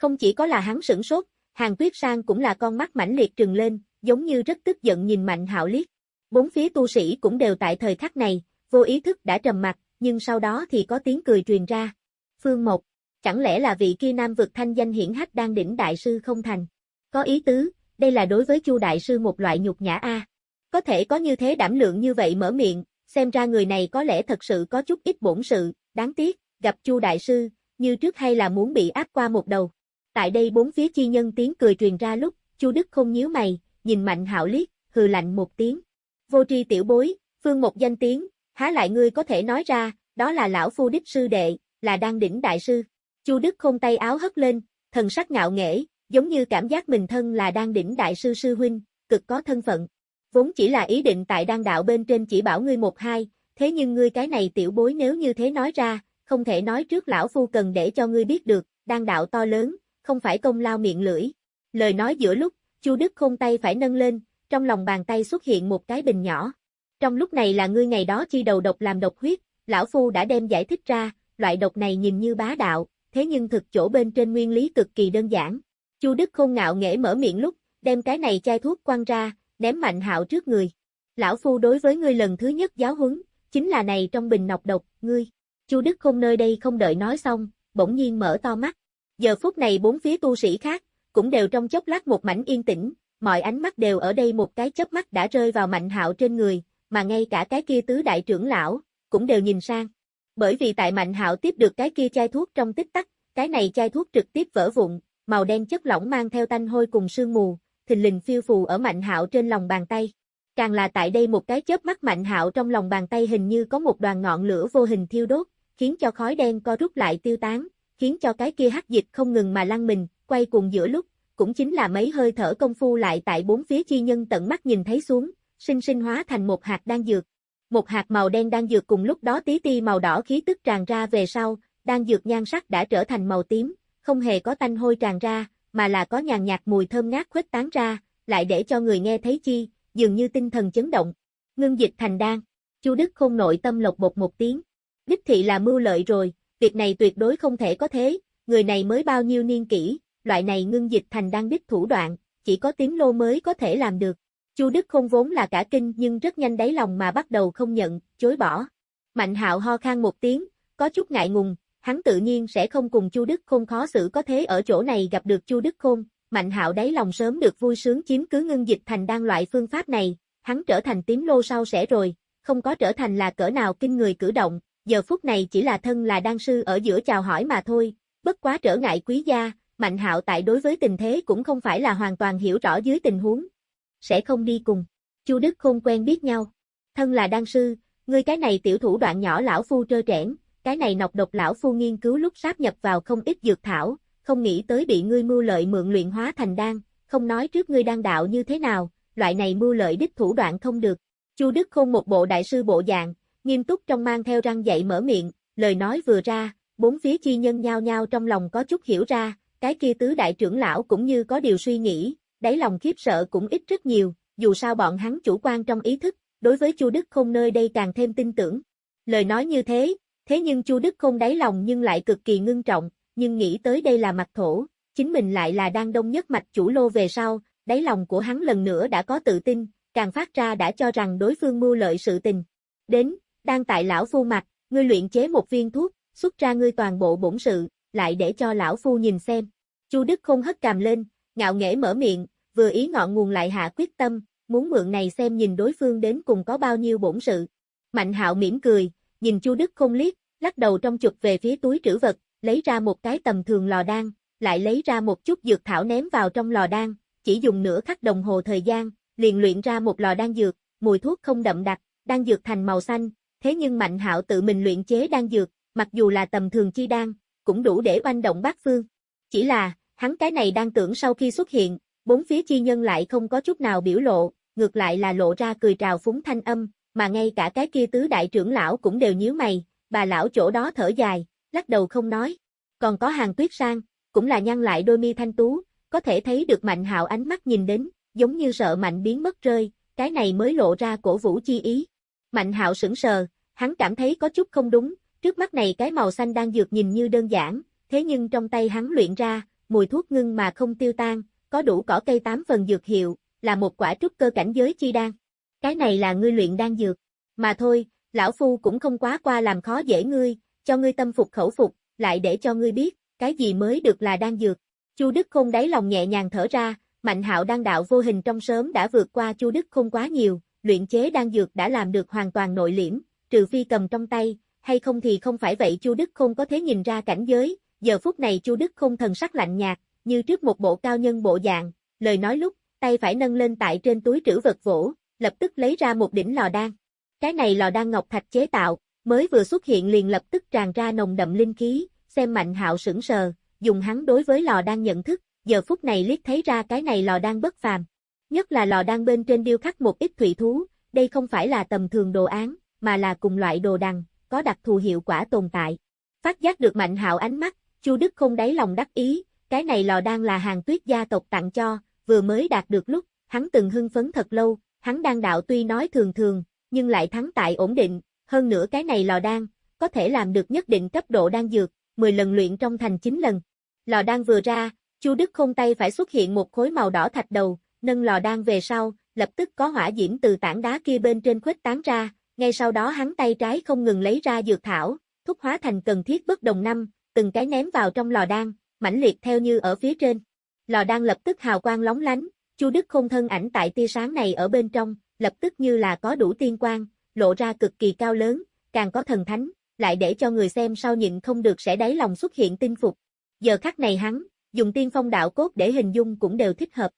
Không chỉ có là hắn sửng sốt, Hàng Tuyết Sang cũng là con mắt mãnh liệt trừng lên, giống như rất tức giận nhìn Mạnh Hạo liếc. Bốn phía tu sĩ cũng đều tại thời khắc này, vô ý thức đã trầm mặt, nhưng sau đó thì có tiếng cười truyền ra. Phương Mộc, chẳng lẽ là vị kia nam vực thanh danh hiển hách đang đỉnh đại sư không thành? Có ý tứ, đây là đối với Chu đại sư một loại nhục nhã a. Có thể có như thế đảm lượng như vậy mở miệng, xem ra người này có lẽ thật sự có chút ít bổn sự, đáng tiếc, gặp Chu đại sư, như trước hay là muốn bị áp qua một đầu. Tại đây bốn phía chi nhân tiếng cười truyền ra lúc, Chu Đức không nhíu mày, nhìn Mạnh Hạo liếc, hừ lạnh một tiếng. Vô tri tiểu bối, phương một danh tiếng, há lại ngươi có thể nói ra, đó là lão phu đích sư đệ, là đang đỉnh đại sư. Chu Đức không tay áo hất lên, thần sắc ngạo nghễ, giống như cảm giác mình thân là đang đỉnh đại sư sư huynh, cực có thân phận. Vốn chỉ là ý định tại đăng đạo bên trên chỉ bảo ngươi một hai, thế nhưng ngươi cái này tiểu bối nếu như thế nói ra, không thể nói trước lão phu cần để cho ngươi biết được, đăng đạo to lớn, không phải công lao miệng lưỡi. Lời nói giữa lúc, Chu Đức khôn tay phải nâng lên, trong lòng bàn tay xuất hiện một cái bình nhỏ. Trong lúc này là ngươi ngày đó chi đầu độc làm độc huyết, lão phu đã đem giải thích ra, loại độc này nhìn như bá đạo, thế nhưng thực chỗ bên trên nguyên lý cực kỳ đơn giản. Chu Đức khôn ngạo nghễ mở miệng lúc, đem cái này chai thuốc quăng ra, ném mạnh hạo trước người. Lão phu đối với ngươi lần thứ nhất giáo huấn, chính là này trong bình nọc độc, ngươi. Chu Đức khôn nơi đây không đợi nói xong, bỗng nhiên mở to mắt. Giờ phút này bốn phía tu sĩ khác, cũng đều trong chốc lát một mảnh yên tĩnh, mọi ánh mắt đều ở đây một cái chớp mắt đã rơi vào mạnh hạo trên người, mà ngay cả cái kia tứ đại trưởng lão, cũng đều nhìn sang. Bởi vì tại mạnh hạo tiếp được cái kia chai thuốc trong tích tắc, cái này chai thuốc trực tiếp vỡ vụn, màu đen chất lỏng mang theo tanh hôi cùng sương mù, thình lình phiêu phù ở mạnh hạo trên lòng bàn tay. Càng là tại đây một cái chớp mắt mạnh hạo trong lòng bàn tay hình như có một đoàn ngọn lửa vô hình thiêu đốt, khiến cho khói đen co rút lại tiêu tán, khiến cho cái kia hắc dịch không ngừng mà lăn mình, quay cùng giữa lúc, cũng chính là mấy hơi thở công phu lại tại bốn phía chi nhân tận mắt nhìn thấy xuống, sinh sinh hóa thành một hạt đan dược. Một hạt màu đen đan dược cùng lúc đó tí ti màu đỏ khí tức tràn ra về sau, đan dược nhan sắc đã trở thành màu tím, không hề có tanh hôi tràn ra, mà là có nhàn nhạt mùi thơm ngát khuếch tán ra, lại để cho người nghe thấy chi, dường như tinh thần chấn động. Ngưng dịch thành đan, Chu Đức Khôn nội tâm lộc bột một tiếng. Đích thị là mưu lợi rồi, việc này tuyệt đối không thể có thế, người này mới bao nhiêu niên kỷ, loại này ngưng dịch thành đang đích thủ đoạn, chỉ có tím lô mới có thể làm được. Chu Đức Khôn vốn là cả kinh nhưng rất nhanh đáy lòng mà bắt đầu không nhận, chối bỏ. Mạnh hạo ho khan một tiếng, có chút ngại ngùng, hắn tự nhiên sẽ không cùng Chu Đức Khôn khó xử có thế ở chỗ này gặp được Chu Đức Khôn, Mạnh Hạo đáy lòng sớm được vui sướng chiếm cứ ngưng dịch thành đan loại phương pháp này, hắn trở thành tím lô sau sẽ rồi, không có trở thành là cỡ nào kinh người cử động, giờ phút này chỉ là thân là đan sư ở giữa chào hỏi mà thôi, bất quá trở ngại quý gia, Mạnh Hạo tại đối với tình thế cũng không phải là hoàn toàn hiểu rõ dưới tình huống, sẽ không đi cùng. Chu Đức không quen biết nhau, thân là đan sư, ngươi cái này tiểu thủ đoạn nhỏ lão phu trơ trẽn, cái này nọc độc lão phu nghiên cứu lúc sáp nhập vào không ít dược thảo, không nghĩ tới bị ngươi mưu lợi mượn luyện hóa thành đan, không nói trước ngươi đang đạo như thế nào, loại này mưu lợi đích thủ đoạn không được. Chu Đức không một bộ đại sư bộ dạng, nghiêm túc trong mang theo răng dậy mở miệng, lời nói vừa ra, bốn phía chi nhân nhao nhao trong lòng có chút hiểu ra, cái kia tứ đại trưởng lão cũng như có điều suy nghĩ, đáy lòng khiếp sợ cũng ít rất nhiều, dù sao bọn hắn chủ quan trong ý thức, đối với Chu Đức không nơi đây càng thêm tin tưởng. Lời nói như thế, thế nhưng Chu Đức không đáy lòng nhưng lại cực kỳ ngưng trọng, nhưng nghĩ tới đây là mặt thổ, chính mình lại là đang đông nhất mạch chủ lô về sau, đáy lòng của hắn lần nữa đã có tự tin, càng phát ra đã cho rằng đối phương mưu lợi sự tình. Đến, đang tại lão phu mặt, ngươi luyện chế một viên thuốc, xuất ra ngươi toàn bộ bổn sự, lại để cho lão phu nhìn xem. Chu Đức không hất cằm lên, ngạo nghễ mở miệng, vừa ý ngọn nguồn lại hạ quyết tâm, muốn mượn này xem nhìn đối phương đến cùng có bao nhiêu bổn sự. Mạnh Hạo mỉm cười, nhìn Chu Đức không liếc, lắc đầu trong chụp về phía túi trữ vật, lấy ra một cái tầm thường lò đan, lại lấy ra một chút dược thảo ném vào trong lò đan, chỉ dùng nửa khắc đồng hồ thời gian, liền luyện ra một lò đan dược, mùi thuốc không đậm đặc, đan dược thành màu xanh, thế nhưng Mạnh Hạo tự mình luyện chế đan dược, mặc dù là tầm thường chi đan, cũng đủ để oanh động bát phương. Chỉ là, hắn cái này đang tưởng sau khi xuất hiện, bốn phía chi nhân lại không có chút nào biểu lộ, ngược lại là lộ ra cười trào phúng thanh âm, mà ngay cả cái kia tứ đại trưởng lão cũng đều nhíu mày, bà lão chỗ đó thở dài, lắc đầu không nói. Còn có hàng tuyết sang, cũng là nhăn lại đôi mi thanh tú, có thể thấy được mạnh hạo ánh mắt nhìn đến, giống như sợ mạnh biến mất rơi, cái này mới lộ ra cổ vũ chi ý. Mạnh hạo sững sờ, hắn cảm thấy có chút không đúng, trước mắt này cái màu xanh đang dược nhìn như đơn giản, thế nhưng trong tay hắn luyện ra, mùi thuốc ngưng mà không tiêu tan, có đủ cỏ cây tám phần dược hiệu, là một quả trúc cơ cảnh giới chi đan. Cái này là ngươi luyện đan dược. Mà thôi, lão phu cũng không quá qua làm khó dễ ngươi, cho ngươi tâm phục khẩu phục, lại để cho ngươi biết, cái gì mới được là đan dược. Chu Đức Khôn đáy lòng nhẹ nhàng thở ra, Mạnh Hạo đang đạo vô hình trong sớm đã vượt qua Chu Đức Khôn quá nhiều, luyện chế đan dược đã làm được hoàn toàn nội liễm, trừ phi cầm trong tay, hay không thì không phải vậy Chu Đức không có thể nhìn ra cảnh giới, giờ phút này Chu Đức không thần sắc lạnh nhạt, như trước một bộ cao nhân bộ dạng, lời nói lúc, tay phải nâng lên tại trên túi trữ vật vỗ, lập tức lấy ra một đỉnh lò đan. Cái này lò đan ngọc thạch chế tạo, mới vừa xuất hiện liền lập tức tràn ra nồng đậm linh khí, xem Mạnh Hạo sững sờ, dùng hắn đối với lò đan nhận thức, giờ phút này liếc thấy ra cái này lò đan bất phàm. Nhất là lò đan bên trên điêu khắc một ít thủy thú, đây không phải là tầm thường đồ án, mà là cùng loại đồ đằng, có đặc thù hiệu quả tồn tại. Phát giác được Mạnh Hạo ánh mắt, Chu Đức không đáy lòng đắc ý, cái này lò đan là hàng tuyết gia tộc tặng cho, vừa mới đạt được lúc, hắn từng hưng phấn thật lâu, hắn đang đạo tuy nói thường thường, nhưng lại thắng tại ổn định, hơn nữa cái này lò đan, có thể làm được nhất định cấp độ đan dược, 10 lần luyện trong thành 9 lần. Lò đan vừa ra, Chu Đức không tay phải xuất hiện một khối màu đỏ thạch đầu, nâng lò đan về sau, lập tức có hỏa diễm từ tảng đá kia bên trên khuếch tán ra, ngay sau đó hắn tay trái không ngừng lấy ra dược thảo, thúc hóa thành cần thiết bất đồng năm, từng cái ném vào trong lò đan, mãnh liệt theo như ở phía trên. Lò đan lập tức hào quang lóng lánh, Chu Đức không thân ảnh tại tia sáng này ở bên trong, lập tức như là có đủ tiên quang, lộ ra cực kỳ cao lớn, càng có thần thánh, lại để cho người xem sau nhịn không được sẽ đáy lòng xuất hiện tinh phục. Giờ khắc này hắn, dùng tiên phong đạo cốt để hình dung cũng đều thích hợp.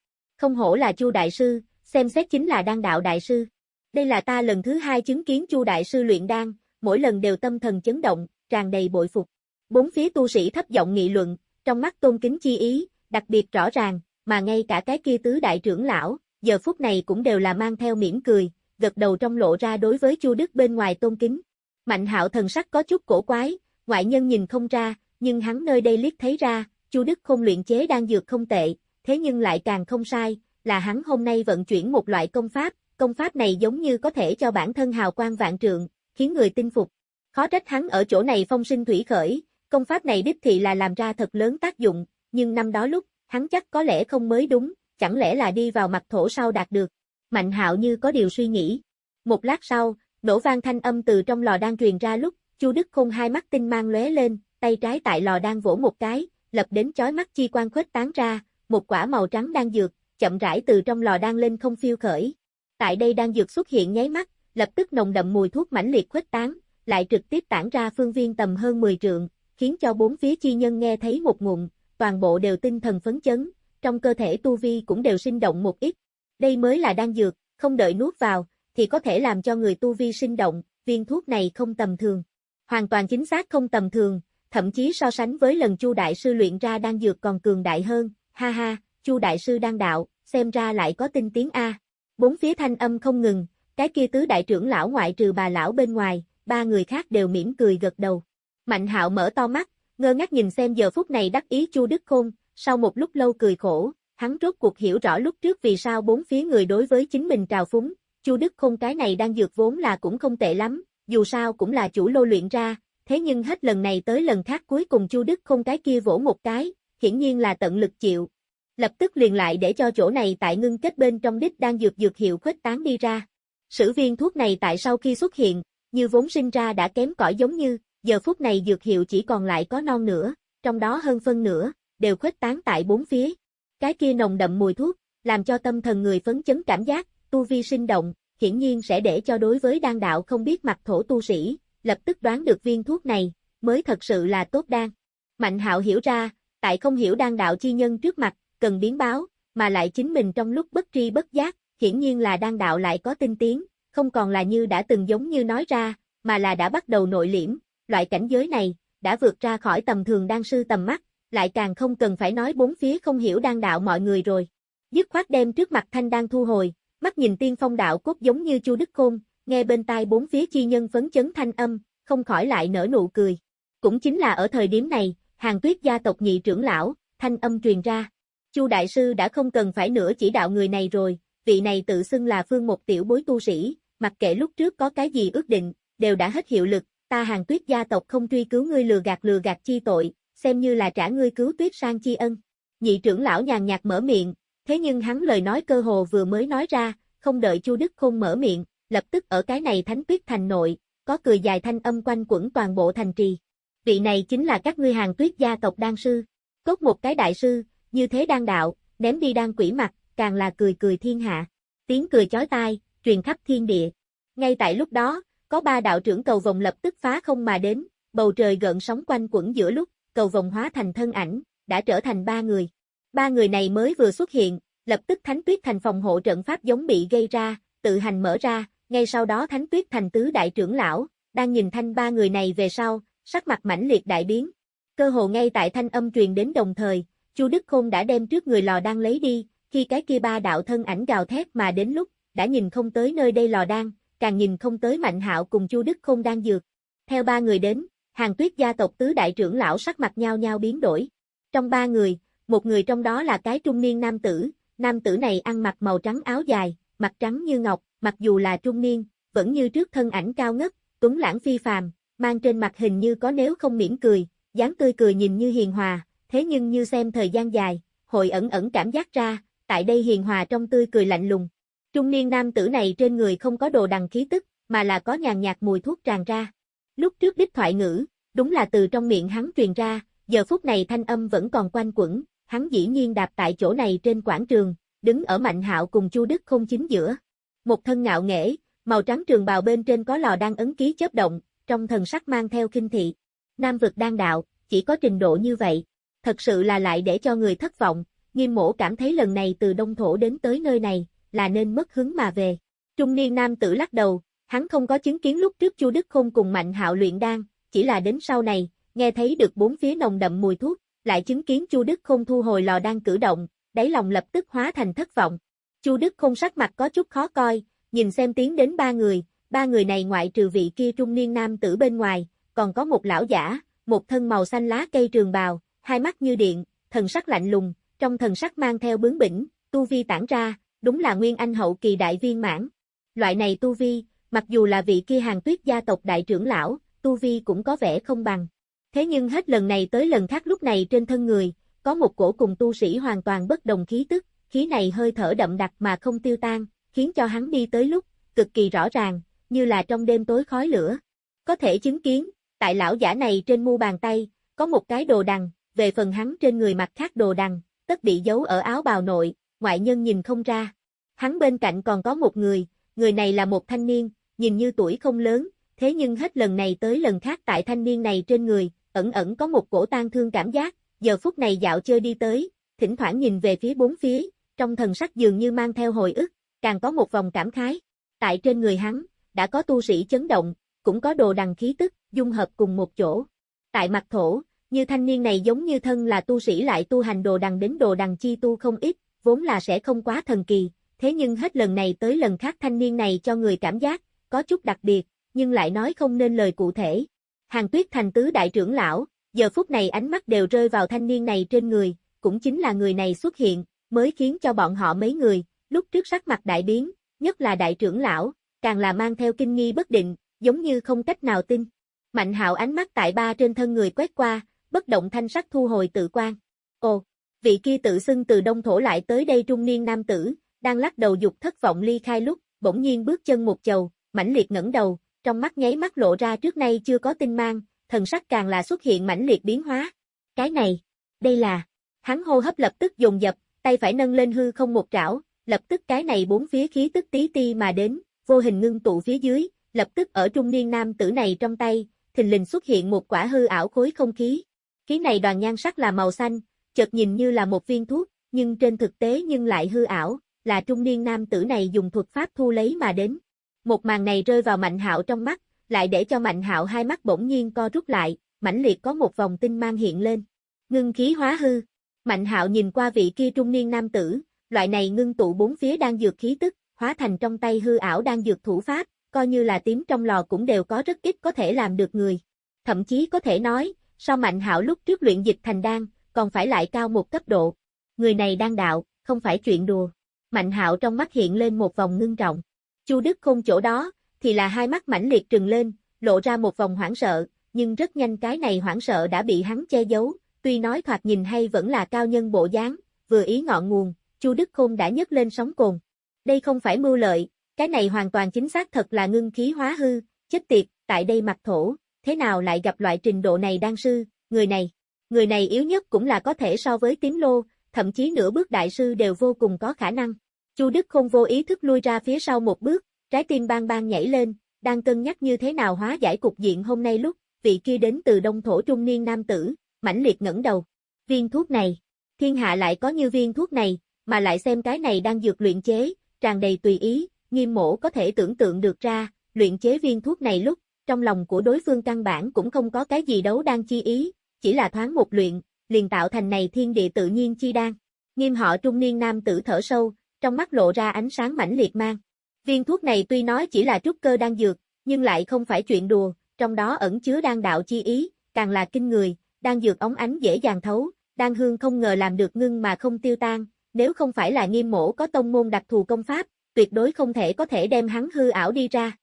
Không hổ là Chu đại sư, xem xét chính là đan đạo đại sư. Đây là ta lần thứ hai chứng kiến Chu đại sư luyện đan, mỗi lần đều tâm thần chấn động, tràn đầy bội phục. Bốn phía tu sĩ thấp giọng nghị luận, trong mắt tôn kính chi ý, đặc biệt rõ ràng, mà ngay cả cái kia tứ đại trưởng lão, giờ phút này cũng đều là mang theo mỉm cười, gật đầu trong lộ ra đối với Chu Đức bên ngoài tôn kính. Mạnh hạo thần sắc có chút cổ quái, ngoại nhân nhìn không ra, nhưng hắn nơi đây liếc thấy ra, Chu Đức không luyện chế đang dược không tệ, thế nhưng lại càng không sai, là hắn hôm nay vận chuyển một loại công pháp, công pháp này giống như có thể cho bản thân hào quang vạn trượng, khiến người tin phục. Khó trách hắn ở chỗ này phong sinh thủy khởi, công pháp này đích thị là làm ra thật lớn tác dụng, nhưng năm đó lúc, hắn chắc có lẽ không mới đúng, chẳng lẽ là đi vào mặt thổ sau đạt được. Mạnh hạo như có điều suy nghĩ. Một lát sau, nổ vang thanh âm từ trong lò đang truyền ra lúc, Chu Đức Khôn hai mắt tinh mang lóe lên, tay trái tại lò đang vỗ một cái, lập đến chói mắt chi quan khuếch tán ra, một quả màu trắng đang dược, chậm rãi từ trong lò đang lên không phiêu khởi. Tại đây đang dược xuất hiện nháy mắt, lập tức nồng đậm mùi thuốc mãnh liệt khuếch tán, lại trực tiếp tản ra phương viên tầm hơn 10 trượng, khiến cho bốn phía chi nhân nghe thấy một ngụm, toàn bộ đều tinh thần phấn chấn, trong cơ thể tu vi cũng đều sinh động một ít. Đây mới là đan dược, không đợi nuốt vào, thì có thể làm cho người tu vi sinh động, viên thuốc này không tầm thường. Hoàn toàn chính xác không tầm thường, thậm chí so sánh với lần Chu đại sư luyện ra đan dược còn cường đại hơn, ha ha, Chu đại sư đang đạo, xem ra lại có tinh tiếng a. Bốn phía thanh âm không ngừng, cái kia tứ đại trưởng lão ngoại trừ bà lão bên ngoài, ba người khác đều mỉm cười gật đầu. Mạnh Hạo mở to mắt, ngơ ngác nhìn xem giờ phút này đắc ý Chu Đức Khôn, sau một lúc lâu cười khổ, hắn rốt cuộc hiểu rõ lúc trước vì sao bốn phía người đối với chính mình trào phúng, Chu Đức Khôn cái này đang dược vốn là cũng không tệ lắm, dù sao cũng là chủ lô luyện ra, thế nhưng hết lần này tới lần khác cuối cùng Chu Đức Khôn cái kia vỗ một cái, hiển nhiên là tận lực chịu. Lập tức liền lại để cho chỗ này tại ngưng kết bên trong đích đang dược dược hiệu khuếch tán đi ra. Sử viên thuốc này tại sau khi xuất hiện, như vốn sinh ra đã kém cỏi giống như, giờ phút này dược hiệu chỉ còn lại có non nữa, trong đó hơn phân nửa, đều khuếch tán tại bốn phía. Cái kia nồng đậm mùi thuốc, làm cho tâm thần người phấn chấn cảm giác, tu vi sinh động, hiển nhiên sẽ để cho đối với đan đạo không biết mặt thổ tu sĩ, lập tức đoán được viên thuốc này, mới thật sự là tốt đan. Mạnh hạo hiểu ra, tại không hiểu đan đạo chi nhân trước mặt, cần biến báo, mà lại chính mình trong lúc bất tri bất giác, hiển nhiên là đan đạo lại có tinh tiến, không còn là như đã từng giống như nói ra, mà là đã bắt đầu nội liễm, loại cảnh giới này, đã vượt ra khỏi tầm thường đan sư tầm mắt, lại càng không cần phải nói bốn phía không hiểu đan đạo mọi người rồi. Dứt khoát đem trước mặt thanh đan thu hồi, mắt nhìn tiên phong đạo cốt giống như Chu Đức Khôn, nghe bên tai bốn phía chi nhân phấn chấn thanh âm, không khỏi lại nở nụ cười. Cũng chính là ở thời điểm này, hàng tuyết gia tộc nhị trưởng lão, thanh âm truyền ra. Chu đại sư đã không cần phải nữa chỉ đạo người này rồi, vị này tự xưng là phương một tiểu bối tu sĩ, mặc kệ lúc trước có cái gì ước định, đều đã hết hiệu lực, ta hàng tuyết gia tộc không truy cứu ngươi lừa gạt lừa gạt chi tội, xem như là trả ngươi cứu tuyết sang chi ân. Nhị trưởng lão nhàn nhạt mở miệng, thế nhưng hắn lời nói cơ hồ vừa mới nói ra, không đợi Chu Đức Khôn mở miệng, lập tức ở cái này thánh tuyết thành nội, có cười dài thanh âm quanh quẩn toàn bộ thành trì. Vị này chính là các ngươi hàng tuyết gia tộc đan sư. Cốt một cái đại sư, như thế đan đạo, ném đi đan quỷ mặt, càng là cười cười thiên hạ. Tiếng cười chói tai, truyền khắp thiên địa. Ngay tại lúc đó, có ba đạo trưởng cầu vòng lập tức phá không mà đến, bầu trời gợn sóng quanh quẩn giữa lúc, cầu vòng hóa thành thân ảnh, đã trở thành ba người. Ba người này mới vừa xuất hiện, lập tức Thánh Tuyết Thành phòng hộ trận pháp giống bị gây ra, tự hành mở ra, ngay sau đó Thánh Tuyết Thành tứ đại trưởng lão, đang nhìn thanh ba người này về sau, sắc mặt mãnh liệt đại biến. Cơ hồ ngay tại thanh âm truyền đến đồng thời, Chu Đức Khôn đã đem trước người lò đang lấy đi, khi cái kia ba đạo thân ảnh gào thét mà đến lúc, đã nhìn không tới nơi đây lò đan, càng nhìn không tới Mạnh Hạo cùng Chu Đức Khôn đang dược. Theo ba người đến, hàng tuyết gia tộc tứ đại trưởng lão sắc mặt nhau nhau biến đổi. Trong ba người, một người trong đó là cái trung niên nam tử, nam tử này ăn mặc màu trắng áo dài, mặt trắng như ngọc, mặc dù là trung niên, vẫn như trước thân ảnh cao ngất, tuấn lãng phi phàm, mang trên mặt hình như có nếu không mỉm cười, dáng tươi cười nhìn như hiền hòa, thế nhưng như xem thời gian dài, hội ẩn ẩn cảm giác ra, tại đây hiền hòa trong tươi cười lạnh lùng. Trung niên nam tử này trên người không có đồ đằng khí tức, mà là có nhàn nhạt mùi thuốc tràn ra. Lúc trước đích thoại ngữ, đúng là từ trong miệng hắn truyền ra, giờ phút này thanh âm vẫn còn quanh quẩn, hắn dĩ nhiên đạp tại chỗ này trên quảng trường, đứng ở Mạnh Hạo cùng Chu Đức không chính giữa. Một thân ngạo nghễ, màu trắng trường bào bên trên có lò đang ấn ký chớp động, trong thần sắc mang theo kinh thị. Nam vực đang đạo, chỉ có trình độ như vậy. Thật sự là lại để cho người thất vọng, nghiêm mổ cảm thấy lần này từ Đông Thổ đến tới nơi này, là nên mất hứng mà về. Trung niên nam tử lắc đầu, hắn không có chứng kiến lúc trước Chu Đức Khôn cùng Mạnh Hạo luyện đan, chỉ là đến sau này, nghe thấy được bốn phía nồng đậm mùi thuốc, lại chứng kiến Chu Đức Khôn thu hồi lò đan cử động, đáy lòng lập tức hóa thành thất vọng. Chu Đức Khôn sắc mặt có chút khó coi, nhìn xem tiến đến ba người, ba người này ngoại trừ vị kia trung niên nam tử bên ngoài, còn có một lão giả, một thân màu xanh lá cây trường bào, hai mắt như điện, thần sắc lạnh lùng, trong thần sắc mang theo bướng bỉnh, tu vi tản ra, đúng là nguyên anh hậu kỳ đại viên mãn. Loại này tu vi, mặc dù là vị kia hàng tuyết gia tộc đại trưởng lão, tu vi cũng có vẻ không bằng. Thế nhưng hết lần này tới lần khác lúc này trên thân người, có một cổ cùng tu sĩ hoàn toàn bất đồng khí tức, khí này hơi thở đậm đặc mà không tiêu tan, khiến cho hắn đi tới lúc, cực kỳ rõ ràng, như là trong đêm tối khói lửa. Có thể chứng kiến, tại lão giả này trên mu bàn tay, có một cái đồ đằng, về phần hắn trên người mặt khác đồ đằng, tất bị giấu ở áo bào nội, ngoại nhân nhìn không ra. Hắn bên cạnh còn có một người, người này là một thanh niên, nhìn như tuổi không lớn, thế nhưng hết lần này tới lần khác tại thanh niên này trên người, ẩn ẩn có một cổ tang thương cảm giác, giờ phút này dạo chơi đi tới, thỉnh thoảng nhìn về phía bốn phía, trong thần sắc dường như mang theo hồi ức, càng có một vòng cảm khái. Tại trên người hắn, đã có tu sĩ chấn động, cũng có đồ đằng khí tức, dung hợp cùng một chỗ. Tại mặt thổ, như thanh niên này giống như thân là tu sĩ lại tu hành đồ đằng đến đồ đằng chi tu không ít, vốn là sẽ không quá thần kỳ, thế nhưng hết lần này tới lần khác thanh niên này cho người cảm giác, có chút đặc biệt, nhưng lại nói không nên lời cụ thể. Hàng tuyết thành tứ đại trưởng lão, giờ phút này ánh mắt đều rơi vào thanh niên này trên người, cũng chính là người này xuất hiện, mới khiến cho bọn họ mấy người, lúc trước sắc mặt đại biến, nhất là đại trưởng lão, càng là mang theo kinh nghi bất định, giống như không cách nào tin. Mạnh hạo ánh mắt tại ba trên thân người quét qua, bất động thanh sắc thu hồi tự quan. Ồ, vị kia tự xưng từ đông thổ lại tới đây trung niên nam tử, đang lắc đầu dục thất vọng ly khai lúc, bỗng nhiên bước chân một chầu, mãnh liệt ngẩng đầu, trong mắt nháy mắt lộ ra trước nay chưa có tinh mang, thần sắc càng là xuất hiện mãnh liệt biến hóa. Cái này, đây là, hắn hô hấp lập tức dồn dập, tay phải nâng lên hư không một trảo, lập tức cái này bốn phía khí tức tí ti mà đến, vô hình ngưng tụ phía dưới, lập tức ở trung niên nam tử này trong tay, thình lình xuất hiện một quả hư ảo khối không khí. Khí này đoàn nhan sắc là màu xanh, chợt nhìn như là một viên thuốc, nhưng trên thực tế nhưng lại hư ảo, là trung niên nam tử này dùng thuật pháp thu lấy mà đến. Một màn này rơi vào Mạnh Hạo trong mắt, lại để cho Mạnh Hạo hai mắt bỗng nhiên co rút lại, mãnh liệt có một vòng tinh mang hiện lên. Ngưng khí hóa hư. Mạnh Hạo nhìn qua vị kia trung niên nam tử, loại này ngưng tụ bốn phía đang dược khí tức, hóa thành trong tay hư ảo đang dược thủ pháp, coi như là tím trong lò cũng đều có rất ít có thể làm được người. Thậm chí có thể nói, so Mạnh Hạo lúc trước luyện dịch thành đan, còn phải lại cao một cấp độ. Người này đang đạo, không phải chuyện đùa. Mạnh Hạo trong mắt hiện lên một vòng ngưng trọng. Chu Đức Khôn chỗ đó, thì là hai mắt mãnh liệt trừng lên, lộ ra một vòng hoảng sợ, nhưng rất nhanh cái này hoảng sợ đã bị hắn che giấu, tuy nói thoạt nhìn hay vẫn là cao nhân bộ dáng, vừa ý ngọn nguồn, Chu Đức Khôn đã nhấc lên sóng cồn. Đây không phải mưu lợi, cái này hoàn toàn chính xác thật là ngưng khí hóa hư, chết tiệt, tại đây mặt thổ, thế nào lại gặp loại trình độ này đan sư, người này. Người này yếu nhất cũng là có thể so với tím lô, thậm chí nửa bước đại sư đều vô cùng có khả năng. Chu Đức không vô ý thức lui ra phía sau một bước, trái tim bang bang nhảy lên, đang cân nhắc như thế nào hóa giải cục diện hôm nay lúc, vị kia đến từ đông thổ trung niên nam tử, mãnh liệt ngẩng đầu. Viên thuốc này, thiên hạ lại có như viên thuốc này, mà lại xem cái này đang dược luyện chế, tràn đầy tùy ý, nghiêm mổ có thể tưởng tượng được ra, luyện chế viên thuốc này lúc, trong lòng của đối phương căn bản cũng không có cái gì đấu đang chi ý, chỉ là thoáng một luyện, liền tạo thành này thiên địa tự nhiên chi đan. Nghiêm họ trung niên nam tử thở sâu, trong mắt lộ ra ánh sáng mãnh liệt mang. Viên thuốc này tuy nói chỉ là trúc cơ đan dược, nhưng lại không phải chuyện đùa, trong đó ẩn chứa đan đạo chi ý, càng là kinh người, đan dược ống ánh dễ dàng thấu, đan hương không ngờ làm được ngưng mà không tiêu tan, nếu không phải là nghiêm mổ có tông môn đặc thù công pháp, tuyệt đối không thể có thể đem hắn hư ảo đi ra.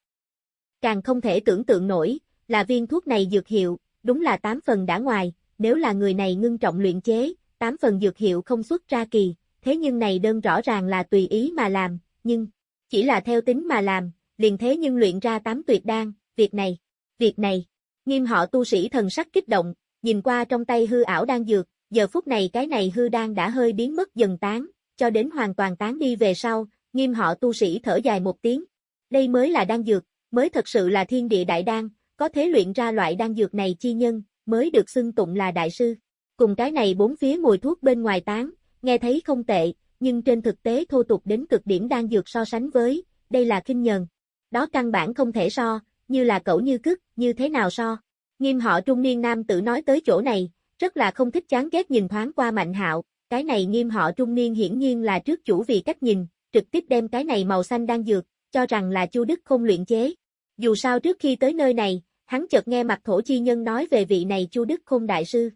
Càng không thể tưởng tượng nổi, là viên thuốc này dược hiệu, đúng là tám phần đã ngoài, nếu là người này ngưng trọng luyện chế, tám phần dược hiệu không xuất ra kỳ, thế nhưng này đơn rõ ràng là tùy ý mà làm, nhưng, chỉ là theo tính mà làm, liền thế nhưng luyện ra tám tuyệt đan, việc này, việc này, nghiêm họ tu sĩ thần sắc kích động, nhìn qua trong tay hư ảo đang dược, giờ phút này cái này hư đan đã hơi biến mất dần tán, cho đến hoàn toàn tán đi về sau, nghiêm họ tu sĩ thở dài một tiếng. Đây mới là đan dược, mới thật sự là thiên địa đại đan, có thế luyện ra loại đan dược này chi nhân, mới được xưng tụng là đại sư. Cùng cái này bốn phía mùi thuốc bên ngoài tán, nghe thấy không tệ, nhưng trên thực tế thô tục đến cực điểm đan dược so sánh với, đây là kinh nhờn. Đó căn bản không thể so, như là cậu như cức, như thế nào so. Nghiêm họ trung niên nam tử nói tới chỗ này, rất là không thích chán ghét nhìn thoáng qua mạnh hạo, cái này nghiêm họ trung niên hiển nhiên là trước chủ vì cách nhìn, trực tiếp đem cái này màu xanh đang dược, cho rằng là Chu Đức không luyện chế. Dù sao trước khi tới nơi này, hắn chợt nghe mặt thổ chi nhân nói về vị này Chu Đức không đại sư.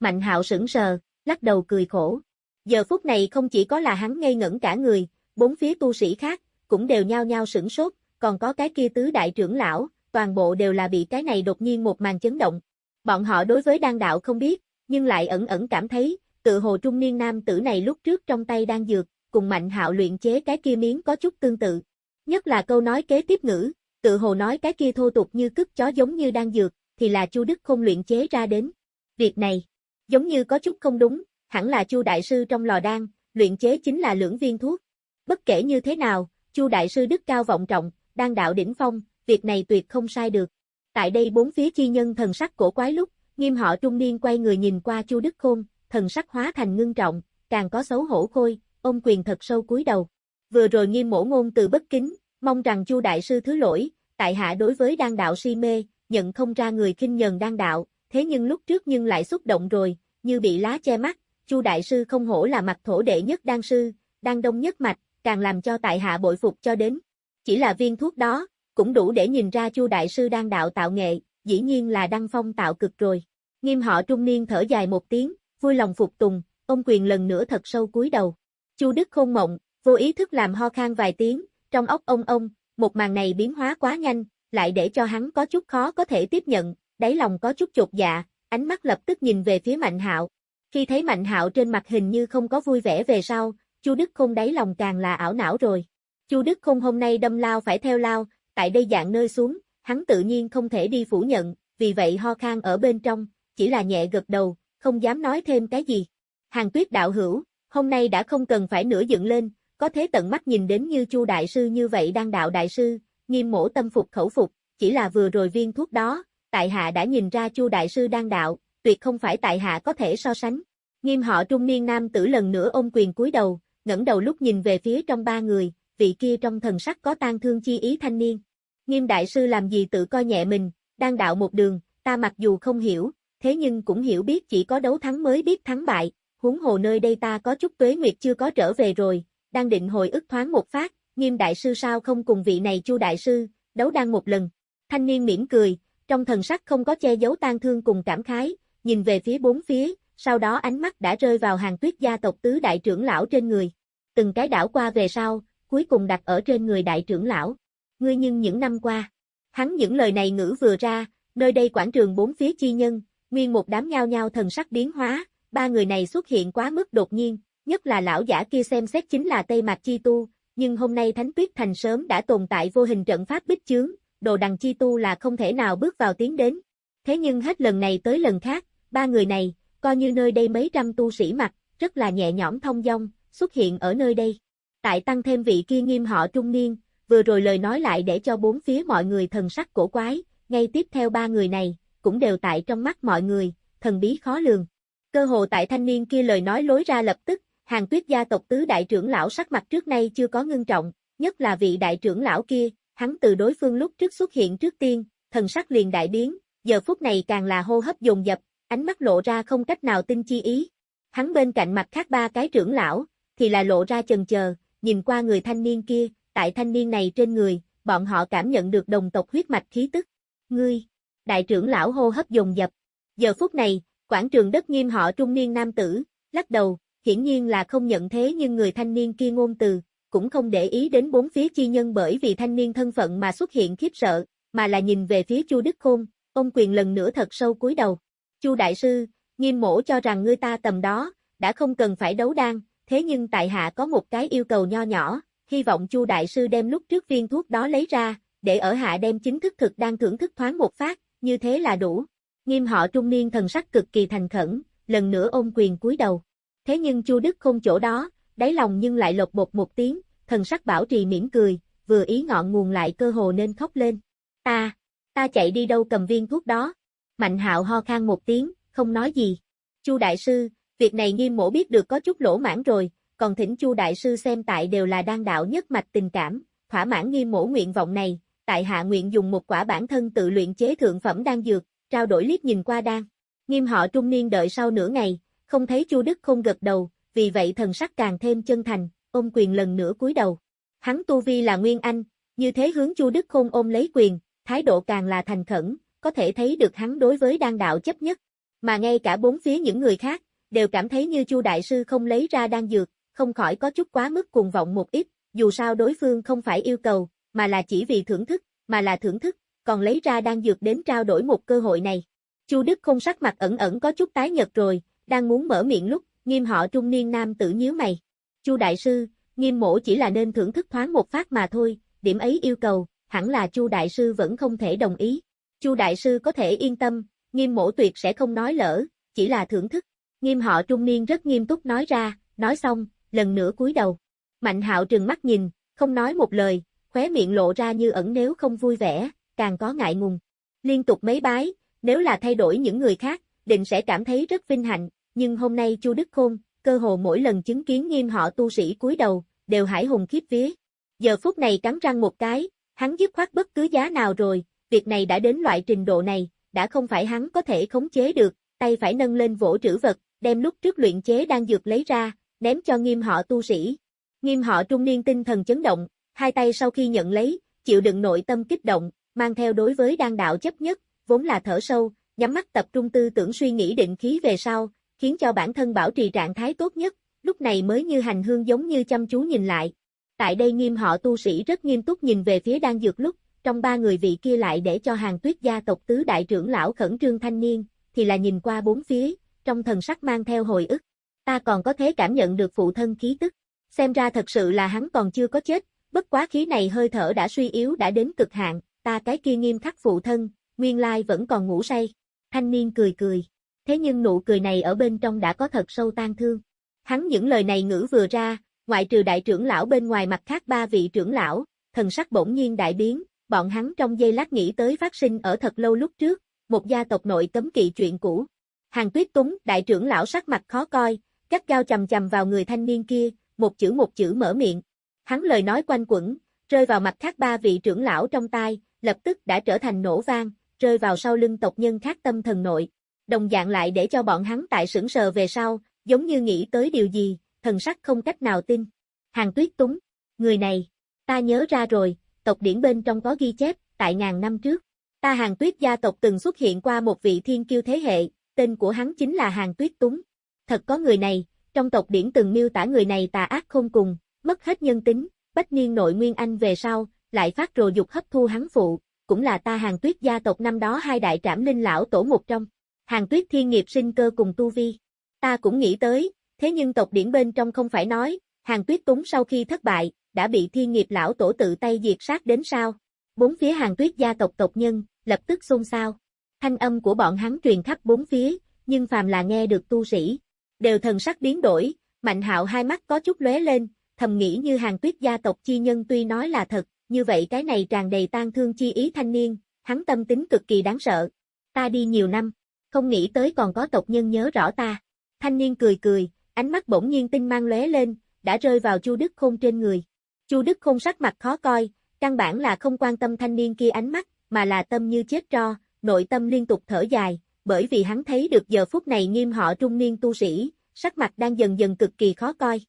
Mạnh hạo sững sờ, lắc đầu cười khổ. Giờ phút này không chỉ có là hắn ngây ngẩn cả người, bốn phía tu sĩ khác, cũng đều nhao nhao sửng sốt, còn có cái kia tứ đại trưởng lão, toàn bộ đều là bị cái này đột nhiên một màn chấn động. Bọn họ đối với đan đạo không biết, nhưng lại ẩn ẩn cảm thấy, tự hồ trung niên nam tử này lúc trước trong tay đang dược, cùng mạnh hạo luyện chế cái kia miếng có chút tương tự. Nhất là câu nói kế tiếp ngữ, tự hồ nói cái kia thô tục như cứt chó giống như đang dược, thì là Chu Đức không luyện chế ra đến. Việc này, giống như có chút không đúng, hẳn là Chu đại sư trong lò đan, luyện chế chính là lưỡng viên thuốc. Bất kể như thế nào, Chu đại sư đức cao vọng trọng, đang đạo đỉnh phong, việc này tuyệt không sai được. Tại đây bốn phía chi nhân thần sắc cổ quái lúc, nghiêm họ trung niên quay người nhìn qua Chu Đức Khôn, thần sắc hóa thành ngưng trọng, càng có xấu hổ khôi, ôm quyền thật sâu cúi đầu. Vừa rồi nghiêm mổ ngôn từ bất kính, mong rằng Chu đại sư thứ lỗi, tại hạ đối với đan đạo si mê, nhận không ra người kinh nhần đan đạo, thế nhưng lúc trước nhưng lại xúc động rồi, như bị lá che mắt, Chu đại sư không hổ là mặt thổ đệ nhất đan sư, đan đông nhất mạch, càng làm cho tại hạ bội phục cho đến. Chỉ là viên thuốc đó, cũng đủ để nhìn ra Chu đại sư đan đạo tạo nghệ, dĩ nhiên là đăng phong tạo cực rồi. Nghiêm họ trung niên thở dài một tiếng, vui lòng phục tùng, ông quyền lần nữa thật sâu cúi đầu. Chu Đức khôn mộng, vô ý thức làm ho khan vài tiếng, trong óc ông ông, một màn này biến hóa quá nhanh, lại để cho hắn có chút khó có thể tiếp nhận, đáy lòng có chút chột dạ, ánh mắt lập tức nhìn về phía Mạnh Hạo. Khi thấy Mạnh Hạo trên mặt hình như không có vui vẻ về sau, Chu Đức Khôn đáy lòng càng là ảo não rồi. Chu Đức Khôn hôm nay đâm lao phải theo lao, tại đây dạng nơi xuống, hắn tự nhiên không thể đi phủ nhận, vì vậy ho khan ở bên trong, chỉ là nhẹ gật đầu, không dám nói thêm cái gì. Hàng tuyết đạo hữu, hôm nay đã không cần phải nửa dựng lên, có thế tận mắt nhìn đến như Chu đại sư như vậy đang đạo đại sư, nghiêm mổ tâm phục khẩu phục, chỉ là vừa rồi viên thuốc đó, tại hạ đã nhìn ra Chu đại sư đang đạo, tuyệt không phải tại hạ có thể so sánh. Nghiêm họ trung niên nam tử lần nữa ôm quyền cúi đầu, ngẩng đầu lúc nhìn về phía trong ba người, vị kia trong thần sắc có tang thương chi ý thanh niên. Nghiêm đại sư làm gì tự coi nhẹ mình, đang đạo một đường, ta mặc dù không hiểu, thế nhưng cũng hiểu biết chỉ có đấu thắng mới biết thắng bại, huống hồ nơi đây ta có chút tuế nguyệt chưa có trở về rồi, đang định hồi ức thoáng một phát, nghiêm đại sư sao không cùng vị này chu đại sư, đấu đang một lần. Thanh niên mỉm cười, trong thần sắc không có che giấu tang thương cùng cảm khái, nhìn về phía bốn phía, sau đó ánh mắt đã rơi vào hàng tuyết gia tộc tứ đại trưởng lão trên người. Từng cái đảo qua về sau, cuối cùng đặt ở trên người đại trưởng lão. Ngươi nhưng những năm qua, hắn những lời này ngữ vừa ra, nơi đây quảng trường bốn phía chi nhân, nguyên một đám nhao nhao thần sắc biến hóa, ba người này xuất hiện quá mức đột nhiên, nhất là lão giả kia xem xét chính là Tây Mạc Chi Tu, nhưng hôm nay Thánh Tuyết Thành sớm đã tồn tại vô hình trận pháp bích chướng, đồ đằng Chi Tu là không thể nào bước vào tiến đến. Thế nhưng hết lần này tới lần khác, ba người này, coi như nơi đây mấy trăm tu sĩ mặt, rất là nhẹ nhõm thông dong, xuất hiện ở nơi đây. Tại tăng thêm vị kia nghiêm họ trung niên, vừa rồi lời nói lại để cho bốn phía mọi người thần sắc cổ quái, ngay tiếp theo ba người này, cũng đều tại trong mắt mọi người, thần bí khó lường. Cơ hồ tại thanh niên kia lời nói lối ra lập tức, hàng tuyết gia tộc tứ đại trưởng lão sắc mặt trước nay chưa có ngưng trọng, nhất là vị đại trưởng lão kia, hắn từ đối phương lúc trước xuất hiện trước tiên, thần sắc liền đại biến, giờ phút này càng là hô hấp dồn dập, ánh mắt lộ ra không cách nào tin chi ý. Hắn bên cạnh mặt khác ba cái trưởng lão, thì là lộ ra chần chờ, nhìn qua người thanh niên kia, tại thanh niên này trên người, bọn họ cảm nhận được đồng tộc huyết mạch khí tức. Ngươi, đại trưởng lão hô hấp dồn dập. Giờ phút này, quảng trường đất nghiêm họ trung niên nam tử, lắc đầu, hiển nhiên là không nhận thế nhưng người thanh niên kia ngôn từ, cũng không để ý đến bốn phía chi nhân bởi vì thanh niên thân phận mà xuất hiện khiếp sợ, mà là nhìn về phía Chu Đức Khôn, ông quyền lần nữa thật sâu cúi đầu. Chu đại sư, nghiêm mổ cho rằng ngươi ta tầm đó, đã không cần phải đấu đan, thế nhưng tại hạ có một cái yêu cầu nho nhỏ, hy vọng Chu đại sư đem lúc trước viên thuốc đó lấy ra, để ở hạ đem chính thức thực đang thưởng thức thoáng một phát, như thế là đủ. Nghiêm họ trung niên thần sắc cực kỳ thành khẩn, lần nữa ôm quyền cúi đầu. Thế nhưng Chu Đức không chỗ đó, đáy lòng nhưng lại lột bột một tiếng, thần sắc bảo trì mỉm cười, vừa ý ngọn nguồn lại cơ hồ nên khóc lên. Ta, ta chạy đi đâu cầm viên thuốc đó. Mạnh hạo ho khan một tiếng, không nói gì. Chu đại sư, việc này nghiêm mổ biết được có chút lỗ mãn rồi, còn thỉnh Chu đại sư xem tại đều là đang đạo nhất mạch tình cảm, thỏa mãn nghiêm mổ nguyện vọng này, tại hạ nguyện dùng một quả bản thân tự luyện chế thượng phẩm đan dược, trao đổi liếc nhìn qua đan. Nghiêm họ trung niên đợi sau nửa ngày, không thấy Chu Đức không gật đầu, vì vậy thần sắc càng thêm chân thành, ôm quyền lần nữa cúi đầu. Hắn tu vi là Nguyên Anh, như thế hướng Chu Đức Khôn ôm lấy quyền, thái độ càng là thành khẩn, có thể thấy được hắn đối với đan đạo chấp nhất. Mà ngay cả bốn phía những người khác, đều cảm thấy như Chu Đại Sư không lấy ra đan dược, không khỏi có chút quá mức cuồng vọng một ít, dù sao đối phương không phải yêu cầu, mà là chỉ vì thưởng thức, mà là thưởng thức, còn lấy ra đang dược đến trao đổi một cơ hội này. Chu Đức không sắc mặt ẩn ẩn có chút tái nhật rồi, đang muốn mở miệng lúc, nghiêm họ trung niên nam tử nhíu mày. Chu đại sư, nghiêm mổ chỉ là nên thưởng thức thoáng một phát mà thôi, điểm ấy yêu cầu, hẳn là Chu đại sư vẫn không thể đồng ý. Chu đại sư có thể yên tâm, nghiêm mổ tuyệt sẽ không nói lỡ, chỉ là thưởng thức. Nghiêm họ trung niên rất nghiêm túc nói ra, nói xong, lần nữa cúi đầu. Mạnh hạo trừng mắt nhìn, không nói một lời, khóe miệng lộ ra như ẩn nếu không vui vẻ, càng có ngại ngùng. Liên tục mấy bái, nếu là thay đổi những người khác, định sẽ cảm thấy rất vinh hạnh, nhưng hôm nay Chu Đức Khôn, cơ hồ mỗi lần chứng kiến nghiêm họ tu sĩ cúi đầu, đều hải hùng khiếp vía. Giờ phút này cắn răng một cái, hắn dứt khoát bất cứ giá nào rồi, việc này đã đến loại trình độ này, đã không phải hắn có thể khống chế được, tay phải nâng lên vỗ trữ vật, đem lúc trước luyện chế đang dược lấy ra, ném cho nghiêm họ tu sĩ. Nghiêm họ trung niên tinh thần chấn động, hai tay sau khi nhận lấy, chịu đựng nội tâm kích động, mang theo đối với đan đạo chấp nhất, vốn là thở sâu, nhắm mắt tập trung tư tưởng suy nghĩ định khí về sau, khiến cho bản thân bảo trì trạng thái tốt nhất, lúc này mới như hành hương giống như chăm chú nhìn lại. Tại đây nghiêm họ tu sĩ rất nghiêm túc nhìn về phía đan dược lúc, trong ba người vị kia lại để cho hàng tuyết gia tộc tứ đại trưởng lão khẩn trương thanh niên, thì là nhìn qua bốn phía, trong thần sắc mang theo hồi ức. Ta còn có thể cảm nhận được phụ thân khí tức. Xem ra thật sự là hắn còn chưa có chết, bất quá khí này hơi thở đã suy yếu đã đến cực hạn, ta cái kia nghiêm khắc phụ thân, nguyên lai vẫn còn ngủ say. Thanh niên cười cười. Thế nhưng nụ cười này ở bên trong đã có thật sâu tan thương. Hắn những lời này ngữ vừa ra, ngoại trừ đại trưởng lão bên ngoài mặt khác ba vị trưởng lão, thần sắc bỗng nhiên đại biến, bọn hắn trong giây lát nghĩ tới phát sinh ở thật lâu lúc trước, một gia tộc nội cấm kỵ chuyện cũ. Hàng tuyết túng, đại trưởng lão sắc mặt khó coi, cắt gao chầm chầm vào người thanh niên kia, một chữ một chữ mở miệng. Hắn lời nói quanh quẩn, rơi vào mặt khác ba vị trưởng lão trong tai, lập tức đã trở thành nổ vang, rơi vào sau lưng tộc nhân khác tâm thần nội. Đồng dạng lại để cho bọn hắn tại sững sờ về sau, giống như nghĩ tới điều gì, thần sắc không cách nào tin. Hàng tuyết túng, người này, ta nhớ ra rồi, tộc điển bên trong có ghi chép, tại ngàn năm trước. Ta hàng tuyết gia tộc từng xuất hiện qua một vị thiên kiêu thế hệ, tên của hắn chính là hàng tuyết túng. Thật có người này, trong tộc điển từng miêu tả người này tà ác không cùng, mất hết nhân tính, bách niên nội nguyên anh về sau, lại phát rồ dục hấp thu hắn phụ, cũng là ta hàng tuyết gia tộc năm đó hai đại trảm linh lão tổ một trong. Hàng tuyết thiên nghiệp sinh cơ cùng tu vi. Ta cũng nghĩ tới, thế nhưng tộc điển bên trong không phải nói, hàng tuyết túng sau khi thất bại, đã bị thiên nghiệp lão tổ tự tay diệt sát đến sao. Bốn phía hàng tuyết gia tộc tộc nhân, lập tức xôn xao. Thanh âm của bọn hắn truyền khắp bốn phía, nhưng phàm là nghe được tu sĩ, đều thần sắc biến đổi, mạnh hạo hai mắt có chút lóe lên, thầm nghĩ như hàng tuyết gia tộc chi nhân tuy nói là thật, như vậy cái này tràn đầy tan thương chi ý thanh niên, hắn tâm tính cực kỳ đáng sợ. Ta đi nhiều năm, không nghĩ tới còn có tộc nhân nhớ rõ ta. Thanh niên cười cười, ánh mắt bỗng nhiên tinh mang lóe lên, đã rơi vào Chu Đức Khôn trên người. Chu Đức Khôn sắc mặt khó coi, căn bản là không quan tâm thanh niên kia ánh mắt, mà là tâm như chết tro, nội tâm liên tục thở dài, bởi vì hắn thấy được giờ phút này nghiêm họ trung niên tu sĩ, sắc mặt đang dần dần cực kỳ khó coi.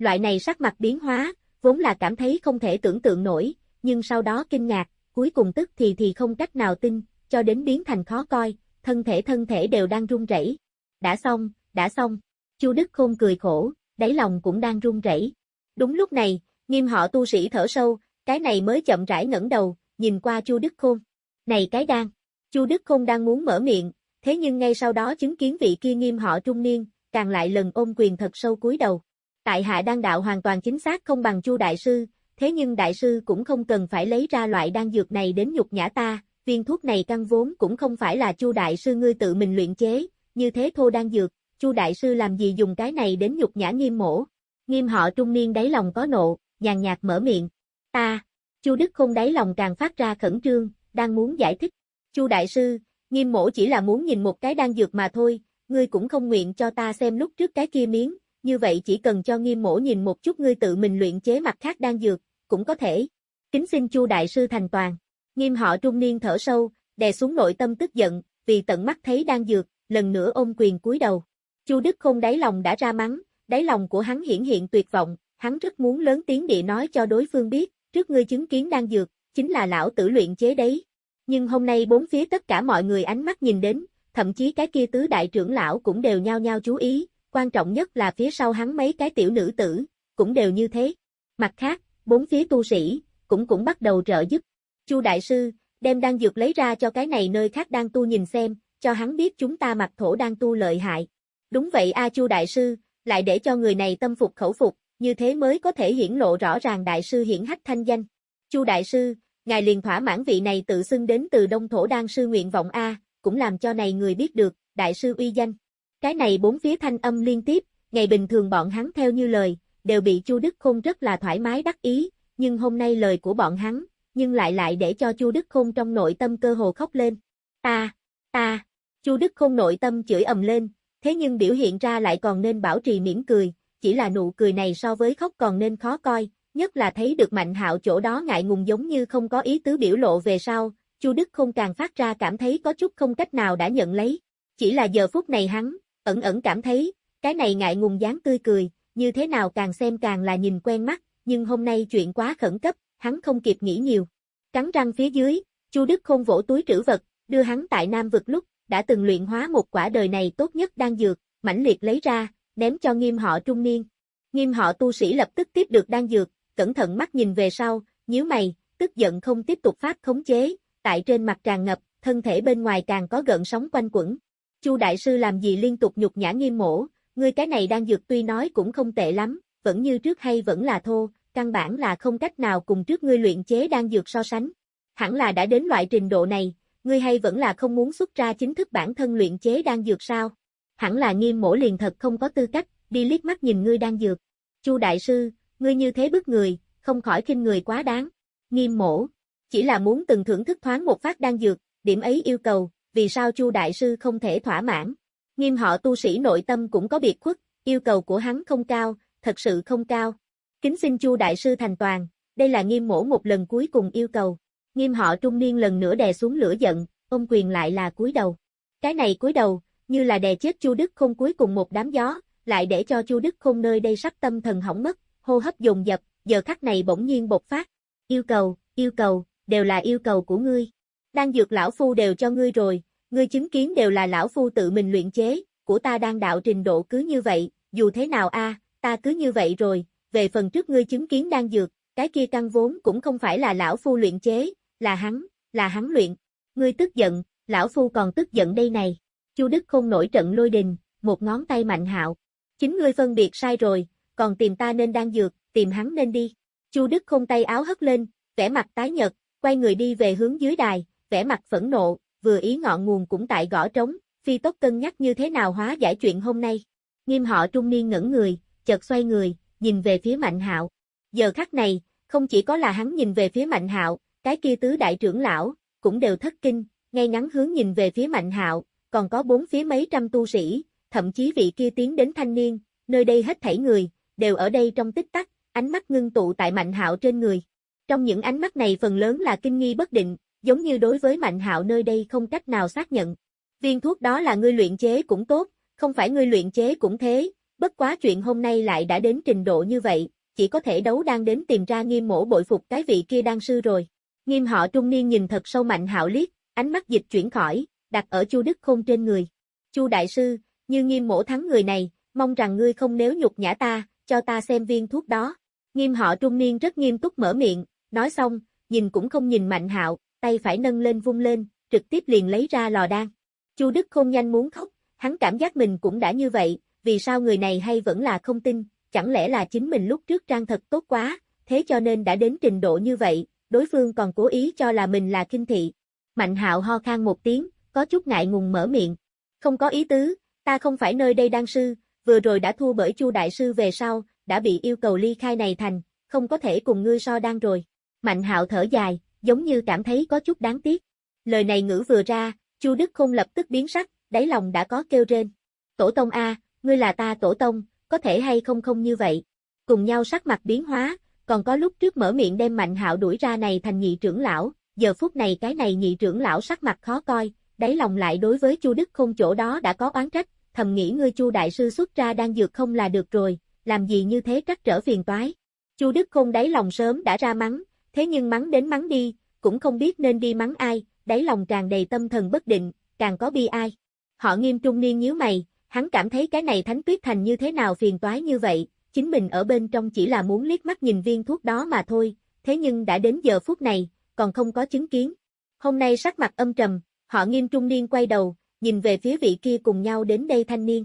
Loại này sắc mặt biến hóa, vốn là cảm thấy không thể tưởng tượng nổi, nhưng sau đó kinh ngạc, cuối cùng tức thì thì không cách nào tin, cho đến biến thành khó coi, thân thể thân thể đều đang run rẩy. Đã xong, đã xong. Chu Đức Khôn cười khổ, đáy lòng cũng đang run rẩy. Đúng lúc này, nghiêm họ tu sĩ thở sâu, cái này mới chậm rãi ngẩng đầu, nhìn qua Chu Đức Khôn. Này cái đang. Chu Đức Khôn đang muốn mở miệng, thế nhưng ngay sau đó chứng kiến vị kia nghiêm họ trung niên, càng lại lần ôm quyền thật sâu cúi đầu. Tại hạ đan đạo hoàn toàn chính xác không bằng Chu đại sư, thế nhưng đại sư cũng không cần phải lấy ra loại đan dược này đến nhục nhã ta, viên thuốc này căn vốn cũng không phải là Chu đại sư ngươi tự mình luyện chế, như thế thô đan dược, Chu đại sư làm gì dùng cái này đến nhục nhã Nghiêm mổ? Nghiêm họ trung niên đáy lòng có nộ, nhàn nhạt mở miệng. Ta, Chu Đức không đáy lòng càng phát ra khẩn trương, đang muốn giải thích. Chu đại sư, Nghiêm mổ chỉ là muốn nhìn một cái đan dược mà thôi, ngươi cũng không nguyện cho ta xem lúc trước cái kia miếng, như vậy chỉ cần cho Nghiêm mổ nhìn một chút ngươi tự mình luyện chế mặt khác đang dược, cũng có thể. Kính xin Chu đại sư thành toàn. Nghiêm họ trung niên thở sâu, đè xuống nội tâm tức giận, vì tận mắt thấy đang dược, lần nữa ôm quyền cúi đầu. Chu Đức không đáy lòng đã ra mắng, đáy lòng của hắn hiển hiện tuyệt vọng, hắn rất muốn lớn tiếng địa nói cho đối phương biết, trước ngươi chứng kiến đang dược, chính là lão tử luyện chế đấy. Nhưng hôm nay bốn phía tất cả mọi người ánh mắt nhìn đến, thậm chí cái kia tứ đại trưởng lão cũng đều nhao nhao chú ý, quan trọng nhất là phía sau hắn mấy cái tiểu nữ tử, cũng đều như thế. Mặt khác, bốn phía tu sĩ, cũng cũng bắt đầu trợ giúp. Chu đại sư, đem đan dược lấy ra cho cái này nơi khác đang tu nhìn xem, cho hắn biết chúng ta mặc thổ đang tu lợi hại. Đúng vậy a Chu đại sư, lại để cho người này tâm phục khẩu phục, như thế mới có thể hiển lộ rõ ràng đại sư hiển hách thanh danh. Chu đại sư, ngài liền thỏa mãn vị này tự xưng đến từ Đông thổ đan sư nguyện vọng a, cũng làm cho này người biết được, đại sư uy danh. Cái này bốn phía thanh âm liên tiếp, ngày bình thường bọn hắn theo như lời, đều bị Chu Đức Khôn rất là thoải mái đắc ý, nhưng hôm nay lời của bọn hắn, nhưng lại lại để cho Chu Đức Khôn trong nội tâm cơ hồ khóc lên. Ta, ta, Chu Đức Khôn nội tâm chửi ầm lên, thế nhưng biểu hiện ra lại còn nên bảo trì mỉm cười, chỉ là nụ cười này so với khóc còn nên khó coi, nhất là thấy được Mạnh Hạo chỗ đó ngại ngùng giống như không có ý tứ biểu lộ về sau, Chu Đức Khôn càng phát ra cảm thấy có chút không cách nào đã nhận lấy. Chỉ là giờ phút này hắn, ẩn ẩn cảm thấy, cái này ngại ngùng dáng tươi cười, như thế nào càng xem càng là nhìn quen mắt, nhưng hôm nay chuyện quá khẩn cấp, hắn không kịp nghĩ nhiều. Cắn răng phía dưới, Chu Đức Khôn vỗ túi trữ vật, đưa hắn tại Nam vực lúc, đã từng luyện hóa một quả đời này tốt nhất đang dược, mãnh liệt lấy ra, ném cho nghiêm họ trung niên. Nghiêm họ tu sĩ lập tức tiếp được đang dược, cẩn thận mắt nhìn về sau, nhíu mày, tức giận không tiếp tục pháp khống chế, tại trên mặt tràn ngập, thân thể bên ngoài càng có gợn sóng quanh quẩn. Chu đại sư làm gì liên tục nhục nhã nghiêm mổ, ngươi cái này đang dược tuy nói cũng không tệ lắm, vẫn như trước hay vẫn là thô, căn bản là không cách nào cùng trước ngươi luyện chế đang dược so sánh. Hẳn là đã đến loại trình độ này, ngươi hay vẫn là không muốn xuất ra chính thức bản thân luyện chế đang dược sao? Hẳn là nghiêm mổ liền thật không có tư cách, đi liếc mắt nhìn ngươi đang dược. Chu đại sư, ngươi như thế bức người, không khỏi kinh người quá đáng. Nghiêm mổ, chỉ là muốn từng thưởng thức thoáng một phát đang dược, điểm ấy yêu cầu, vì sao Chu đại sư không thể thỏa mãn? Nghiêm họ tu sĩ nội tâm cũng có biệt khuất, yêu cầu của hắn không cao, thật sự không cao. Kính xin Chu đại sư thành toàn, đây là nghiêm mổ một lần cuối cùng yêu cầu. Nghiêm họ trung niên lần nữa đè xuống lửa giận, ôm quyền lại là cúi đầu. Cái này cúi đầu, như là đè chết Chu Đức không cuối cùng một đám gió, lại để cho Chu Đức không nơi đây sắp tâm thần hỏng mất, hô hấp dồn dập, giờ khắc này bỗng nhiên bộc phát. Yêu cầu, yêu cầu, đều là yêu cầu của ngươi. Đang dược lão phu đều cho ngươi rồi, ngươi chứng kiến đều là lão phu tự mình luyện chế, của ta đang đạo trình độ cứ như vậy, dù thế nào a, ta cứ như vậy rồi, về phần trước ngươi chứng kiến đang dược, cái kia căn vốn cũng không phải là lão phu luyện chế, là hắn, là hắn luyện. Ngươi tức giận, lão phu còn tức giận đây này. Chu Đức không nổi trận lôi đình, một ngón tay mạnh hạo. Chính ngươi phân biệt sai rồi, còn tìm ta nên đang dược, tìm hắn nên đi. Chu Đức không tay áo hất lên, vẻ mặt tái nhợt, quay người đi về hướng dưới đài, vẻ mặt phẫn nộ, vừa ý ngọn nguồn cũng tại gõ trống, phi tốc cân nhắc như thế nào hóa giải chuyện hôm nay. Nghiêm họ trung niên ngẩn người, chợt xoay người, nhìn về phía Mạnh Hạo. Giờ khắc này, không chỉ có là hắn nhìn về phía Mạnh Hạo, cái kia tứ đại trưởng lão cũng đều thất kinh, ngay ngắn hướng nhìn về phía Mạnh Hạo, còn có bốn phía mấy trăm tu sĩ, thậm chí vị kia tiến đến thanh niên, nơi đây hết thảy người đều ở đây trong tích tắc, ánh mắt ngưng tụ tại Mạnh Hạo trên người. Trong những ánh mắt này phần lớn là kinh nghi bất định, giống như đối với Mạnh Hạo nơi đây không cách nào xác nhận. Viên thuốc đó là ngươi luyện chế cũng tốt, không phải ngươi luyện chế cũng thế, bất quá chuyện hôm nay lại đã đến trình độ như vậy, chỉ có thể đấu đang đến tìm ra nghiêm Mỗ bội phục cái vị kia đang sư rồi. Nghiêm họ trung niên nhìn thật sâu Mạnh Hạo liếc, ánh mắt dịch chuyển khỏi, đặt ở Chu Đức Khôn trên người. Chu đại sư, như nghiêm Mỗ thắng người này, mong rằng ngươi không nếu nhục nhã ta, cho ta xem viên thuốc đó. Nghiêm họ trung niên rất nghiêm túc mở miệng, nói xong, nhìn cũng không nhìn Mạnh Hạo, tay phải nâng lên vung lên, trực tiếp liền lấy ra lò đan. Chu Đức Khôn nhanh muốn khóc, hắn cảm giác mình cũng đã như vậy, vì sao người này hay vẫn là không tin, chẳng lẽ là chính mình lúc trước trang thật tốt quá, thế cho nên đã đến trình độ như vậy, đối phương còn cố ý cho là mình là kinh thị. Mạnh hạo ho khan một tiếng, có chút ngại ngùng mở miệng. Không có ý tứ, ta không phải nơi đây đan sư, vừa rồi đã thua bởi Chu đại sư về sau, đã bị yêu cầu ly khai này thành, không có thể cùng ngươi so đan rồi. Mạnh hạo thở dài, giống như cảm thấy có chút đáng tiếc. Lời này ngữ vừa ra, Chu Đức Khôn lập tức biến sắc, đáy lòng đã có kêu rên. Tổ tông A, ngươi là ta tổ tông, có thể hay không không như vậy. Cùng nhau sắc mặt biến hóa, còn có lúc trước mở miệng đem Mạnh Hạo đuổi ra này thành nhị trưởng lão, giờ phút này cái này nhị trưởng lão sắc mặt khó coi, đáy lòng lại đối với Chu Đức Khôn chỗ đó đã có oán trách, thầm nghĩ ngươi Chu đại sư xuất ra đang dược không là được rồi, làm gì như thế trắc trở phiền toái. Chu Đức Khôn đáy lòng sớm đã ra mắng, thế nhưng mắng đến mắng đi, cũng không biết nên đi mắng ai, đáy lòng tràn đầy tâm thần bất định, càng có bi ai. Họ nghiêm trung niên nhíu mày, hắn cảm thấy cái này thánh tuyết thành như thế nào phiền toái như vậy, chính mình ở bên trong chỉ là muốn liếc mắt nhìn viên thuốc đó mà thôi, thế nhưng đã đến giờ phút này, còn không có chứng kiến. Hôm nay sắc mặt âm trầm, họ nghiêm trung niên quay đầu, nhìn về phía vị kia cùng nhau đến đây thanh niên.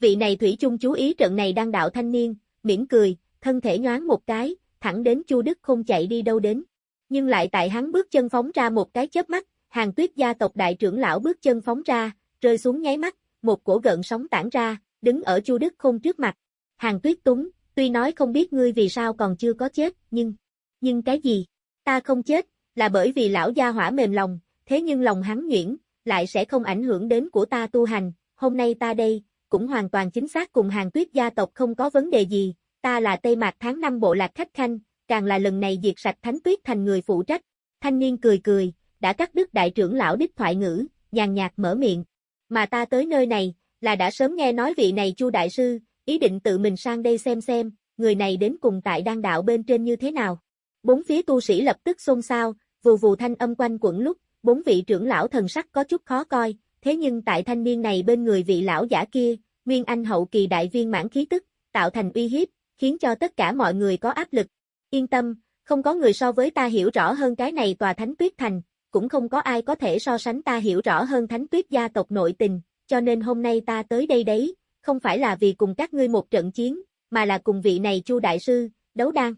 Vị này thủy chung chú ý trận này đang đạo thanh niên, mỉm cười, thân thể nhoáng một cái, thẳng đến Chu Đức không chạy đi đâu đến. Nhưng lại tại hắn bước chân phóng ra một cái chớp mắt, hàng tuyết gia tộc đại trưởng lão bước chân phóng ra, rơi xuống nháy mắt, một cổ gợn sóng tản ra, đứng ở Chu Đức không trước mặt. Hàng tuyết túng, tuy nói không biết ngươi vì sao còn chưa có chết, nhưng... Nhưng cái gì? Ta không chết, là bởi vì lão gia hỏa mềm lòng, thế nhưng lòng hắn nhuyễn, lại sẽ không ảnh hưởng đến của ta tu hành, hôm nay ta đây, cũng hoàn toàn chính xác cùng hàng tuyết gia tộc không có vấn đề gì, ta là Tây Mạc tháng năm bộ lạc khách khanh, càng là lần này diệt sạch thánh tuyết thành người phụ trách. Thanh niên cười cười, đã cắt đứt đại trưởng lão đích thoại ngữ, nhàn nhạt mở miệng. Mà ta tới nơi này, là đã sớm nghe nói vị này chu đại sư, ý định tự mình sang đây xem xem, người này đến cùng tại đan đạo bên trên như thế nào. Bốn phía tu sĩ lập tức xôn xao, vù vù thanh âm quanh quẩn lúc, bốn vị trưởng lão thần sắc có chút khó coi, thế nhưng tại thanh niên này bên người vị lão giả kia, Nguyên Anh hậu kỳ đại viên mãn khí tức, tạo thành uy hiếp, khiến cho tất cả mọi người có áp lực. Yên tâm, không có người so với ta hiểu rõ hơn cái này tòa thánh tuyết thành, cũng không có ai có thể so sánh ta hiểu rõ hơn thánh tuyết gia tộc nội tình, cho nên hôm nay ta tới đây đấy, không phải là vì cùng các ngươi một trận chiến, mà là cùng vị này Chu đại sư, đấu đan.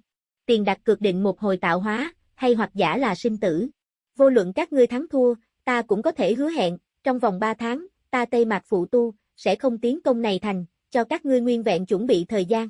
Tiền đặt cược định một hồi tạo hóa, hay hoặc giả là sinh tử. Vô luận các ngươi thắng thua, ta cũng có thể hứa hẹn, trong vòng 3 tháng, ta Tây Mạc phụ tu, sẽ không tiến công này thành, cho các ngươi nguyên vẹn chuẩn bị thời gian.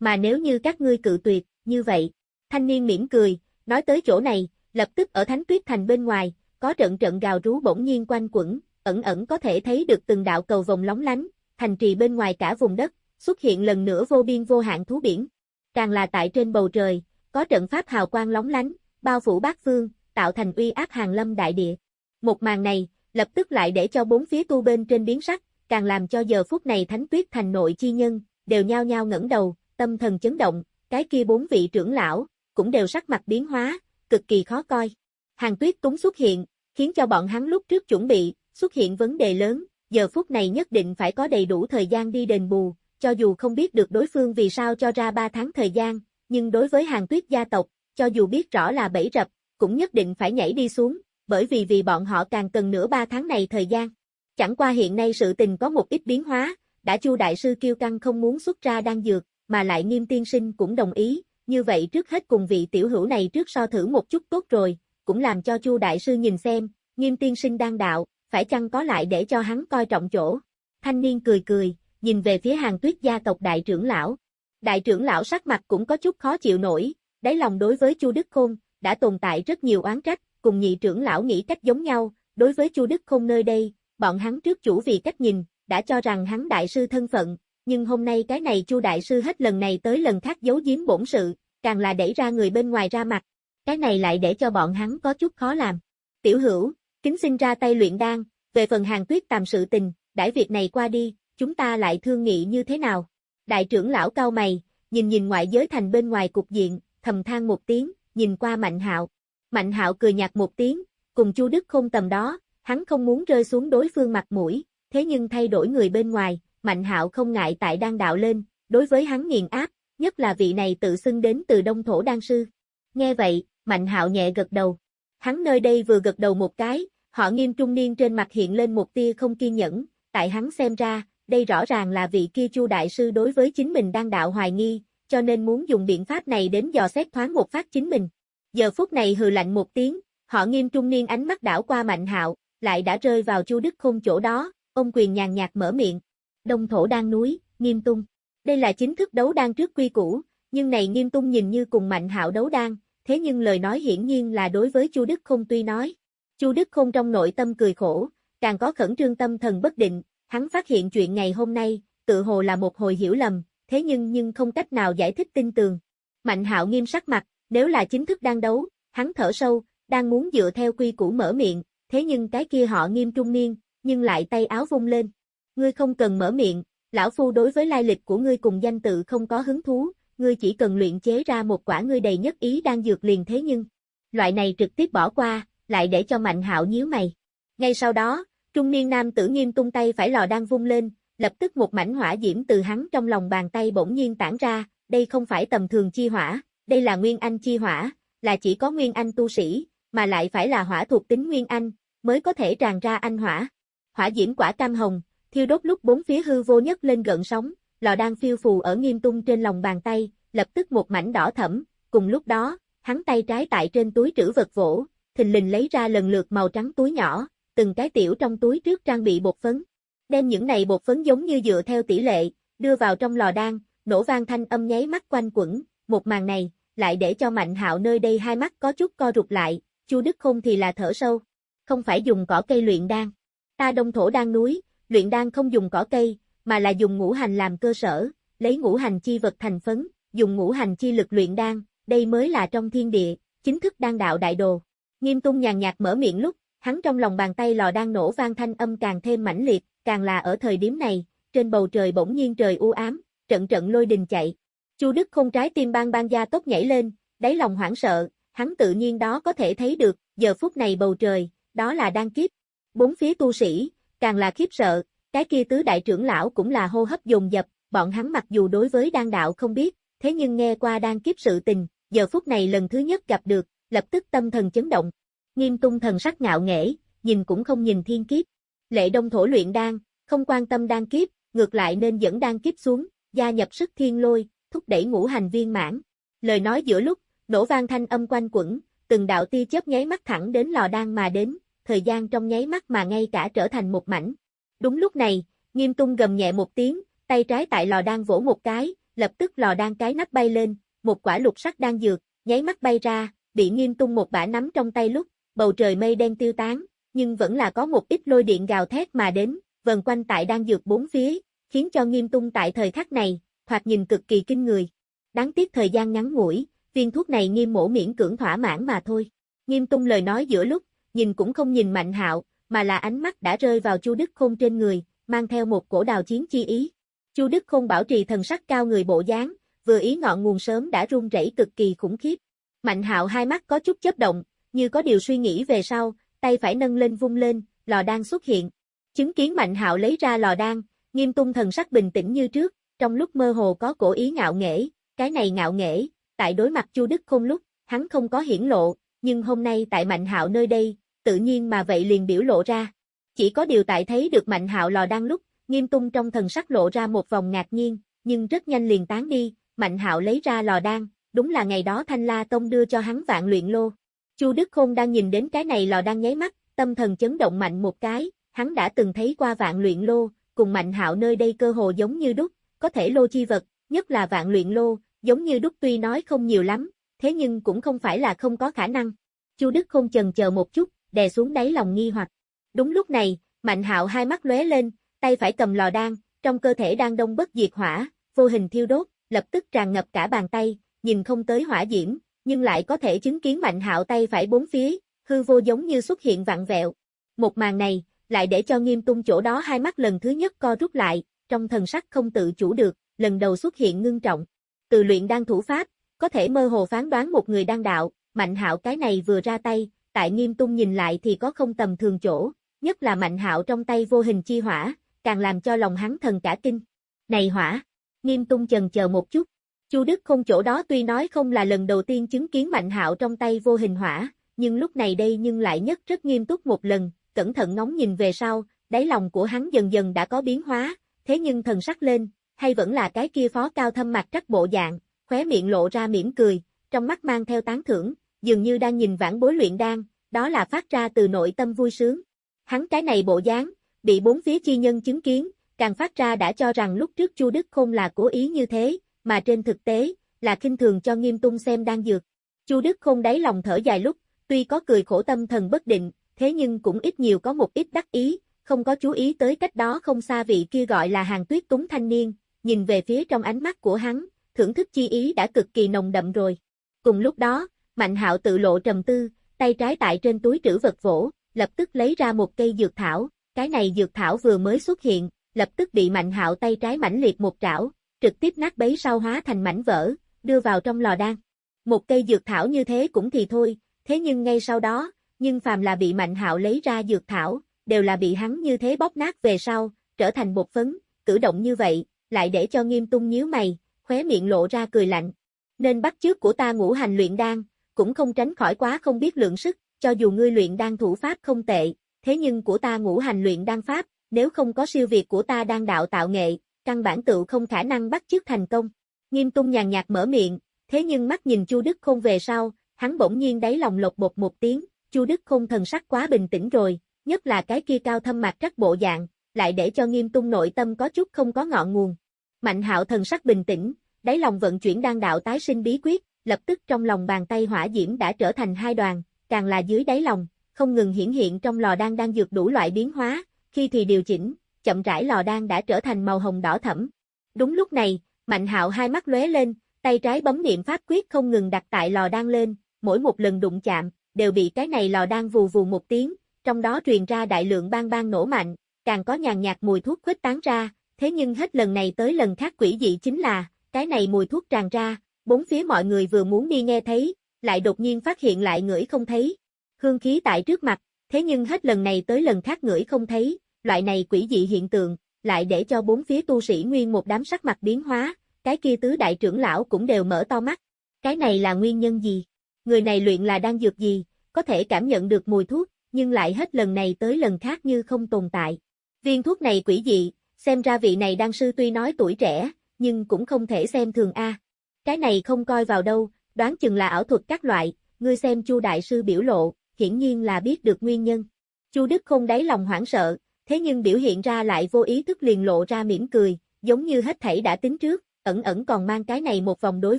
Mà nếu như các ngươi cự tuyệt, như vậy, thanh niên mỉm cười, nói tới chỗ này, lập tức ở thánh tuyết thành bên ngoài, có trận trận gào rú bỗng nhiên quanh quẩn, ẩn ẩn có thể thấy được từng đạo cầu vòng lóng lánh, thành trì bên ngoài cả vùng đất, xuất hiện lần nữa vô biên vô hạn thú biển. Càng là tại trên bầu trời, có trận pháp hào quang lóng lánh, bao phủ bát phương, tạo thành uy áp hàng lâm đại địa. Một màn này, lập tức lại để cho bốn phía tu bên trên biến sắc, càng làm cho giờ phút này thánh tuyết thành nội chi nhân, đều nhao nhao ngẩng đầu, tâm thần chấn động, cái kia bốn vị trưởng lão, cũng đều sắc mặt biến hóa, cực kỳ khó coi. Hàng tuyết túng xuất hiện, khiến cho bọn hắn lúc trước chuẩn bị, xuất hiện vấn đề lớn, giờ phút này nhất định phải có đầy đủ thời gian đi đền bù, cho dù không biết được đối phương vì sao cho ra 3 tháng thời gian, nhưng đối với hàng tuyết gia tộc, cho dù biết rõ là bẫy rập, cũng nhất định phải nhảy đi xuống, bởi vì vì bọn họ càng cần nửa 3 tháng này thời gian. Chẳng qua hiện nay sự tình có một ít biến hóa, đã Chu đại sư kêu căng không muốn xuất ra đang dược, mà lại Nghiêm tiên sinh cũng đồng ý, như vậy trước hết cùng vị tiểu hữu này trước so thử một chút tốt rồi, cũng làm cho Chu đại sư nhìn xem, Nghiêm tiên sinh đang đạo, phải chăng có lại để cho hắn coi trọng chỗ. Thanh niên cười cười, nhìn về phía hàng tuyết gia tộc đại trưởng lão. Đại trưởng lão sắc mặt cũng có chút khó chịu nổi, đáy lòng đối với Chu Đức Khôn, đã tồn tại rất nhiều oán trách, cùng nhị trưởng lão nghĩ cách giống nhau, đối với Chu Đức Khôn nơi đây, bọn hắn trước chủ vì cách nhìn, đã cho rằng hắn đại sư thân phận, nhưng hôm nay cái này Chu đại sư hết lần này tới lần khác giấu giếm bổn sự, càng là đẩy ra người bên ngoài ra mặt, cái này lại để cho bọn hắn có chút khó làm. Tiểu hữu, kính xin ra tay luyện đan, về phần hàng tuyết tạm sự tình, đãi việc này qua đi, chúng ta lại thương nghị như thế nào? Đại trưởng lão cao mày, nhìn nhìn ngoại giới thành bên ngoài cục diện, thầm than một tiếng, nhìn qua Mạnh Hạo. Mạnh Hạo cười nhạt một tiếng, cùng Chu Đức không tầm đó, hắn không muốn rơi xuống đối phương mặt mũi, thế nhưng thay đổi người bên ngoài, Mạnh Hạo không ngại tại đang đạo lên, đối với hắn nghiền áp, nhất là vị này tự xưng đến từ Đông Thổ Đan Sư. Nghe vậy, Mạnh Hạo nhẹ gật đầu. Hắn nơi đây vừa gật đầu một cái, họ nghiêm trung niên trên mặt hiện lên một tia không kiên nhẫn, tại hắn xem ra, đây rõ ràng là vị kia Chu đại sư đối với chính mình đang đạo hoài nghi, cho nên muốn dùng biện pháp này đến dò xét thoáng một phát chính mình. Giờ phút này hừ lạnh một tiếng, họ nghiêm trung niên ánh mắt đảo qua Mạnh Hạo, lại đã rơi vào Chu Đức Khôn chỗ đó, ông quyền nhàn nhạt mở miệng. Đông thổ đan núi, nghiêm tung. Đây là chính thức đấu đan trước quy củ, nhưng này nghiêm tung nhìn như cùng Mạnh Hạo đấu đan, thế nhưng lời nói hiển nhiên là đối với Chu Đức Khôn tuy nói. Chu Đức Khôn trong nội tâm cười khổ, càng có khẩn trương tâm thần bất định, hắn phát hiện chuyện ngày hôm nay, tự hồ là một hồi hiểu lầm, thế nhưng nhưng không cách nào giải thích tin tường. Mạnh hạo nghiêm sắc mặt, nếu là chính thức đang đấu, hắn thở sâu, đang muốn dựa theo quy củ mở miệng, thế nhưng cái kia họ nghiêm trung niên, nhưng lại tay áo vung lên. Ngươi không cần mở miệng, lão phu đối với lai lịch của ngươi cùng danh tự không có hứng thú, ngươi chỉ cần luyện chế ra một quả ngươi đầy nhất ý đang dược liền thế nhưng. Loại này trực tiếp bỏ qua, lại để cho mạnh hạo nhíu mày. Ngay sau đó, trung niên nam tử nghiêm tung tay phải lò đang vung lên, lập tức một mảnh hỏa diễm từ hắn trong lòng bàn tay bỗng nhiên tản ra, đây không phải tầm thường chi hỏa, đây là nguyên anh chi hỏa, là chỉ có nguyên anh tu sĩ, mà lại phải là hỏa thuộc tính nguyên anh, mới có thể tràn ra anh hỏa. Hỏa diễm quả cam hồng, thiêu đốt lúc bốn phía hư vô nhất lên gợn sóng, lò đang phiêu phù ở nghiêm tung trên lòng bàn tay, lập tức một mảnh đỏ thẫm, cùng lúc đó, hắn tay trái tại trên túi trữ vật vỗ, thình lình lấy ra lần lượt màu trắng túi nhỏ, từng cái tiểu trong túi trước trang bị bột phấn, Đem những này bột phấn giống như dựa theo tỷ lệ, đưa vào trong lò đan, nổ vang thanh âm nháy mắt quanh quẩn, một màn này, lại để cho Mạnh Hạo nơi đây hai mắt có chút co rụt lại, Chu Đức Không thì là thở sâu, không phải dùng cỏ cây luyện đan. Ta đông thổ đan núi, luyện đan không dùng cỏ cây, mà là dùng ngũ hành làm cơ sở, lấy ngũ hành chi vật thành phấn, dùng ngũ hành chi lực luyện đan, đây mới là trong thiên địa, chính thức đan đạo đại đồ. Nghiêm tung nhàn nhạt mở miệng lúc, hắn trong lòng bàn tay lò đan nổ vang thanh âm càng thêm mãnh liệt, càng là ở thời điểm này, trên bầu trời bỗng nhiên trời u ám, trận trận lôi đình chạy. Chu Đức không trái tim bang bang gia tốc nhảy lên, đáy lòng hoảng sợ, hắn tự nhiên đó có thể thấy được, giờ phút này bầu trời, đó là đang kiếp. Bốn phía tu sĩ, càng là khiếp sợ, cái kia tứ đại trưởng lão cũng là hô hấp dồn dập, bọn hắn mặc dù đối với đan đạo không biết, thế nhưng nghe qua đan kiếp sự tình, giờ phút này lần thứ nhất gặp được, lập tức tâm thần chấn động. Nghiêm tung thần sắc ngạo nghễ, nhìn cũng không nhìn thiên kiếp. Lệ đông thổ luyện đan, không quan tâm đan kiếp, ngược lại nên dẫn đan kiếp xuống, gia nhập sức thiên lôi, thúc đẩy ngũ hành viên mãn. Lời nói giữa lúc, nổ vang thanh âm quanh quẩn, từng đạo tia chớp nháy mắt thẳng đến lò đan mà đến, thời gian trong nháy mắt mà ngay cả trở thành một mảnh. Đúng lúc này, nghiêm tung gầm nhẹ một tiếng, tay trái tại lò đan vỗ một cái, lập tức lò đan cái nắp bay lên, một quả lục sắc đang dược, nháy mắt bay ra, bị nghiêm tung một bả nắm trong tay lúc, bầu trời mây đen tiêu tán, nhưng vẫn là có một ít lôi điện gào thét mà đến, vần quanh tại đang dược bốn phía, khiến cho nghiêm tung tại thời khắc này, thoạt nhìn cực kỳ kinh người. Đáng tiếc thời gian ngắn ngủi, viên thuốc này nghiêm mổ miễn cưỡng thỏa mãn mà thôi. Nghiêm tung lời nói giữa lúc, nhìn cũng không nhìn mạnh hạo, mà là ánh mắt đã rơi vào Chu Đức Khôn trên người, mang theo một cổ đào chiến chi ý. Chu Đức Khôn bảo trì thần sắc cao người bộ dáng, vừa ý ngọn nguồn sớm đã run rẩy cực kỳ khủng khiếp. Mạnh hạo hai mắt có chút chớp động, như có điều suy nghĩ về sau, tay phải nâng lên vung lên, lò đan xuất hiện. Chứng kiến Mạnh Hạo lấy ra lò đan, nghiêm tung thần sắc bình tĩnh như trước, trong lúc mơ hồ có cổ ý ngạo nghễ, cái này ngạo nghễ, tại đối mặt Chu Đức Khôn lúc, hắn không có hiển lộ, nhưng hôm nay tại Mạnh Hạo nơi đây, tự nhiên mà vậy liền biểu lộ ra. Chỉ có điều tại thấy được Mạnh Hạo lò đan lúc, Nghiêm Tung trong thần sắc lộ ra một vòng ngạc nhiên, nhưng rất nhanh liền tán đi, Mạnh Hạo lấy ra lò đan, đúng là ngày đó Thanh La Tông đưa cho hắn vạn luyện lô. Chu Đức Khôn đang nhìn đến cái này lò đan nháy mắt, tâm thần chấn động mạnh một cái, hắn đã từng thấy qua vạn luyện lô, cùng Mạnh Hạo nơi đây cơ hồ giống như đúc, có thể lô chi vật, nhất là vạn luyện lô, giống như đúc tuy nói không nhiều lắm, thế nhưng cũng không phải là không có khả năng. Chu Đức Khôn chần chờ một chút, đè xuống đáy lòng nghi hoặc. Đúng lúc này, Mạnh Hạo hai mắt lóe lên, tay phải cầm lò đan, trong cơ thể đang đông bất diệt hỏa, vô hình thiêu đốt, lập tức tràn ngập cả bàn tay, nhìn không tới hỏa diễm, nhưng lại có thể chứng kiến Mạnh Hạo tay phải bốn phía, hư vô giống như xuất hiện vặn vẹo. Một màn này, lại để cho Nghiêm Tung chỗ đó hai mắt lần thứ nhất co rút lại, trong thần sắc không tự chủ được, lần đầu xuất hiện ngưng trọng. Từ luyện đan thủ pháp, có thể mơ hồ phán đoán một người đang đạo, Mạnh Hạo cái này vừa ra tay, tại Nghiêm Tung nhìn lại thì có không tầm thường chỗ, nhất là Mạnh Hạo trong tay vô hình chi hỏa, càng làm cho lòng hắn thần cả kinh. Này hỏa, Nghiêm Tung chần chờ một chút. Chu Đức không chỗ đó tuy nói không là lần đầu tiên chứng kiến Mạnh Hạo trong tay vô hình hỏa, nhưng lúc này đây nhưng lại nhất rất nghiêm túc một lần, cẩn thận ngóng nhìn về sau, đáy lòng của hắn dần dần đã có biến hóa, thế nhưng thần sắc lên, hay vẫn là cái kia phó cao thâm mặt trắc bộ dạng, khóe miệng lộ ra mỉm cười, trong mắt mang theo tán thưởng, dường như đang nhìn vãn bối luyện đan, đó là phát ra từ nội tâm vui sướng. Hắn cái này bộ dáng, bị bốn phía chi nhân chứng kiến, càng phát ra đã cho rằng lúc trước Chu Đức Khôn là cố ý như thế, mà trên thực tế, là khinh thường cho nghiêm tung xem đang dược. Chu Đức Khôn đáy lòng thở dài lúc, tuy có cười khổ tâm thần bất định, thế nhưng cũng ít nhiều có một ít đắc ý, không có chú ý tới cách đó không xa vị kia gọi là hàng tuyết túng thanh niên, nhìn về phía trong ánh mắt của hắn, thưởng thức chi ý đã cực kỳ nồng đậm rồi. Cùng lúc đó, Mạnh hạo tự lộ trầm tư, tay trái tại trên túi trữ vật vỗ, lập tức lấy ra một cây dược thảo, cái này dược thảo vừa mới xuất hiện, lập tức bị Mạnh hạo tay trái mãnh liệt một trảo, trực tiếp nát bấy sau hóa thành mảnh vỡ, đưa vào trong lò đan. Một cây dược thảo như thế cũng thì thôi, thế nhưng ngay sau đó, nhưng phàm là bị Mạnh hạo lấy ra dược thảo, đều là bị hắn như thế bóp nát về sau, trở thành bột phấn, cử động như vậy, lại để cho nghiêm tung nhíu mày, khóe miệng lộ ra cười lạnh. Nên bắt trước của ta ngũ hành luyện đan, cũng không tránh khỏi quá không biết lượng sức, cho dù ngươi luyện đan thủ pháp không tệ, thế nhưng của ta ngũ hành luyện đan pháp, nếu không có siêu việt của ta đang đạo tạo nghệ, căn bản tự không khả năng bắt chước thành công. Nghiêm tung nhàn nhạt mở miệng, thế nhưng mắt nhìn Chu Đức Khôn về sau, hắn bỗng nhiên đáy lòng lột bột một tiếng, Chu Đức Khôn thần sắc quá bình tĩnh rồi, nhất là cái kia cao thâm mặt trắc bộ dạng, lại để cho nghiêm tung nội tâm có chút không có ngọn nguồn. Mạnh hạo thần sắc bình tĩnh, đáy lòng vận chuyển đan đạo tái sinh bí quyết, lập tức trong lòng bàn tay hỏa diễm đã trở thành hai đoàn, càng là dưới đáy lòng, không ngừng hiển hiện trong lò đan đang dược đủ loại biến hóa, khi thì điều chỉnh, chậm rãi lò đan đã trở thành màu hồng đỏ thẫm. Đúng lúc này, Mạnh Hạo hai mắt lóe lên, tay trái bấm niệm pháp quyết không ngừng đặt tại lò đan lên, mỗi một lần đụng chạm, đều bị cái này lò đan vù vù một tiếng, trong đó truyền ra đại lượng bang bang nổ mạnh, càng có nhàn nhạt mùi thuốc khuếch tán ra, thế nhưng hết lần này tới lần khác quỷ dị chính là, cái này mùi thuốc tràn ra, bốn phía mọi người vừa muốn đi nghe thấy, lại đột nhiên phát hiện lại ngửi không thấy. Hương khí tại trước mặt, thế nhưng hết lần này tới lần khác ngửi không thấy, loại này quỷ dị hiện tượng, lại để cho bốn phía tu sĩ nguyên một đám sắc mặt biến hóa, cái kia tứ đại trưởng lão cũng đều mở to mắt. Cái này là nguyên nhân gì? Người này luyện là đang dược gì, có thể cảm nhận được mùi thuốc, nhưng lại hết lần này tới lần khác như không tồn tại. Viên thuốc này quỷ dị, xem ra vị này đang sư tuy nói tuổi trẻ, nhưng cũng không thể xem thường A. Cái này không coi vào đâu, đoán chừng là ảo thuật các loại, ngươi xem Chu đại sư biểu lộ, hiển nhiên là biết được nguyên nhân. Chu Đức không đáy lòng hoảng sợ, thế nhưng biểu hiện ra lại vô ý thức liền lộ ra mỉm cười, giống như hết thảy đã tính trước, ẩn ẩn còn mang cái này một vòng đối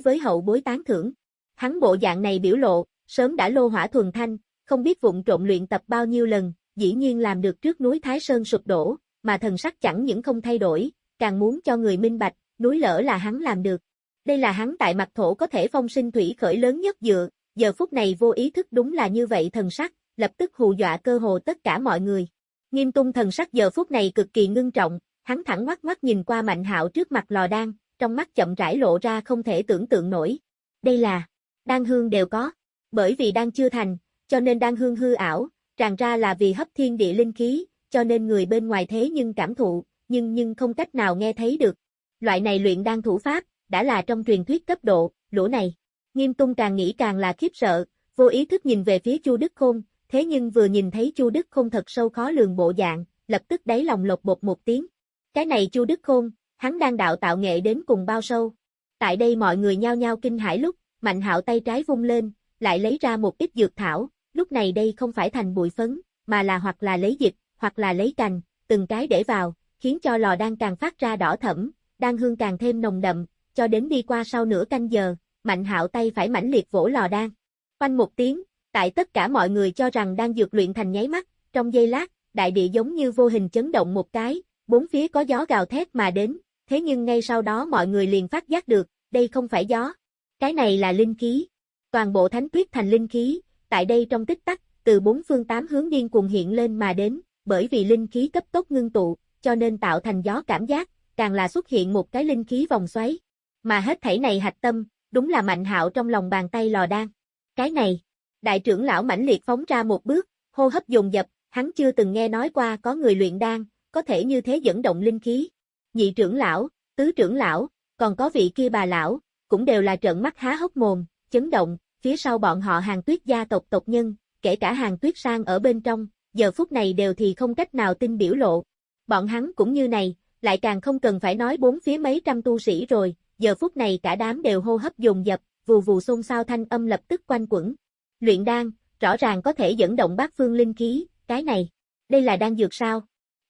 với hậu bối tán thưởng. Hắn bộ dạng này biểu lộ, sớm đã lô hỏa thuần thanh, không biết vụng trộn luyện tập bao nhiêu lần, dĩ nhiên làm được trước núi Thái Sơn sụp đổ, mà thần sắc chẳng những không thay đổi, càng muốn cho người minh bạch, núi lỡ là hắn làm được. Đây là hắn tại mặt thổ có thể phong sinh thủy khởi lớn nhất dựa, giờ phút này vô ý thức đúng là như vậy thần sắc, lập tức hù dọa cơ hồ tất cả mọi người. Nghiêm tung thần sắc giờ phút này cực kỳ ngưng trọng, hắn thẳng mắt mắt nhìn qua mạnh hạo trước mặt lò đan, trong mắt chậm rãi lộ ra không thể tưởng tượng nổi. Đây là, đan hương đều có, bởi vì đan chưa thành, cho nên đan hương hư ảo, tràn ra là vì hấp thiên địa linh khí, cho nên người bên ngoài thế nhưng cảm thụ, nhưng nhưng không cách nào nghe thấy được. Loại này luyện đan thủ pháp, đã là trong truyền thuyết cấp độ, lũ này. Nghiêm tung càng nghĩ càng là khiếp sợ, vô ý thức nhìn về phía Chu Đức Khôn, thế nhưng vừa nhìn thấy Chu Đức Khôn thật sâu khó lường bộ dạng, lập tức đáy lòng lột bột một tiếng. Cái này Chu Đức Khôn, hắn đang đạo tạo nghệ đến cùng bao sâu. Tại đây mọi người nhao nhao kinh hãi lúc, Mạnh Hạo tay trái vung lên, lại lấy ra một ít dược thảo, lúc này đây không phải thành bụi phấn, mà là hoặc là lấy dịch, hoặc là lấy cành, từng cái để vào, khiến cho lò đang càng phát ra đỏ thẫm, đang hương càng thêm nồng đậm, cho đến đi qua sau nửa canh giờ, Mạnh Hạo tay phải mãnh liệt vỗ lò đan. Quanh một tiếng, tại tất cả mọi người cho rằng đang dược luyện thành nháy mắt, trong giây lát, đại địa giống như vô hình chấn động một cái, bốn phía có gió gào thét mà đến, thế nhưng ngay sau đó mọi người liền phát giác được, đây không phải gió. Cái này là linh khí. Toàn bộ thánh tuyết thành linh khí, tại đây trong tích tắc, từ bốn phương tám hướng điên cuồng hiện lên mà đến, bởi vì linh khí cấp tốc ngưng tụ, cho nên tạo thành gió cảm giác, càng là xuất hiện một cái linh khí vòng xoáy. Mà hết thảy này hạch tâm, đúng là mạnh hạo trong lòng bàn tay lò đan. Cái này, đại trưởng lão mãnh liệt phóng ra một bước, hô hấp dồn dập, hắn chưa từng nghe nói qua có người luyện đan, có thể như thế dẫn động linh khí. Nhị trưởng lão, tứ trưởng lão, còn có vị kia bà lão, cũng đều là trợn mắt há hốc mồm, chấn động, phía sau bọn họ hàng tuyết gia tộc tộc nhân, kể cả hàng tuyết sang ở bên trong, giờ phút này đều thì không cách nào tin biểu lộ. Bọn hắn cũng như này, lại càng không cần phải nói bốn phía mấy trăm tu sĩ rồi, giờ phút này cả đám đều hô hấp dồn dập, vù vù xôn xao thanh âm lập tức quanh quẩn. Luyện đan, rõ ràng có thể dẫn động bát phương linh khí, cái này, đây là đan dược sao?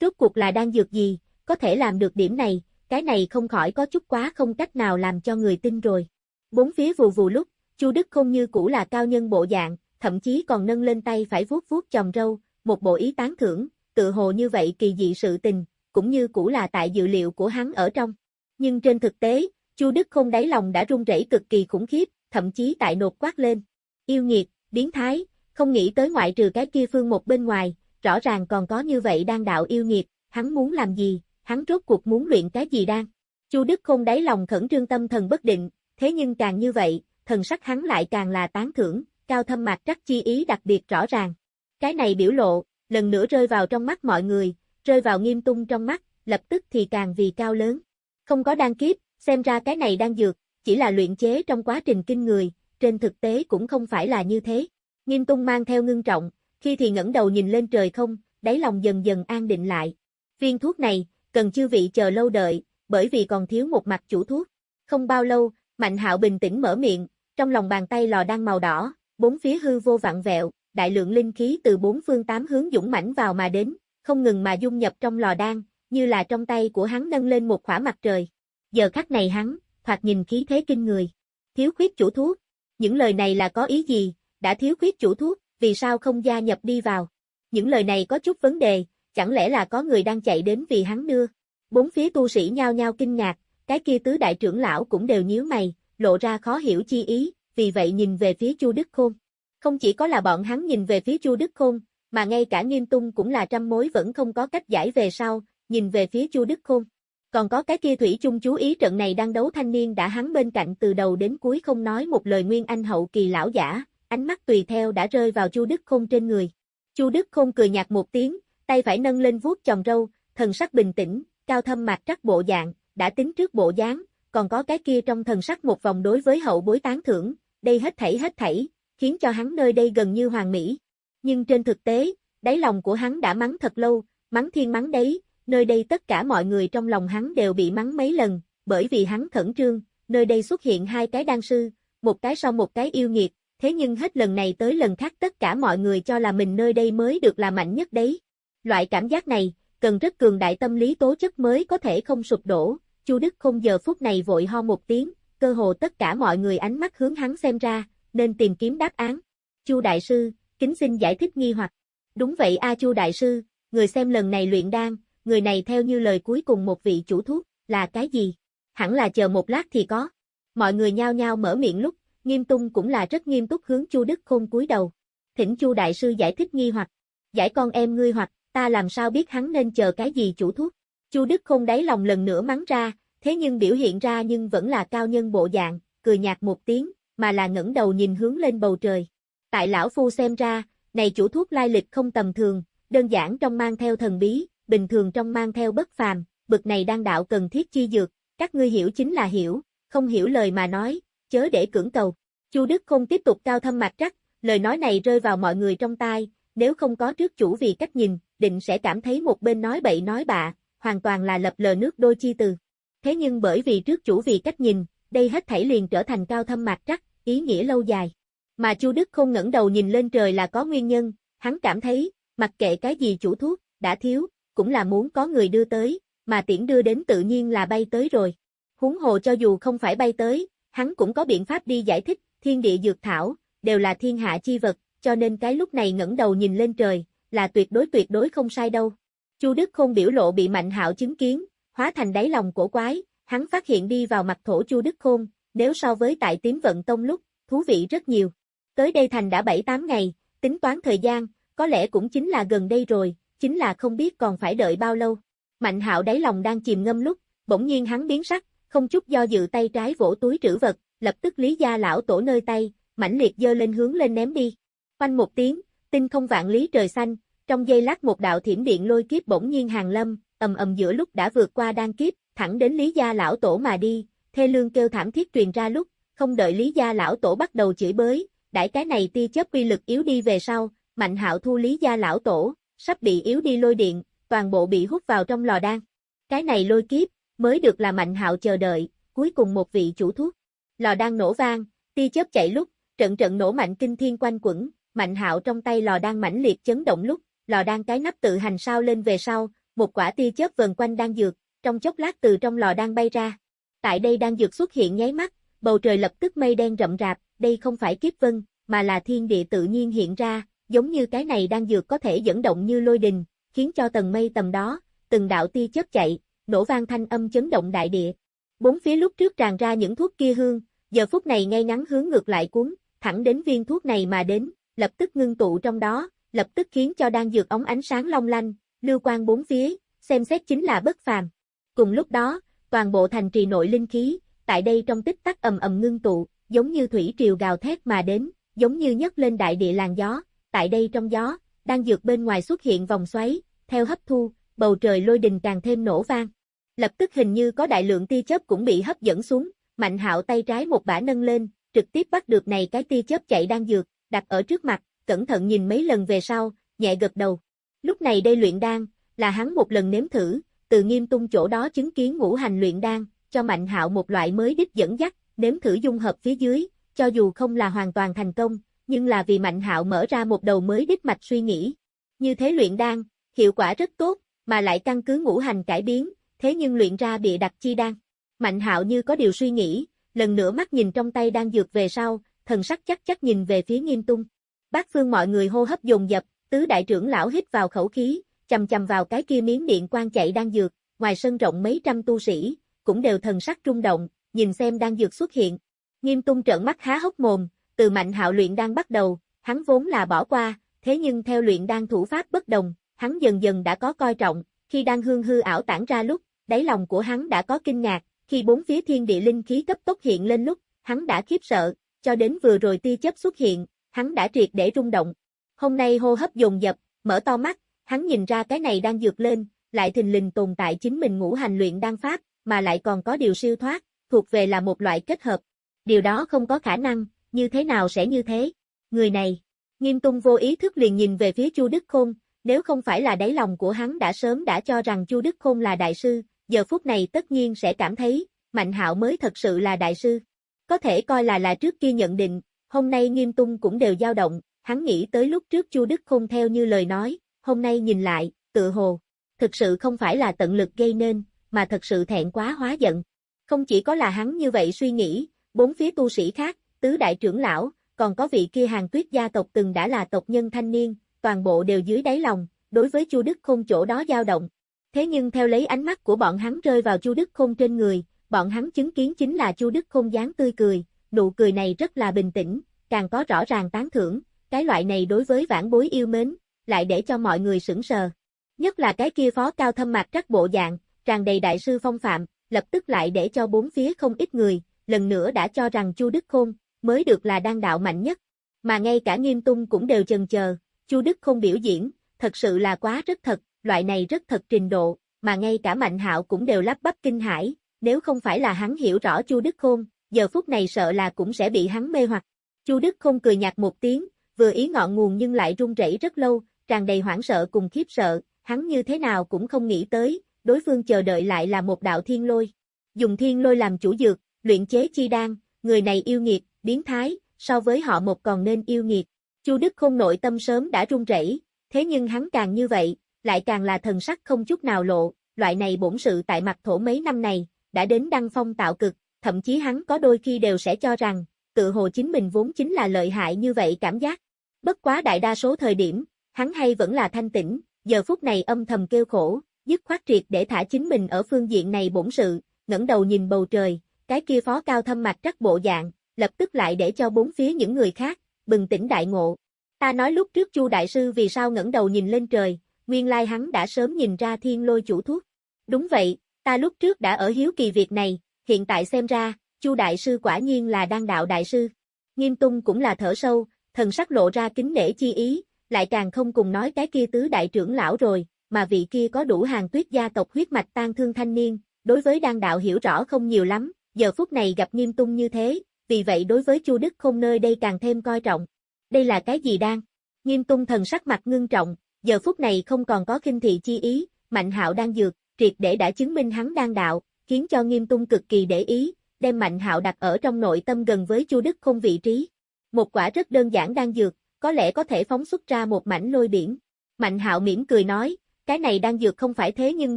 Rốt cuộc là đan dược gì, có thể làm được điểm này, cái này không khỏi có chút quá không cách nào làm cho người tin rồi. Bốn phía vù vù lúc, Chu Đức không như cũ là cao nhân bộ dạng, thậm chí còn nâng lên tay phải vuốt vuốt chòm râu, một bộ ý tán thưởng, tự hồ như vậy kỳ dị sự tình, cũng như cũ là tại dự liệu của hắn ở trong. Nhưng trên thực tế, Chu Đức không đáy lòng đã run rẩy cực kỳ khủng khiếp, thậm chí tại nột quát lên. Yêu nghiệt, biến thái, không nghĩ tới ngoại trừ cái kia phương một bên ngoài, rõ ràng còn có như vậy đang đạo yêu nghiệt, hắn muốn làm gì, hắn rốt cuộc muốn luyện cái gì đang. Chu Đức không đáy lòng khẩn trương tâm thần bất định, thế nhưng càng như vậy, thần sắc hắn lại càng là tán thưởng, cao thâm mạc trắc chi ý đặc biệt rõ ràng. Cái này biểu lộ, lần nữa rơi vào trong mắt mọi người, rơi vào nghiêm tung trong mắt, lập tức thì càng vì cao lớn. Không có đan kiếp, xem ra cái này đang dược, chỉ là luyện chế trong quá trình kinh người, trên thực tế cũng không phải là như thế. Nghiêm tung mang theo ngưng trọng, khi thì ngẩng đầu nhìn lên trời không, đáy lòng dần dần an định lại. Viên thuốc này, cần chư vị chờ lâu đợi, bởi vì còn thiếu một mặt chủ thuốc. Không bao lâu, Mạnh hạo bình tĩnh mở miệng, trong lòng bàn tay lò đang màu đỏ, bốn phía hư vô vặn vẹo, đại lượng linh khí từ bốn phương tám hướng dũng mãnh vào mà đến, không ngừng mà dung nhập trong lò đan, như là trong tay của hắn nâng lên một khỏa mặt trời. Giờ khắc này hắn, thoạt nhìn khí thế kinh người. Thiếu khuyết chủ thuốc. Những lời này là có ý gì? Đã thiếu khuyết chủ thuốc, vì sao không gia nhập đi vào? Những lời này có chút vấn đề, chẳng lẽ là có người đang chạy đến vì hắn đưa? Bốn phía tu sĩ nhao nhao kinh ngạc, cái kia tứ đại trưởng lão cũng đều nhíu mày, lộ ra khó hiểu chi ý, vì vậy nhìn về phía Chu Đức Khôn. Không chỉ có là bọn hắn nhìn về phía Chu Đức Khôn, mà ngay cả Nghiêm Tung cũng là trăm mối vẫn không có cách giải về sau, nhìn về phía Chu Đức Khôn. Còn có cái kia Thủy chung chú ý trận này đang đấu thanh niên đã hắn bên cạnh từ đầu đến cuối không nói một lời nguyên anh hậu kỳ lão giả, ánh mắt tùy theo đã rơi vào Chu Đức Khôn trên người. Chu Đức Khôn cười nhạt một tiếng, tay phải nâng lên vuốt chòm râu, thần sắc bình tĩnh, cao thâm mạc trắc bộ dạng, đã tính trước bộ dáng, còn có cái kia trong thần sắc một vòng đối với hậu bối tán thưởng, đây hết thảy hết thảy, khiến cho hắn nơi đây gần như hoàng mỹ. Nhưng trên thực tế, đáy lòng của hắn đã mắng thật lâu, mắng thiên mắng đấy, nơi đây tất cả mọi người trong lòng hắn đều bị mắng mấy lần, bởi vì hắn khẩn trương, nơi đây xuất hiện hai cái đan sư, một cái sau một cái yêu nghiệt, thế nhưng hết lần này tới lần khác tất cả mọi người cho là mình nơi đây mới được là mạnh nhất đấy. Loại cảm giác này, cần rất cường đại tâm lý tố chất mới có thể không sụp đổ, Chu Đức không giờ phút này vội ho một tiếng, cơ hồ tất cả mọi người ánh mắt hướng hắn xem ra, nên tìm kiếm đáp án. Chu đại sư, kính xin giải thích nghi hoặc. Đúng vậy a Chu đại sư, người xem lần này luyện đan, người này theo như lời cuối cùng một vị chủ thuốc, là cái gì? Hẳn là chờ một lát thì có. Mọi người nhao nhao mở miệng lúc, Nghiêm Tung cũng là rất nghiêm túc hướng Chu Đức Khôn cúi đầu. Thỉnh Chu đại sư giải thích nghi hoặc. Giải con em ngươi hoặc, ta làm sao biết hắn nên chờ cái gì chủ thuốc? Chu Đức Khôn đáy lòng lần nữa mắng ra, thế nhưng biểu hiện ra nhưng vẫn là cao nhân bộ dạng, cười nhạt một tiếng, mà là ngẩng đầu nhìn hướng lên bầu trời. Tại lão phu xem ra, này chủ thuốc lai lịch không tầm thường, đơn giản trong mang theo thần bí, bình thường trong mang theo bất phàm, bực này đang đạo cần thiết chi dược, các ngươi hiểu chính là hiểu, không hiểu lời mà nói, chớ để cưỡng cầu. Chu Đức không tiếp tục cao thâm mặt trắc, lời nói này rơi vào mọi người trong tai, nếu không có trước chủ vì cách nhìn, định sẽ cảm thấy một bên nói bậy nói bạ, hoàn toàn là lập lờ nước đôi chi từ. Thế nhưng bởi vì trước chủ vì cách nhìn, đây hết thảy liền trở thành cao thâm mạc trắc, ý nghĩa lâu dài. Mà Chu Đức không ngẩng đầu nhìn lên trời là có nguyên nhân, hắn cảm thấy, mặc kệ cái gì chủ thuốc, đã thiếu, cũng là muốn có người đưa tới, mà tiễn đưa đến tự nhiên là bay tới rồi. Huống hồ cho dù không phải bay tới, hắn cũng có biện pháp đi giải thích, thiên địa dược thảo, đều là thiên hạ chi vật, cho nên cái lúc này ngẩng đầu nhìn lên trời, là tuyệt đối tuyệt đối không sai đâu. Chu Đức Khôn biểu lộ bị Mạnh Hạo chứng kiến, hóa thành đáy lòng cổ quái, hắn phát hiện đi vào mặt thổ Chu Đức Khôn, nếu so với tại tím vận tông lúc, thú vị rất nhiều. Tới đây thành đã 7-8 ngày, tính toán thời gian, có lẽ cũng chính là gần đây rồi, chính là không biết còn phải đợi bao lâu. Mạnh hạo đáy lòng đang chìm ngâm lúc, bỗng nhiên hắn biến sắc, không chút do dự tay trái vỗ túi trữ vật, lập tức lý gia lão tổ nơi tay, mãnh liệt dơ lên hướng lên ném đi. Quanh một tiếng, tinh không vạn lý trời xanh, trong giây lát một đạo thiểm điện lôi kiếp bỗng nhiên hàng lâm, ầm ầm giữa lúc đã vượt qua đan kiếp, thẳng đến lý gia lão tổ mà đi, thê lương kêu thảm thiết truyền ra lúc, không đợi lý gia lão tổ bắt đầu chửi bới, đại cái này tia chớp quy lực yếu đi về sau, mạnh hạo thu lý gia lão tổ, sắp bị yếu đi lôi điện, toàn bộ bị hút vào trong lò đan. Cái này lôi kiếp, mới được là mạnh hạo chờ đợi, cuối cùng một vị chủ thuốc. Lò đan nổ vang, tia chớp chạy lúc, trận trận nổ mạnh kinh thiên quanh quẩn, mạnh hạo trong tay lò đan mãnh liệt chấn động lúc, lò đan cái nắp tự hành sao lên về sau, một quả tia chớp vần quanh đan dược, trong chốc lát từ trong lò đan bay ra. Tại đây đan dược xuất hiện nháy mắt, bầu trời lập tức mây đen rậm rạp, đây không phải kiếp vân, mà là thiên địa tự nhiên hiện ra, giống như cái này đang dược có thể dẫn động như lôi đình, khiến cho tầng mây tầm đó, từng đạo tia chớp chạy, nổ vang thanh âm chấn động đại địa. Bốn phía lúc trước tràn ra những thuốc kia hương, giờ phút này ngay ngắn hướng ngược lại cuốn, thẳng đến viên thuốc này mà đến, lập tức ngưng tụ trong đó, lập tức khiến cho đang dược ống ánh sáng long lanh, lưu quang bốn phía, xem xét chính là bất phàm. Cùng lúc đó, toàn bộ thành trì nội linh khí, tại đây trong tích tắc ầm ầm ngưng tụ, giống như thủy triều gào thét mà đến, giống như nhấc lên đại địa làn gió, tại đây trong gió, đang dược bên ngoài xuất hiện vòng xoáy, theo hấp thu, bầu trời lôi đình càng thêm nổ vang. Lập tức hình như có đại lượng tia chớp cũng bị hấp dẫn xuống, Mạnh Hạo tay trái một bả nâng lên, trực tiếp bắt được này cái tia chớp chạy đang dược, đặt ở trước mặt, cẩn thận nhìn mấy lần về sau, nhẹ gật đầu. Lúc này đây luyện đan, là hắn một lần nếm thử, từ nghiêm tung chỗ đó chứng kiến ngũ hành luyện đan, cho Mạnh Hạo một loại mới đích dẫn dắt, nếm thử dung hợp phía dưới, cho dù không là hoàn toàn thành công, nhưng là vì Mạnh Hạo mở ra một đầu mới đích mạch suy nghĩ. Như thế luyện đan, hiệu quả rất tốt, mà lại căn cứ ngũ hành cải biến, thế nhưng luyện ra bịa đặt chi đan. Mạnh Hạo như có điều suy nghĩ, lần nữa mắt nhìn trong tay đang dược về sau, thần sắc chắc chắc nhìn về phía Nghiêm Tung. Bác phương mọi người hô hấp dồn dập, tứ đại trưởng lão hít vào khẩu khí, chầm chầm vào cái kia miếng điện quang chạy đang dược, ngoài sân rộng mấy trăm tu sĩ, cũng đều thần sắc rung động, nhìn xem đang dược xuất hiện. Nghiêm Tung trợn mắt há hốc mồm, từ mạnh hạo luyện đang bắt đầu, hắn vốn là bỏ qua, thế nhưng theo luyện đan thủ pháp bất đồng, hắn dần dần đã có coi trọng, khi đang hương hư ảo tản ra lúc, đáy lòng của hắn đã có kinh ngạc, khi bốn phía thiên địa linh khí cấp tốc hiện lên lúc, hắn đã khiếp sợ, cho đến vừa rồi tia chấp xuất hiện, hắn đã triệt để rung động. Hôm nay hô hấp dồn dập, mở to mắt, hắn nhìn ra cái này đang dược lên, lại thình lình tồn tại chính mình ngũ hành luyện đan pháp, mà lại còn có điều siêu thoát, thuộc về là một loại kết hợp. Điều đó không có khả năng, như thế nào sẽ như thế? Người này, nghiêm tung vô ý thức liền nhìn về phía Chu Đức Khôn, nếu không phải là đáy lòng của hắn đã sớm đã cho rằng Chu Đức Khôn là đại sư, giờ phút này tất nhiên sẽ cảm thấy, Mạnh Hạo mới thật sự là đại sư. Có thể coi là là trước kia nhận định, hôm nay nghiêm tung cũng đều dao động, hắn nghĩ tới lúc trước Chu Đức Khôn theo như lời nói, hôm nay nhìn lại, tự hồ, thực sự không phải là tận lực gây nên, mà thật sự thẹn quá hóa giận. Không chỉ có là hắn như vậy suy nghĩ, bốn phía tu sĩ khác, tứ đại trưởng lão, còn có vị kia hàng tuyết gia tộc từng đã là tộc nhân thanh niên, toàn bộ đều dưới đáy lòng, đối với Chu Đức Khôn chỗ đó dao động. Thế nhưng theo lấy ánh mắt của bọn hắn rơi vào Chu Đức Khôn trên người, bọn hắn chứng kiến chính là Chu Đức Khôn dáng tươi cười, nụ cười này rất là bình tĩnh, càng có rõ ràng tán thưởng, cái loại này đối với vãn bối yêu mến, lại để cho mọi người sững sờ. Nhất là cái kia phó cao thâm mặt các bộ dạng, tràn đầy đại sư phong phạm, lập tức lại để cho bốn phía không ít người, lần nữa đã cho rằng Chu Đức Khôn, mới được là đan đạo mạnh nhất. Mà ngay cả nghiêm tung cũng đều chần chờ, Chu Đức không biểu diễn, thật sự là quá rất thật, loại này rất thật trình độ, mà ngay cả Mạnh Hạo cũng đều lắp bắp kinh hãi, nếu không phải là hắn hiểu rõ Chu Đức Khôn, giờ phút này sợ là cũng sẽ bị hắn mê hoặc. Chu Đức Khôn cười nhạt một tiếng, vừa ý ngọn nguồn nhưng lại run rẩy rất lâu, tràn đầy hoảng sợ cùng khiếp sợ, hắn như thế nào cũng không nghĩ tới, đối phương chờ đợi lại là một đạo thiên lôi. Dùng thiên lôi làm chủ dược, luyện chế chi đan, người này yêu nghiệt, biến thái, so với họ một còn nên yêu nghiệt. Chu Đức Khôn nội tâm sớm đã run rẩy, thế nhưng hắn càng như vậy, lại càng là thần sắc không chút nào lộ, loại này bổn sự tại mặt thổ mấy năm này, đã đến đăng phong tạo cực, thậm chí hắn có đôi khi đều sẽ cho rằng, tự hồ chính mình vốn chính là lợi hại như vậy cảm giác. Bất quá đại đa số thời điểm, hắn hay vẫn là thanh tĩnh, giờ phút này âm thầm kêu khổ, dứt khoát triệt để thả chính mình ở phương diện này bổn sự, ngẩng đầu nhìn bầu trời, cái kia phó cao thâm mặt trắc bộ dạng, lập tức lại để cho bốn phía những người khác, bừng tỉnh đại ngộ. Ta nói lúc trước Chu đại sư vì sao ngẩng đầu nhìn lên trời, nguyên lai hắn đã sớm nhìn ra thiên lôi chủ thuốc. Đúng vậy, ta lúc trước đã ở hiếu kỳ việc này, hiện tại xem ra, Chu đại sư quả nhiên là đăng đạo đại sư. Nghiêm tung cũng là thở sâu, thần sắc lộ ra kính nể chi ý, lại càng không cùng nói cái kia tứ đại trưởng lão rồi, mà vị kia có đủ hàng tuyết gia tộc huyết mạch tan thương thanh niên, đối với đăng đạo hiểu rõ không nhiều lắm, giờ phút này gặp nghiêm tung như thế, vì vậy đối với Chu Đức không nơi đây càng thêm coi trọng. Đây là cái gì đang? Nghiêm tung thần sắc mặt ngưng trọng, giờ phút này không còn có kinh thị chi ý, Mạnh Hạo đang dược, triệt để đã chứng minh hắn đang đạo, khiến cho Nghiêm Tung cực kỳ để ý, đem Mạnh Hạo đặt ở trong nội tâm gần với Chu Đức không vị trí. Một quả rất đơn giản đang dược, có lẽ có thể phóng xuất ra một mảnh lôi biển. Mạnh Hạo mỉm cười nói, cái này đang dược không phải thế nhưng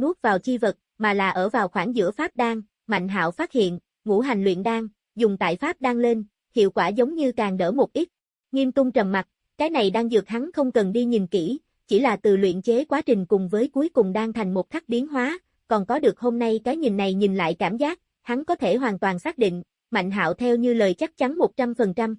nuốt vào chi vật, mà là ở vào khoảng giữa pháp đan. Mạnh Hạo phát hiện, ngũ hành luyện đan, dùng tại pháp đang lên, hiệu quả giống như càng đỡ một ít. Nghiêm Tung trầm mặt, cái này đang dược hắn không cần đi nhìn kỹ, chỉ là từ luyện chế quá trình cùng với cuối cùng đang thành một khắc biến hóa, còn có được hôm nay cái nhìn này nhìn lại cảm giác, hắn có thể hoàn toàn xác định, Mạnh Hạo theo như lời chắc chắn 100%.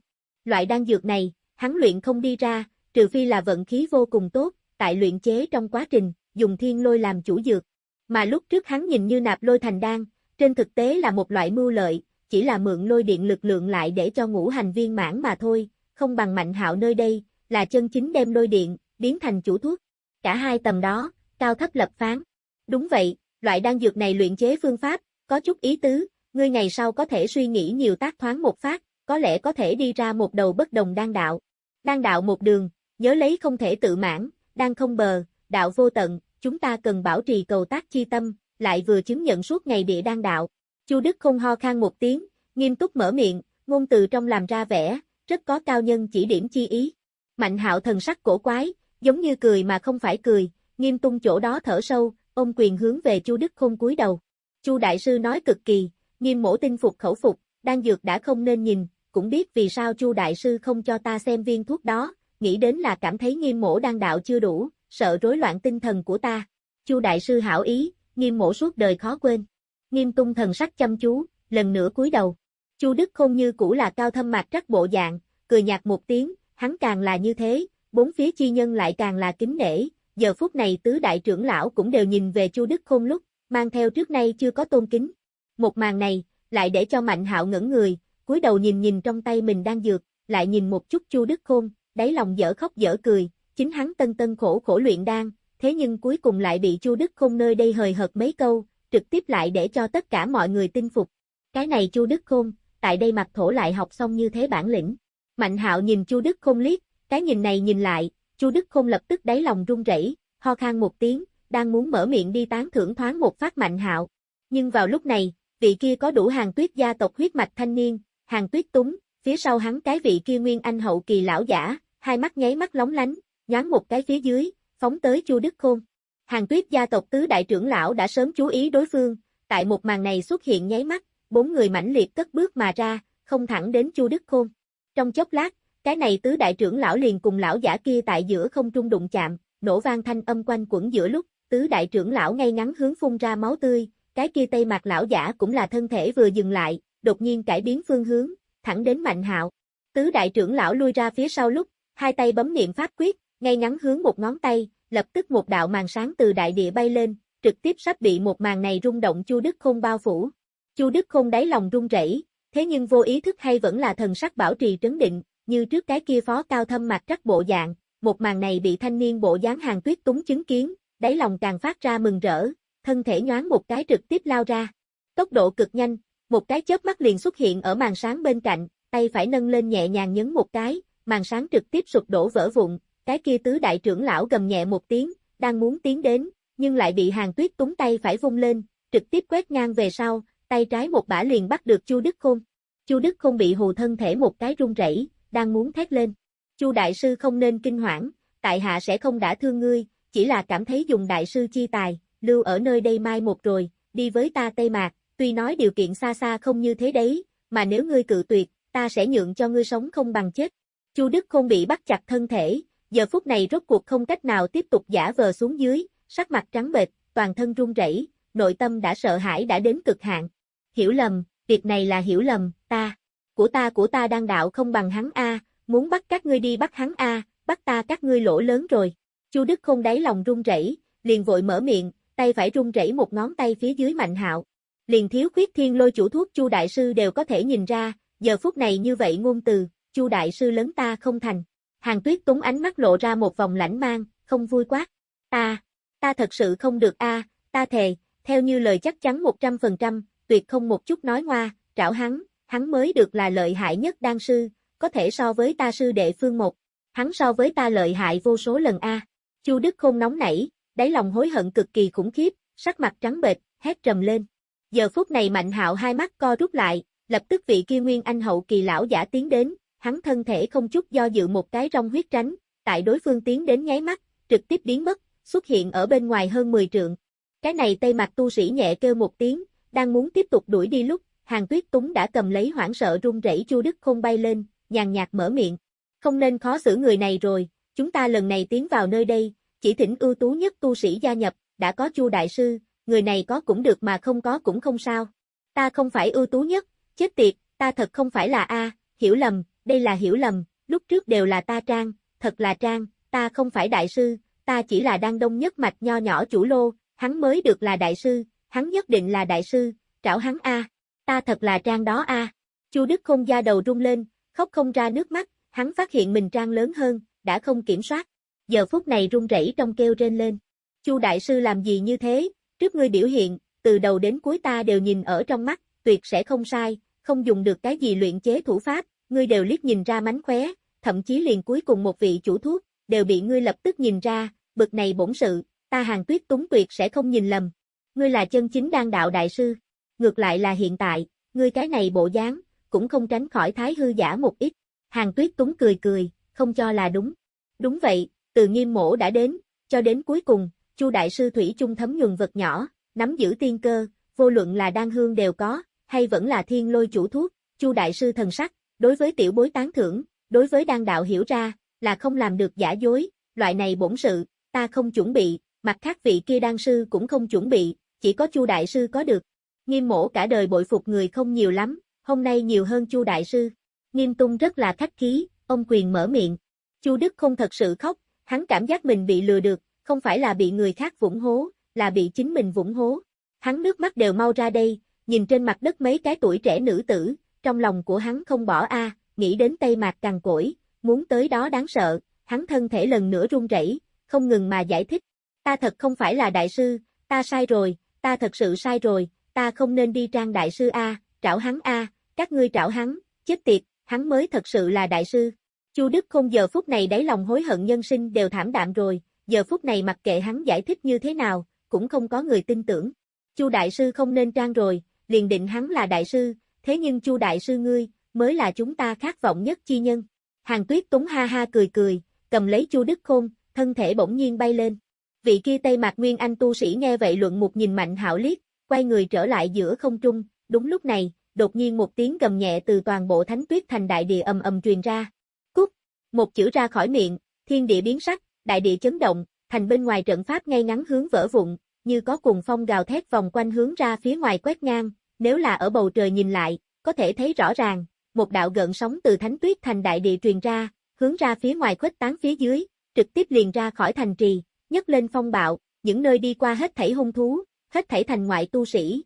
Loại đan dược này, hắn luyện không đi ra, trừ phi là vận khí vô cùng tốt, tại luyện chế trong quá trình, dùng thiên lôi làm chủ dược. Mà lúc trước hắn nhìn như nạp lôi thành đan, trên thực tế là một loại mưu lợi, chỉ là mượn lôi điện lực lượng lại để cho ngũ hành viên mãn mà thôi, không bằng Mạnh Hạo nơi đây, là chân chính đem lôi điện, biến thành chủ thuốc. Cả hai tầm đó, cao thấp lập phán. Đúng vậy, loại đan dược này luyện chế phương pháp, có chút ý tứ, ngươi ngày sau có thể suy nghĩ nhiều tác thoáng một phát, có lẽ có thể đi ra một đầu bất đồng đan đạo. Đan đạo một đường, nhớ lấy không thể tự mãn, đan không bờ, đạo vô tận, chúng ta cần bảo trì cầu tác chi tâm, lại vừa chứng nhận suốt ngày địa đan đạo. Chu Đức không ho khan một tiếng, nghiêm túc mở miệng, ngôn từ trong làm ra vẻ, rất có cao nhân chỉ điểm chi ý. Mạnh hạo thần sắc cổ quái, giống như cười mà không phải cười, nghiêm tung chỗ đó thở sâu, ôm quyền hướng về Chu Đức không cúi đầu. Chu đại sư nói cực kỳ, nghiêm mổ tinh phục khẩu phục, đang dược đã không nên nhìn, cũng biết vì sao Chu đại sư không cho ta xem viên thuốc đó, nghĩ đến là cảm thấy nghiêm mổ đang đạo chưa đủ, sợ rối loạn tinh thần của ta. Chu đại sư hảo ý, nghiêm mổ suốt đời khó quên. Nghiêm tung thần sắc chăm chú, lần nữa cúi đầu. Chu Đức Khôn như cũ là cao thâm mạc trắc bộ dạng, cười nhạt một tiếng, hắn càng là như thế, bốn phía chi nhân lại càng là kính nể, giờ phút này tứ đại trưởng lão cũng đều nhìn về Chu Đức Khôn lúc, mang theo trước nay chưa có tôn kính. Một màn này, lại để cho Mạnh Hạo ngẩn người, cúi đầu nhìn nhìn trong tay mình đang dược, lại nhìn một chút Chu Đức Khôn, đáy lòng dở khóc dở cười, chính hắn tân tân khổ khổ luyện đan, thế nhưng cuối cùng lại bị Chu Đức Khôn nơi đây hời hợt mấy câu, trực tiếp lại để cho tất cả mọi người tin phục. Cái này Chu Đức Khôn, tại đây mặt thổ lại học xong như thế bản lĩnh. Mạnh Hạo nhìn Chu Đức Khôn liếc, cái nhìn này nhìn lại, Chu Đức Khôn lập tức đáy lòng run rẩy, ho khan một tiếng, đang muốn mở miệng đi tán thưởng thoáng một phát Mạnh Hạo. Nhưng vào lúc này, vị kia có đủ hàng tuyết gia tộc huyết mạch thanh niên, hàng tuyết túng, phía sau hắn cái vị kia nguyên anh hậu kỳ lão giả, hai mắt nháy mắt lóng lánh, nhoáng một cái phía dưới, phóng tới Chu Đức Khôn. Hàng tuyết gia tộc tứ đại trưởng lão đã sớm chú ý đối phương, tại một màn này xuất hiện nháy mắt, bốn người mãnh liệt cất bước mà ra, không thẳng đến Chu Đức Khôn. Trong chốc lát, cái này tứ đại trưởng lão liền cùng lão giả kia tại giữa không trung đụng chạm, nổ vang thanh âm quanh quẩn giữa lúc, tứ đại trưởng lão ngay ngắn hướng phun ra máu tươi, cái kia tây mặt lão giả cũng là thân thể vừa dừng lại, đột nhiên cải biến phương hướng, thẳng đến Mạnh Hạo. Tứ đại trưởng lão lui ra phía sau lúc, hai tay bấm niệm pháp quyết, ngay ngắn hướng một ngón tay, lập tức một đạo màn sáng từ đại địa bay lên, trực tiếp sắp bị một màn này rung động Chu Đức Khôn bao phủ. Chu Đức Khôn đáy lòng run rẩy, thế nhưng vô ý thức hay vẫn là thần sắc bảo trì trấn định, như trước cái kia phó cao thâm mặt trắc bộ dạng, một màn này bị thanh niên bộ dáng hàng tuyết túng chứng kiến, đáy lòng càng phát ra mừng rỡ, thân thể nhoáng một cái trực tiếp lao ra. Tốc độ cực nhanh, một cái chớp mắt liền xuất hiện ở màn sáng bên cạnh, tay phải nâng lên nhẹ nhàng nhấn một cái, màn sáng trực tiếp sụp đổ vỡ vụn, cái kia tứ đại trưởng lão gầm nhẹ một tiếng, đang muốn tiến đến, nhưng lại bị hàng tuyết túng tay phải vung lên, trực tiếp quét ngang về sau, tay trái một bả liền bắt được Chu Đức Khôn. Chu Đức Khôn bị hù thân thể một cái run rẩy, đang muốn thét lên. Chu đại sư không nên kinh hoảng, tại hạ sẽ không đã thương ngươi, chỉ là cảm thấy dùng đại sư chi tài, lưu ở nơi đây mai một rồi, đi với ta Tây Mạc, tuy nói điều kiện xa xa không như thế đấy, mà nếu ngươi cự tuyệt, ta sẽ nhượng cho ngươi sống không bằng chết. Chu Đức Khôn bị bắt chặt thân thể, giờ phút này rốt cuộc không cách nào tiếp tục giả vờ xuống dưới, sắc mặt trắng bệch, toàn thân run rẩy, nội tâm đã sợ hãi đã đến cực hạn. Hiểu lầm, việc này là hiểu lầm, ta, của ta của ta đang đạo không bằng hắn a, muốn bắt các ngươi đi bắt hắn a, bắt ta các ngươi lỗ lớn rồi. Chu Đức không đáy lòng run rẩy, liền vội mở miệng, tay phải run rẩy một ngón tay phía dưới Mạnh Hạo. Liền thiếu khuyết thiên lôi chủ thuốc Chu đại sư đều có thể nhìn ra, giờ phút này như vậy ngôn từ, Chu đại sư lớn ta không thành. Hàng Tuyết túng ánh mắt lộ ra một vòng lãnh mang, không vui quát. Ta, ta thật sự không được a, ta thề, theo như lời chắc chắn 100%, tuyệt không một chút nói ngoa, trảo hắn, hắn mới được là lợi hại nhất đan sư, có thể so với ta sư đệ phương một. Hắn so với ta lợi hại vô số lần a. Chu Đức Khôn nóng nảy, đáy lòng hối hận cực kỳ khủng khiếp, sắc mặt trắng bệch, hét trầm lên. Giờ phút này Mạnh Hạo hai mắt co rút lại, lập tức vị kia Nguyên Anh hậu kỳ lão giả tiến đến, hắn thân thể không chút do dự một cái rong huyết tránh, tại đối phương tiến đến nháy mắt, trực tiếp biến mất, xuất hiện ở bên ngoài hơn 10 trượng. Cái này tây mặt tu sĩ nhẹ kêu một tiếng, đang muốn tiếp tục đuổi đi lúc, hàng tuyết túng đã cầm lấy hoảng sợ run rẩy chu đức không bay lên, nhàn nhạt mở miệng. Không nên khó xử người này rồi, chúng ta lần này tiến vào nơi đây, chỉ thỉnh ưu tú nhất tu sĩ gia nhập, đã có chu đại sư, người này có cũng được mà không có cũng không sao. Ta không phải ưu tú nhất, chết tiệt, ta thật không phải là A, hiểu lầm, đây là hiểu lầm, lúc trước đều là ta trang, thật là trang, ta không phải đại sư, ta chỉ là đang đông nhất mạch nho nhỏ chủ lô, hắn mới được là đại sư, hắn nhất định là đại sư, trảo hắn A, ta thật là trang đó A. Chu Đức không da đầu rung lên, khóc không ra nước mắt, hắn phát hiện mình trang lớn hơn, đã không kiểm soát. Giờ phút này run rẩy trong kêu trên lên. Chu đại sư làm gì như thế, trước ngươi biểu hiện, từ đầu đến cuối ta đều nhìn ở trong mắt, tuyệt sẽ không sai, không dùng được cái gì luyện chế thủ pháp, ngươi đều liếc nhìn ra mánh khóe, thậm chí liền cuối cùng một vị chủ thuốc, đều bị ngươi lập tức nhìn ra, bực này bổn sự, ta hàng tuyết túng tuyệt sẽ không nhìn lầm. Ngươi là chân chính đang đạo đại sư. Ngược lại là hiện tại, ngươi cái này bộ dáng, cũng không tránh khỏi thái hư giả một ít. Hàng tuyết túng cười cười, không cho là đúng. Đúng vậy, từ nghiêm mổ đã đến, cho đến cuối cùng, chu đại sư thủy chung thấm nhuần vật nhỏ, nắm giữ tiên cơ, vô luận là đan hương đều có, hay vẫn là thiên lôi chủ thuốc, chu đại sư thần sắc, đối với tiểu bối tán thưởng, đối với đan đạo hiểu ra, là không làm được giả dối, loại này bổn sự, ta không chuẩn bị, mặt khác vị kia đan sư cũng không chuẩn bị, chỉ có Chu đại sư có được. Nghiêm mổ cả đời bội phục người không nhiều lắm, hôm nay nhiều hơn Chu đại sư. Nghiêm tung rất là khách khí, ông quyền mở miệng. Chu Đức không thật sự khóc, hắn cảm giác mình bị lừa được, không phải là bị người khác vũng hố, là bị chính mình vũng hố. Hắn nước mắt đều mau ra đây, nhìn trên mặt đất mấy cái tuổi trẻ nữ tử, trong lòng của hắn không bỏ a, nghĩ đến Tây Mạc cằn cỗi, muốn tới đó đáng sợ, hắn thân thể lần nữa run rẩy, không ngừng mà giải thích. Ta thật không phải là đại sư, ta sai rồi, ta thật sự sai rồi, ta không nên đi trang đại sư A, trảo hắn A, các ngươi trảo hắn, chết tiệt, hắn mới thật sự là đại sư. Chu Đức không giờ phút này đáy lòng hối hận nhân sinh đều thảm đạm rồi, giờ phút này mặc kệ hắn giải thích như thế nào, cũng không có người tin tưởng. Chu đại sư không nên trang rồi, liền định hắn là đại sư, thế nhưng Chu đại sư ngươi mới là chúng ta khát vọng nhất chi nhân. Hàng Tuyết Túng ha ha cười cười, cầm lấy Chu Đức Khôn, thân thể bỗng nhiên bay lên. Vị kia Tây Mạc Nguyên Anh tu sĩ nghe vậy luận một nhìn mạnh hảo liếc, quay người trở lại giữa không trung, đúng lúc này, đột nhiên một tiếng gầm nhẹ từ toàn bộ thánh tuyết thành đại địa ầm ầm truyền ra. Cút! Một chữ ra khỏi miệng, thiên địa biến sắc, đại địa chấn động, thành bên ngoài trận pháp ngay ngắn hướng vỡ vụn, như có cuồng phong gào thét vòng quanh hướng ra phía ngoài quét ngang, nếu là ở bầu trời nhìn lại, có thể thấy rõ ràng, một đạo gợn sóng từ thánh tuyết thành đại địa truyền ra, hướng ra phía ngoài khuếch tán phía dưới, trực tiếp liền ra khỏi thành trì, nhấc lên phong bạo, những nơi đi qua hết thảy hung thú, hết thảy thành ngoại tu sĩ.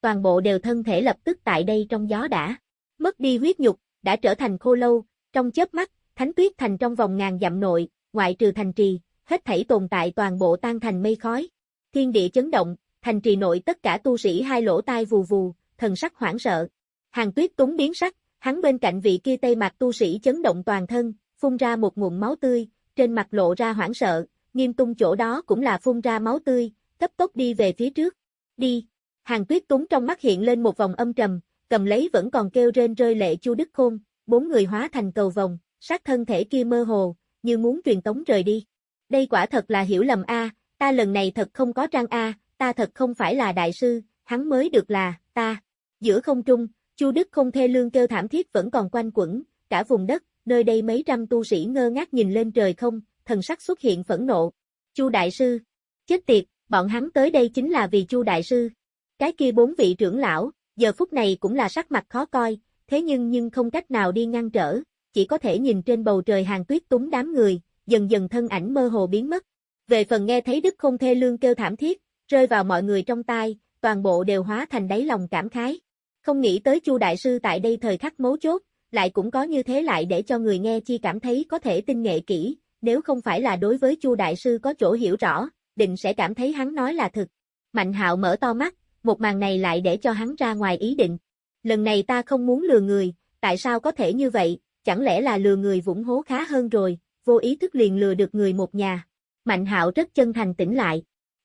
Toàn bộ đều thân thể lập tức tại đây trong gió đã. Mất đi huyết nhục, đã trở thành khô lâu, trong chớp mắt, thánh tuyết thành trong vòng ngàn dặm nội, ngoại trừ thành trì, hết thảy tồn tại toàn bộ tan thành mây khói. Thiên địa chấn động, thành trì nội tất cả tu sĩ hai lỗ tai vù vù, thần sắc hoảng sợ. Hàng tuyết túng biến sắc, hắn bên cạnh vị kia tây mặt tu sĩ chấn động toàn thân, phun ra một nguồn máu tươi, trên mặt lộ ra hoảng sợ, nghiêm tung chỗ đó cũng là phun ra máu tươi, cấp tốc đi về phía trước. Đi! Hàng tuyết túng trong mắt hiện lên một vòng âm trầm, cầm lấy vẫn còn kêu rên rơi lệ Chu Đức Khôn, bốn người hóa thành cầu vòng, sát thân thể kia mơ hồ, như muốn truyền tống rời đi. Đây quả thật là hiểu lầm a, ta lần này thật không có trang a, ta thật không phải là đại sư, hắn mới được là, ta. Giữa không trung, Chu Đức không thê lương kêu thảm thiết vẫn còn quanh quẩn, cả vùng đất, nơi đây mấy trăm tu sĩ ngơ ngác nhìn lên trời không, thần sắc xuất hiện phẫn nộ. Chu đại sư, chết tiệt, bọn hắn tới đây chính là vì Chu đại sư. Cái kia bốn vị trưởng lão, giờ phút này cũng là sắc mặt khó coi, thế nhưng nhưng không cách nào đi ngăn trở, chỉ có thể nhìn trên bầu trời hàng tuyết túng đám người, dần dần thân ảnh mơ hồ biến mất. Về phần nghe thấy Đức không thê lương kêu thảm thiết, rơi vào mọi người trong tai, toàn bộ đều hóa thành đáy lòng cảm khái. Không nghĩ tới Chu đại sư tại đây thời khắc mấu chốt, lại cũng có như thế lại để cho người nghe chi cảm thấy có thể tinh nghệ kỹ, nếu không phải là đối với Chu đại sư có chỗ hiểu rõ, định sẽ cảm thấy hắn nói là thực. Mạnh Hạo mở to mắt, một màn này lại để cho hắn ra ngoài ý định. Lần này ta không muốn lừa người, tại sao có thể như vậy, chẳng lẽ là lừa người vũng hố khá hơn rồi, vô ý thức liền lừa được người một nhà. Mạnh Hạo rất chân thành tỉnh lại.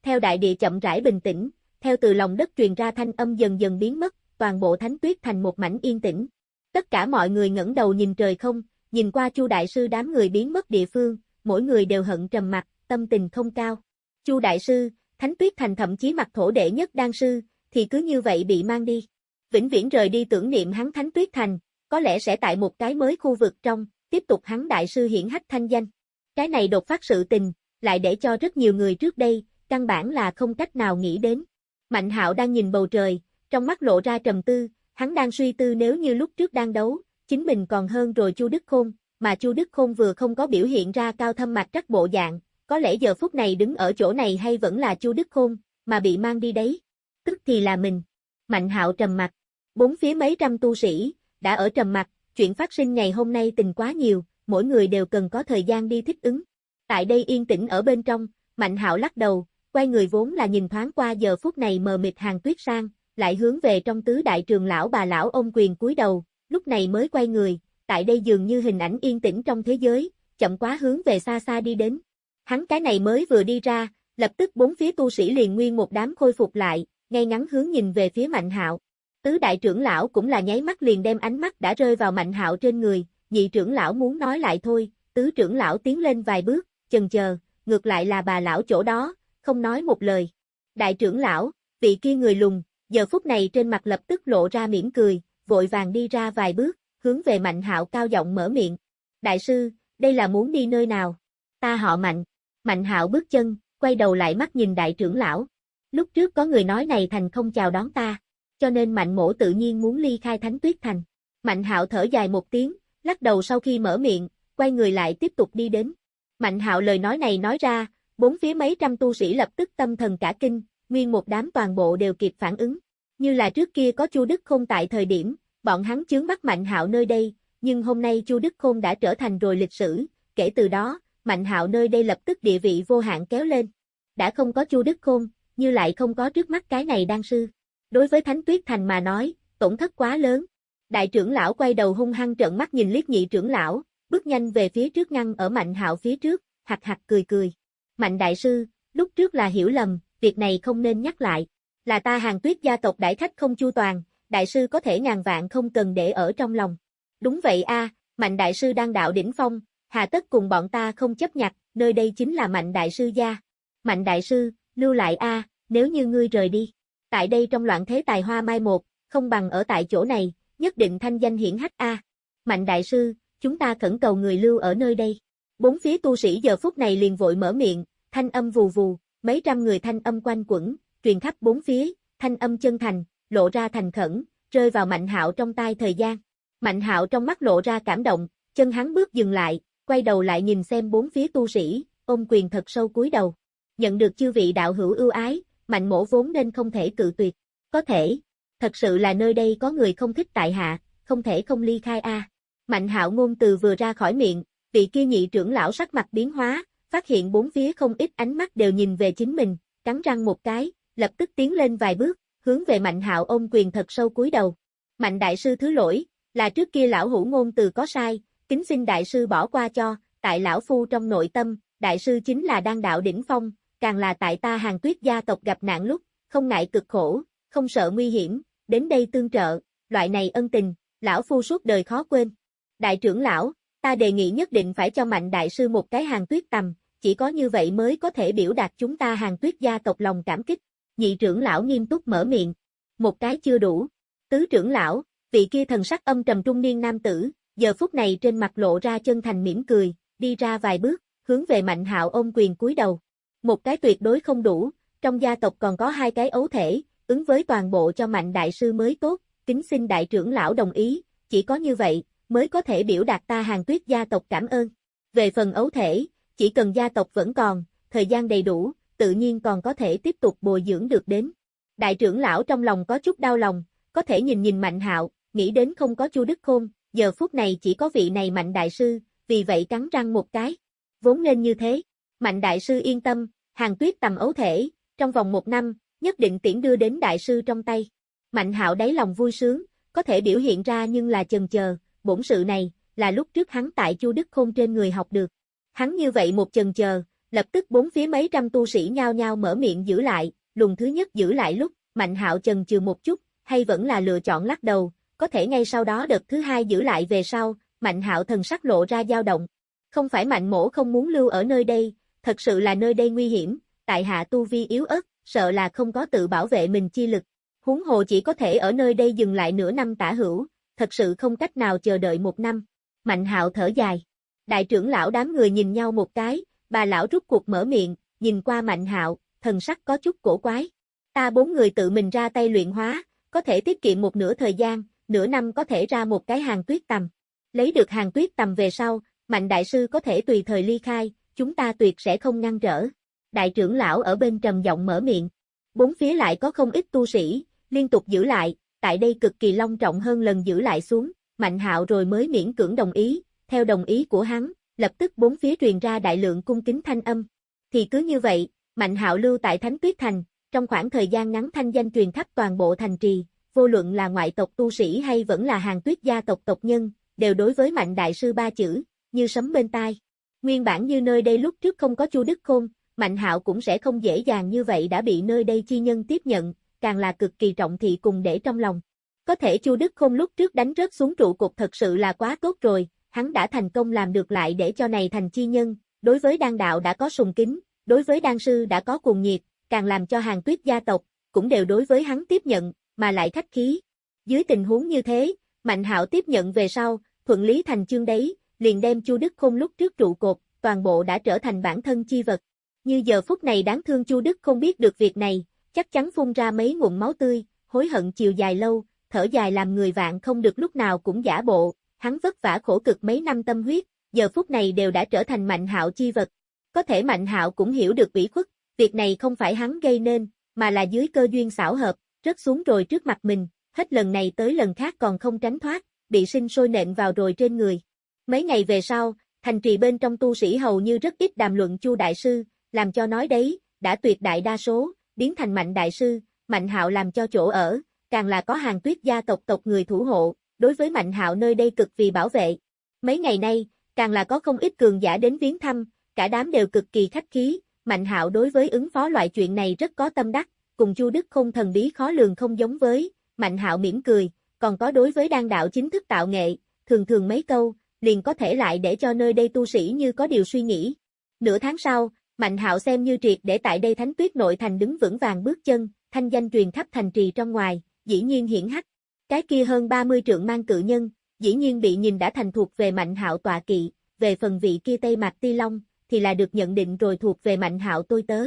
Theo đại địa chậm rãi bình tĩnh, theo từ lòng đất truyền ra thanh âm dần dần biến mất, toàn bộ thánh tuyết thành một mảnh yên tĩnh. Tất cả mọi người ngẩng đầu nhìn trời không, nhìn qua Chu đại sư đám người biến mất địa phương, mỗi người đều hận trầm mặt, tâm tình không cao. Chu đại sư, Thánh Tuyết Thành thậm chí mặt thổ đệ nhất đan sư, thì cứ như vậy bị mang đi. Vĩnh viễn rời đi tưởng niệm hắn Thánh Tuyết Thành, có lẽ sẽ tại một cái mới khu vực trong, tiếp tục hắn đại sư hiển hách thanh danh. Cái này đột phát sự tình, lại để cho rất nhiều người trước đây, căn bản là không cách nào nghĩ đến. Mạnh hạo đang nhìn bầu trời, trong mắt lộ ra trầm tư, hắn đang suy tư nếu như lúc trước đang đấu, chính mình còn hơn rồi Chu Đức Khôn, mà Chu Đức Khôn vừa không có biểu hiện ra cao thâm mặt trắc bộ dạng, có lẽ giờ phút này đứng ở chỗ này hay vẫn là Chu Đức Khôn, mà bị mang đi đấy. Tức thì là mình. Mạnh hạo trầm mặt. Bốn phía mấy trăm tu sĩ, đã ở trầm mặt, chuyện phát sinh ngày hôm nay tình quá nhiều, mỗi người đều cần có thời gian đi thích ứng. Tại đây yên tĩnh ở bên trong, Mạnh hạo lắc đầu, quay người vốn là nhìn thoáng qua giờ phút này mờ mịt hàng tuyết sang, lại hướng về trong tứ đại trường lão bà lão ông quyền cúi đầu, lúc này mới quay người, tại đây dường như hình ảnh yên tĩnh trong thế giới, chậm quá hướng về xa xa đi đến. Hắn cái này mới vừa đi ra, lập tức bốn phía tu sĩ liền nguyên một đám khôi phục lại, ngay ngắn hướng nhìn về phía Mạnh Hạo. Tứ đại trưởng lão cũng là nháy mắt liền đem ánh mắt đã rơi vào Mạnh Hạo trên người, nhị trưởng lão muốn nói lại thôi, tứ trưởng lão tiến lên vài bước, chần chờ, ngược lại là bà lão chỗ đó, không nói một lời. Đại trưởng lão, vị kia người lùng, giờ phút này trên mặt lập tức lộ ra mỉm cười, vội vàng đi ra vài bước, hướng về Mạnh Hạo cao giọng mở miệng. Đại sư, đây là muốn đi nơi nào? Ta họ Mạnh. Mạnh Hạo bước chân, quay đầu lại mắt nhìn đại trưởng lão. Lúc trước có người nói này thành không chào đón ta, cho nên Mạnh Mỗ tự nhiên muốn ly khai Thánh Tuyết Thành. Mạnh Hạo thở dài một tiếng, lắc đầu sau khi mở miệng, quay người lại tiếp tục đi đến. Mạnh Hạo lời nói này nói ra, bốn phía mấy trăm tu sĩ lập tức tâm thần cả kinh, nguyên một đám toàn bộ đều kịp phản ứng. Như là trước kia có Chu Đức Khôn tại thời điểm, bọn hắn chướng bắt Mạnh Hạo nơi đây, nhưng hôm nay Chu Đức Khôn đã trở thành rồi lịch sử, kể từ đó, Mạnh Hạo nơi đây lập tức địa vị vô hạn kéo lên. Đã không có Chu Đức Khôn, như lại không có trước mắt cái này đan sư. Đối với Thánh Tuyết Thành mà nói, tổn thất quá lớn. Đại trưởng lão quay đầu hung hăng trợn mắt nhìn liếc nhị trưởng lão, bước nhanh về phía trước ngăn ở Mạnh Hạo phía trước, hạc hạc cười cười. Mạnh đại sư, lúc trước là hiểu lầm, việc này không nên nhắc lại. Là ta hàng tuyết gia tộc đại khách không chu toàn, đại sư có thể ngàn vạn không cần để ở trong lòng. Đúng vậy a, Mạnh đại sư đang đạo đỉnh phong, hà tất cùng bọn ta không chấp nhặt, nơi đây chính là Mạnh đại sư gia. Mạnh đại sư, lưu lại a, nếu như ngươi rời đi. Tại đây trong loạn thế tài hoa mai một, không bằng ở tại chỗ này, nhất định thanh danh hiển hách a. Mạnh đại sư, chúng ta khẩn cầu người lưu ở nơi đây. Bốn phía tu sĩ giờ phút này liền vội mở miệng, thanh âm vù vù, mấy trăm người thanh âm quanh quẩn, truyền khắp bốn phía, thanh âm chân thành, lộ ra thành khẩn, rơi vào Mạnh Hạo trong tai thời gian. Mạnh Hạo trong mắt lộ ra cảm động, chân hắn bước dừng lại, quay đầu lại nhìn xem bốn phía tu sĩ, ôm quyền thật sâu cúi đầu. Nhận được chư vị đạo hữu ưu ái, Mạnh Mỗ vốn nên không thể cự tuyệt. Có thể, thật sự là nơi đây có người không thích tại hạ, không thể không ly khai a. Mạnh Hạo ngôn từ vừa ra khỏi miệng, vị kia nhị trưởng lão sắc mặt biến hóa, phát hiện bốn phía không ít ánh mắt đều nhìn về chính mình, cắn răng một cái, lập tức tiến lên vài bước, hướng về Mạnh Hạo ôm quyền thật sâu cúi đầu. Mạnh đại sư thứ lỗi, là trước kia lão hữu ngôn từ có sai, kính xin đại sư bỏ qua cho, tại lão phu trong nội tâm, đại sư chính là đang đạo đỉnh phong, càng là tại ta hàng tuyết gia tộc gặp nạn lúc, không ngại cực khổ, không sợ nguy hiểm, đến đây tương trợ, loại này ân tình, lão phu suốt đời khó quên. Đại trưởng lão, ta đề nghị nhất định phải cho mạnh đại sư một cái hàng tuyết tầm, chỉ có như vậy mới có thể biểu đạt chúng ta hàng tuyết gia tộc lòng cảm kích. Nhị trưởng lão nghiêm túc mở miệng. Một cái chưa đủ. Tứ trưởng lão, vị kia thần sắc âm trầm trung niên nam tử, giờ phút này trên mặt lộ ra chân thành mỉm cười, đi ra vài bước, hướng về Mạnh Hạo ôm quyền cúi đầu. Một cái tuyệt đối không đủ, trong gia tộc còn có hai cái ấu thể, ứng với toàn bộ cho Mạnh đại sư mới tốt, kính xin đại trưởng lão đồng ý, chỉ có như vậy, mới có thể biểu đạt ta hàng tuyết gia tộc cảm ơn. Về phần ấu thể, chỉ cần gia tộc vẫn còn, thời gian đầy đủ, tự nhiên còn có thể tiếp tục bồi dưỡng được đến. Đại trưởng lão trong lòng có chút đau lòng, có thể nhìn nhìn Mạnh Hạo, nghĩ đến không có Chu Đức Khôn, giờ phút này chỉ có vị này Mạnh đại sư, vì vậy cắn răng một cái. Vốn nên như thế. Mạnh đại sư yên tâm, hàng tuyết tầm ấu thể, trong vòng một năm, nhất định tiễn đưa đến đại sư trong tay. Mạnh hạo đáy lòng vui sướng, có thể biểu hiện ra nhưng là chần chờ, bổn sự này, là lúc trước hắn tại Chu Đức Khôn trên người học được. Hắn như vậy một chần chờ, lập tức bốn phía mấy trăm tu sĩ nhao nhao mở miệng giữ lại, luồng thứ nhất giữ lại lúc, Mạnh hạo chần chừ một chút, hay vẫn là lựa chọn lắc đầu, có thể ngay sau đó đợt thứ hai giữ lại về sau, Mạnh hạo thần sắc lộ ra dao động. Không phải mạnh mổ không muốn lưu ở nơi đây, thật sự là nơi đây nguy hiểm, tại hạ tu vi yếu ớt, sợ là không có tự bảo vệ mình chi lực. Huống hồ chỉ có thể ở nơi đây dừng lại nửa năm tả hữu, thật sự không cách nào chờ đợi một năm. Mạnh hạo thở dài. Đại trưởng lão đám người nhìn nhau một cái, bà lão rút cuộc mở miệng, nhìn qua mạnh hạo, thần sắc có chút cổ quái. Ta bốn người tự mình ra tay luyện hóa, có thể tiết kiệm một nửa thời gian, nửa năm có thể ra một cái hàng tuyết tầm. Lấy được hàng tuyết tầm về sau, Mạnh Đại Sư có thể tùy thời ly khai, chúng ta tuyệt sẽ không ngăn trở. Đại trưởng lão ở bên trầm giọng mở miệng. Bốn phía lại có không ít tu sĩ, liên tục giữ lại, tại đây cực kỳ long trọng hơn lần giữ lại xuống, Mạnh Hạo rồi mới miễn cưỡng đồng ý, theo đồng ý của hắn, lập tức bốn phía truyền ra đại lượng cung kính thanh âm. Thì cứ như vậy, Mạnh Hạo lưu tại Thánh Tuyết Thành, trong khoảng thời gian ngắn thanh danh truyền khắp toàn bộ thành trì, vô luận là ngoại tộc tu sĩ hay vẫn là hàng tuyết gia tộc tộc nhân, đều đối với Mạnh Đại Sư ba chữ, như sấm bên tai. Nguyên bản như nơi đây lúc trước không có Chu Đức Khôn, Mạnh Hạo cũng sẽ không dễ dàng như vậy đã bị nơi đây chi nhân tiếp nhận, càng là cực kỳ trọng thị cùng để trong lòng. Có thể Chu Đức Khôn lúc trước đánh rớt xuống trụ cục thật sự là quá tốt rồi, hắn đã thành công làm được lại để cho này thành chi nhân, đối với đan đạo đã có sùng kính, đối với đan sư đã có cuồng nhiệt, càng làm cho hàng tuyết gia tộc, cũng đều đối với hắn tiếp nhận, mà lại khách khí. Dưới tình huống như thế, Mạnh Hạo tiếp nhận về sau, thuận lý thành chương đấy, liền đem Chu Đức Khôn lúc trước trụ cột, toàn bộ đã trở thành bản thân chi vật. Như giờ phút này đáng thương Chu Đức không biết được việc này, chắc chắn phun ra mấy nguồn máu tươi, hối hận chiều dài lâu, thở dài làm người vạn không được lúc nào cũng giả bộ, hắn vất vả khổ cực mấy năm tâm huyết, giờ phút này đều đã trở thành mạnh hạo chi vật. Có thể mạnh hạo cũng hiểu được ủy khuất, việc này không phải hắn gây nên, mà là dưới cơ duyên xảo hợp, rớt xuống rồi trước mặt mình, hết lần này tới lần khác còn không tránh thoát, bị sinh sôi nện vào rồi trên người. Mấy ngày về sau, thành trì bên trong tu sĩ hầu như rất ít đàm luận Chu đại sư, làm cho nói đấy, đã tuyệt đại đa số, biến thành mạnh đại sư, mạnh hạo làm cho chỗ ở, càng là có hàng tuyết gia tộc tộc người thủ hộ, đối với mạnh hạo nơi đây cực vì bảo vệ. Mấy ngày nay, càng là có không ít cường giả đến viếng thăm, cả đám đều cực kỳ khách khí, mạnh hạo đối với ứng phó loại chuyện này rất có tâm đắc, cùng Chu Đức không thần bí khó lường không giống với, mạnh hạo mỉm cười, còn có đối với đan đạo chính thức tạo nghệ, thường thường mấy câu, liền có thể lại để cho nơi đây tu sĩ như có điều suy nghĩ. Nửa tháng sau, Mạnh Hạo xem như triệt để tại đây Thánh Tuyết nội thành đứng vững vàng bước chân, thanh danh truyền khắp thành trì trong ngoài, dĩ nhiên hiển hách. Cái kia hơn 30 trượng mang cự nhân, dĩ nhiên bị nhìn đã thành thuộc về Mạnh Hạo tọa kỵ, về phần vị kia Tây Mạc Ti Long, thì là được nhận định rồi thuộc về Mạnh Hạo tôi tớ.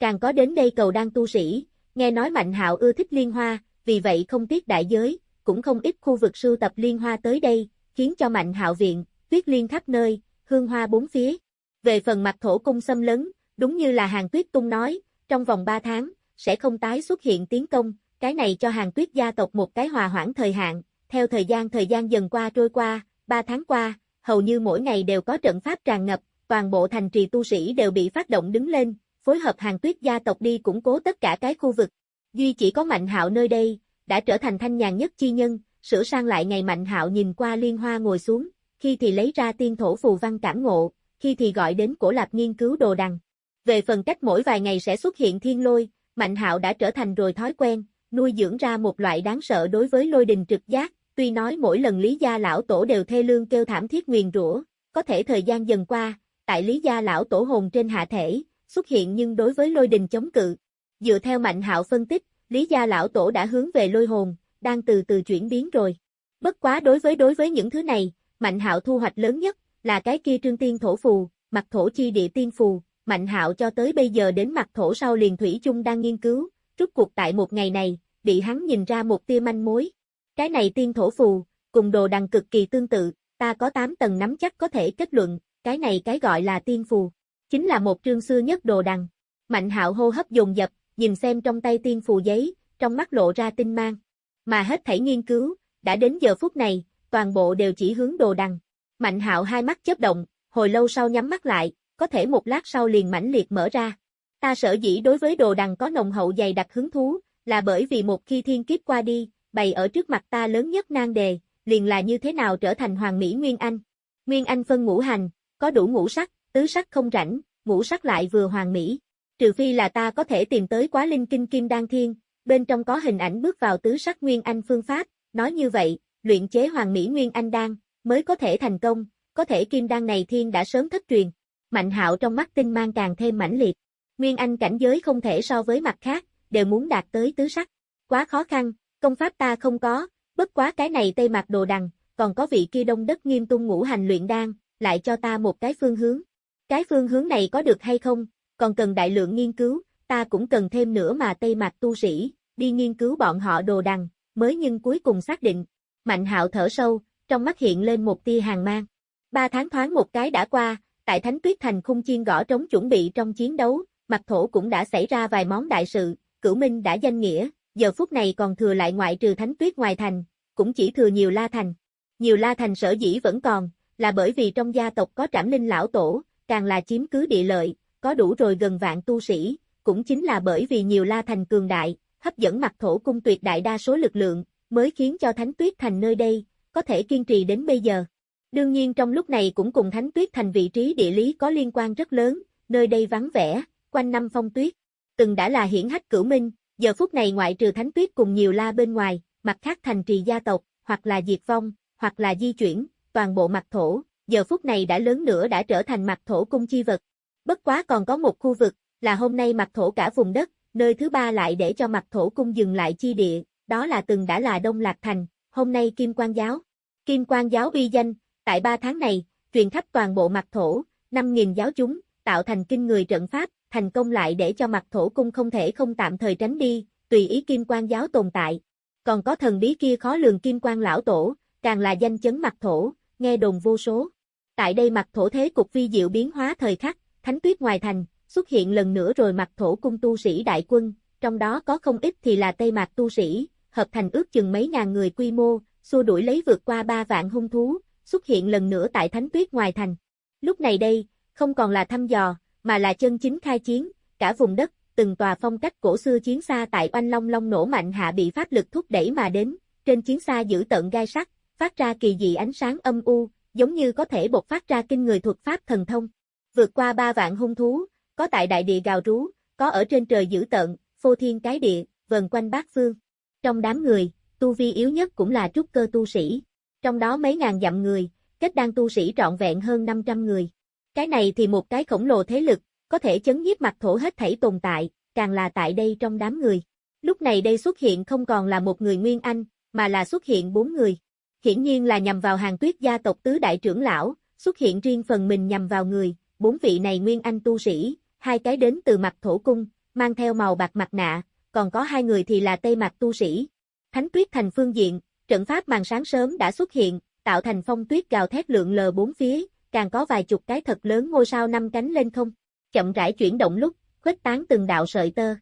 Càng có đến đây cầu đăng tu sĩ, nghe nói Mạnh Hạo ưa thích liên hoa, vì vậy không tiếc đại giới, cũng không ít khu vực sưu tập liên hoa tới đây, khiến cho Mạnh Hạo viện, tuyết liên khắp nơi, hương hoa bốn phía. Về phần mặt thổ cung xâm lấn, đúng như là hàng tuyết tung nói, trong vòng 3 tháng, sẽ không tái xuất hiện tiến công, cái này cho hàng tuyết gia tộc một cái hòa hoãn thời hạn, theo thời gian thời gian dần qua trôi qua, 3 tháng qua, hầu như mỗi ngày đều có trận pháp tràn ngập, toàn bộ thành trì tu sĩ đều bị phát động đứng lên, phối hợp hàng tuyết gia tộc đi củng cố tất cả cái khu vực. Duy chỉ có Mạnh Hạo nơi đây, đã trở thành thanh nhàn nhất chi nhân, sửa sang lại ngày Mạnh Hạo nhìn qua liên hoa ngồi xuống, khi thì lấy ra tiên thổ phù văn cảm ngộ, khi thì gọi đến cổ lạc nghiên cứu đồ đằng. Về phần cách mỗi vài ngày sẽ xuất hiện thiên lôi, Mạnh Hạo đã trở thành rồi thói quen, nuôi dưỡng ra một loại đáng sợ đối với lôi đình trực giác, tuy nói mỗi lần Lý Gia Lão Tổ đều thê lương kêu thảm thiết nguyền rủa, có thể thời gian dần qua, tại Lý Gia Lão Tổ hồn trên hạ thể, xuất hiện nhưng đối với lôi đình chống cự. Dựa theo Mạnh Hạo phân tích, Lý Gia Lão Tổ đã hướng về lôi hồn, đang từ từ chuyển biến rồi. Bất quá đối với đối với những thứ này, Mạnh Hạo thu hoạch lớn nhất là cái kia trương tiên thổ phù, mặt thổ chi địa tiên phù, Mạnh Hạo cho tới bây giờ đến mặt thổ sau liền thủy chung đang nghiên cứu, rút cuộc tại một ngày này, bị hắn nhìn ra một tia manh mối. Cái này tiên thổ phù, cùng đồ đằng cực kỳ tương tự, ta có 8 tầng nắm chắc có thể kết luận, cái này cái gọi là tiên phù, chính là một trương xưa nhất đồ đằng. Mạnh Hạo hô hấp dồn dập, nhìn xem trong tay tiên phù giấy, trong mắt lộ ra tinh mang. Mà hết thảy nghiên cứu, đã đến giờ phút này, toàn bộ đều chỉ hướng đồ đằng. Mạnh hạo hai mắt chớp động, hồi lâu sau nhắm mắt lại, có thể một lát sau liền mãnh liệt mở ra. Ta sở dĩ đối với đồ đằng có nồng hậu dày đặc hứng thú, là bởi vì một khi thiên kiếp qua đi, bày ở trước mặt ta lớn nhất nan đề, liền là như thế nào trở thành hoàng mỹ Nguyên Anh. Nguyên Anh phân ngũ hành, có đủ ngũ sắc, tứ sắc không rảnh, ngũ sắc lại vừa hoàng mỹ. Trừ phi là ta có thể tìm tới quá linh kinh kim đan thiên, bên trong có hình ảnh bước vào tứ sắc Nguyên Anh phương pháp, nói như vậy, luyện chế hoàng mỹ Nguyên Anh đan, mới có thể thành công, có thể kim đan này thiên đã sớm thất truyền. Mạnh hạo trong mắt tinh mang càng thêm mãnh liệt. Nguyên Anh cảnh giới không thể so với mặt khác, đều muốn đạt tới tứ sắc. Quá khó khăn, công pháp ta không có, bất quá cái này tây mặt đồ đằng, còn có vị kia đông đất nghiêm tung ngũ hành luyện đan, lại cho ta một cái phương hướng. Cái phương hướng này có được hay không, còn cần đại lượng nghiên cứu, ta cũng cần thêm nữa mà tây mặt tu sĩ, đi nghiên cứu bọn họ đồ đằng, mới nhưng cuối cùng xác định. Mạnh hạo thở sâu, trong mắt hiện lên một tia hàng mang. Ba tháng thoáng một cái đã qua, tại Thánh Tuyết Thành khung chiên gõ trống chuẩn bị trong chiến đấu, mặt thổ cũng đã xảy ra vài món đại sự, cửu minh đã danh nghĩa, giờ phút này còn thừa lại ngoại trừ Thánh Tuyết ngoài thành, cũng chỉ thừa nhiều la thành. Nhiều la thành sở dĩ vẫn còn, là bởi vì trong gia tộc có trảm linh lão tổ, càng là chiếm cứ địa lợi, có đủ rồi gần vạn tu sĩ, cũng chính là bởi vì nhiều la thành cường đại, hấp dẫn mặt thổ cung tuyệt đại đa số lực lượng, mới khiến cho Thánh Tuyết Thành nơi đây, có thể kiên trì đến bây giờ. Đương nhiên trong lúc này cũng cùng Thánh Tuyết Thành vị trí địa lý có liên quan rất lớn, nơi đây vắng vẻ, quanh năm phong tuyết. Từng đã là hiển hách cửu minh, giờ phút này ngoại trừ Thánh Tuyết cùng nhiều la bên ngoài, mặt khác thành trì gia tộc, hoặc là diệt vong, hoặc là di chuyển, toàn bộ mặt thổ, giờ phút này đã lớn nữa đã trở thành mặt thổ cung chi vật. Bất quá còn có một khu vực, là hôm nay mặt thổ cả vùng đất, nơi thứ ba lại để cho mặt thổ cung dừng lại chi địa, đó là từng đã là Đông Lạc Thành, hôm nay Kim Quang Giáo. Kim Quang Giáo uy danh, tại ba tháng này, truyền khắp toàn bộ mặt thổ, 5.000 giáo chúng, tạo thành kinh người trận pháp, thành công lại để cho mặt thổ cung không thể không tạm thời tránh đi, tùy ý Kim Quang Giáo tồn tại. Còn có thần bí kia khó lường Kim Quang Lão Tổ, càng là danh chấn mặt thổ, nghe đồn vô số. Tại đây mặt thổ thế cục vi diệu biến hóa thời khắc, thánh tuyết ngoài thành, xuất hiện lần nữa rồi mặt thổ cung tu sĩ đại quân, trong đó có không ít thì là Tây Mạc tu sĩ, hợp thành ước chừng mấy ngàn người quy mô, xua đuổi lấy vượt qua ba vạn hung thú, xuất hiện lần nữa tại thánh tuyết ngoài thành. Lúc này đây, không còn là thăm dò, mà là chân chính khai chiến, cả vùng đất, từng tòa phong cách cổ xưa chiến xa tại oanh long long nổ mạnh hạ bị pháp lực thúc đẩy mà đến, trên chiến xa giữ tận gai sắt, phát ra kỳ dị ánh sáng âm u, giống như có thể bộc phát ra kinh người thuật pháp thần thông. Vượt qua ba vạn hung thú, có tại đại địa gào rú, có ở trên trời giữ tận, phô thiên cái địa, vần quanh bát phương. Trong đám người, tu vi yếu nhất cũng là trúc cơ tu sĩ. Trong đó mấy ngàn dặm người, kết đan tu sĩ trọn vẹn hơn 500 người. Cái này thì một cái khổng lồ thế lực, có thể chấn nhiếp mặt thổ hết thảy tồn tại, càng là tại đây trong đám người. Lúc này đây xuất hiện không còn là một người Nguyên Anh, mà là xuất hiện bốn người. Hiển nhiên là nhằm vào hàng tuyết gia tộc tứ đại trưởng lão, xuất hiện riêng phần mình nhằm vào người, bốn vị này Nguyên Anh tu sĩ, hai cái đến từ mặt thổ cung, mang theo màu bạc mặt nạ, còn có hai người thì là Tây Mạc tu sĩ. Thánh tuyết thành phương diện, trận pháp màn sáng sớm đã xuất hiện, tạo thành phong tuyết gào thét lượng lờ bốn phía, càng có vài chục cái thật lớn ngôi sao năm cánh lên không. Chậm rãi chuyển động lúc, khuếch tán từng đạo sợi tơ.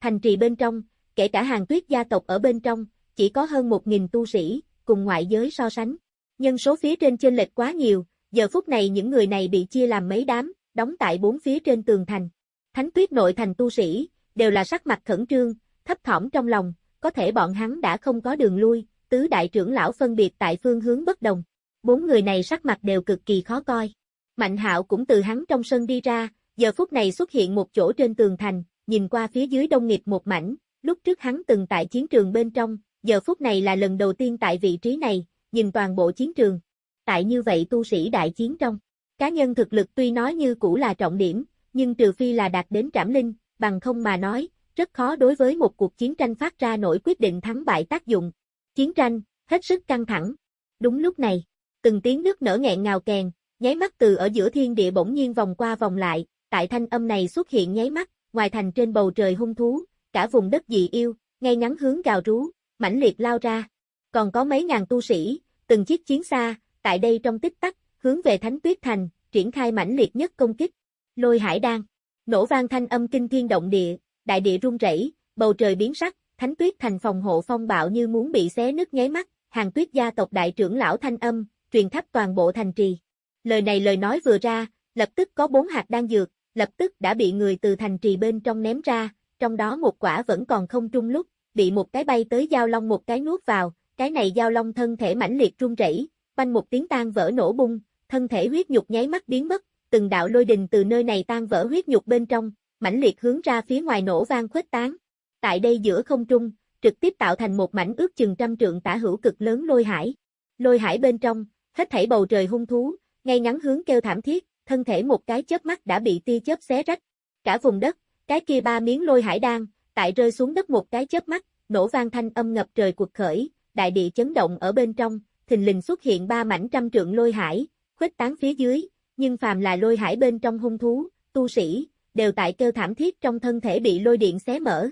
Thành trì bên trong, kể cả hàng tuyết gia tộc ở bên trong, chỉ có hơn một nghìn tu sĩ, cùng ngoại giới so sánh. Nhân số phía trên chênh lệch quá nhiều, giờ phút này những người này bị chia làm mấy đám, đóng tại bốn phía trên tường thành. Thánh tuyết nội thành tu sĩ, đều là sắc mặt khẩn trương, thấp thỏm trong lòng, có thể bọn hắn đã không có đường lui, tứ đại trưởng lão phân biệt tại phương hướng bất đồng. Bốn người này sắc mặt đều cực kỳ khó coi. Mạnh hạo cũng từ hắn trong sân đi ra, giờ phút này xuất hiện một chỗ trên tường thành, nhìn qua phía dưới đông nghịch một mảnh, lúc trước hắn từng tại chiến trường bên trong, giờ phút này là lần đầu tiên tại vị trí này, nhìn toàn bộ chiến trường. Tại như vậy tu sĩ đại chiến trong, cá nhân thực lực tuy nói như cũ là trọng điểm, nhưng trừ phi là đạt đến trảm linh, bằng không mà nói, rất khó đối với một cuộc chiến tranh phát ra nổi quyết định thắng bại tác dụng. Chiến tranh, hết sức căng thẳng. Đúng lúc này, từng tiếng nước nở nghẹn ngào kèn, nháy mắt từ ở giữa thiên địa bỗng nhiên vòng qua vòng lại, tại thanh âm này xuất hiện nháy mắt, ngoài thành trên bầu trời hung thú, cả vùng đất dị yêu, ngay ngắn hướng gào rú, mãnh liệt lao ra. Còn có mấy ngàn tu sĩ, từng chiếc chiến xa, tại đây trong tích tắc, hướng về Thánh Tuyết Thành, triển khai mãnh liệt nhất công kích. Lôi hải đan, nổ vang thanh âm kinh thiên động địa, đại địa rung rẩy, bầu trời biến sắc, Thánh Tuyết Thành phòng hộ phong bạo như muốn bị xé nứt nháy mắt, hàng tuyết gia tộc đại trưởng lão thanh âm, truyền khắp toàn bộ thành trì. Lời này lời nói vừa ra, lập tức có bốn hạt đan dược, lập tức đã bị người từ thành trì bên trong ném ra, trong đó một quả vẫn còn không trung lúc, bị một cái bay tới giao long một cái nuốt vào, cái này giao long thân thể mãnh liệt rung rẩy, quanh một tiếng tan vỡ nổ bung, thân thể huyết nhục nháy mắt biến mất, từng đạo lôi đình từ nơi này tan vỡ huyết nhục bên trong, mãnh liệt hướng ra phía ngoài nổ vang khuếch tán. Tại đây giữa không trung, trực tiếp tạo thành một mảnh ước chừng trăm trượng tả hữu cực lớn lôi hải. Lôi hải bên trong, hết thảy bầu trời hung thú, ngay ngắn hướng kêu thảm thiết, thân thể một cái chớp mắt đã bị tia chớp xé rách. Cả vùng đất, cái kia ba miếng lôi hải đang tại rơi xuống đất một cái chớp mắt, nổ vang thanh âm ngập trời cuộc khởi, đại địa chấn động ở bên trong, thình lình xuất hiện ba mảnh trăm trượng lôi hải, khuếch tán phía dưới, nhưng phàm là lôi hải bên trong hung thú, tu sĩ, đều tại kêu thảm thiết trong thân thể bị lôi điện xé mở.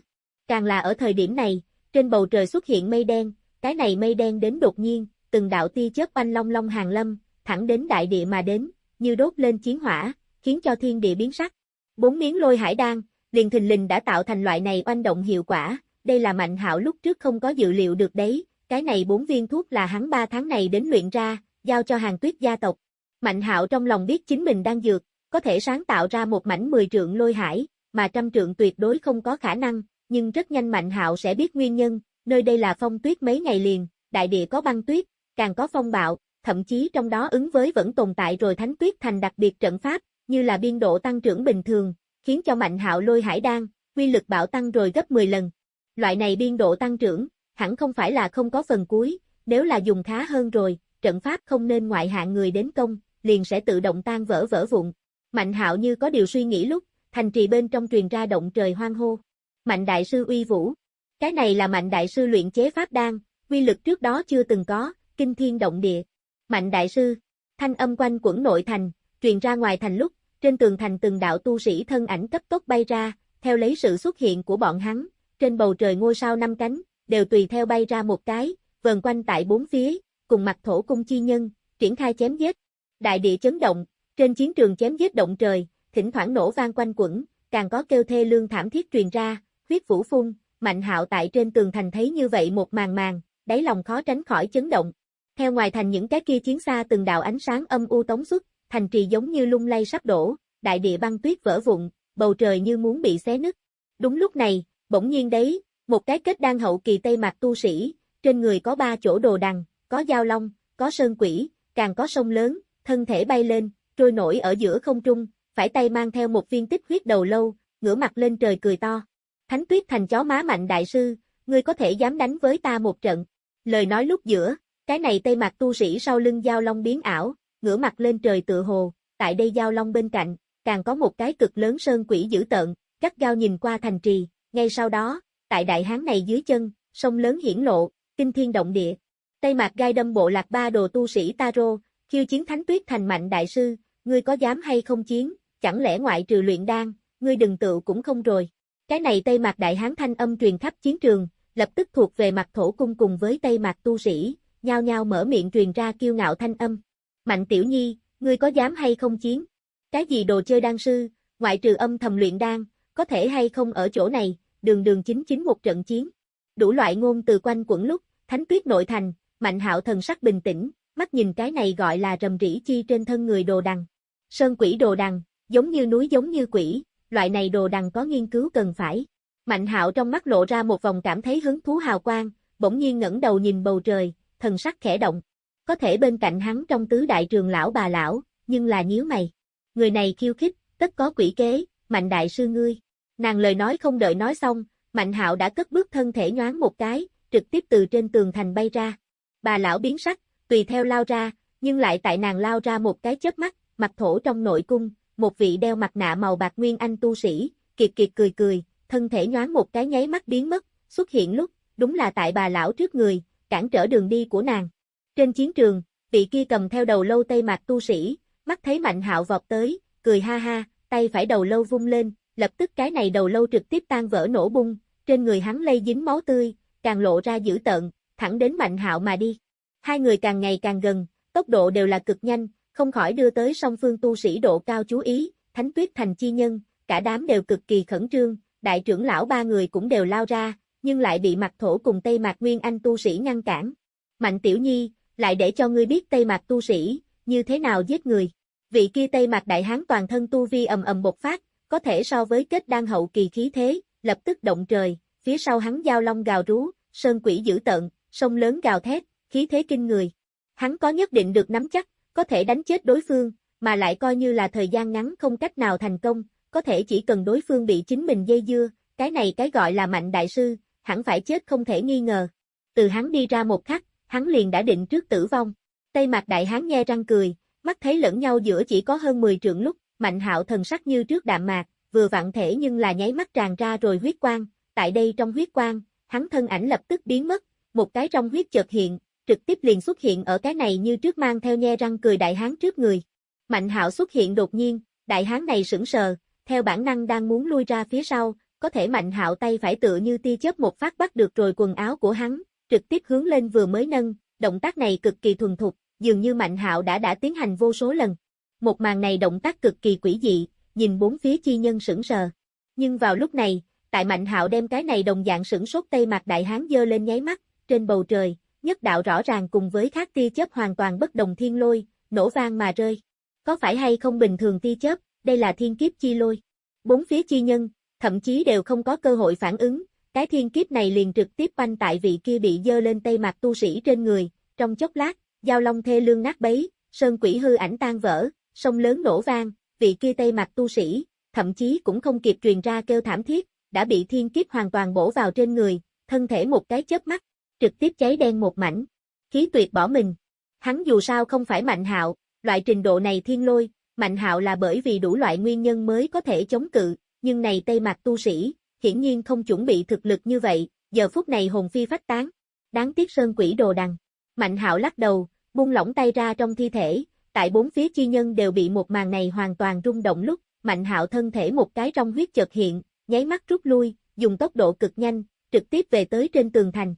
Càng là ở thời điểm này, trên bầu trời xuất hiện mây đen, cái này mây đen đến đột nhiên, từng đạo tia chớp oanh long long hàng lâm, thẳng đến đại địa mà đến, như đốt lên chiến hỏa, khiến cho thiên địa biến sắc. Bốn miếng lôi hải đan, liền thình lình đã tạo thành loại này oanh động hiệu quả, đây là mạnh hạo lúc trước không có dự liệu được đấy, cái này bốn viên thuốc là hắn ba tháng này đến luyện ra, giao cho hàng tuyết gia tộc. Mạnh hạo trong lòng biết chính mình đang dược, có thể sáng tạo ra một mảnh mười trượng lôi hải, mà trăm trượng tuyệt đối không có khả năng, nhưng rất nhanh Mạnh hạo sẽ biết nguyên nhân, nơi đây là phong tuyết mấy ngày liền, đại địa có băng tuyết, càng có phong bạo, thậm chí trong đó ứng với vẫn tồn tại rồi thánh tuyết thành đặc biệt trận pháp, như là biên độ tăng trưởng bình thường, khiến cho Mạnh hạo lôi hải đan, quy lực bạo tăng rồi gấp 10 lần. Loại này biên độ tăng trưởng, hẳn không phải là không có phần cuối, nếu là dùng khá hơn rồi, trận pháp không nên ngoại hạng người đến công, liền sẽ tự động tan vỡ vỡ vụn. Mạnh hạo như có điều suy nghĩ lúc, thành trì bên trong truyền ra động trời hoang hô. Mạnh đại sư uy vũ. Cái này là mạnh đại sư luyện chế pháp đan, quy lực trước đó chưa từng có, kinh thiên động địa. Mạnh đại sư, thanh âm quanh quẩn nội thành, truyền ra ngoài thành lúc, trên tường thành từng đạo tu sĩ thân ảnh cấp tốc bay ra, theo lấy sự xuất hiện của bọn hắn, trên bầu trời ngôi sao năm cánh, đều tùy theo bay ra một cái, vần quanh tại bốn phía, cùng mặt thổ cung chi nhân, triển khai chém giết. Đại địa chấn động, trên chiến trường chém giết động trời, thỉnh thoảng nổ vang quanh quẩn, càng có kêu thê lương thảm thiết truyền ra, huyết vũ phun, mạnh hạo tại trên tường thành thấy như vậy một màn màn, đáy lòng khó tránh khỏi chấn động. Theo ngoài thành những cái kia chiến xa từng đạo ánh sáng âm u tống xuất, thành trì giống như lung lay sắp đổ, đại địa băng tuyết vỡ vụn, bầu trời như muốn bị xé nứt. Đúng lúc này, bỗng nhiên đấy, một cái kết đang hậu kỳ tây mặt tu sĩ, trên người có ba chỗ đồ đằng, có dao long, có sơn quỷ, càng có sông lớn, thân thể bay lên, trôi nổi ở giữa không trung, phải tay mang theo một viên tích huyết đầu lâu, ngửa mặt lên trời cười to. Thánh tuyết thành chó má mạnh đại sư, ngươi có thể dám đánh với ta một trận. Lời nói lúc giữa, cái này tây mặt tu sĩ sau lưng giao long biến ảo, ngửa mặt lên trời tự hồ, tại đây giao long bên cạnh, càng có một cái cực lớn sơn quỷ dữ tợn, cắt gao nhìn qua thành trì, ngay sau đó, tại đại hán này dưới chân, sông lớn hiển lộ, kinh thiên động địa. Tây mặt gai đâm bộ lạc ba đồ tu sĩ Taro, khiêu chiến thánh tuyết thành mạnh đại sư, ngươi có dám hay không chiến, chẳng lẽ ngoại trừ luyện đan, ngươi đừng tự cũng không rồi. Cái này Tây Mạc Đại Hán thanh âm truyền khắp chiến trường, lập tức thuộc về mặt thổ cung cùng với Tây Mạc tu sĩ, nhao nhao mở miệng truyền ra kiêu ngạo thanh âm. Mạnh Tiểu Nhi, ngươi có dám hay không chiến? Cái gì đồ chơi đan sư, ngoại trừ âm thầm luyện đan, có thể hay không ở chỗ này, đường đường chính chính một trận chiến. Đủ loại ngôn từ quanh quẩn lúc, thánh tuyết nội thành, mạnh hạo thần sắc bình tĩnh, mắt nhìn cái này gọi là rầm rỉ chi trên thân người đồ đằng. Sơn quỷ đồ đằng, giống như núi giống như quỷ, loại này đồ đằng có nghiên cứu cần phải. Mạnh hạo trong mắt lộ ra một vòng cảm thấy hứng thú hào quang, bỗng nhiên ngẩng đầu nhìn bầu trời, thần sắc khẽ động. Có thể bên cạnh hắn trong tứ đại trường lão bà lão, nhưng là nhíu mày. Người này khiêu khích, tất có quỷ kế, mạnh đại sư ngươi. Nàng lời nói không đợi nói xong, mạnh hạo đã cất bước thân thể nhoáng một cái, trực tiếp từ trên tường thành bay ra. Bà lão biến sắc, tùy theo lao ra, nhưng lại tại nàng lao ra một cái chớp mắt, mặt thổ trong nội cung, một vị đeo mặt nạ màu bạc nguyên anh tu sĩ, kiệt kiệt cười cười, thân thể nhoáng một cái nháy mắt biến mất, xuất hiện lúc, đúng là tại bà lão trước người, cản trở đường đi của nàng. Trên chiến trường, vị kia cầm theo đầu lâu tây mặt tu sĩ, mắt thấy mạnh hạo vọt tới, cười ha ha, tay phải đầu lâu vung lên, lập tức cái này đầu lâu trực tiếp tan vỡ nổ bung, trên người hắn lây dính máu tươi, càng lộ ra dữ tợn, thẳng đến mạnh hạo mà đi. Hai người càng ngày càng gần, tốc độ đều là cực nhanh, không khỏi đưa tới song phương tu sĩ độ cao chú ý, thánh tuyết thành chi nhân, cả đám đều cực kỳ khẩn trương, đại trưởng lão ba người cũng đều lao ra, nhưng lại bị mặt thổ cùng Tây Mạc Nguyên Anh tu sĩ ngăn cản. Mạnh Tiểu Nhi, lại để cho ngươi biết Tây Mạc tu sĩ, như thế nào giết người. Vị kia Tây Mạc Đại Hán toàn thân tu vi ầm ầm bộc phát, có thể so với kết đang hậu kỳ khí thế, lập tức động trời, phía sau hắn giao long gào rú, sơn quỷ dữ tận, sông lớn gào thét, khí thế kinh người. Hắn có nhất định được nắm chắc, có thể đánh chết đối phương, mà lại coi như là thời gian ngắn không cách nào thành công, có thể chỉ cần đối phương bị chính mình dây dưa, cái này cái gọi là mạnh đại sư, hẳn phải chết không thể nghi ngờ. Từ hắn đi ra một khắc, hắn liền đã định trước tử vong. Tây mặt đại hán nghe răng cười, mắt thấy lẫn nhau giữa chỉ có hơn 10 trượng lúc, mạnh hạo thần sắc như trước đạm mạc, vừa vặn thể nhưng là nháy mắt tràn ra rồi huyết quang, tại đây trong huyết quang, hắn thân ảnh lập tức biến mất, một cái trong huyết chợt hiện, trực tiếp liền xuất hiện ở cái này như trước mang theo nhe răng cười đại hán trước người. Mạnh hạo xuất hiện đột nhiên, đại hán này sững sờ, theo bản năng đang muốn lui ra phía sau, có thể mạnh hạo tay phải tựa như tia chớp một phát bắt được rồi quần áo của hắn, trực tiếp hướng lên vừa mới nâng, động tác này cực kỳ thuần thục, dường như mạnh hạo đã đã tiến hành vô số lần. Một màn này động tác cực kỳ quỷ dị, nhìn bốn phía chi nhân sững sờ. Nhưng vào lúc này, tại mạnh hạo đem cái này đồng dạng sững sốt tây mặt đại hán dơ lên nháy mắt, trên bầu trời, nhất đạo rõ ràng cùng với khác tia chớp hoàn toàn bất đồng thiên lôi, nổ vang mà rơi. Có phải hay không bình thường tia chớp, đây là thiên kiếp chi lôi. Bốn phía chi nhân, thậm chí đều không có cơ hội phản ứng, cái thiên kiếp này liền trực tiếp banh tại vị kia bị dơ lên tay mặt tu sĩ trên người, trong chốc lát, giao long thê lương nát bấy, sơn quỷ hư ảnh tan vỡ, sông lớn nổ vang, vị kia tay mặt tu sĩ, thậm chí cũng không kịp truyền ra kêu thảm thiết, đã bị thiên kiếp hoàn toàn bổ vào trên người, thân thể một cái chớp mắt, trực tiếp cháy đen một mảnh, khí tuyệt bỏ mình. Hắn dù sao không phải mạnh hạo, loại trình độ này thiên lôi, mạnh hạo là bởi vì đủ loại nguyên nhân mới có thể chống cự, nhưng này Tây mặt tu sĩ, hiển nhiên không chuẩn bị thực lực như vậy, giờ phút này hồn phi phách tán. Đáng tiếc sơn quỷ đồ đằng. Mạnh hạo lắc đầu, buông lỏng tay ra trong thi thể, tại bốn phía chi nhân đều bị một màn này hoàn toàn rung động lúc, mạnh hạo thân thể một cái trong huyết chợt hiện, nháy mắt rút lui, dùng tốc độ cực nhanh, trực tiếp về tới trên tường thành.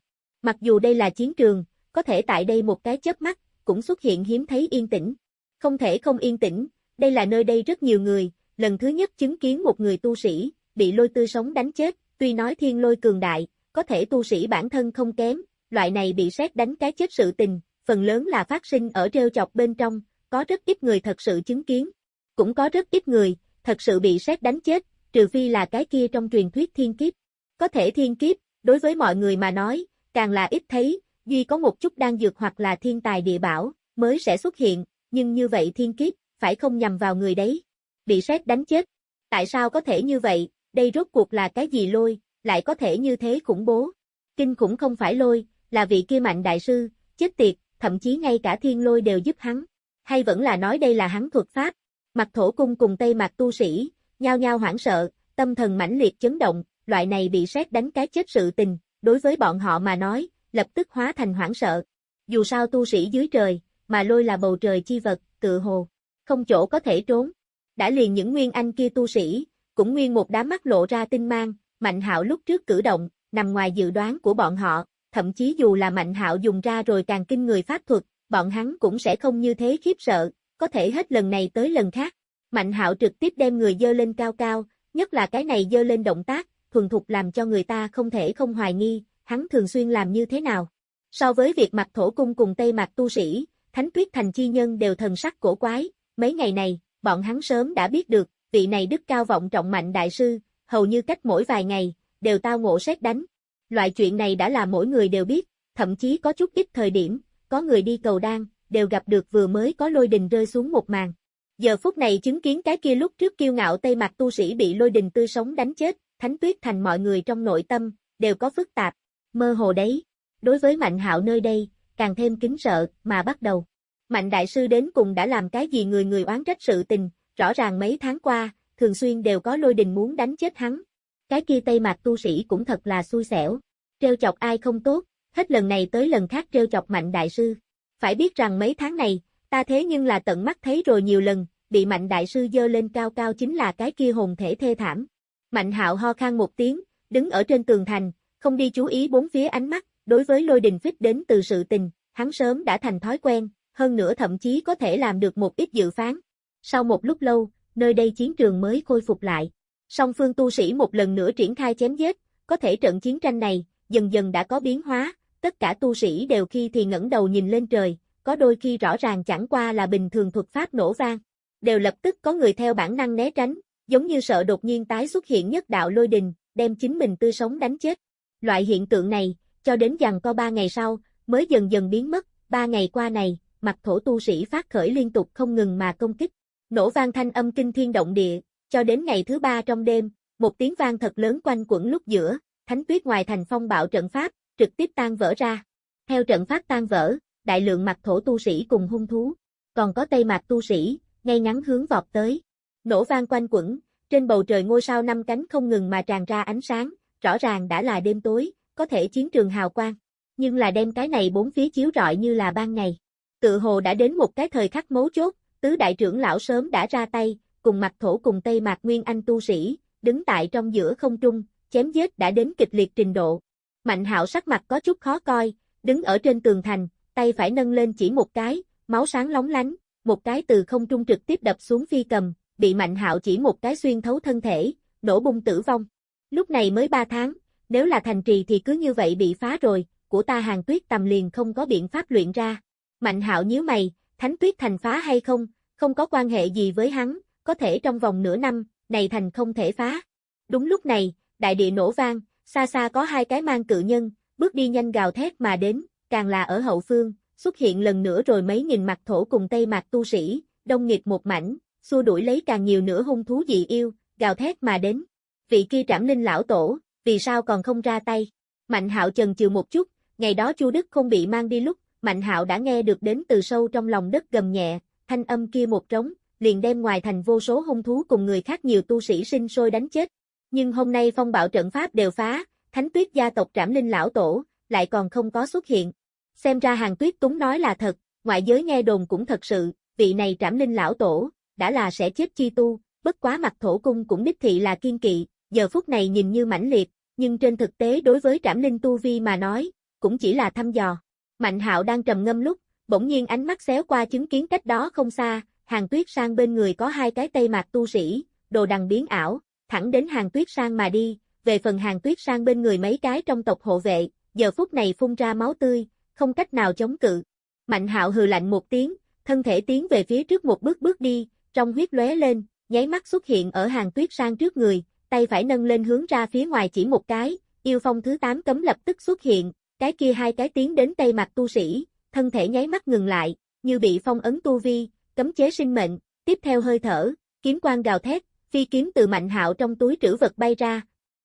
Mặc dù đây là chiến trường, có thể tại đây một cái chớp mắt, cũng xuất hiện hiếm thấy yên tĩnh. Không thể không yên tĩnh, đây là nơi đây rất nhiều người, lần thứ nhất chứng kiến một người tu sĩ, bị lôi tư sống đánh chết, tuy nói thiên lôi cường đại, có thể tu sĩ bản thân không kém, loại này bị xét đánh cái chết sự tình, phần lớn là phát sinh ở treo chọc bên trong, có rất ít người thật sự chứng kiến. Cũng có rất ít người, thật sự bị xét đánh chết, trừ phi là cái kia trong truyền thuyết thiên kiếp. Có thể thiên kiếp, đối với mọi người mà nói, càng là ít thấy, duy có một chút đang dược hoặc là thiên tài địa bảo, mới sẽ xuất hiện, nhưng như vậy thiên kiếp, phải không nhằm vào người đấy bị sét đánh chết. Tại sao có thể như vậy, đây rốt cuộc là cái gì lôi, lại có thể như thế khủng bố. Kinh khủng không phải lôi, là vị kia mạnh đại sư, chết tiệt, thậm chí ngay cả thiên lôi đều giúp hắn. Hay vẫn là nói đây là hắn thuật pháp. Mặt thổ cung cùng tây mặt tu sĩ, nhao nhao hoảng sợ, tâm thần mãnh liệt chấn động, loại này bị sét đánh cái chết sự tình, đối với bọn họ mà nói, lập tức hóa thành hoảng sợ. Dù sao tu sĩ dưới trời, mà lôi là bầu trời chi vật, tự hồ, không chỗ có thể trốn đã liền những nguyên anh kia tu sĩ, cũng nguyên một đám mắt lộ ra tinh mang, Mạnh Hạo lúc trước cử động, nằm ngoài dự đoán của bọn họ, thậm chí dù là Mạnh Hạo dùng ra rồi càng kinh người pháp thuật, bọn hắn cũng sẽ không như thế khiếp sợ, có thể hết lần này tới lần khác. Mạnh Hạo trực tiếp đem người dơ lên cao cao, nhất là cái này dơ lên động tác, thuần thục làm cho người ta không thể không hoài nghi, hắn thường xuyên làm như thế nào. So với việc mặt thổ cung cùng Tây mặt tu sĩ, Thánh Tuyết Thành chi nhân đều thần sắc cổ quái, mấy ngày này, bọn hắn sớm đã biết được, vị này đức cao vọng trọng mạnh đại sư, hầu như cách mỗi vài ngày, đều tao ngộ xét đánh. Loại chuyện này đã là mỗi người đều biết, thậm chí có chút ít thời điểm, có người đi cầu đan, đều gặp được vừa mới có lôi đình rơi xuống một màn. Giờ phút này chứng kiến cái kia lúc trước kiêu ngạo tây mặt tu sĩ bị lôi đình tươi sống đánh chết, thánh tuyết thành mọi người trong nội tâm, đều có phức tạp, mơ hồ đấy. Đối với Mạnh hạo nơi đây, càng thêm kính sợ, mà bắt đầu. Mạnh đại sư đến cùng đã làm cái gì người người oán trách sự tình, rõ ràng mấy tháng qua, thường xuyên đều có lôi đình muốn đánh chết hắn. Cái kia tây mạc tu sĩ cũng thật là xui xẻo. Trêu chọc ai không tốt, hết lần này tới lần khác trêu chọc mạnh đại sư. Phải biết rằng mấy tháng này, ta thế nhưng là tận mắt thấy rồi nhiều lần, bị mạnh đại sư dơ lên cao cao chính là cái kia hồn thể thê thảm. Mạnh hạo ho khan một tiếng, đứng ở trên tường thành, không đi chú ý bốn phía ánh mắt, đối với lôi đình phích đến từ sự tình, hắn sớm đã thành thói quen, hơn nữa thậm chí có thể làm được một ít dự phán. Sau một lúc lâu, nơi đây chiến trường mới khôi phục lại. Song phương tu sĩ một lần nữa triển khai chém giết, có thể trận chiến tranh này, dần dần đã có biến hóa, tất cả tu sĩ đều khi thì ngẩng đầu nhìn lên trời, có đôi khi rõ ràng chẳng qua là bình thường thuật pháp nổ vang. Đều lập tức có người theo bản năng né tránh, giống như sợ đột nhiên tái xuất hiện nhất đạo lôi đình, đem chính mình tươi sống đánh chết. Loại hiện tượng này, cho đến rằng co ba ngày sau, mới dần dần biến mất, ba ngày qua này, mặt thổ tu sĩ phát khởi liên tục không ngừng mà công kích. Nổ vang thanh âm kinh thiên động địa, cho đến ngày thứ ba trong đêm, một tiếng vang thật lớn quanh quẩn lúc giữa, thánh tuyết ngoài thành phong bạo trận pháp, trực tiếp tan vỡ ra. Theo trận pháp tan vỡ, đại lượng mặt thổ tu sĩ cùng hung thú, còn có tây mặt tu sĩ, ngay ngắn hướng vọt tới. Nổ vang quanh quẩn, trên bầu trời ngôi sao năm cánh không ngừng mà tràn ra ánh sáng, rõ ràng đã là đêm tối, có thể chiến trường hào quang, nhưng là đem cái này bốn phía chiếu rọi như là ban ngày. Tự hồ đã đến một cái thời khắc mấu chốt, tứ đại trưởng lão sớm đã ra tay, cùng mặt thổ cùng Tây Mạc Nguyên Anh tu sĩ, đứng tại trong giữa không trung, chém giết đã đến kịch liệt trình độ. Mạnh hạo sắc mặt có chút khó coi, đứng ở trên tường thành, tay phải nâng lên chỉ một cái, máu sáng lóng lánh, một cái từ không trung trực tiếp đập xuống phi cầm, bị mạnh hạo chỉ một cái xuyên thấu thân thể, nổ bung tử vong. Lúc này mới ba tháng, nếu là thành trì thì cứ như vậy bị phá rồi, của ta hàng tuyết tầm liền không có biện pháp luyện ra. Mạnh hạo nhíu mày, thánh tuyết thành phá hay không, không có quan hệ gì với hắn, có thể trong vòng nửa năm, này thành không thể phá. Đúng lúc này, đại địa nổ vang, xa xa có hai cái mang cự nhân, bước đi nhanh gào thét mà đến, càng là ở hậu phương, xuất hiện lần nữa rồi mấy nghìn mặt thổ cùng tây mặt tu sĩ, đông nghịch một mảnh, xua đuổi lấy càng nhiều nữa hung thú dị yêu, gào thét mà đến. Vị kia trảm linh lão tổ, vì sao còn không ra tay? Mạnh hạo chần chừ một chút, ngày đó Chu Đức không bị mang đi lúc, Mạnh hạo đã nghe được đến từ sâu trong lòng đất gầm nhẹ, thanh âm kia một trống, liền đem ngoài thành vô số hung thú cùng người khác nhiều tu sĩ sinh sôi đánh chết. Nhưng hôm nay phong bạo trận pháp đều phá, thánh tuyết gia tộc trảm linh lão tổ, lại còn không có xuất hiện. Xem ra hàng tuyết túng nói là thật, ngoại giới nghe đồn cũng thật sự, vị này trảm linh lão tổ, đã là sẽ chết chi tu, bất quá mặt thổ cung cũng đích thị là kiên kỵ, giờ phút này nhìn như mãnh liệt, nhưng trên thực tế đối với trảm linh tu vi mà nói, cũng chỉ là thăm dò. Mạnh hạo đang trầm ngâm lúc, bỗng nhiên ánh mắt xéo qua chứng kiến cách đó không xa, hàng tuyết sang bên người có hai cái tây mạc tu sĩ, đồ đằng biến ảo, thẳng đến hàng tuyết sang mà đi, về phần hàng tuyết sang bên người mấy cái trong tộc hộ vệ, giờ phút này phun ra máu tươi, không cách nào chống cự. Mạnh hạo hừ lạnh một tiếng, thân thể tiến về phía trước một bước bước đi, trong huyết lóe lên, nháy mắt xuất hiện ở hàng tuyết sang trước người, tay phải nâng lên hướng ra phía ngoài chỉ một cái, yêu phong thứ 8 cấm lập tức xuất hiện, cái kia hai cái tiến đến tây mặt tu sĩ, thân thể nháy mắt ngừng lại, như bị phong ấn tu vi, cấm chế sinh mệnh, tiếp theo hơi thở, kiếm quang gào thét, phi kiếm từ mạnh hạo trong túi trữ vật bay ra,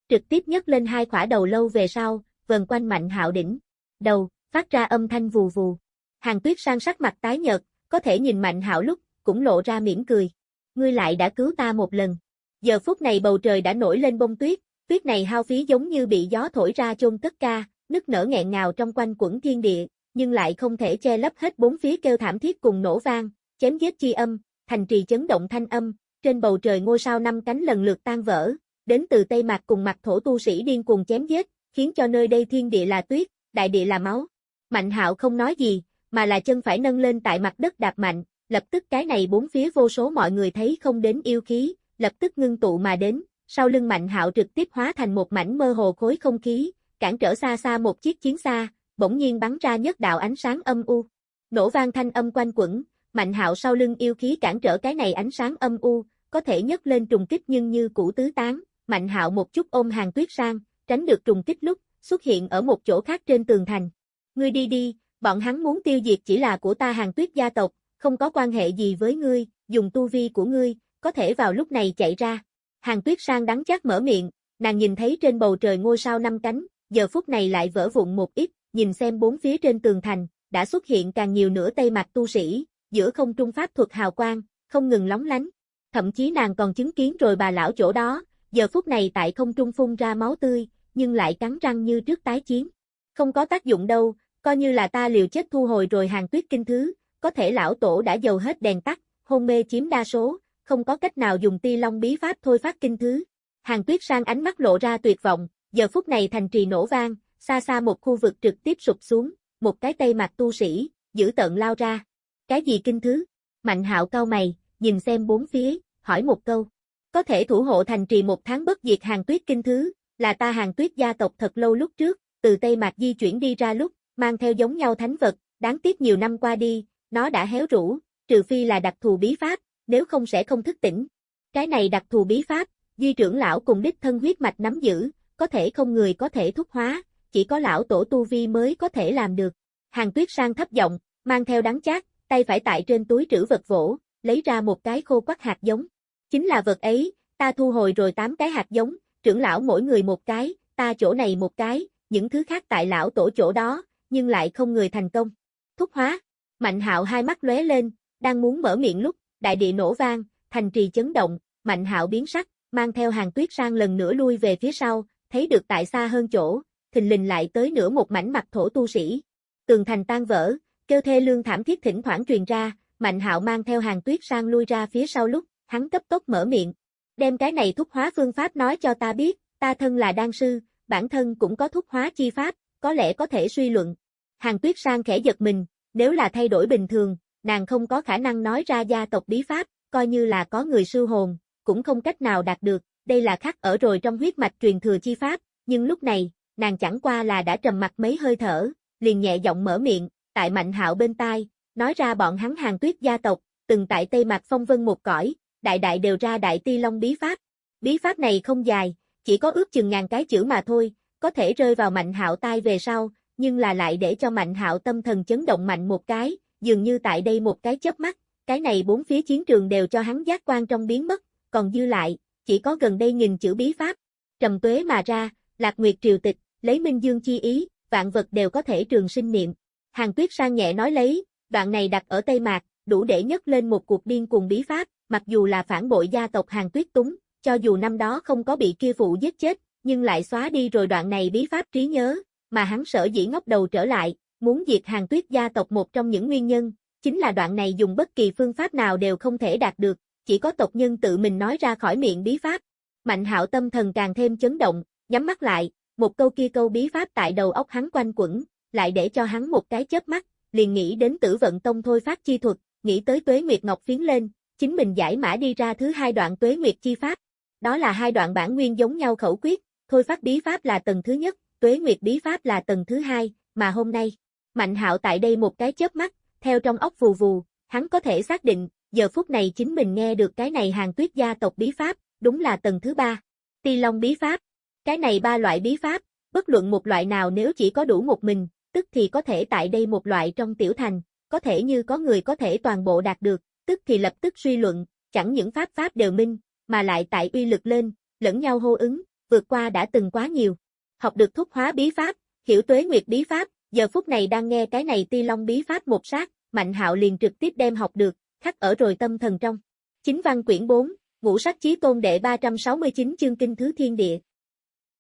trực tiếp nhấc lên hai khỏa đầu lâu về sau, vần quanh mạnh hạo đỉnh. Đầu, phát ra âm thanh vù vù. Hàng tuyết sang sắc mặt tái nhợt, có thể nhìn mạnh hạo lúc, cũng lộ ra mỉm cười. Ngươi lại đã cứu ta một lần. Giờ phút này bầu trời đã nổi lên bông tuyết, tuyết này hao phí giống như bị gió thổi ra chôn tất ca, nức nở nghẹn ngào trong quanh quẩn thiên địa, nhưng lại không thể che lấp hết bốn phía kêu thảm thiết cùng nổ vang, chém giết chi âm, thành trì chấn động thanh âm, trên bầu trời ngôi sao năm cánh lần lượt tan vỡ, đến từ Tây Mạc cùng mặt thổ tu sĩ điên cuồng chém giết, khiến cho nơi đây thiên địa là tuyết, đại địa là máu. Mạnh hạo không nói gì, mà là chân phải nâng lên tại mặt đất đạp mạnh, lập tức cái này bốn phía vô số mọi người thấy không đến yêu khí, lập tức ngưng tụ mà đến, sau lưng mạnh hạo trực tiếp hóa thành một mảnh mơ hồ khối không khí, cản trở xa xa một chiếc chiến xa, bỗng nhiên bắn ra nhất đạo ánh sáng âm u. Nổ vang thanh âm quanh quẩn, Mạnh hạo sau lưng yêu khí cản trở cái này ánh sáng âm u, có thể nhấc lên trùng kích nhưng như cũ tứ tán, mạnh hạo một chút ôm hàng tuyết sang, tránh được trùng kích lúc, xuất hiện ở một chỗ khác trên tường thành. Ngươi đi đi, Bọn hắn muốn tiêu diệt chỉ là của ta hàng tuyết gia tộc, không có quan hệ gì với ngươi, dùng tu vi của ngươi, có thể vào lúc này chạy ra. Hàng tuyết sang đắng chát mở miệng, nàng nhìn thấy trên bầu trời ngôi sao năm cánh, giờ phút này lại vỡ vụn một ít, nhìn xem bốn phía trên tường thành, đã xuất hiện càng nhiều nửa tây mặt tu sĩ, giữa không trung pháp thuật hào quang, không ngừng lóng lánh. Thậm chí nàng còn chứng kiến rồi bà lão chỗ đó, giờ phút này tại không trung phun ra máu tươi, nhưng lại cắn răng như trước tái chiến. Không có tác dụng đâu, coi như là ta liều chết thu hồi rồi hàng tuyết kinh thứ, có thể lão tổ đã dầu hết đèn tắt, hôn mê chiếm đa số, không có cách nào dùng ti long bí pháp thôi phát kinh thứ. Hàng tuyết sang ánh mắt lộ ra tuyệt vọng, giờ phút này thành trì nổ vang, xa xa một khu vực trực tiếp sụp xuống, một cái tay mặt tu sĩ, giữ tận lao ra. Cái gì kinh thứ? Mạnh hạo cao mày, nhìn xem bốn phía, hỏi một câu. Có thể thủ hộ thành trì một tháng bất diệt hàng tuyết kinh thứ, là ta hàng tuyết gia tộc thật lâu lúc trước, từ Tây Mạc di chuyển đi ra lúc, mang theo giống nhau thánh vật, đáng tiếc nhiều năm qua đi, nó đã héo rũ, trừ phi là đặc thù bí pháp, nếu không sẽ không thức tỉnh. Cái này đặc thù bí pháp, Duy trưởng lão cùng đích thân huyết mạch nắm giữ, có thể không người có thể thúc hóa, chỉ có lão tổ tu vi mới có thể làm được. Hàng tuyết sang thấp giọng, mang theo đắng chát, tay phải tại trên túi trữ vật vỗ, lấy ra một cái khô quắc hạt giống. Chính là vật ấy, ta thu hồi rồi tám cái hạt giống, trưởng lão mỗi người một cái, ta chỗ này một cái, những thứ khác tại lão tổ chỗ đó, nhưng lại không người thành công. Thúc hóa, Mạnh hạo hai mắt lóe lên, đang muốn mở miệng lúc, đại địa nổ vang, thành trì chấn động, Mạnh hạo biến sắc, mang theo hàng tuyết sang lần nữa lui về phía sau, thấy được tại xa hơn chỗ, thình lình lại tới nửa một mảnh mặt thổ tu sĩ. Tường thành tan vỡ, kêu thê lương thảm thiết thỉnh thoảng truyền ra, Mạnh hạo mang theo hàng tuyết sang lui ra phía sau lúc, hắn cấp tốc mở miệng. Đem cái này thúc hóa phương pháp nói cho ta biết, ta thân là đan sư, bản thân cũng có thúc hóa chi pháp, có lẽ có thể suy luận. Hàng tuyết sang khẽ giật mình, nếu là thay đổi bình thường, nàng không có khả năng nói ra gia tộc bí pháp, coi như là có người sư hồn, cũng không cách nào đạt được, đây là khắc ở rồi trong huyết mạch truyền thừa chi pháp, nhưng lúc này, nàng chẳng qua là đã trầm mặt mấy hơi thở, liền nhẹ giọng mở miệng, tại mạnh hạo bên tai, nói ra bọn hắn hàng tuyết gia tộc, từng tại Tây Mạc Phong Vân một cõi, đại đại đều ra đại ti long bí pháp. Bí pháp này không dài, chỉ có ước chừng ngàn cái chữ mà thôi, có thể rơi vào mạnh hạo tai về sau, nhưng là lại để cho mạnh hạo tâm thần chấn động mạnh một cái, dường như tại đây một cái chớp mắt, cái này bốn phía chiến trường đều cho hắn giác quan trong biến mất, còn dư lại, chỉ có gần đây nghìn chữ bí pháp. Trầm tuế mà ra, lạc nguyệt triều tịch, lấy minh dương chi ý, vạn vật đều có thể trường sinh niệm. Hàng tuyết sang nhẹ nói lấy, đoạn này đặt ở Tây Mạc, đủ để nhấc lên một cuộc điên cuồng bí pháp, mặc dù là phản bội gia tộc hàng tuyết túng, cho dù năm đó không có bị kia phụ giết chết, nhưng lại xóa đi rồi đoạn này bí pháp trí nhớ, mà hắn sở dĩ ngóc đầu trở lại, muốn diệt hàng tuyết gia tộc một trong những nguyên nhân, chính là đoạn này dùng bất kỳ phương pháp nào đều không thể đạt được, chỉ có tộc nhân tự mình nói ra khỏi miệng bí pháp. Mạnh hạo tâm thần càng thêm chấn động, nhắm mắt lại, một câu kia câu bí pháp tại đầu óc hắn quanh quẩn, lại để cho hắn một cái chớp mắt, liền nghĩ đến tử vận tông thôi phát chi thuật, nghĩ tới tuế nguyệt ngọc phiến lên, chính mình giải mã đi ra thứ hai đoạn tuế nguyệt chi pháp. Đó là hai đoạn bản nguyên giống nhau khẩu quyết, thôi phát bí pháp là tầng thứ nhất, tuế nguyệt bí pháp là tầng thứ hai, mà hôm nay, Mạnh hạo tại đây một cái chớp mắt, theo trong ốc vù vù, hắn có thể xác định, giờ phút này chính mình nghe được cái này hàng tuyết gia tộc bí pháp, đúng là tầng thứ ba. Ti Long bí pháp. Cái này ba loại bí pháp, bất luận một loại nào nếu chỉ có đủ một mình, tức thì có thể tại đây một loại trong tiểu thành, có thể như có người có thể toàn bộ đạt được, tức thì lập tức suy luận, chẳng những pháp pháp đều minh, mà lại tại uy lực lên, lẫn nhau hô ứng, vượt qua đã từng quá nhiều học được thúc hóa bí pháp, hiểu tuế nguyệt bí pháp, giờ phút này đang nghe cái này ti long bí pháp một sát, mạnh hạo liền trực tiếp đem học được, khắc ở rồi tâm thần trong. Chính văn quyển 4, ngũ sắc chí tôn đệ 369 chương kinh thứ thiên địa.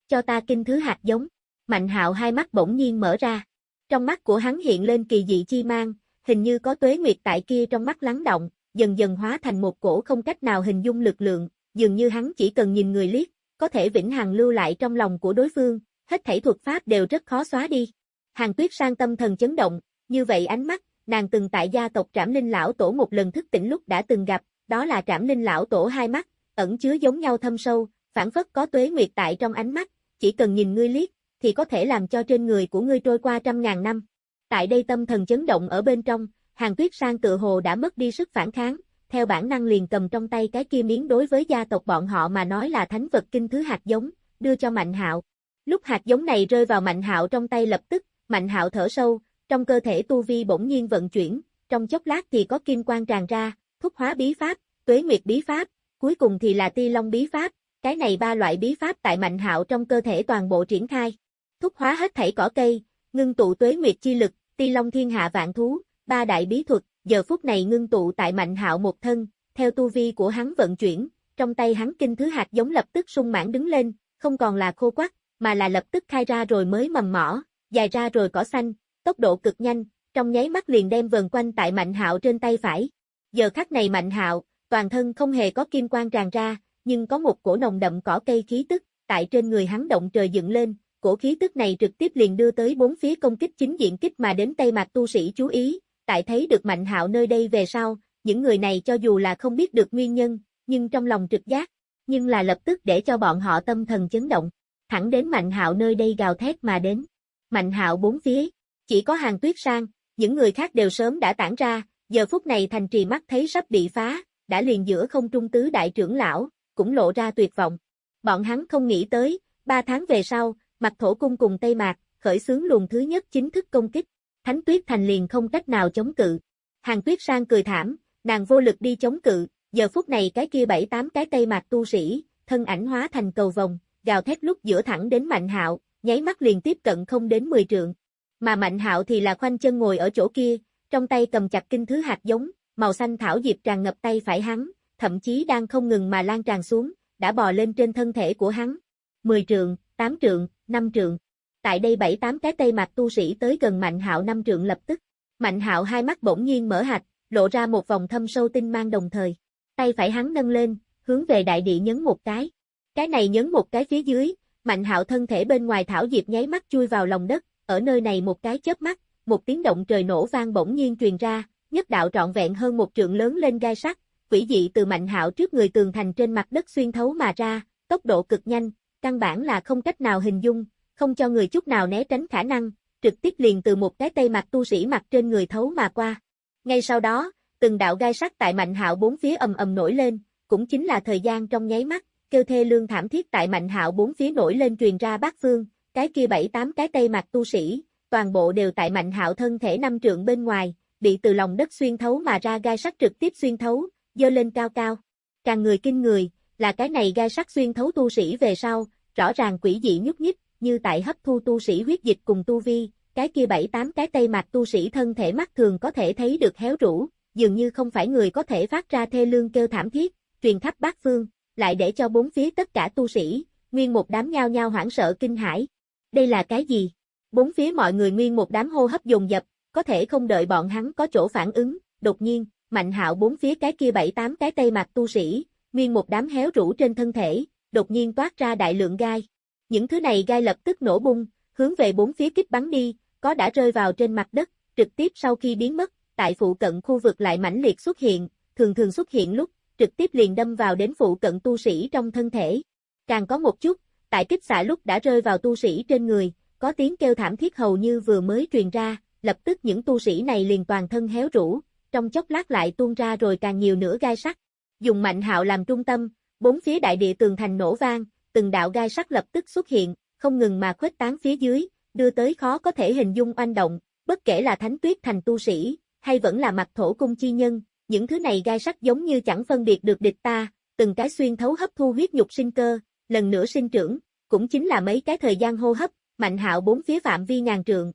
Cho ta kinh thứ hạt giống, mạnh hạo hai mắt bỗng nhiên mở ra. Trong mắt của hắn hiện lên kỳ dị chi mang, hình như có tuế nguyệt tại kia trong mắt lắng động, dần dần hóa thành một cổ không cách nào hình dung lực lượng, dường như hắn chỉ cần nhìn người liếc, có thể vĩnh hằng lưu lại trong lòng của đối phương, hết thảy thuật pháp đều rất khó xóa đi. Hàng tuyết sang tâm thần chấn động, như vậy ánh mắt, nàng từng tại gia tộc trảm linh lão tổ một lần thức tỉnh lúc đã từng gặp, đó là trảm linh lão tổ hai mắt, ẩn chứa giống nhau thâm sâu, phản phất có tuế nguyệt tại trong ánh mắt, chỉ cần nhìn ngươi liếc, thì có thể làm cho trên người của ngươi trôi qua trăm ngàn năm. Tại đây tâm thần chấn động ở bên trong, hàng tuyết sang tự hồ đã mất đi sức phản kháng, theo bản năng liền cầm trong tay cái kia miếng đối với gia tộc bọn họ mà nói là thánh vật kinh thứ hạt giống, đưa cho Mạnh Hạo. Lúc hạt giống này rơi vào Mạnh Hạo trong tay lập tức, Mạnh Hạo thở sâu, trong cơ thể tu vi bỗng nhiên vận chuyển, trong chốc lát thì có kim quang tràn ra, thúc hóa bí pháp, tuế nguyệt bí pháp, cuối cùng thì là ti long bí pháp, cái này ba loại bí pháp tại Mạnh Hạo trong cơ thể toàn bộ triển khai. Thúc hóa hết thảy cỏ cây, ngưng tụ tuế nguyệt chi lực, ti long thiên hạ vạn thú, ba đại bí thuật, giờ phút này ngưng tụ tại Mạnh Hạo một thân, theo tu vi của hắn vận chuyển, trong tay hắn kinh thứ hạt giống lập tức sung mãn đứng lên, không còn là khô quắc, mà là lập tức khai ra rồi mới mầm mỏ, dài ra rồi cỏ xanh, tốc độ cực nhanh, trong nháy mắt liền đem vần quanh tại Mạnh Hạo trên tay phải. Giờ khắc này Mạnh Hạo, toàn thân không hề có kim quang tràn ra, nhưng có một cổ nồng đậm cỏ cây khí tức, tại trên người hắn động trời dựng lên, cổ khí tức này trực tiếp liền đưa tới bốn phía công kích chính diện kích mà đến Tây Mạc tu sĩ chú ý, tại thấy được Mạnh Hạo nơi đây về sau, những người này cho dù là không biết được nguyên nhân, nhưng trong lòng trực giác, nhưng là lập tức để cho bọn họ tâm thần chấn động, thẳng đến Mạnh Hạo nơi đây gào thét mà đến. Mạnh Hạo bốn phía, chỉ có hàng tuyết sang, những người khác đều sớm đã tản ra, giờ phút này thành trì mắt thấy sắp bị phá, đã liền giữa không trung tứ đại trưởng lão, cũng lộ ra tuyệt vọng. Bọn hắn không nghĩ tới, ba tháng về sau, mặt thổ cung cùng Tây Mạc, khởi xướng luồng thứ nhất chính thức công kích. Thánh tuyết thành liền không cách nào chống cự. Hàng tuyết sang cười thảm, nàng vô lực đi chống cự, giờ phút này cái kia bảy tám cái Tây Mạc tu sĩ, thân ảnh hóa thành cầu vòng, gào thét lúc giữa thẳng đến Mạnh Hạo, nháy mắt liền tiếp cận không đến 10 trượng. Mà Mạnh Hạo thì là khoanh chân ngồi ở chỗ kia, trong tay cầm chặt kinh thứ hạt giống, màu xanh thảo diệp tràn ngập tay phải hắn, thậm chí đang không ngừng mà lan tràn xuống, đã bò lên trên thân thể của hắn. 10 trượng, 8 trượng, 5 trượng. Tại đây bảy tám cái tay mặt tu sĩ tới gần Mạnh Hạo năm trượng lập tức. Mạnh Hạo hai mắt bỗng nhiên mở hạch, lộ ra một vòng thâm sâu tinh mang đồng thời. Tay phải hắn nâng lên, hướng về đại địa nhấn một cái. Cái này nhấn một cái phía dưới, Mạnh Hạo thân thể bên ngoài thảo diệp nháy mắt chui vào lòng đất, ở nơi này một cái chớp mắt, một tiếng động trời nổ vang bỗng nhiên truyền ra, nhất đạo trọn vẹn hơn một trượng lớn lên gai sắt, quỷ dị từ Mạnh Hạo trước người tường thành trên mặt đất xuyên thấu mà ra, tốc độ cực nhanh, căn bản là không cách nào hình dung, không cho người chút nào né tránh khả năng, trực tiếp liền từ một cái tay mặt tu sĩ mặt trên người thấu mà qua. Ngay sau đó, từng đạo gai sắt tại Mạnh Hạo bốn phía ầm ầm nổi lên, cũng chính là thời gian trong nháy mắt, kêu thê lương thảm thiết tại Mạnh Hạo bốn phía nổi lên truyền ra bát phương, cái kia bảy tám cái tay mặt tu sĩ, toàn bộ đều tại Mạnh Hạo thân thể năm trượng bên ngoài, bị từ lòng đất xuyên thấu mà ra gai sắt trực tiếp xuyên thấu, dơ lên cao cao. Càng người kinh người, là cái này gai sắt xuyên thấu tu sĩ về sau, rõ ràng quỷ dị nhúc nhích, như tại hấp thu tu sĩ huyết dịch cùng tu vi, cái kia bảy tám cái tay mặt tu sĩ thân thể mắt thường có thể thấy được héo rũ, dường như không phải người có thể phát ra thê lương kêu thảm thiết, truyền khắp bát phương, lại để cho bốn phía tất cả tu sĩ, nguyên một đám nhao nhao hoảng sợ kinh hãi. Đây là cái gì? Bốn phía mọi người nguyên một đám hô hấp dồn dập, có thể không đợi bọn hắn có chỗ phản ứng, đột nhiên, Mạnh hạo bốn phía cái kia bảy tám cái tay mặt tu sĩ, nguyên một đám héo rũ trên thân thể, đột nhiên toát ra đại lượng gai. Những thứ này gai lập tức nổ bung, hướng về bốn phía kích bắn đi, có đã rơi vào trên mặt đất, trực tiếp sau khi biến mất, tại phụ cận khu vực lại mãnh liệt xuất hiện, thường thường xuất hiện lúc, trực tiếp liền đâm vào đến phụ cận tu sĩ trong thân thể. Càng có một chút, tại kích xạ lúc đã rơi vào tu sĩ trên người, có tiếng kêu thảm thiết hầu như vừa mới truyền ra, lập tức những tu sĩ này liền toàn thân héo rũ, trong chốc lát lại tuôn ra rồi càng nhiều nữa gai sắt. Dùng mạnh hạo làm trung tâm, bốn phía đại địa tường thành nổ vang, từng đạo gai sắt lập tức xuất hiện, không ngừng mà khuếch tán phía dưới, đưa tới khó có thể hình dung oanh động, bất kể là thánh tuyết thành tu sĩ, hay vẫn là mặt thổ cung chi nhân, những thứ này gai sắc giống như chẳng phân biệt được địch ta, từng cái xuyên thấu hấp thu huyết nhục sinh cơ, lần nữa sinh trưởng, cũng chính là mấy cái thời gian hô hấp, mạnh hạo bốn phía phạm vi ngàn trượng.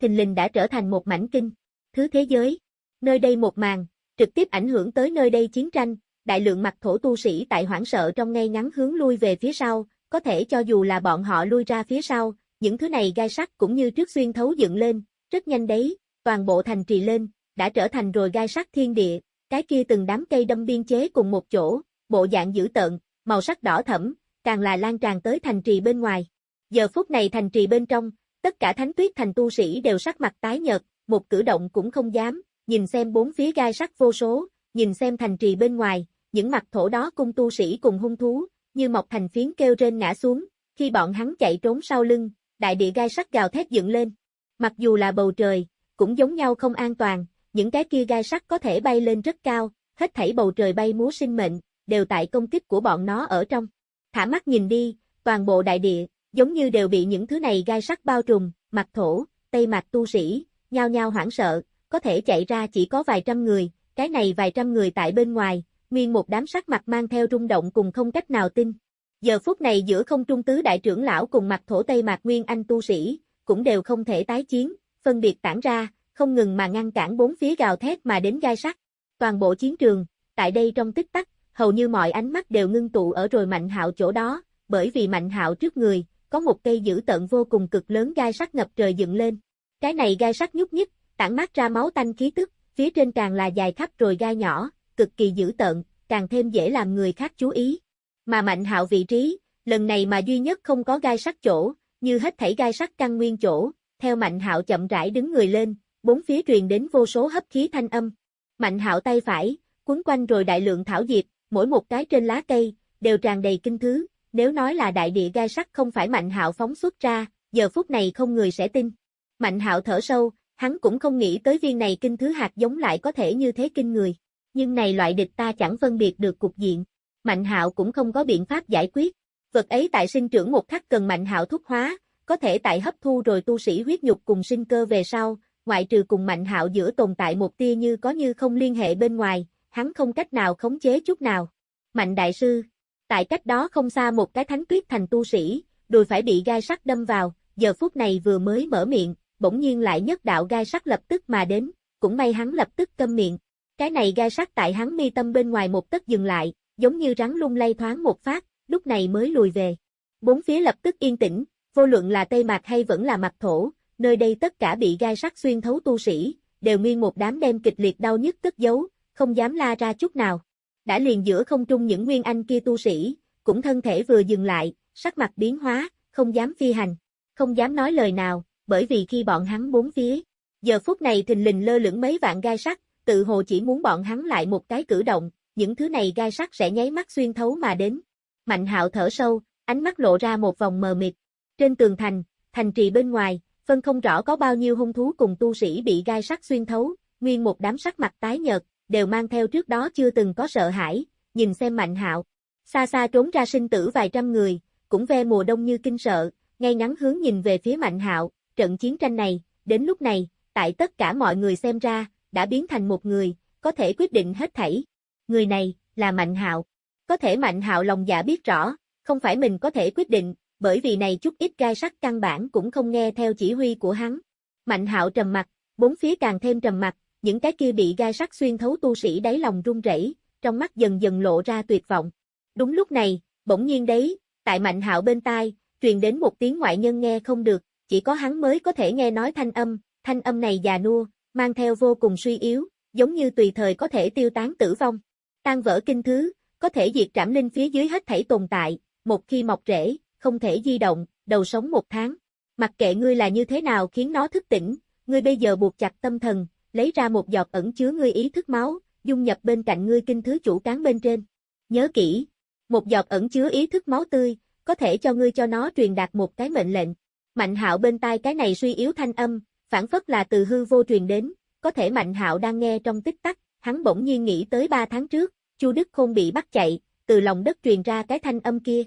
Thình lình đã trở thành một mảnh kinh, thứ thế giới. Nơi đây một màn, trực tiếp ảnh hưởng tới nơi đây chiến tranh, đại lượng mặt thổ tu sĩ tại hoảng sợ trong ngay ngắn hướng lui về phía sau, có thể cho dù là bọn họ lui ra phía sau, những thứ này gai sắt cũng như trước xuyên thấu dựng lên, rất nhanh đấy, toàn bộ thành trì lên, đã trở thành rồi gai sắt thiên địa, cái kia từng đám cây đâm biên chế cùng một chỗ, bộ dạng dữ tợn, màu sắc đỏ thẫm, càng là lan tràn tới thành trì bên ngoài. Giờ phút này thành trì bên trong, tất cả thánh tuyết thành tu sĩ đều sắc mặt tái nhợt, một cử động cũng không dám, nhìn xem bốn phía gai sắt vô số, nhìn xem thành trì bên ngoài, những mặt thổ đó cung tu sĩ cùng hung thú, như mọc thành phiến kêu trên ngã xuống, khi bọn hắn chạy trốn sau lưng, đại địa gai sắt gào thét dựng lên. Mặc dù là bầu trời, cũng giống nhau không an toàn, những cái kia gai sắt có thể bay lên rất cao, hết thảy bầu trời bay múa sinh mệnh, đều tại công kích của bọn nó ở trong. Thả mắt nhìn đi, toàn bộ đại địa, giống như đều bị những thứ này gai sắt bao trùm, mặt thổ, tây mặt tu sĩ, nhao nhao hoảng sợ, có thể chạy ra chỉ có vài trăm người, cái này vài trăm người tại bên ngoài, nguyên một đám sắc mặt mang theo rung động cùng không cách nào tin. Giờ phút này giữa không trung tứ đại trưởng lão cùng mặt thổ Tây Mạc Nguyên Anh tu sĩ, cũng đều không thể tái chiến, phân biệt tản ra, không ngừng mà ngăn cản bốn phía gào thét mà đến gai sắt. Toàn bộ chiến trường, tại đây trong tích tắc, hầu như mọi ánh mắt đều ngưng tụ ở rồi Mạnh Hạo chỗ đó, bởi vì Mạnh Hạo trước người, có một cây dữ tận vô cùng cực lớn gai sắt ngập trời dựng lên. Cái này gai sắt nhúc nhích, tản mát ra máu tanh khí tức, phía trên càng là dài khắp rồi gai nhỏ, cực kỳ dữ tợn, càng thêm dễ làm người khác chú ý. Mà Mạnh Hạo vị trí, lần này mà duy nhất không có gai sắt chỗ, như hết thảy gai sắt căn nguyên chỗ, theo Mạnh Hạo chậm rãi đứng người lên, bốn phía truyền đến vô số hấp khí thanh âm. Mạnh Hạo tay phải, cuốn quanh rồi đại lượng thảo diệp, mỗi một cái trên lá cây đều tràn đầy kinh thứ, nếu nói là đại địa gai sắt không phải Mạnh Hạo phóng xuất ra, giờ phút này không người sẽ tin. Mạnh Hạo thở sâu, hắn cũng không nghĩ tới viên này kinh thứ hạt giống lại có thể như thế kinh người. Nhưng này loại địch ta chẳng phân biệt được cục diện. Mạnh Hạo cũng không có biện pháp giải quyết. Vật ấy tại sinh trưởng một khắc cần Mạnh Hạo thúc hóa, có thể tại hấp thu rồi tu sĩ huyết nhục cùng sinh cơ về sau, ngoại trừ cùng Mạnh Hạo giữa tồn tại một tia như có như không liên hệ bên ngoài, hắn không cách nào khống chế chút nào. Mạnh đại sư, tại cách đó không xa một cái thánh tuyết thành tu sĩ, đùi phải bị gai sắt đâm vào, giờ phút này vừa mới mở miệng, bỗng nhiên lại nhất đạo gai sắt lập tức mà đến, cũng may hắn lập tức câm miệng. Cái này gai sắt tại hắn mi tâm bên ngoài một tấc dừng lại, giống như rắn lung lay thoáng một phát, lúc này mới lùi về. Bốn phía lập tức yên tĩnh, vô luận là Tây Mạc hay vẫn là mặt thổ, nơi đây tất cả bị gai sắt xuyên thấu tu sĩ, đều nguyên một đám đem kịch liệt đau nhức tức giấu, không dám la ra chút nào. Đã liền giữa không trung những nguyên anh kia tu sĩ, cũng thân thể vừa dừng lại, sắc mặt biến hóa, không dám phi hành, không dám nói lời nào, bởi vì khi bọn hắn bốn phía, giờ phút này thình lình lơ lửng mấy vạn gai sắt, tự hồ chỉ muốn bọn hắn lại một cái cử động, những thứ này gai sắt sẽ nháy mắt xuyên thấu mà đến. Mạnh hạo thở sâu, ánh mắt lộ ra một vòng mờ mịt. Trên tường thành, thành trì bên ngoài, phân không rõ có bao nhiêu hung thú cùng tu sĩ bị gai sắt xuyên thấu, nguyên một đám sắc mặt tái nhợt, đều mang theo trước đó chưa từng có sợ hãi, nhìn xem mạnh hạo. Xa xa trốn ra sinh tử vài trăm người, cũng ve mùa đông như kinh sợ, ngay ngắn hướng nhìn về phía mạnh hạo, trận chiến tranh này, đến lúc này, tại tất cả mọi người xem ra, đã biến thành một người, có thể quyết định hết thảy. Người này, là Mạnh Hạo. Có thể Mạnh Hạo lòng dạ biết rõ, không phải mình có thể quyết định, bởi vì này chút ít gai sắt căn bản cũng không nghe theo chỉ huy của hắn. Mạnh Hạo trầm mặt, bốn phía càng thêm trầm mặt, những cái kia bị gai sắt xuyên thấu tu sĩ đáy lòng run rẩy, trong mắt dần dần lộ ra tuyệt vọng. Đúng lúc này, bỗng nhiên đấy, tại Mạnh Hạo bên tai, truyền đến một tiếng ngoại nhân nghe không được, chỉ có hắn mới có thể nghe nói thanh âm, thanh âm này già nua, mang theo vô cùng suy yếu, giống như tùy thời có thể tiêu tán tử vong. Tan vỡ kinh thứ, có thể diệt trảm linh phía dưới hết thảy tồn tại, một khi mọc rễ, không thể di động, đầu sống một tháng. Mặc kệ ngươi là như thế nào khiến nó thức tỉnh, ngươi bây giờ buộc chặt tâm thần, lấy ra một giọt ẩn chứa ngươi ý thức máu, dung nhập bên cạnh ngươi kinh thứ chủ cán bên trên. Nhớ kỹ, một giọt ẩn chứa ý thức máu tươi, có thể cho ngươi cho nó truyền đạt một cái mệnh lệnh. Mạnh hạo bên tai cái này suy yếu thanh âm, phản phất là từ hư vô truyền đến, có thể Mạnh hạo đang nghe trong tích tắc, hắn bỗng nhiên nghĩ tới ba tháng trước, Chu Đức Khôn bị bắt chạy, từ lòng đất truyền ra cái thanh âm kia,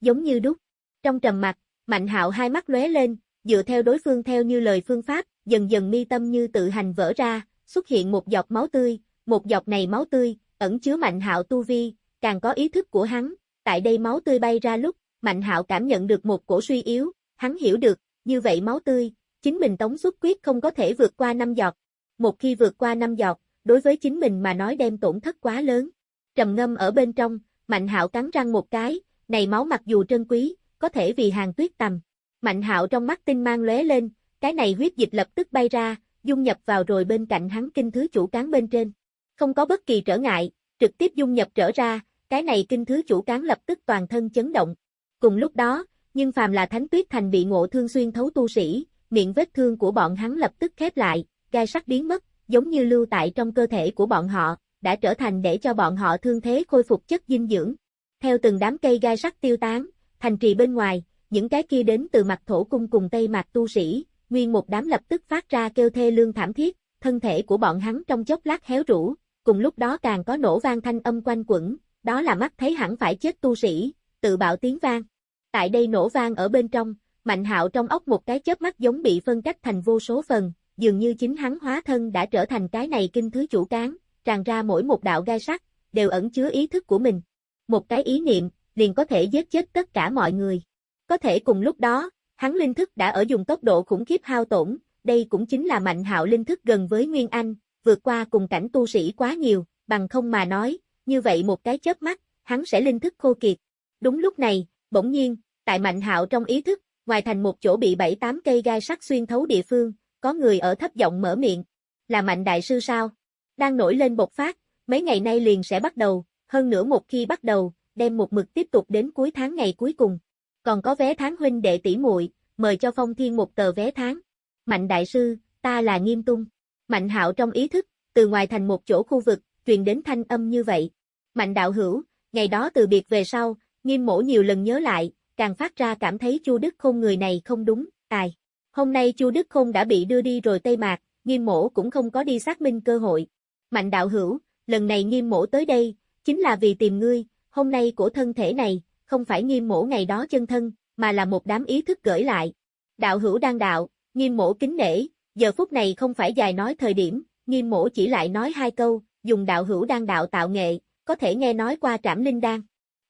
giống như đúc. Trong trầm mặt, Mạnh hạo hai mắt lóe lên, dựa theo đối phương theo như lời phương pháp, dần dần mi tâm như tự hành vỡ ra, xuất hiện một giọt máu tươi, một giọt này máu tươi, ẩn chứa Mạnh hạo tu vi, càng có ý thức của hắn, tại đây máu tươi bay ra lúc, Mạnh hạo cảm nhận được một cổ suy yếu, hắn hiểu được, như vậy máu tươi, chính mình tống xuất quyết không có thể vượt qua năm giọt. Một khi vượt qua năm giọt, đối với chính mình mà nói đem tổn thất quá lớn. Trầm ngâm ở bên trong, Mạnh Hạo cắn răng một cái, này máu mặc dù trân quý, có thể vì hàng tuyết tầm. Mạnh Hạo trong mắt tinh mang lóe lên, cái này huyết dịch lập tức bay ra, dung nhập vào rồi bên cạnh hắn kinh thứ chủ cán bên trên. Không có bất kỳ trở ngại, trực tiếp dung nhập trở ra, cái này kinh thứ chủ cán lập tức toàn thân chấn động. Cùng lúc đó, nhưng phàm là Thánh Tuyết Thành bị ngộ thương xuyên thấu tu sĩ, miệng vết thương của bọn hắn lập tức khép lại, gai sắc biến mất, giống như lưu tại trong cơ thể của bọn họ, đã trở thành để cho bọn họ thương thế khôi phục chất dinh dưỡng. Theo từng đám cây gai sắc tiêu tán, thành trì bên ngoài, những cái kia đến từ mặt thổ cung cùng tây mặt tu sĩ, nguyên một đám lập tức phát ra kêu thê lương thảm thiết, thân thể của bọn hắn trong chốc lát héo rũ, cùng lúc đó càng có nổ vang thanh âm quanh quẩn, đó là mắt thấy hẳn phải chết tu sĩ, tự bạo tiếng vang. Tại đây nổ vang ở bên trong, Mạnh Hạo trong ốc một cái chớp mắt giống bị phân cách thành vô số phần, dường như chính hắn hóa thân đã trở thành cái này kinh thứ chủ cán, tràn ra mỗi một đạo gai sắc, đều ẩn chứa ý thức của mình. Một cái ý niệm, liền có thể giết chết tất cả mọi người. Có thể cùng lúc đó, hắn linh thức đã ở dùng tốc độ khủng khiếp hao tổn, đây cũng chính là mạnh hạo linh thức gần với Nguyên Anh, vượt qua cùng cảnh tu sĩ quá nhiều, bằng không mà nói, như vậy một cái chớp mắt, hắn sẽ linh thức khô kiệt. Đúng lúc này, bỗng nhiên, tại mạnh hạo trong ý thức, ngoài thành một chỗ bị bảy tám cây gai sắt xuyên thấu địa phương, có người ở thấp giọng mở miệng. Là mạnh đại sư sao? Đang nổi lên bột phát, mấy ngày nay liền sẽ bắt đầu, hơn nữa một khi bắt đầu, đem một mực tiếp tục đến cuối tháng ngày cuối cùng. Còn có vé tháng huynh đệ tỷ muội, mời cho Phong Thiên một tờ vé tháng. Mạnh đại sư, ta là Nghiêm Tung. Mạnh Hạo trong ý thức, từ ngoài thành một chỗ khu vực, truyền đến thanh âm như vậy. Mạnh đạo hữu, ngày đó từ biệt về sau, Nghiêm Mỗ nhiều lần nhớ lại, càng phát ra cảm thấy Chu Đức Khôn người này không đúng, tài. Hôm nay Chu Đức Khôn đã bị đưa đi rồi Tây Mạc, Nghiêm Mỗ cũng không có đi xác minh cơ hội. Mạnh đạo hữu, lần này Nghiêm Mỗ tới đây, chính là vì tìm ngươi, hôm nay của thân thể này, không phải Nghiêm mổ ngày đó chân thân, mà là một đám ý thức gửi lại. Đạo hữu đang đạo, Nghiêm mổ kính nể, giờ phút này không phải dài nói thời điểm, Nghiêm mổ chỉ lại nói hai câu, dùng đạo hữu đang đạo tạo nghệ, có thể nghe nói qua trảm linh đan.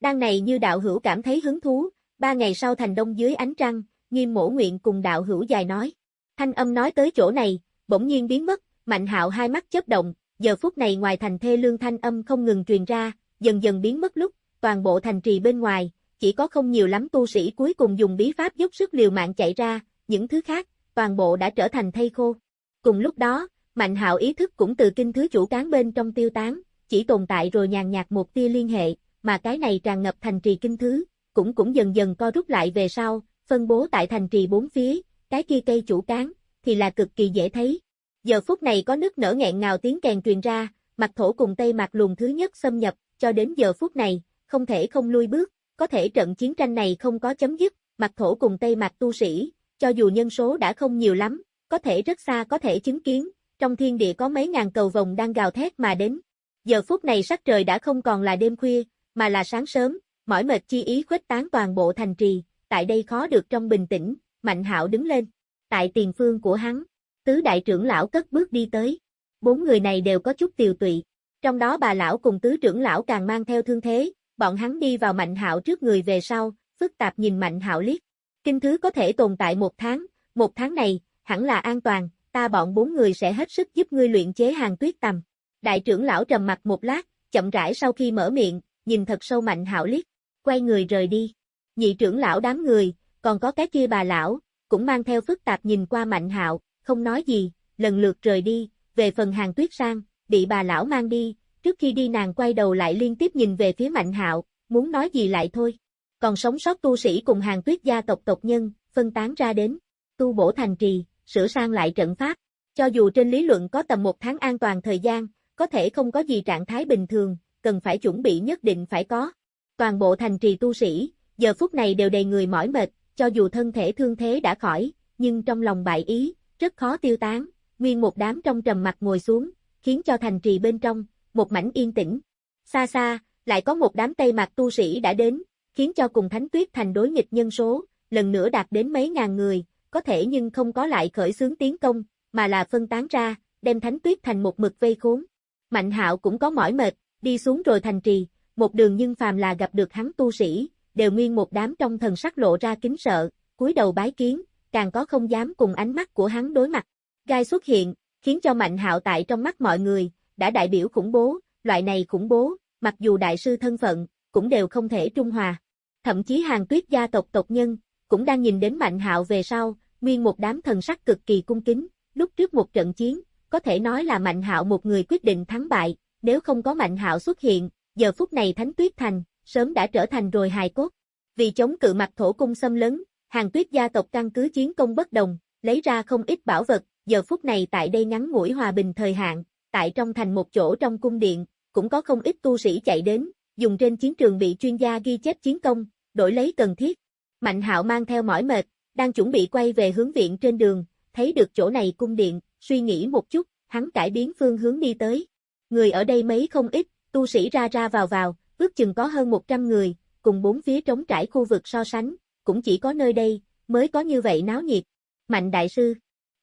Đan này như đạo hữu cảm thấy hứng thú, ba ngày sau thành đông dưới ánh trăng, nghiêm mổ nguyện cùng đạo hữu dài nói. Thanh âm nói tới chỗ này, bỗng nhiên biến mất, mạnh hạo hai mắt chớp động, giờ phút này ngoài thành thê lương thanh âm không ngừng truyền ra, dần dần biến mất lúc, toàn bộ thành trì bên ngoài, chỉ có không nhiều lắm tu sĩ cuối cùng dùng bí pháp dốc sức liều mạng chạy ra, những thứ khác, toàn bộ đã trở thành thây khô. Cùng lúc đó, Mạnh hạo ý thức cũng từ kinh thứ chủ cán bên trong tiêu tán, chỉ tồn tại rồi nhàn nhạt một tia liên hệ, mà cái này tràn ngập thành trì kinh thứ, cũng cũng dần dần co rút lại về sau, phân bố tại thành trì bốn phía, cái kia cây chủ cán, thì là cực kỳ dễ thấy. Giờ phút này có nước nở nghẹn ngào tiếng kèn truyền ra, mặt thổ cùng tây mặt luồng thứ nhất xâm nhập, cho đến giờ phút này, không thể không lui bước, có thể trận chiến tranh này không có chấm dứt, mặt thổ cùng tây mặt tu sĩ, cho dù nhân số đã không nhiều lắm, có thể rất xa có thể chứng kiến, trong thiên địa có mấy ngàn cầu vồng đang gào thét mà đến. Giờ phút này sắc trời đã không còn là đêm khuya, mà là sáng sớm, mỏi mệt chi ý khuếch tán toàn bộ thành trì, tại đây khó được trong bình tĩnh, Mạnh Hạo đứng lên. Tại tiền phương của hắn, tứ đại trưởng lão cất bước đi tới. Bốn người này đều có chút tiều tụy, trong đó bà lão cùng tứ trưởng lão càng mang theo thương thế, bọn hắn đi vào Mạnh Hạo trước người về sau, phức tạp nhìn Mạnh Hạo liếc. Kinh thứ có thể tồn tại một tháng, một tháng này, hẳn là an toàn, ta bọn bốn người sẽ hết sức giúp ngươi luyện chế hàng tuyết tầm. Đại trưởng lão trầm mặt một lát, chậm rãi sau khi mở miệng, nhìn thật sâu mạnh hạo liếc, quay người rời đi. Nhị trưởng lão đám người, còn có cái kia bà lão, cũng mang theo phức tạp nhìn qua mạnh hạo, không nói gì, lần lượt rời đi, về phần hàng tuyết sang, bị bà lão mang đi, trước khi đi nàng quay đầu lại liên tiếp nhìn về phía mạnh hạo, muốn nói gì lại thôi. Còn sống sót tu sĩ cùng hàng tuyết gia tộc tộc nhân, phân tán ra đến, tu bổ thành trì, sửa sang lại trận pháp. Cho dù trên lý luận có tầm một tháng an toàn thời gian, có thể không có gì trạng thái bình thường, cần phải chuẩn bị nhất định phải có. Toàn bộ thành trì tu sĩ, giờ phút này đều đầy người mỏi mệt, cho dù thân thể thương thế đã khỏi, nhưng trong lòng bại ý, rất khó tiêu tán, nguyên một đám trong trầm mặt ngồi xuống, khiến cho thành trì bên trong, một mảnh yên tĩnh. Xa xa, lại có một đám tây mạc tu sĩ đã đến, khiến cho cùng thánh tuyết thành đối nghịch nhân số, lần nữa đạt đến mấy ngàn người, có thể nhưng không có lại khởi xướng tiến công, mà là phân tán ra, đem thánh tuyết thành một mực vây khốn. Mạnh hạo cũng có mỏi mệt, đi xuống rồi thành trì, một đường nhưng phàm là gặp được hắn tu sĩ, đều nguyên một đám trong thần sắc lộ ra kính sợ, cúi đầu bái kiến, càng có không dám cùng ánh mắt của hắn đối mặt. Gai xuất hiện, khiến cho mạnh hạo tại trong mắt mọi người, đã đại biểu khủng bố, loại này khủng bố, mặc dù đại sư thân phận, cũng đều không thể trung hòa. Thậm chí hàng tuyết gia tộc tộc nhân, cũng đang nhìn đến mạnh hạo về sau, nguyên một đám thần sắc cực kỳ cung kính, lúc trước một trận chiến, có thể nói là Mạnh Hạo một người quyết định thắng bại, nếu không có Mạnh Hạo xuất hiện, giờ phút này Thánh Tuyết Thành, sớm đã trở thành rồi hài cốt. Vì chống cự mặt thổ cung xâm lấn, hàng tuyết gia tộc căn cứ chiến công bất đồng, lấy ra không ít bảo vật, giờ phút này tại đây ngắn ngủi hòa bình thời hạn, tại trong thành một chỗ trong cung điện, cũng có không ít tu sĩ chạy đến, dùng trên chiến trường bị chuyên gia ghi chép chiến công, đổi lấy cần thiết. Mạnh hạo mang theo mỏi mệt, đang chuẩn bị quay về hướng viện trên đường, thấy được chỗ này cung điện, suy nghĩ một chút, hắn cải biến phương hướng đi tới. Người ở đây mấy không ít, tu sĩ ra ra vào vào, ước chừng có hơn 100 người, cùng bốn phía trống trải khu vực so sánh, cũng chỉ có nơi đây, mới có như vậy náo nhiệt. Mạnh đại sư.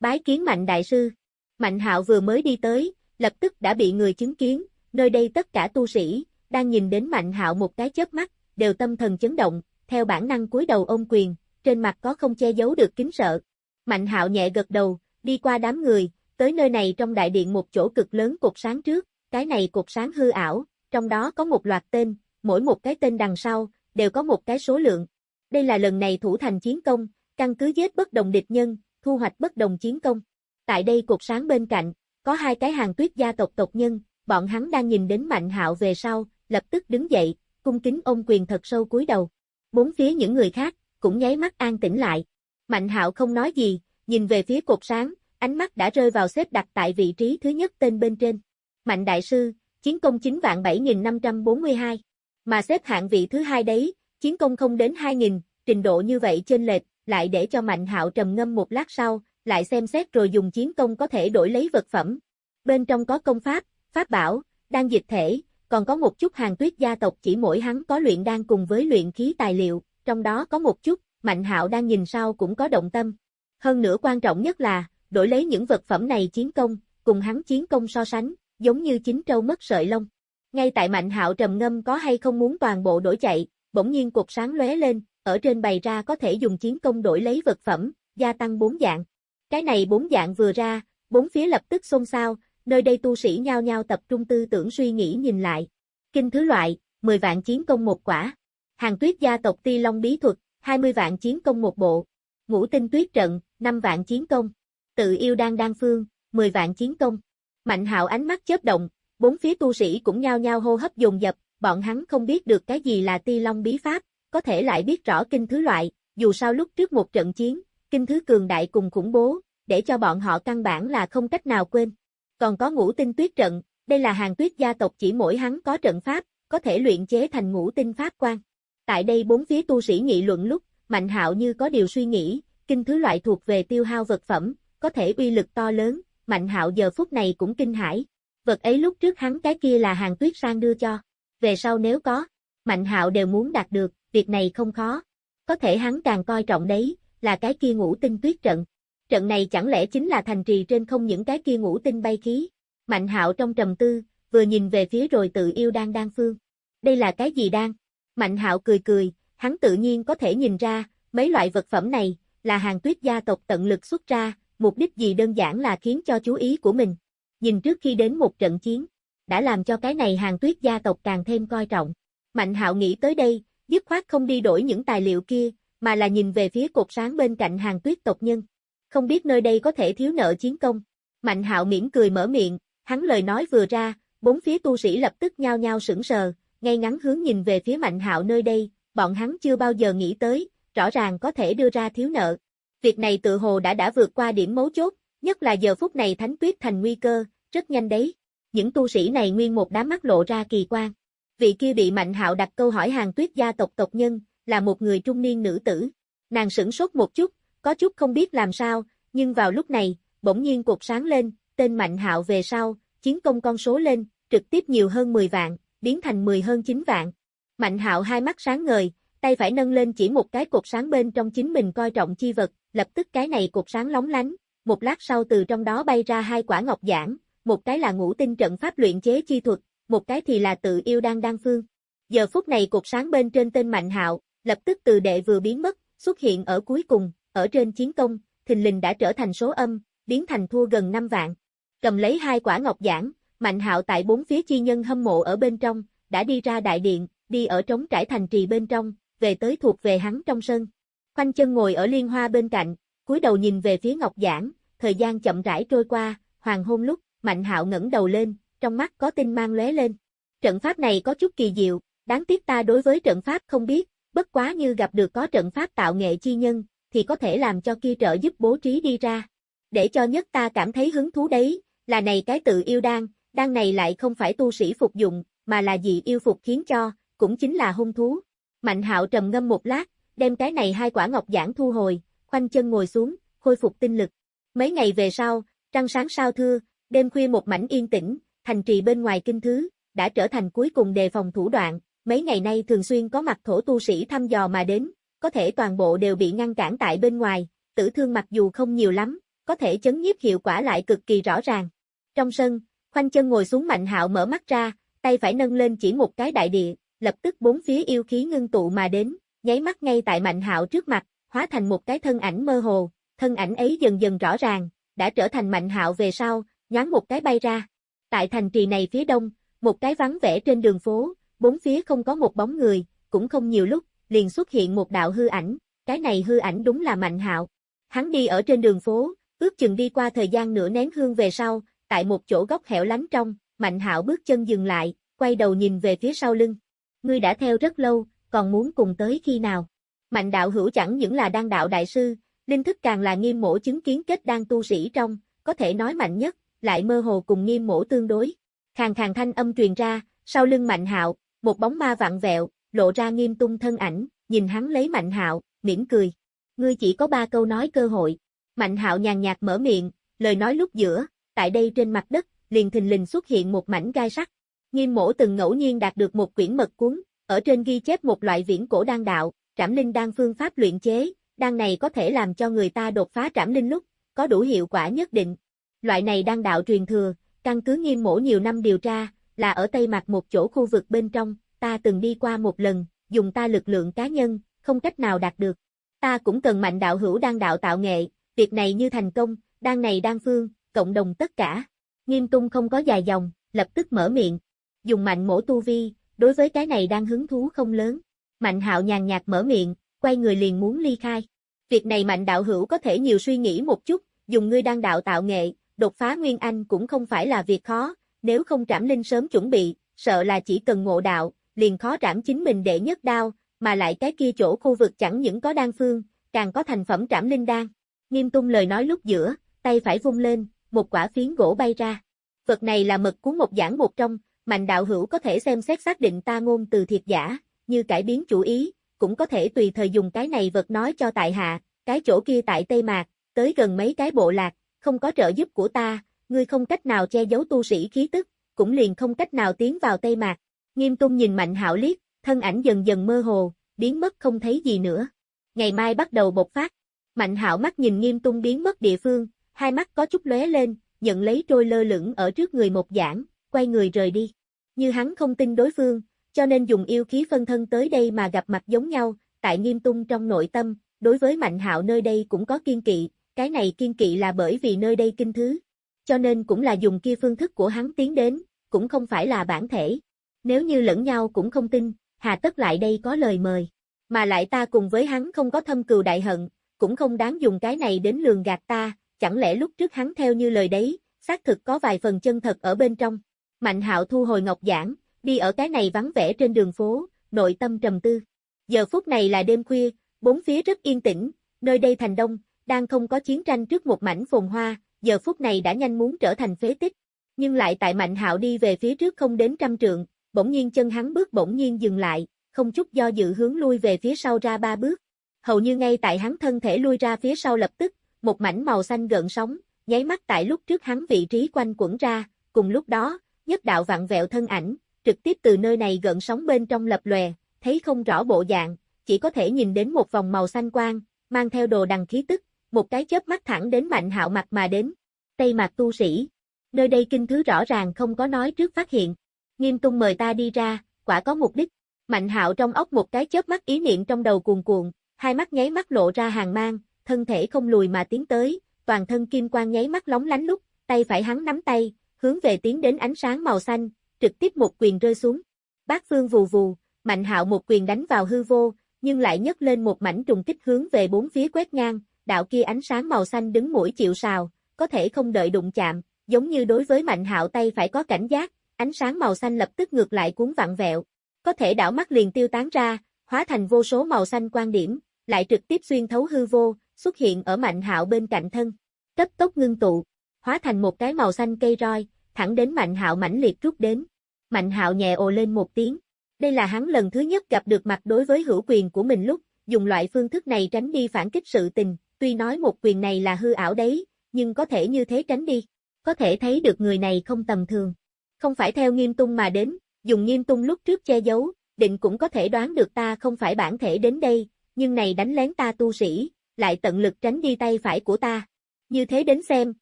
Bái kiến Mạnh Đại Sư. Mạnh Hạo vừa mới đi tới, lập tức đã bị người chứng kiến, nơi đây tất cả tu sĩ, đang nhìn đến Mạnh Hạo một cái chớp mắt, đều tâm thần chấn động, theo bản năng cúi đầu ôm quyền, trên mặt có không che giấu được kính sợ. Mạnh Hạo nhẹ gật đầu, đi qua đám người, tới nơi này trong đại điện một chỗ cực lớn cột sáng trước, cái này cột sáng hư ảo, trong đó có một loạt tên, mỗi một cái tên đằng sau, đều có một cái số lượng. Đây là lần này thủ thành chiến công, căn cứ giết bất đồng địch nhân, thu hoạch bất đồng chiến công. Tại đây cột sáng bên cạnh, có hai cái hàng tuyết gia tộc tộc nhân, bọn hắn đang nhìn đến Mạnh Hạo về sau, lập tức đứng dậy, cung kính ôm quyền thật sâu cúi đầu. Bốn phía những người khác, cũng nháy mắt an tĩnh lại. Mạnh Hạo không nói gì, nhìn về phía cột sáng, ánh mắt đã rơi vào xếp đặt tại vị trí thứ nhất tên bên trên. Mạnh Đại Sư, chiến công 9 vạn 7.542. Mà xếp hạng vị thứ hai đấy, chiến công không đến 2.000, trình độ như vậy trên lệch, lại để cho Mạnh Hạo trầm ngâm một lát sau, lại xem xét rồi dùng chiến công có thể đổi lấy vật phẩm. Bên trong có công pháp, pháp bảo, đan dịch thể, còn có một chút hàng tuyết gia tộc chỉ mỗi hắn có luyện đan cùng với luyện khí tài liệu, trong đó có một chút, Mạnh Hạo đang nhìn sau cũng có động tâm. Hơn nữa quan trọng nhất là, đổi lấy những vật phẩm này chiến công, cùng hắn chiến công so sánh, giống như chính trâu mất sợi lông. Ngay tại Mạnh Hạo trầm ngâm có hay không muốn toàn bộ đổi chạy, bỗng nhiên cuộc sáng lóe lên, ở trên bày ra có thể dùng chiến công đổi lấy vật phẩm, gia tăng bốn dạng. Cái này bốn dạng vừa ra, bốn phía lập tức xôn xao, nơi đây tu sĩ nhao nhao tập trung tư tưởng suy nghĩ nhìn lại. Kinh thứ loại, 10 vạn chiến công một quả. Hàng tuyết gia tộc Ti Long bí thuật, 20 vạn chiến công một bộ. Ngũ tinh tuyết trận, 5 vạn chiến công. Tự yêu đang đan phương, 10 vạn chiến công. Mạnh hạo ánh mắt chớp động, bốn phía tu sĩ cũng nhao nhao hô hấp dồn dập, bọn hắn không biết được cái gì là Ti Long bí pháp, có thể lại biết rõ kinh thứ loại, dù sao lúc trước một trận chiến, kinh thứ cường đại cùng khủng bố, để cho bọn họ căn bản là không cách nào quên. Còn có ngũ tinh tuyết trận, đây là hàng tuyết gia tộc chỉ mỗi hắn có trận pháp, có thể luyện chế thành ngũ tinh pháp quan. Tại đây bốn phía tu sĩ nghị luận lúc, Mạnh Hạo như có điều suy nghĩ, kinh thứ loại thuộc về tiêu hao vật phẩm, có thể uy lực to lớn, Mạnh Hạo giờ phút này cũng kinh hãi. Vật ấy lúc trước hắn cái kia là hàng tuyết sang đưa cho, về sau nếu có, Mạnh Hạo đều muốn đạt được, việc này không khó. Có thể hắn càng coi trọng đấy, là cái kia ngũ tinh tuyết trận. Trận này chẳng lẽ chính là thành trì trên không những cái kia ngũ tinh bay khí. Mạnh hạo trong trầm tư, vừa nhìn về phía rồi tự yêu đang đan phương. Đây là cái gì đang? Mạnh hạo cười cười, hắn tự nhiên có thể nhìn ra, mấy loại vật phẩm này, là hàng tuyết gia tộc tận lực xuất ra, mục đích gì đơn giản là khiến cho chú ý của mình. Nhìn trước khi đến một trận chiến, đã làm cho cái này hàng tuyết gia tộc càng thêm coi trọng. Mạnh hạo nghĩ tới đây, dứt khoát không đi đổi những tài liệu kia, mà là nhìn về phía cột sáng bên cạnh hàng tuyết tộc nhân. Không biết nơi đây có thể thiếu nợ chiến công. Mạnh hạo mỉm cười mở miệng, hắn lời nói vừa ra, bốn phía tu sĩ lập tức nhao nhao sững sờ, ngay ngắn hướng nhìn về phía mạnh hạo nơi đây, bọn hắn chưa bao giờ nghĩ tới, rõ ràng có thể đưa ra thiếu nợ. Việc này tự hồ đã đã vượt qua điểm mấu chốt, nhất là giờ phút này thánh tuyết thành nguy cơ, rất nhanh đấy. Những tu sĩ này nguyên một đám mắt lộ ra kỳ quan. Vị kia bị Mạnh Hạo đặt câu hỏi hàng tuyết gia tộc tộc nhân, là một người trung niên nữ tử. Nàng sửng sốt một chút, có chút không biết làm sao, nhưng vào lúc này, bỗng nhiên cột sáng lên, tên Mạnh Hạo về sau, chiến công con số lên, trực tiếp nhiều hơn 10 vạn, biến thành 10 hơn 9 vạn. Mạnh Hạo hai mắt sáng ngời, tay phải nâng lên chỉ một cái cột sáng bên trong chính mình coi trọng chi vật, lập tức cái này cột sáng lóng lánh, một lát sau từ trong đó bay ra hai quả ngọc giản, một cái là ngũ tinh trận pháp luyện chế chi thuật, một cái thì là tự yêu đang đan phương. Giờ phút này cột sáng bên trên tên Mạnh Hạo, lập tức từ đệ vừa biến mất, xuất hiện ở cuối cùng, ở trên chiến công, thình lình đã trở thành số âm, biến thành thua gần 5 vạn. Cầm lấy hai quả ngọc giản, Mạnh Hạo tại bốn phía chi nhân hâm mộ ở bên trong, đã đi ra đại điện, đi ở trống trải thành trì bên trong, về tới thuộc về hắn trong sân. Khoanh chân ngồi ở liên hoa bên cạnh, cúi đầu nhìn về phía ngọc giản, thời gian chậm rãi trôi qua, hoàng hôn lúc, Mạnh Hạo ngẩng đầu lên, trong mắt có tinh mang lóe lên. Trận pháp này có chút kỳ diệu, đáng tiếc ta đối với trận pháp không biết, bất quá như gặp được có trận pháp tạo nghệ chi nhân, thì có thể làm cho kia trợ giúp bố trí đi ra. Để cho nhất ta cảm thấy hứng thú đấy, là này cái tự yêu đan, đan này lại không phải tu sĩ phục dụng, mà là gì yêu phục khiến cho, cũng chính là hung thú. Mạnh hạo trầm ngâm một lát, đem cái này hai quả ngọc giản thu hồi, khoanh chân ngồi xuống, khôi phục tinh lực. Mấy ngày về sau, trăng sáng sao thưa, đêm khuya một mảnh yên tĩnh, thành trì bên ngoài kinh thứ, đã trở thành cuối cùng đề phòng thủ đoạn, mấy ngày nay thường xuyên có mặt thổ tu sĩ thăm dò mà đến, có thể toàn bộ đều bị ngăn cản tại bên ngoài, tử thương mặc dù không nhiều lắm, có thể chấn nhiếp hiệu quả lại cực kỳ rõ ràng. Trong sân, khoanh chân ngồi xuống Mạnh Hạo mở mắt ra, tay phải nâng lên chỉ một cái đại địa, lập tức bốn phía yêu khí ngưng tụ mà đến, nháy mắt ngay tại Mạnh Hạo trước mặt, hóa thành một cái thân ảnh mơ hồ, thân ảnh ấy dần dần rõ ràng, đã trở thành Mạnh Hạo về sau, nhoáng một cái bay ra. Tại thành trì này phía đông, một cái vắng vẻ trên đường phố, bốn phía không có một bóng người, cũng không nhiều lúc, liền xuất hiện một đạo hư ảnh, cái này hư ảnh đúng là Mạnh Hạo. Hắn đi ở trên đường phố, ước chừng đi qua thời gian nửa nén hương về sau, tại một chỗ góc hẻo lánh trong, Mạnh Hạo bước chân dừng lại, quay đầu nhìn về phía sau lưng. Ngươi đã theo rất lâu, còn muốn cùng tới khi nào? Mạnh đạo hữu chẳng những là đang đạo đại sư, linh thức càng là nghiêm mổ chứng kiến kết đang tu sĩ trong, có thể nói mạnh nhất, lại mơ hồ cùng nghiêm mổ tương đối. khàn khàn thanh âm truyền ra, sau lưng Mạnh Hạo, một bóng ma vặn vẹo, lộ ra nghiêm tung thân ảnh, nhìn hắn lấy Mạnh Hạo, mỉm cười. Ngươi chỉ có ba câu nói cơ hội. Mạnh Hạo nhàn nhạt mở miệng, lời nói lúc giữa, tại đây trên mặt đất, liền thình lình xuất hiện một mảnh gai sắt. Nghiêm mổ từng ngẫu nhiên đạt được một quyển mật cuốn, ở trên ghi chép một loại viễn cổ đan đạo, trảm linh đan phương pháp luyện chế, đan này có thể làm cho người ta đột phá trảm linh lúc, có đủ hiệu quả nhất định. Loại này đang đạo truyền thừa, căn cứ nghiêm mổ nhiều năm điều tra, là ở Tây Mạc một chỗ khu vực bên trong, ta từng đi qua một lần, dùng ta lực lượng cá nhân, không cách nào đạt được. Ta cũng cần mạnh đạo hữu đang đạo tạo nghệ, việc này như thành công, đan này đan phương, cộng đồng tất cả. Nghiêm tung không có dài dòng, lập tức mở miệng. Dùng mạnh mổ tu vi, đối với cái này đang hứng thú không lớn. Mạnh hạo nhàn nhạt mở miệng, quay người liền muốn ly khai. Việc này mạnh đạo hữu có thể nhiều suy nghĩ một chút, dùng ngươi đang đạo tạo nghệ, đột phá Nguyên Anh cũng không phải là việc khó, nếu không trảm linh sớm chuẩn bị, sợ là chỉ cần ngộ đạo, liền khó trảm chính mình để nhất đao, mà lại cái kia chỗ khu vực chẳng những có đan phương, càng có thành phẩm trảm linh đan. Nghiêm tung lời nói lúc giữa, tay phải vung lên, một quả phiến gỗ bay ra. Vật này là mật cuốn một giảng một trong, mạnh đạo hữu có thể xem xét xác định ta ngôn từ thiệt giả, như cải biến chủ ý, cũng có thể tùy thời dùng cái này vật nói cho tại hạ, cái chỗ kia tại Tây Mạc, tới gần mấy cái bộ lạc, không có trợ giúp của ta, ngươi không cách nào che giấu tu sĩ khí tức, cũng liền không cách nào tiến vào Tây Mạc. Nghiêm tung nhìn Mạnh Hạo liếc, thân ảnh dần dần mơ hồ, biến mất không thấy gì nữa. Ngày mai bắt đầu bộc phát. Mạnh Hạo mắt nhìn Nghiêm tung biến mất địa phương, hai mắt có chút lóe lên, nhận lấy trôi lơ lửng ở trước người một giảng, quay người rời đi. Như hắn không tin đối phương, cho nên dùng yêu khí phân thân tới đây mà gặp mặt giống nhau, tại nghiêm tung trong nội tâm, đối với Mạnh Hạo nơi đây cũng có kiên kỵ, cái này kiên kỵ là bởi vì nơi đây kinh thứ. Cho nên cũng là dùng kia phương thức của hắn tiến đến, cũng không phải là bản thể. Nếu như lẫn nhau cũng không tin, hà tất lại đây có lời mời. Mà lại ta cùng với hắn không có thâm cừu đại hận, cũng không đáng dùng cái này đến lường gạt ta, chẳng lẽ lúc trước hắn theo như lời đấy, xác thực có vài phần chân thật ở bên trong. Mạnh hạo thu hồi ngọc giảng, đi ở cái này vắng vẻ trên đường phố, nội tâm trầm tư. Giờ phút này là đêm khuya, bốn phía rất yên tĩnh, nơi đây thành đông, đang không có chiến tranh trước một mảnh phồn hoa, giờ phút này đã nhanh muốn trở thành phế tích. Nhưng lại tại Mạnh Hạo đi về phía trước không đến trăm trượng, bỗng nhiên chân hắn bước bỗng nhiên dừng lại, không chút do dự hướng lui về phía sau ra ba bước. Hầu như ngay tại hắn thân thể lui ra phía sau lập tức, một mảnh màu xanh gợn sóng, nháy mắt tại lúc trước hắn vị trí quanh quẩn ra, cùng lúc đó, nhất đạo vặn vẹo thân ảnh, trực tiếp từ nơi này gợn sóng bên trong lập lòe, thấy không rõ bộ dạng, chỉ có thể nhìn đến một vòng màu xanh quang, mang theo đồ đằng khí tức, một cái chớp mắt thẳng đến mạnh hạo mặt mà đến. Tây mặt tu sĩ. Nơi đây kinh thứ rõ ràng không có nói trước phát hiện. Nghiêm tung mời ta đi ra, quả có mục đích. Mạnh hạo trong ốc một cái chớp mắt ý niệm trong đầu cuồn cuộn, hai mắt nháy mắt lộ ra hàng mang, thân thể không lùi mà tiến tới, toàn thân kim quang nháy mắt lóng lánh lúc, tay phải hắn nắm tay, hướng về tiến đến ánh sáng màu xanh, trực tiếp một quyền rơi xuống. bác phương vù vù, mạnh hạo một quyền đánh vào hư vô, nhưng lại nhấc lên một mảnh trùng kích hướng về bốn phía quét ngang, đạo kia ánh sáng màu xanh đứng mũi chịu sào, có thể không đợi đụng chạm, giống như đối với mạnh hạo tay phải có cảnh giác, ánh sáng màu xanh lập tức ngược lại cuốn vặn vẹo, có thể đảo mắt liền tiêu tán ra, hóa thành vô số màu xanh quan điểm, lại trực tiếp xuyên thấu hư vô, xuất hiện ở mạnh hạo bên cạnh thân, cấp tốc ngưng tụ, hóa thành một cái màu xanh cây roi, thẳng đến mạnh hạo mãnh liệt rút đến. Mạnh hạo nhẹ ồ lên một tiếng. Đây là hắn lần thứ nhất gặp được mặt đối với hữu quyền của mình lúc, dùng loại phương thức này tránh đi phản kích sự tình, tuy nói một quyền này là hư ảo đấy, nhưng có thể như thế tránh đi. Có thể thấy được người này không tầm thường. Không phải theo nghiêm tung mà đến, dùng nghiêm tung lúc trước che giấu, định cũng có thể đoán được ta không phải bản thể đến đây, nhưng này đánh lén ta tu sĩ, lại tận lực tránh đi tay phải của ta. Như thế đến xem,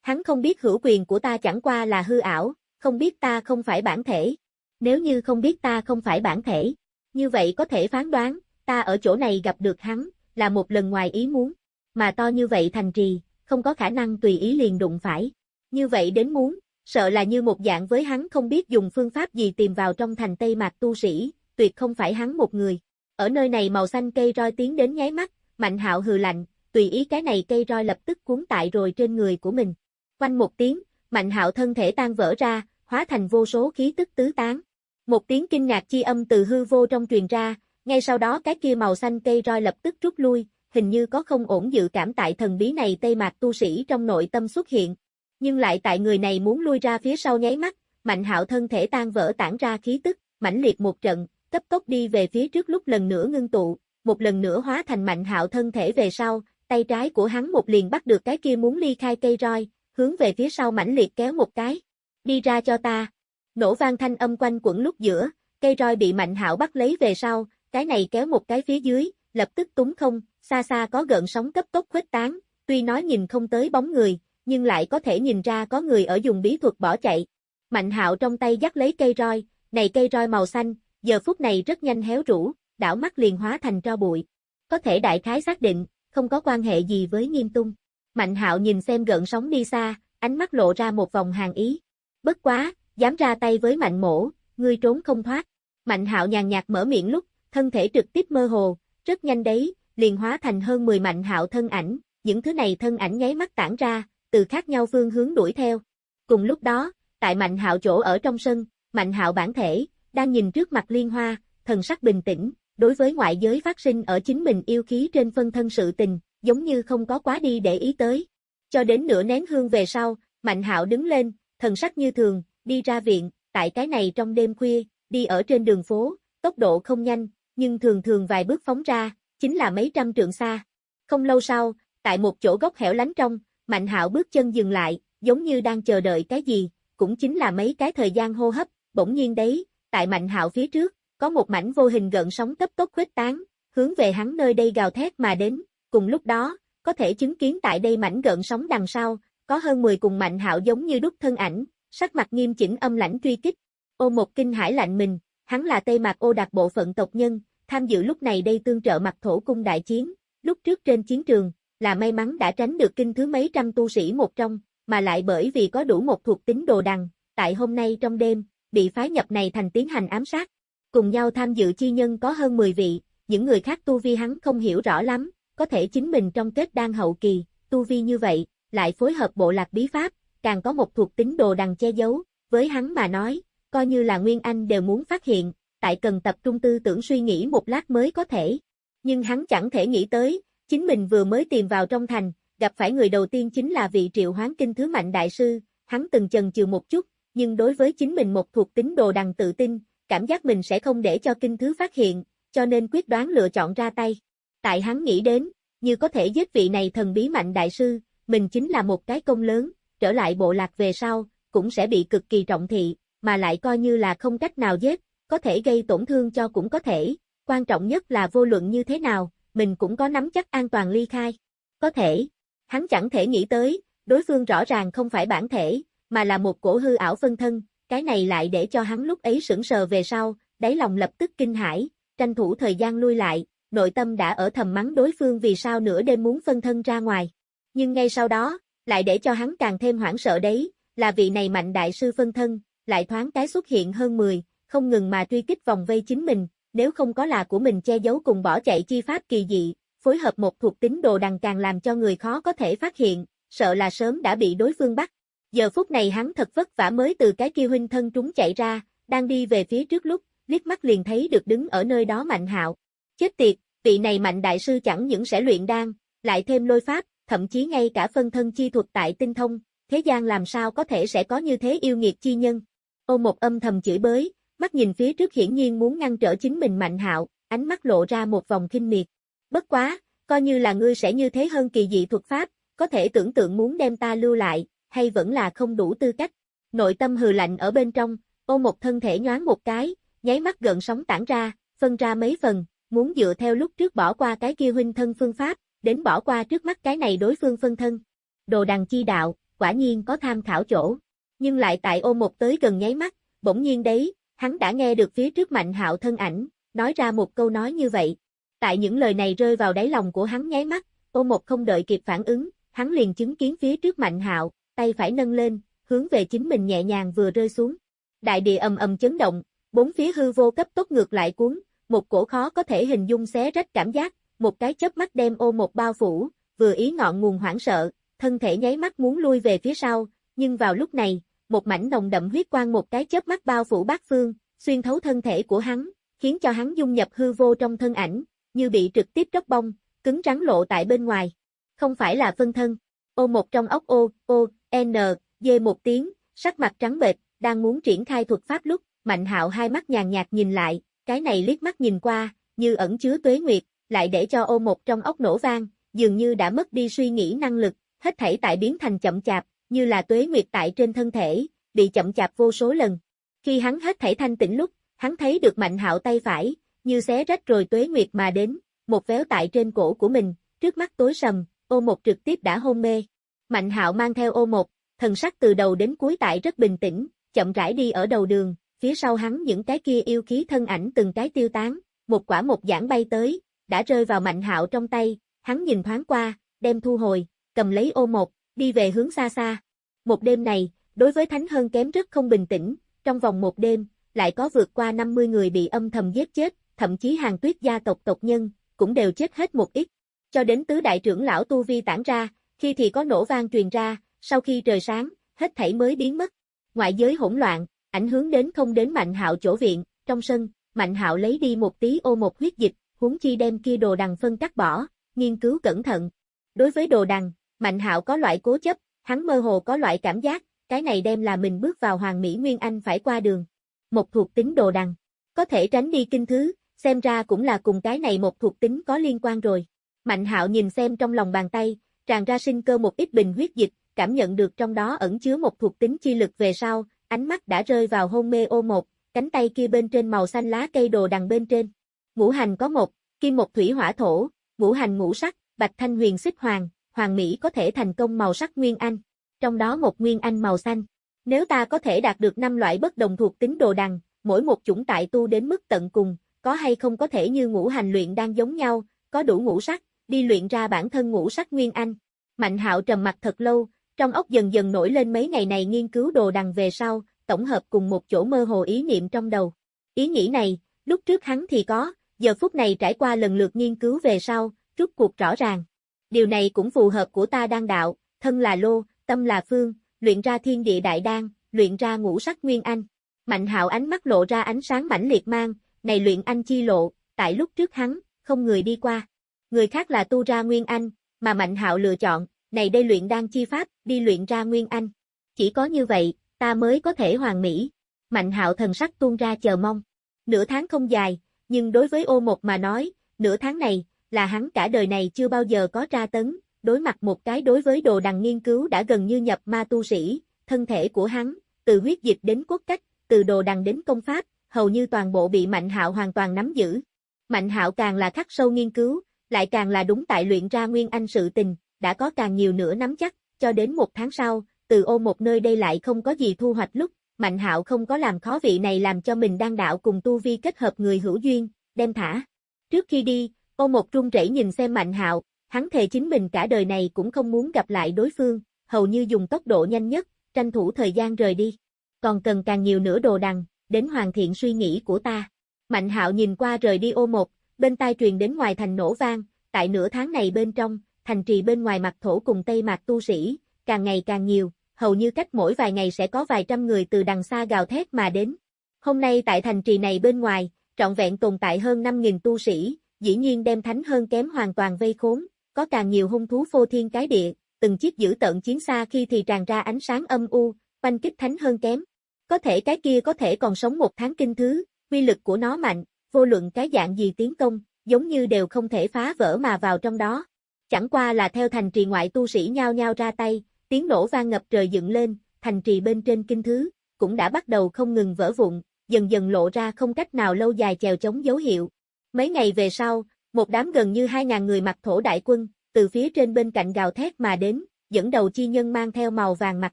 hắn không biết hữu quyền của ta chẳng qua là hư ảo, không biết ta không phải bản thể. Nếu như không biết ta không phải bản thể, như vậy có thể phán đoán, ta ở chỗ này gặp được hắn, là một lần ngoài ý muốn. Mà to như vậy thành trì, không có khả năng tùy ý liền đụng phải. Như vậy đến muốn, sợ là như một dạng với hắn không biết dùng phương pháp gì tìm vào trong thành Tây Mạc tu sĩ, tuyệt không phải hắn một người. Ở nơi này màu xanh cây roi tiến đến nháy mắt, Mạnh Hạo hừ lạnh, tùy ý cái này cây roi lập tức cuốn tại rồi trên người của mình. Quanh một tiếng, Mạnh Hạo thân thể tan vỡ ra, hóa thành vô số khí tức tứ tán. Một tiếng kinh ngạc chi âm từ hư vô trong truyền ra, ngay sau đó cái kia màu xanh cây roi lập tức rút lui, hình như có không ổn dự cảm tại thần bí này Tây Mạc tu sĩ trong nội tâm xuất hiện. Nhưng lại tại người này muốn lui ra phía sau nháy mắt, Mạnh Hạo thân thể tan vỡ tản ra khí tức, mãnh liệt một trận, cấp tốc đi về phía trước lúc lần nữa ngưng tụ, một lần nữa hóa thành Mạnh Hạo thân thể về sau, tay trái của hắn một liền bắt được cái kia muốn ly khai cây roi, hướng về phía sau mãnh liệt kéo một cái. Đi ra cho ta. Nổ vang thanh âm quanh quẩn lúc giữa, cây roi bị Mạnh Hạo bắt lấy về sau, cái này kéo một cái phía dưới, lập tức túng không, xa xa có gợn sóng cấp tốc khuếch tán, tuy nói nhìn không tới bóng người, nhưng lại có thể nhìn ra có người ở dùng bí thuật bỏ chạy. Mạnh hạo trong tay dắt lấy cây roi, này cây roi màu xanh, giờ phút này rất nhanh héo rũ, đảo mắt liền hóa thành tro bụi. Có thể đại khái xác định, không có quan hệ gì với nghiêm tung. Mạnh hạo nhìn xem gợn sóng đi xa, ánh mắt lộ ra một vòng hàng ý. Bất quá, dám ra tay với mạnh mổ, ngươi trốn không thoát. Mạnh hạo nhàn nhạt mở miệng lúc, thân thể trực tiếp mơ hồ, rất nhanh đấy, liền hóa thành hơn 10 mạnh hạo thân ảnh, những thứ này thân ảnh nháy mắt tản ra, từ khác nhau phương hướng đuổi theo. Cùng lúc đó, tại mạnh hạo chỗ ở trong sân, mạnh hạo bản thể, đang nhìn trước mặt liên hoa, thần sắc bình tĩnh, đối với ngoại giới phát sinh ở chính mình yêu khí trên phân thân sự tình, giống như không có quá đi để ý tới. Cho đến nửa nén hương về sau, mạnh hạo đứng lên, thần sắc như thường, đi ra viện, tại cái này trong đêm khuya, đi ở trên đường phố, tốc độ không nhanh, nhưng thường thường vài bước phóng ra, chính là mấy trăm trượng xa. Không lâu sau, tại một chỗ góc hẻo lánh trong, Mạnh Hạo bước chân dừng lại, giống như đang chờ đợi cái gì, cũng chính là mấy cái thời gian hô hấp, bỗng nhiên đấy, tại Mạnh Hạo phía trước, có một mảnh vô hình gợn sóng cấp tốc khuếch tán, hướng về hắn nơi đây gào thét mà đến, cùng lúc đó, có thể chứng kiến tại đây mảnh gợn sóng đằng sau, có hơn 10 cùng Mạnh Hạo giống như đúc thân ảnh, sắc mặt nghiêm chỉnh âm lãnh truy kích. Ô một kinh hải lạnh mình, hắn là Tây Mạc Ô Đạt bộ phận tộc nhân, tham dự lúc này đây tương trợ mặt thổ cung đại chiến, lúc trước trên chiến trường, là may mắn đã tránh được kinh thứ mấy trăm tu sĩ một trong, mà lại bởi vì có đủ một thuộc tính đồ đằng, tại hôm nay trong đêm, bị phái nhập này thành tiến hành ám sát. Cùng nhau tham dự chi nhân có hơn 10 vị, những người khác tu vi hắn không hiểu rõ lắm, có thể chính mình trong kết đang hậu kỳ, tu vi như vậy, lại phối hợp bộ lạc bí pháp, càng có một thuộc tính đồ đằng che giấu, với hắn mà nói, coi như là Nguyên Anh đều muốn phát hiện, tại cần tập trung tư tưởng suy nghĩ một lát mới có thể. Nhưng hắn chẳng thể nghĩ tới, chính mình vừa mới tìm vào trong thành, gặp phải người đầu tiên chính là vị triệu hoán kinh thứ mạnh đại sư, hắn từng chần chừ một chút, nhưng đối với chính mình một thuộc tính đồ đằng tự tin, cảm giác mình sẽ không để cho kinh thứ phát hiện, cho nên quyết đoán lựa chọn ra tay. Tại hắn nghĩ đến, như có thể giết vị này thần bí mạnh đại sư, mình chính là một cái công lớn, trở lại bộ lạc về sau, cũng sẽ bị cực kỳ trọng thị, mà lại coi như là không cách nào giết, có thể gây tổn thương cho cũng có thể, quan trọng nhất là vô luận như thế nào, mình cũng có nắm chắc an toàn ly khai. Có thể, hắn chẳng thể nghĩ tới, đối phương rõ ràng không phải bản thể, mà là một cổ hư ảo phân thân, cái này lại để cho hắn lúc ấy sững sờ về sau, đáy lòng lập tức kinh hãi, tranh thủ thời gian lui lại, nội tâm đã ở thầm mắng đối phương vì sao nửa đêm muốn phân thân ra ngoài. Nhưng ngay sau đó, lại để cho hắn càng thêm hoảng sợ đấy, là vị này mạnh đại sư phân thân, lại thoáng cái xuất hiện hơn 10, không ngừng mà truy kích vòng vây chính mình, nếu không có là của mình che giấu cùng bỏ chạy chi pháp kỳ dị, phối hợp một thuộc tính đồ đằng càng làm cho người khó có thể phát hiện, sợ là sớm đã bị đối phương bắt. Giờ phút này hắn thật vất vả mới từ cái kia huynh thân trúng chạy ra, đang đi về phía trước lúc, liếc mắt liền thấy được đứng ở nơi đó mạnh hạo. Chết tiệt, vị này mạnh đại sư chẳng những sẽ luyện đan, lại thêm lôi pháp, thậm chí ngay cả phân thân chi thuật tại tinh thông, thế gian làm sao có thể sẽ có như thế yêu nghiệt chi nhân. Ô một âm thầm chửi bới, mắt nhìn phía trước hiển nhiên muốn ngăn trở chính mình mạnh hạo, ánh mắt lộ ra một vòng kinh miệt. Bất quá, coi như là ngươi sẽ như thế hơn kỳ dị thuật pháp, có thể tưởng tượng muốn đem ta lưu lại, hay vẫn là không đủ tư cách. Nội tâm hừ lạnh ở bên trong, ô một thân thể nhoáng một cái, nháy mắt gần sóng tản ra, phân ra mấy phần, muốn dựa theo lúc trước bỏ qua cái kia huynh thân phương pháp, đến bỏ qua trước mắt cái này đối phương phân thân. đồ đằng chi đạo, quả nhiên có tham khảo chỗ. Nhưng lại tại ô một tới gần nháy mắt, bỗng nhiên đấy, hắn đã nghe được phía trước mạnh hạo thân ảnh, nói ra một câu nói như vậy. Tại những lời này rơi vào đáy lòng của hắn nháy mắt, ô một không đợi kịp phản ứng, hắn liền chứng kiến phía trước mạnh hạo, tay phải nâng lên, hướng về chính mình nhẹ nhàng vừa rơi xuống. Đại địa ầm ầm chấn động, bốn phía hư vô cấp tốc ngược lại cuốn, một cổ khó có thể hình dung xé rách cảm giác, một cái chớp mắt đem ô một bao phủ, vừa ý ngọn nguồn hoảng sợ, thân thể nháy mắt muốn lui về phía sau, nhưng vào lúc này, một mảnh nồng đậm huyết quang một cái chớp mắt bao phủ bát phương, xuyên thấu thân thể của hắn, khiến cho hắn dung nhập hư vô trong thân ảnh, như bị trực tiếp tróc bông, cứng rắn lộ tại bên ngoài. Không phải là phân thân. Ô một trong ốc ô, ô, n, dê một tiếng, sắc mặt trắng bệch, đang muốn triển khai thuật pháp lúc, Mạnh Hạo hai mắt nhàn nhạt nhìn lại, cái này liếc mắt nhìn qua, như ẩn chứa tuế nguyệt, lại để cho ô một trong ốc nổ vang, dường như đã mất đi suy nghĩ năng lực, hết thảy tại biến thành chậm chạp, như là tuế nguyệt tại trên thân thể, bị chậm chạp vô số lần. Khi hắn hết thảy thanh tĩnh lúc, hắn thấy được Mạnh Hạo tay phải, như xé rách rồi tuế nguyệt mà đến, một véo tại trên cổ của mình, trước mắt tối sầm, ô một trực tiếp đã hôn mê. Mạnh Hạo mang theo ô một, thần sắc từ đầu đến cuối tại rất bình tĩnh, chậm rãi đi ở đầu đường, phía sau hắn những cái kia yêu khí thân ảnh từng cái tiêu tán, một quả một giảng bay tới, đã rơi vào Mạnh Hạo trong tay, hắn nhìn thoáng qua, đem thu hồi, cầm lấy ô một, đi về hướng xa xa. Một đêm này, đối với Thánh Hơn kém rất không bình tĩnh, trong vòng một đêm, lại có vượt qua 50 người bị âm thầm giết chết, thậm chí hàng tuyết gia tộc tộc nhân, cũng đều chết hết một ít. Cho đến tứ đại trưởng lão Tu Vi tản ra, khi thì có nổ vang truyền ra, sau khi trời sáng, hết thảy mới biến mất. Ngoại giới hỗn loạn, ảnh hưởng đến không đến Mạnh Hạo chỗ viện, trong sân, Mạnh Hạo lấy đi một tí ô một huyết dịch, huống chi đem kia đồ đằng phân cắt bỏ, nghiên cứu cẩn thận. Đối với đồ đằng, Mạnh Hạo có loại cố chấp, hắn mơ hồ có loại cảm giác, cái này đem là mình bước vào Hoàng Mỹ Nguyên Anh phải qua đường. Một thuộc tính đồ đằng, có thể tránh đi kinh thứ, xem ra cũng là cùng cái này một thuộc tính có liên quan rồi. Mạnh Hạo nhìn xem trong lòng bàn tay, tràn ra sinh cơ một ít bình huyết dịch, cảm nhận được trong đó ẩn chứa một thuộc tính chi lực về sau, ánh mắt đã rơi vào hôn mê ô một, cánh tay kia bên trên màu xanh lá cây đồ đằng bên trên. Ngũ hành có một, kim một thủy hỏa thổ, ngũ hành ngũ sắc, bạch thanh huyền xích hoàng, hoàng mỹ có thể thành công màu sắc nguyên anh, trong đó một nguyên anh màu xanh. Nếu ta có thể đạt được năm loại bất đồng thuộc tính đồ đằng, mỗi một chủng tại tu đến mức tận cùng, có hay không có thể như ngũ hành luyện đang giống nhau, có đủ ngũ sắc, đi luyện ra bản thân ngũ sắc nguyên anh. Mạnh hạo trầm mặt thật lâu, trong ốc dần dần nổi lên mấy ngày này nghiên cứu đồ đằng về sau, tổng hợp cùng một chỗ mơ hồ ý niệm trong đầu. Ý nghĩ này, lúc trước hắn thì có, giờ phút này trải qua lần lượt nghiên cứu về sau, rút cuộc rõ ràng. Điều này cũng phù hợp của ta đang đạo, thân là lô, tâm là phương, luyện ra thiên địa đại đan, luyện ra ngũ sắc nguyên anh. Mạnh hạo ánh mắt lộ ra ánh sáng mãnh liệt mang, này luyện anh chi lộ, tại lúc trước hắn, không người đi qua. Người khác là tu ra nguyên anh, mà Mạnh hạo lựa chọn, này đây luyện đan chi pháp, đi luyện ra nguyên anh. Chỉ có như vậy, ta mới có thể hoàn mỹ. Mạnh hạo thần sắc tuôn ra chờ mong. Nửa tháng không dài, nhưng đối với ô một mà nói, nửa tháng này, là hắn cả đời này chưa bao giờ có tra tấn, đối mặt một cái đối với đồ đằng nghiên cứu đã gần như nhập ma tu sĩ, thân thể của hắn, từ huyết dịch đến cốt cách, từ đồ đằng đến công pháp, hầu như toàn bộ bị Mạnh Hạo hoàn toàn nắm giữ. Mạnh Hạo càng là khắc sâu nghiên cứu, lại càng là đúng tại luyện ra nguyên anh sự tình, đã có càng nhiều nữa nắm chắc, cho đến một tháng sau, từ ô một nơi đây lại không có gì thu hoạch lúc, Mạnh Hạo không có làm khó vị này làm cho mình đang đạo cùng tu vi kết hợp người hữu duyên, đem thả. Trước khi đi, ô một run rẩy nhìn xem Mạnh Hạo, hắn thề chính mình cả đời này cũng không muốn gặp lại đối phương, hầu như dùng tốc độ nhanh nhất, tranh thủ thời gian rời đi. Còn cần càng nhiều nữa đồ đằng, đến hoàn thiện suy nghĩ của ta. Mạnh hạo nhìn qua rời đi ô một, bên tai truyền đến ngoài thành nổ vang, tại nửa tháng này bên trong, thành trì bên ngoài mặt thổ cùng tây mặt tu sĩ, càng ngày càng nhiều, hầu như cách mỗi vài ngày sẽ có vài trăm người từ đằng xa gào thét mà đến. Hôm nay tại thành trì này bên ngoài, trọn vẹn tồn tại hơn 5.000 tu sĩ, dĩ nhiên đem thánh hơn kém hoàn toàn vây khốn, có càng nhiều hung thú phô thiên cái địa, từng chiếc giữ tận chiến xa khi thì tràn ra ánh sáng âm u, quanh kích thánh hơn kém. Có thể cái kia có thể còn sống một tháng kinh thứ, quy lực của nó mạnh, vô luận cái dạng gì tiến công, giống như đều không thể phá vỡ mà vào trong đó. Chẳng qua là theo thành trì ngoại tu sĩ nhao nhao ra tay, tiếng nổ vang ngập trời dựng lên, thành trì bên trên kinh thứ, cũng đã bắt đầu không ngừng vỡ vụn, dần dần lộ ra không cách nào lâu dài chèo chống dấu hiệu. Mấy ngày về sau, một đám gần như 2.000 người mặc thổ đại quân, từ phía trên bên cạnh gào thét mà đến, dẫn đầu chi nhân mang theo màu vàng mặt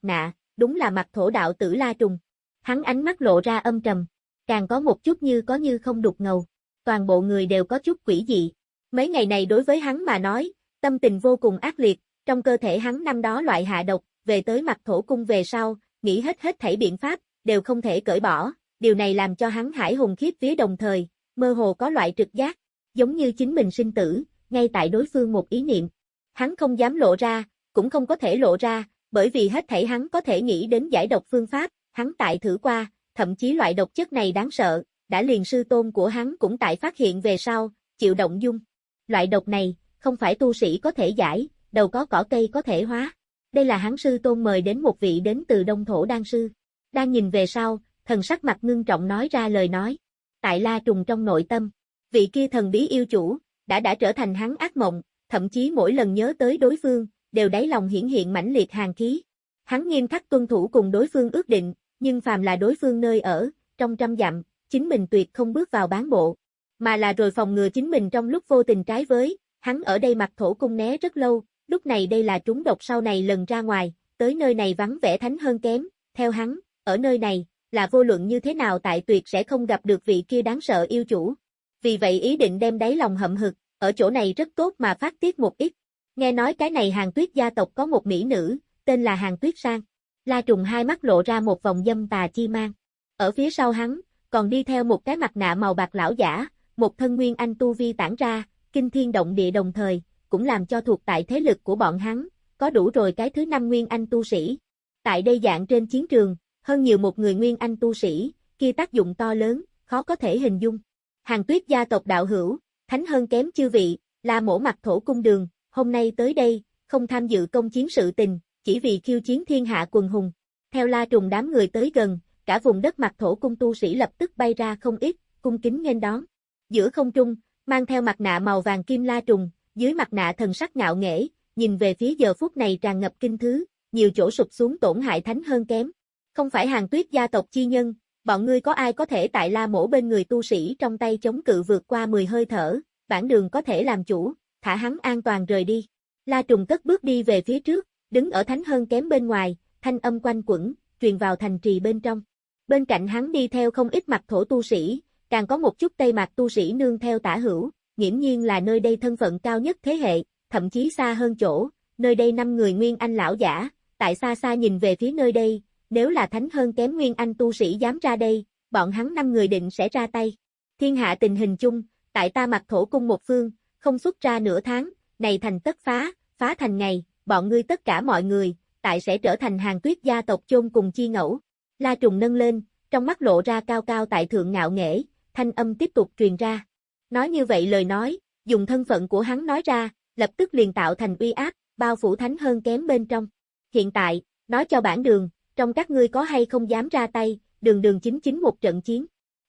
nạ, đúng là mặt thổ đạo tử La Trùng. Hắn ánh mắt lộ ra âm trầm, càng có một chút như có như không đục ngầu. Toàn bộ người đều có chút quỷ dị. Mấy ngày này đối với hắn mà nói, tâm tình vô cùng ác liệt, trong cơ thể hắn năm đó loại hạ độc, về tới mặt thổ cung về sau, nghĩ hết hết thảy biện pháp, đều không thể cởi bỏ, điều này làm cho hắn hải hùng khiếp vía đồng thời, mơ hồ có loại trực giác, giống như chính mình sinh tử, ngay tại đối phương một ý niệm. Hắn không dám lộ ra, cũng không có thể lộ ra, bởi vì hết thảy hắn có thể nghĩ đến giải độc phương pháp, hắn tại thử qua, thậm chí loại độc chất này đáng sợ, đã liền sư tôn của hắn cũng tại phát hiện về sau, chịu động dung. Loại độc này, không phải tu sĩ có thể giải, đầu có cỏ cây có thể hóa. Đây là hắn sư tôn mời đến một vị đến từ đông thổ đan sư. Đang nhìn về sau, thần sắc mặt ngưng trọng nói ra lời nói. Tại la trùng trong nội tâm, vị kia thần bí yêu chủ, đã đã trở thành hắn ác mộng, thậm chí mỗi lần nhớ tới đối phương, đều đáy lòng hiển hiện mãnh liệt hàng khí. Hắn nghiêm khắc tuân thủ cùng đối phương ước định, nhưng phàm là đối phương nơi ở, trong trăm dặm, chính mình tuyệt không bước vào bán bộ, mà là rồi phòng ngừa chính mình trong lúc vô tình trái với, hắn ở đây mặt thổ cung né rất lâu, lúc này đây là trúng độc sau này lần ra ngoài, tới nơi này vắng vẻ thánh hơn kém, theo hắn, ở nơi này, là vô luận như thế nào tại tuyệt sẽ không gặp được vị kia đáng sợ yêu chủ. Vì vậy ý định đem đáy lòng hậm hực, ở chỗ này rất tốt mà phát tiết một ít. Nghe nói cái này hàng tuyết gia tộc có một mỹ nữ, tên là hàng tuyết sang. La trùng hai mắt lộ ra một vòng dâm tà chi mang. Ở phía sau hắn, còn đi theo một cái mặt nạ màu bạc lão giả, một thân nguyên anh tu vi tản ra, kinh thiên động địa đồng thời, cũng làm cho thuộc tại thế lực của bọn hắn, có đủ rồi cái thứ năm nguyên anh tu sĩ. Tại đây dạng trên chiến trường, hơn nhiều một người nguyên anh tu sĩ, kia tác dụng to lớn, khó có thể hình dung. Hàng tuyết gia tộc đạo hữu, thánh hơn kém chư vị, là mổ mặt thổ cung đường, hôm nay tới đây, không tham dự công chiến sự tình, chỉ vì khiêu chiến thiên hạ quần hùng. Theo la trùng đám người tới gần, cả vùng đất mặt thổ cung tu sĩ lập tức bay ra không ít, cung kính nghênh đón. Giữa không trung, mang theo mặt nạ màu vàng kim la trùng, dưới mặt nạ thần sắc ngạo nghễ, nhìn về phía giờ phút này tràn ngập kinh thứ, nhiều chỗ sụp xuống tổn hại thánh hơn kém. Không phải hàng tuyết gia tộc chi nhân, bọn ngươi có ai có thể tại la mổ bên người tu sĩ trong tay chống cự vượt qua 10 hơi thở, bản đường có thể làm chủ, thả hắn an toàn rời đi. La trùng cất bước đi về phía trước, đứng ở thánh hơn kém bên ngoài, thanh âm quanh quẩn, truyền vào thành trì bên trong. Bên cạnh hắn đi theo không ít mặt thổ tu sĩ, càng có một chút tây mặt tu sĩ nương theo tả hữu, nghiễm nhiên là nơi đây thân phận cao nhất thế hệ, thậm chí xa hơn chỗ, nơi đây năm người nguyên anh lão giả, tại xa xa nhìn về phía nơi đây, nếu là thánh hơn kém nguyên anh tu sĩ dám ra đây, bọn hắn năm người định sẽ ra tay. Thiên hạ tình hình chung, tại ta mặt thổ cung một phương, không xuất ra nửa tháng, này thành tất phá, phá thành ngày, bọn ngươi tất cả mọi người, tại sẽ trở thành hàng tuyết gia tộc chôn cùng chi ngẫu. La trùng nâng lên, trong mắt lộ ra cao cao tại thượng ngạo nghễ, thanh âm tiếp tục truyền ra. Nói như vậy lời nói, dùng thân phận của hắn nói ra, lập tức liền tạo thành uy áp, bao phủ thánh hơn kém bên trong. Hiện tại, nói cho bản đường, trong các ngươi có hay không dám ra tay, đường đường chính chính một trận chiến.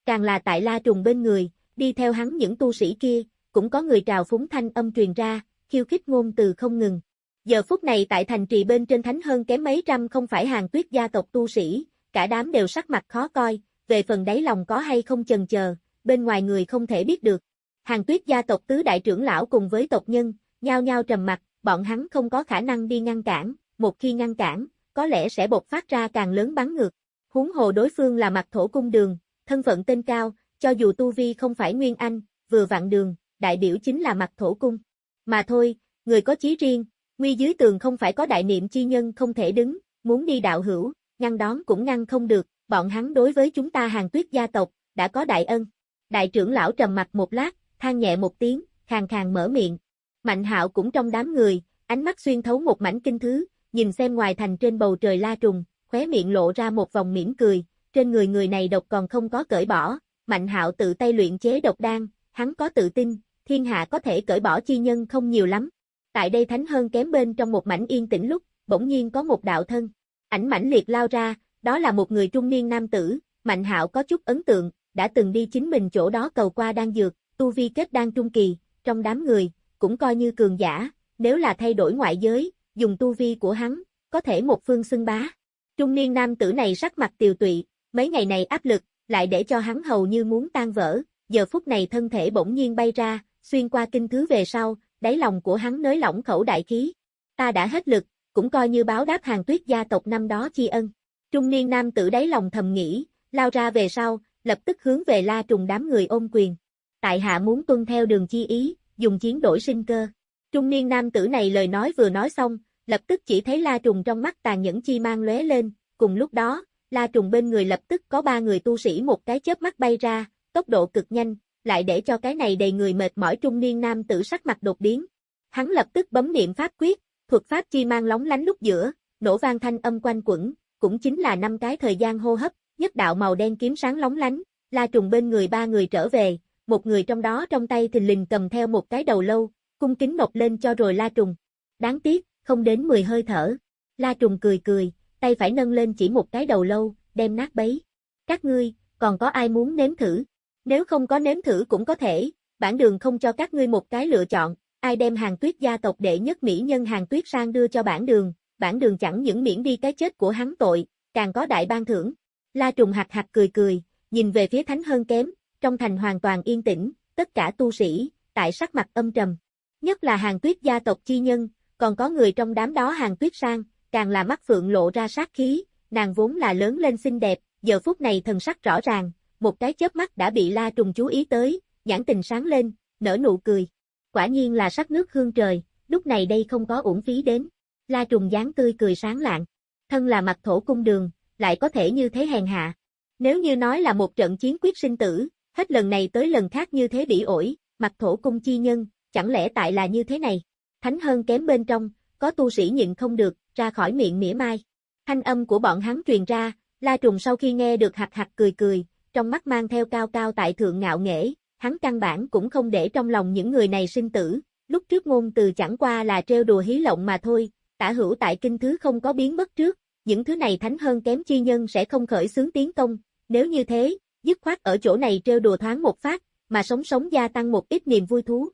Càng là tại la trùng bên người, đi theo hắn những tu sĩ kia, cũng có người trào phúng thanh âm truyền ra, khiêu khích ngôn từ không ngừng. Giờ phút này tại thành trì bên trên thánh hơn kém mấy trăm không phải hàng tuyết gia tộc tu sĩ, cả đám đều sắc mặt khó coi, về phần đáy lòng có hay không chần chờ, bên ngoài người không thể biết được. Hàng tuyết gia tộc tứ đại trưởng lão cùng với tộc nhân, nhao nhao trầm mặt, bọn hắn không có khả năng đi ngăn cản, một khi ngăn cản, có lẽ sẽ bộc phát ra càng lớn bắn ngược. Huống hồ đối phương là mặt thổ cung đường, thân phận tên cao, cho dù tu vi không phải Nguyên Anh, vừa vạn đường, đại biểu chính là mặt thổ cung. Mà thôi, người có chí riêng, nguy dưới tường không phải có đại niệm chi nhân không thể đứng, muốn đi đạo hữu, ngăn đón cũng ngăn không được, bọn hắn đối với chúng ta hàng tuyết gia tộc, đã có đại ân. Đại trưởng lão trầm mặt một lát, than nhẹ một tiếng, khàn khàn mở miệng. Mạnh hạo cũng trong đám người, ánh mắt xuyên thấu một mảnh kinh thứ, nhìn xem ngoài thành trên bầu trời la trùng, khóe miệng lộ ra một vòng mỉm cười, trên người người này độc còn không có cởi bỏ, mạnh hạo tự tay luyện chế độc đan, hắn có tự tin, thiên hạ có thể cởi bỏ chi nhân không nhiều lắm. Tại đây thánh hơn kém bên trong một mảnh yên tĩnh lúc, bỗng nhiên có một đạo thân, ảnh mãnh liệt lao ra, đó là một người trung niên nam tử, mạnh hạo có chút ấn tượng, đã từng đi chính mình chỗ đó cầu qua đan dược, tu vi kết đan trung kỳ, trong đám người, cũng coi như cường giả, nếu là thay đổi ngoại giới, dùng tu vi của hắn, có thể một phương xưng bá. Trung niên nam tử này sắc mặt tiều tụy, mấy ngày này áp lực, lại để cho hắn hầu như muốn tan vỡ, giờ phút này thân thể bỗng nhiên bay ra, xuyên qua kinh thứ về sau, đáy lòng của hắn nới lỏng khẩu đại khí. Ta đã hết lực, cũng coi như báo đáp hàng tuyết gia tộc năm đó chi ân. Trung niên nam tử đáy lòng thầm nghĩ, lao ra về sau, lập tức hướng về la trùng đám người ôm quyền. Tại hạ muốn tuân theo đường chi ý, dùng chiến đổi sinh cơ. Trung niên nam tử này lời nói vừa nói xong, lập tức chỉ thấy la trùng trong mắt tàn nhẫn chi mang lóe lên, cùng lúc đó, la trùng bên người lập tức có ba người tu sĩ một cái chớp mắt bay ra, tốc độ cực nhanh, lại để cho cái này đầy người mệt mỏi trung niên nam tử sắc mặt đột biến. Hắn lập tức bấm niệm pháp quyết, thuật pháp chi mang lóng lánh lúc giữa, nổ vang thanh âm quanh quẩn, cũng chính là năm cái thời gian hô hấp, nhất đạo màu đen kiếm sáng lóng lánh, la trùng bên người ba người trở về, một người trong đó trong tay thình lình cầm theo một cái đầu lâu, cung kính nộp lên cho rồi la trùng. Đáng tiếc, không đến 10 hơi thở. La trùng cười cười, tay phải nâng lên chỉ một cái đầu lâu, đem nát bấy. Các ngươi, còn có ai muốn nếm thử? Nếu không có nếm thử cũng có thể, bản đường không cho các ngươi một cái lựa chọn, ai đem hàng tuyết gia tộc đệ nhất mỹ nhân hàng tuyết sang đưa cho bản đường, bản đường chẳng những miễn đi cái chết của hắn tội, càng có đại ban thưởng. La trùng hạt hạt cười cười, nhìn về phía thánh hơn kém, trong thành hoàn toàn yên tĩnh, tất cả tu sĩ, tại sắc mặt âm trầm. Nhất là hàng tuyết gia tộc chi nhân, còn có người trong đám đó hàng tuyết sang, càng là mắt phượng lộ ra sát khí, nàng vốn là lớn lên xinh đẹp, giờ phút này thần sắc rõ ràng, một cái chớp mắt đã bị la trùng chú ý tới, nhãn tình sáng lên, nở nụ cười. Quả nhiên là sắc nước hương trời, lúc này đây không có uổng phí đến. La trùng dáng tươi cười sáng lạng. Thân là mặt thổ cung đường, lại có thể như thế hèn hạ. Nếu như nói là một trận chiến quyết sinh tử, hết lần này tới lần khác như thế bị ổi, mặt thổ cung chi nhân, chẳng lẽ tại là như thế này? Thánh hơn kém bên trong, có tu sĩ nhịn không được, ra khỏi miệng mỉa mai. Thanh âm của bọn hắn truyền ra, La Trùng sau khi nghe được hạt hạt cười cười, trong mắt mang theo cao cao tại thượng ngạo nghễ, hắn căn bản cũng không để trong lòng những người này sinh tử, lúc trước ngôn từ chẳng qua là trêu đùa hí lộng mà thôi, tả hữu tại kinh thứ không có biến mất trước, những thứ này thánh hơn kém chi nhân sẽ không khởi xướng tiến công, nếu như thế, dứt khoát ở chỗ này trêu đùa thoáng một phát, mà sống sống gia tăng một ít niềm vui thú.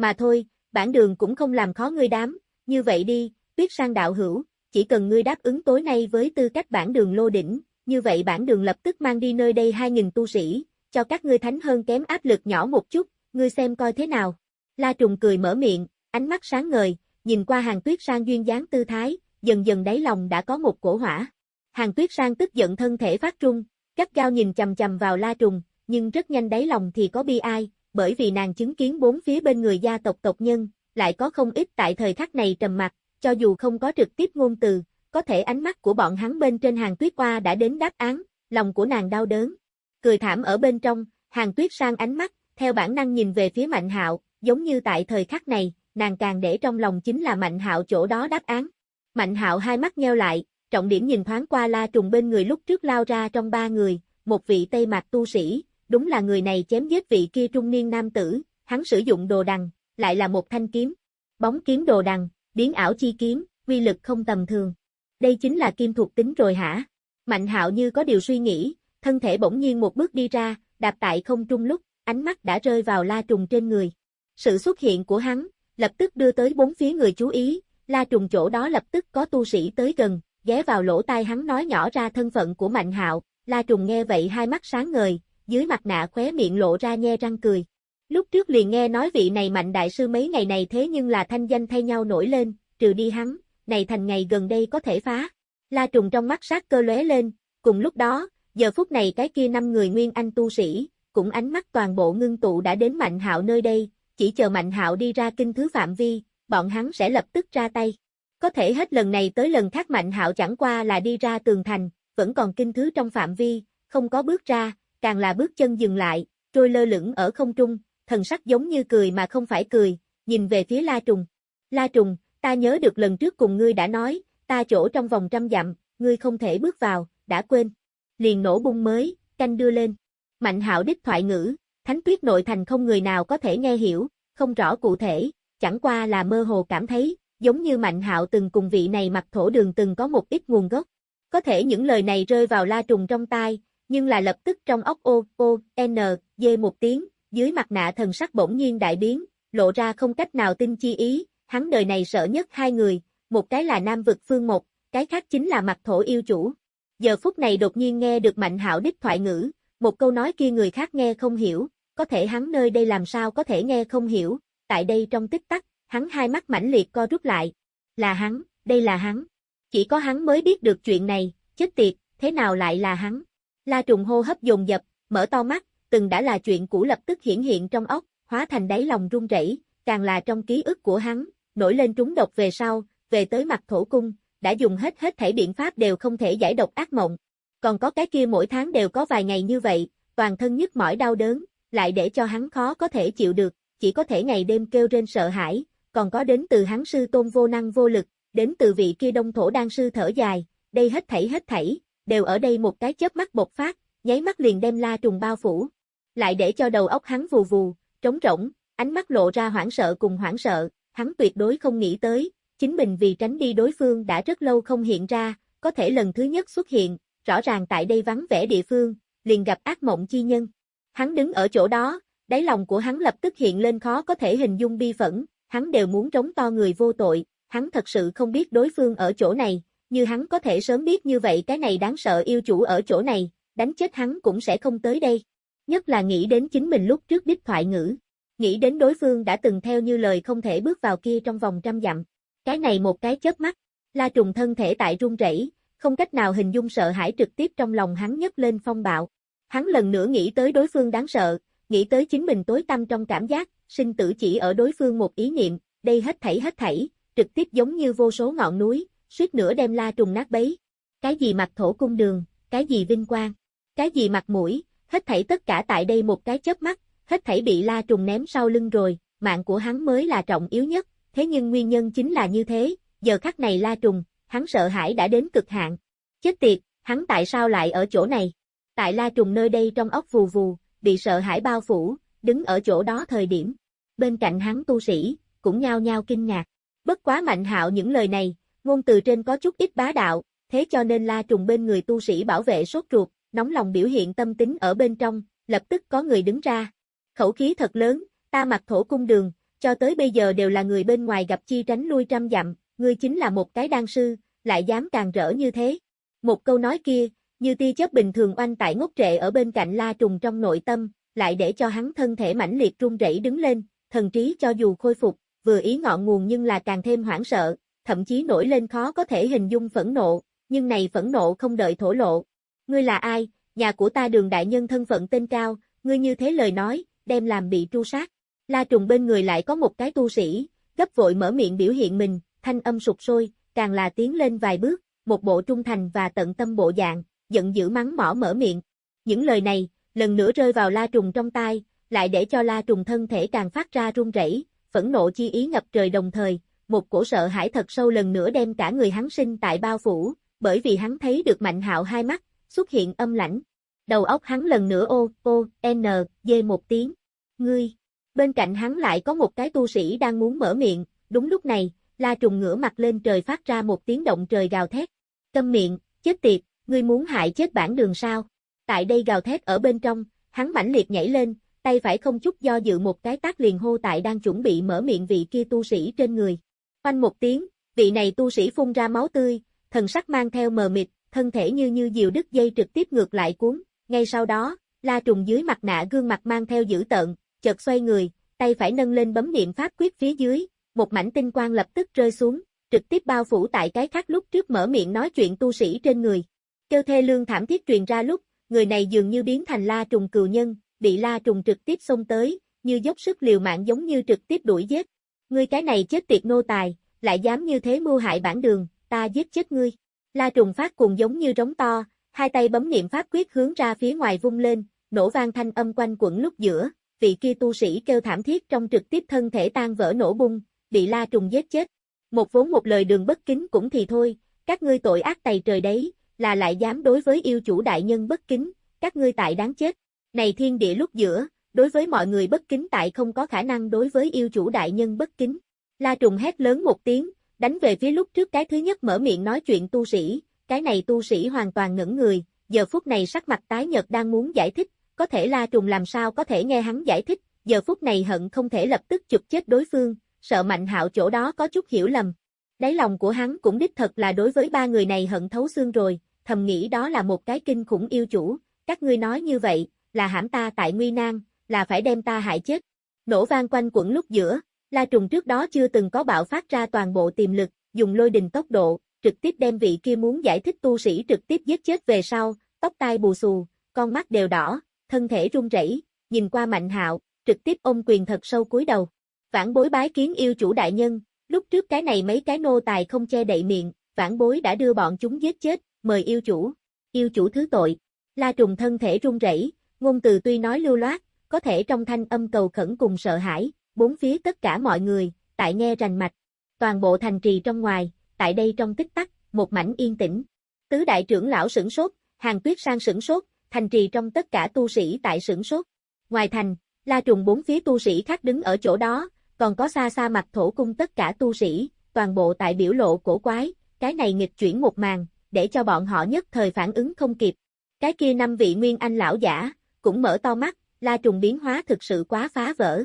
Mà thôi, bản đường cũng không làm khó ngươi đám, như vậy đi, tuyết sang đạo hữu, chỉ cần ngươi đáp ứng tối nay với tư cách bản đường lô đỉnh, như vậy bản đường lập tức mang đi nơi đây 2.000 tu sĩ, cho các ngươi thánh hơn kém áp lực nhỏ một chút, ngươi xem coi thế nào. La Trùng cười mở miệng, ánh mắt sáng ngời, nhìn qua hàng tuyết sang duyên dáng tư thái, dần dần đáy lòng đã có một cổ hỏa. Hàng tuyết sang tức giận thân thể phát trung, gắt gao nhìn chầm chầm vào La Trùng, nhưng rất nhanh đáy lòng thì có bi ai, bởi vì nàng chứng kiến bốn phía bên người gia tộc tộc nhân, lại có không ít tại thời khắc này trầm mặt, cho dù không có trực tiếp ngôn từ, có thể ánh mắt của bọn hắn bên trên hàng tuyết qua đã đến đáp án, lòng của nàng đau đớn. Cười thảm ở bên trong, hàng tuyết sang ánh mắt, theo bản năng nhìn về phía Mạnh hạo, giống như tại thời khắc này, nàng càng để trong lòng chính là Mạnh hạo chỗ đó đáp án. Mạnh hạo hai mắt nheo lại, trọng điểm nhìn thoáng qua la trùng bên người lúc trước lao ra trong ba người, một vị tây mạc tu sĩ, đúng là người này chém giết vị kia trung niên nam tử, hắn sử dụng đồ đằng, lại là một thanh kiếm. Bóng kiếm đồ đằng, biến ảo chi kiếm, uy lực không tầm thường. Đây chính là kim thuộc tính rồi hả? Mạnh hạo như có điều suy nghĩ, thân thể bỗng nhiên một bước đi ra, đạp tại không trung lúc, ánh mắt đã rơi vào la trùng trên người. Sự xuất hiện của hắn, lập tức đưa tới bốn phía người chú ý, la trùng chỗ đó lập tức có tu sĩ tới gần, ghé vào lỗ tai hắn nói nhỏ ra thân phận của Mạnh hạo, la trùng nghe vậy hai mắt sáng ngời, dưới mặt nạ khóe miệng lộ ra nhe răng cười. Lúc trước liền nghe nói vị này mạnh đại sư mấy ngày này thế nhưng là thanh danh thay nhau nổi lên, trừ đi hắn, này thành ngày gần đây có thể phá. La trùng trong mắt sát cơ lóe lên, cùng lúc đó, giờ phút này cái kia năm người nguyên anh tu sĩ, cũng ánh mắt toàn bộ ngưng tụ đã đến mạnh hạo nơi đây, chỉ chờ mạnh hạo đi ra kinh thứ phạm vi, bọn hắn sẽ lập tức ra tay. Có thể hết lần này tới lần khác mạnh hạo chẳng qua là đi ra tường thành, vẫn còn kinh thứ trong phạm vi, không có bước ra, càng là bước chân dừng lại, trôi lơ lửng ở không trung, thần sắc giống như cười mà không phải cười, nhìn về phía La Trùng. La Trùng, ta nhớ được lần trước cùng ngươi đã nói, ta chỗ trong vòng trăm dặm, ngươi không thể bước vào, đã quên. Liền nổ bung mới, canh đưa lên. Mạnh hạo đích thoại ngữ, thánh tuyết nội thành không người nào có thể nghe hiểu, không rõ cụ thể, chẳng qua là mơ hồ cảm thấy, giống như Mạnh hạo từng cùng vị này mặc thổ đường từng có một ít nguồn gốc. Có thể những lời này rơi vào la trùng trong tai, nhưng là lập tức trong óc ô, ô, n, dê một tiếng, dưới mặt nạ thần sắc bỗng nhiên đại biến, lộ ra không cách nào tin chi ý, hắn đời này sợ nhất hai người, một cái là nam vực phương một, cái khác chính là mặt thổ yêu chủ. Giờ phút này đột nhiên nghe được mạnh hạo đích thoại ngữ, một câu nói kia người khác nghe không hiểu, có thể hắn nơi đây làm sao có thể nghe không hiểu, tại đây trong tích tắc, hắn hai mắt mãnh liệt co rút lại. Là hắn, đây là hắn. Chỉ có hắn mới biết được chuyện này, chết tiệt, thế nào lại là hắn? La trùng hô hấp dồn dập, mở to mắt, từng đã là chuyện cũ lập tức hiển hiện trong óc, hóa thành đáy lòng run rẩy, càng là trong ký ức của hắn, nổi lên trúng độc về sau, về tới mặt thổ cung, đã dùng hết hết thể biện pháp đều không thể giải độc ác mộng. Còn có cái kia mỗi tháng đều có vài ngày như vậy, toàn thân nhức mỏi đau đớn, lại để cho hắn khó có thể chịu được, chỉ có thể ngày đêm kêu rên sợ hãi, còn có đến từ hắn sư tôn vô năng vô lực, đến từ vị kia đông thổ đan sư thở dài, đây hết thảy hết thảy, đều ở đây một cái chớp mắt bộc phát, nháy mắt liền đem la trùng bao phủ. Lại để cho đầu óc hắn vù vù, trống rỗng, ánh mắt lộ ra hoảng sợ cùng hoảng sợ, hắn tuyệt đối không nghĩ tới, chính mình vì tránh đi đối phương đã rất lâu không hiện ra, có thể lần thứ nhất xuất hiện, rõ ràng tại đây vắng vẻ địa phương, liền gặp ác mộng chi nhân. Hắn đứng ở chỗ đó, đáy lòng của hắn lập tức hiện lên khó có thể hình dung bi phẫn, hắn đều muốn trống to người vô tội, hắn thật sự không biết đối phương ở chỗ này, như hắn có thể sớm biết như vậy cái này đáng sợ yêu chủ ở chỗ này, đánh chết hắn cũng sẽ không tới đây. Nhất là nghĩ đến chính mình lúc trước đích thoại ngữ, nghĩ đến đối phương đã từng theo như lời không thể bước vào kia trong vòng trăm dặm. Cái này một cái chớp mắt, la trùng thân thể tại run rẩy, không cách nào hình dung sợ hãi trực tiếp trong lòng hắn nhấc lên phong bạo. Hắn lần nữa nghĩ tới đối phương đáng sợ, nghĩ tới chính mình tối tâm trong cảm giác, sinh tử chỉ ở đối phương một ý niệm, đây hết thảy hết thảy, trực tiếp giống như vô số ngọn núi, suýt nữa đem la trùng nát bấy. Cái gì mặt thổ cung đường, cái gì vinh quang, cái gì mặt mũi, hết thảy tất cả tại đây một cái chớp mắt, hết thảy bị la trùng ném sau lưng rồi, mạng của hắn mới là trọng yếu nhất, thế nhưng nguyên nhân chính là như thế, giờ khắc này la trùng, hắn sợ hãi đã đến cực hạn. Chết tiệt, hắn tại sao lại ở chỗ này? Tại la trùng nơi đây trong ốc vù vù, bị sợ hãi bao phủ, đứng ở chỗ đó thời điểm. Bên cạnh hắn tu sĩ, cũng nhao nhao kinh ngạc. Bất quá mạnh hạo những lời này, ngôn từ trên có chút ít bá đạo, thế cho nên la trùng bên người tu sĩ bảo vệ sốt ruột, nóng lòng biểu hiện tâm tính ở bên trong, lập tức có người đứng ra. Khẩu khí thật lớn, ta mặc thổ cung đường, cho tới bây giờ đều là người bên ngoài gặp chi tránh lui trăm dặm, ngươi chính là một cái đan sư, lại dám càng rỡ như thế. Một câu nói kia, như tia chớp bình thường oanh tại ngốc trệ ở bên cạnh la trùng trong nội tâm, lại để cho hắn thân thể mãnh liệt run rẩy đứng lên, thần trí cho dù khôi phục, vừa ý ngọn nguồn nhưng là càng thêm hoảng sợ, thậm chí nổi lên khó có thể hình dung phẫn nộ, nhưng này phẫn nộ không đợi thổ lộ. Ngươi là ai, nhà của ta đường đại nhân thân phận tên cao, ngươi như thế lời nói, đem làm bị tru sát. La trùng bên người lại có một cái tu sĩ, gấp vội mở miệng biểu hiện mình, thanh âm sụt sôi, càng là tiến lên vài bước, một bộ trung thành và tận tâm bộ dạng, giận dữ mắng mỏ mở miệng. Những lời này, lần nữa rơi vào la trùng trong tai, lại để cho la trùng thân thể càng phát ra run rẩy, phẫn nộ chi ý ngập trời đồng thời, một cổ sợ hãi thật sâu lần nữa đem cả người hắn sinh tại bao phủ, bởi vì hắn thấy được mạnh hạo hai mắt, xuất hiện âm lãnh. Đầu óc hắn lần nữa ô, ô, n, dê một tiếng. Ngươi! Bên cạnh hắn lại có một cái tu sĩ đang muốn mở miệng, đúng lúc này, la trùng ngửa mặt lên trời phát ra một tiếng động trời gào thét. Câm miệng, chết tiệt, ngươi muốn hại chết bản đường sao? Tại đây gào thét ở bên trong, hắn mãnh liệt nhảy lên, tay phải không chút do dự một cái tác liền hô tại đang chuẩn bị mở miệng vị kia tu sĩ trên người. Oanh một tiếng, vị này tu sĩ phun ra máu tươi, thần sắc mang theo mờ mịt, thân thể như như diều đứt dây trực tiếp ngược lại cuốn. Ngay sau đó, la trùng dưới mặt nạ gương mặt mang theo dữ tợn, chợt xoay người, tay phải nâng lên bấm niệm pháp quyết phía dưới, một mảnh tinh quang lập tức rơi xuống, trực tiếp bao phủ tại cái khác lúc trước mở miệng nói chuyện tu sĩ trên người. Kêu thê lương thảm thiết truyền ra lúc, người này dường như biến thành la trùng cừu nhân, bị la trùng trực tiếp xông tới, như dốc sức liều mạng giống như trực tiếp đuổi giết. Ngươi cái này chết tiệt nô tài, lại dám như thế mưu hại bản đường, ta giết chết ngươi. La trùng phát cùng giống như rống to, hai tay bấm niệm pháp quyết hướng ra phía ngoài vung lên, nổ vang thanh âm quanh quẩn lúc giữa, vị kia tu sĩ kêu thảm thiết trong trực tiếp thân thể tan vỡ nổ bung, bị la trùng giết chết. Một vốn một lời đường bất kính cũng thì thôi, các ngươi tội ác tày trời đấy, là lại dám đối với yêu chủ đại nhân bất kính, các ngươi tại đáng chết. Này thiên địa lúc giữa, đối với mọi người bất kính tại không có khả năng đối với yêu chủ đại nhân bất kính. La trùng hét lớn một tiếng, đánh về phía lúc trước cái thứ nhất mở miệng nói chuyện tu sĩ, cái này tu sĩ hoàn toàn ngẩn người, giờ phút này sắc mặt tái nhợt đang muốn giải thích, có thể La trùng làm sao có thể nghe hắn giải thích, giờ phút này hận không thể lập tức chụp chết đối phương, sợ mạnh hạo chỗ đó có chút hiểu lầm. Đáy lòng của hắn cũng đích thật là đối với ba người này hận thấu xương rồi, thầm nghĩ đó là một cái kinh khủng yêu chủ, các ngươi nói như vậy, là hãm ta tại nguy nan, là phải đem ta hại chết. Nổ vang quanh quẩn lúc giữa, La Trùng trước đó chưa từng có bạo phát ra toàn bộ tiềm lực, dùng lôi đình tốc độ, trực tiếp đem vị kia muốn giải thích tu sĩ trực tiếp giết chết về sau, tóc tai bù xù, con mắt đều đỏ, thân thể run rẩy, nhìn qua Mạnh Hạo, trực tiếp ôm quyền thật sâu cúi đầu. Vãn bối bái kiến yêu chủ đại nhân, lúc trước cái này mấy cái nô tài không che đậy miệng, vãn bối đã đưa bọn chúng giết chết, mời yêu chủ. Yêu chủ thứ tội. La trùng thân thể run rẩy, ngôn từ tuy nói lưu loát, có thể trong thanh âm cầu khẩn cùng sợ hãi, bốn phía tất cả mọi người, tại nghe rành mạch. Toàn bộ thành trì trong ngoài, tại đây trong tích tắc, một mảnh yên tĩnh. Tứ đại trưởng lão sửng sốt, hàng tuyết sang sửng sốt, thành trì trong tất cả tu sĩ tại sửng sốt. Ngoài thành, la trùng bốn phía tu sĩ khác đứng ở chỗ đó, còn có xa xa mặt thổ cung tất cả tu sĩ, toàn bộ tại biểu lộ cổ quái, cái này nghịch chuyển một màn, để cho bọn họ nhất thời phản ứng không kịp. Cái kia năm vị nguyên anh lão giả, cũng mở to mắt, la trùng biến hóa thực sự quá phá vỡ.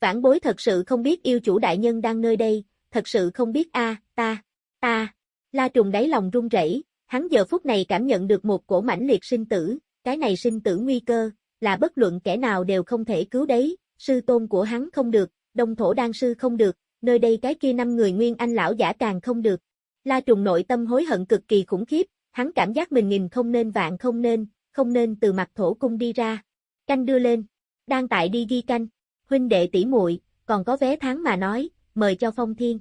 Vãn bối thật sự không biết yêu chủ đại nhân đang nơi đây, thật sự không biết a ta, ta. La trùng đáy lòng run rẩy, hắn giờ phút này cảm nhận được một cổ mãnh liệt sinh tử, cái này sinh tử nguy cơ, là bất luận kẻ nào đều không thể cứu đấy, sư tôn của hắn không được, đông thổ đan sư không được, nơi đây cái kia năm người nguyên anh lão giả càng không được. La trùng nội tâm hối hận cực kỳ khủng khiếp, hắn cảm giác mình nghìn không nên vạn không nên, không nên từ mặt thổ cung đi ra. Canh đưa lên, đang tại đi ghi canh, huynh đệ tỷ muội, còn có vé tháng mà nói, mời cho phong thiên.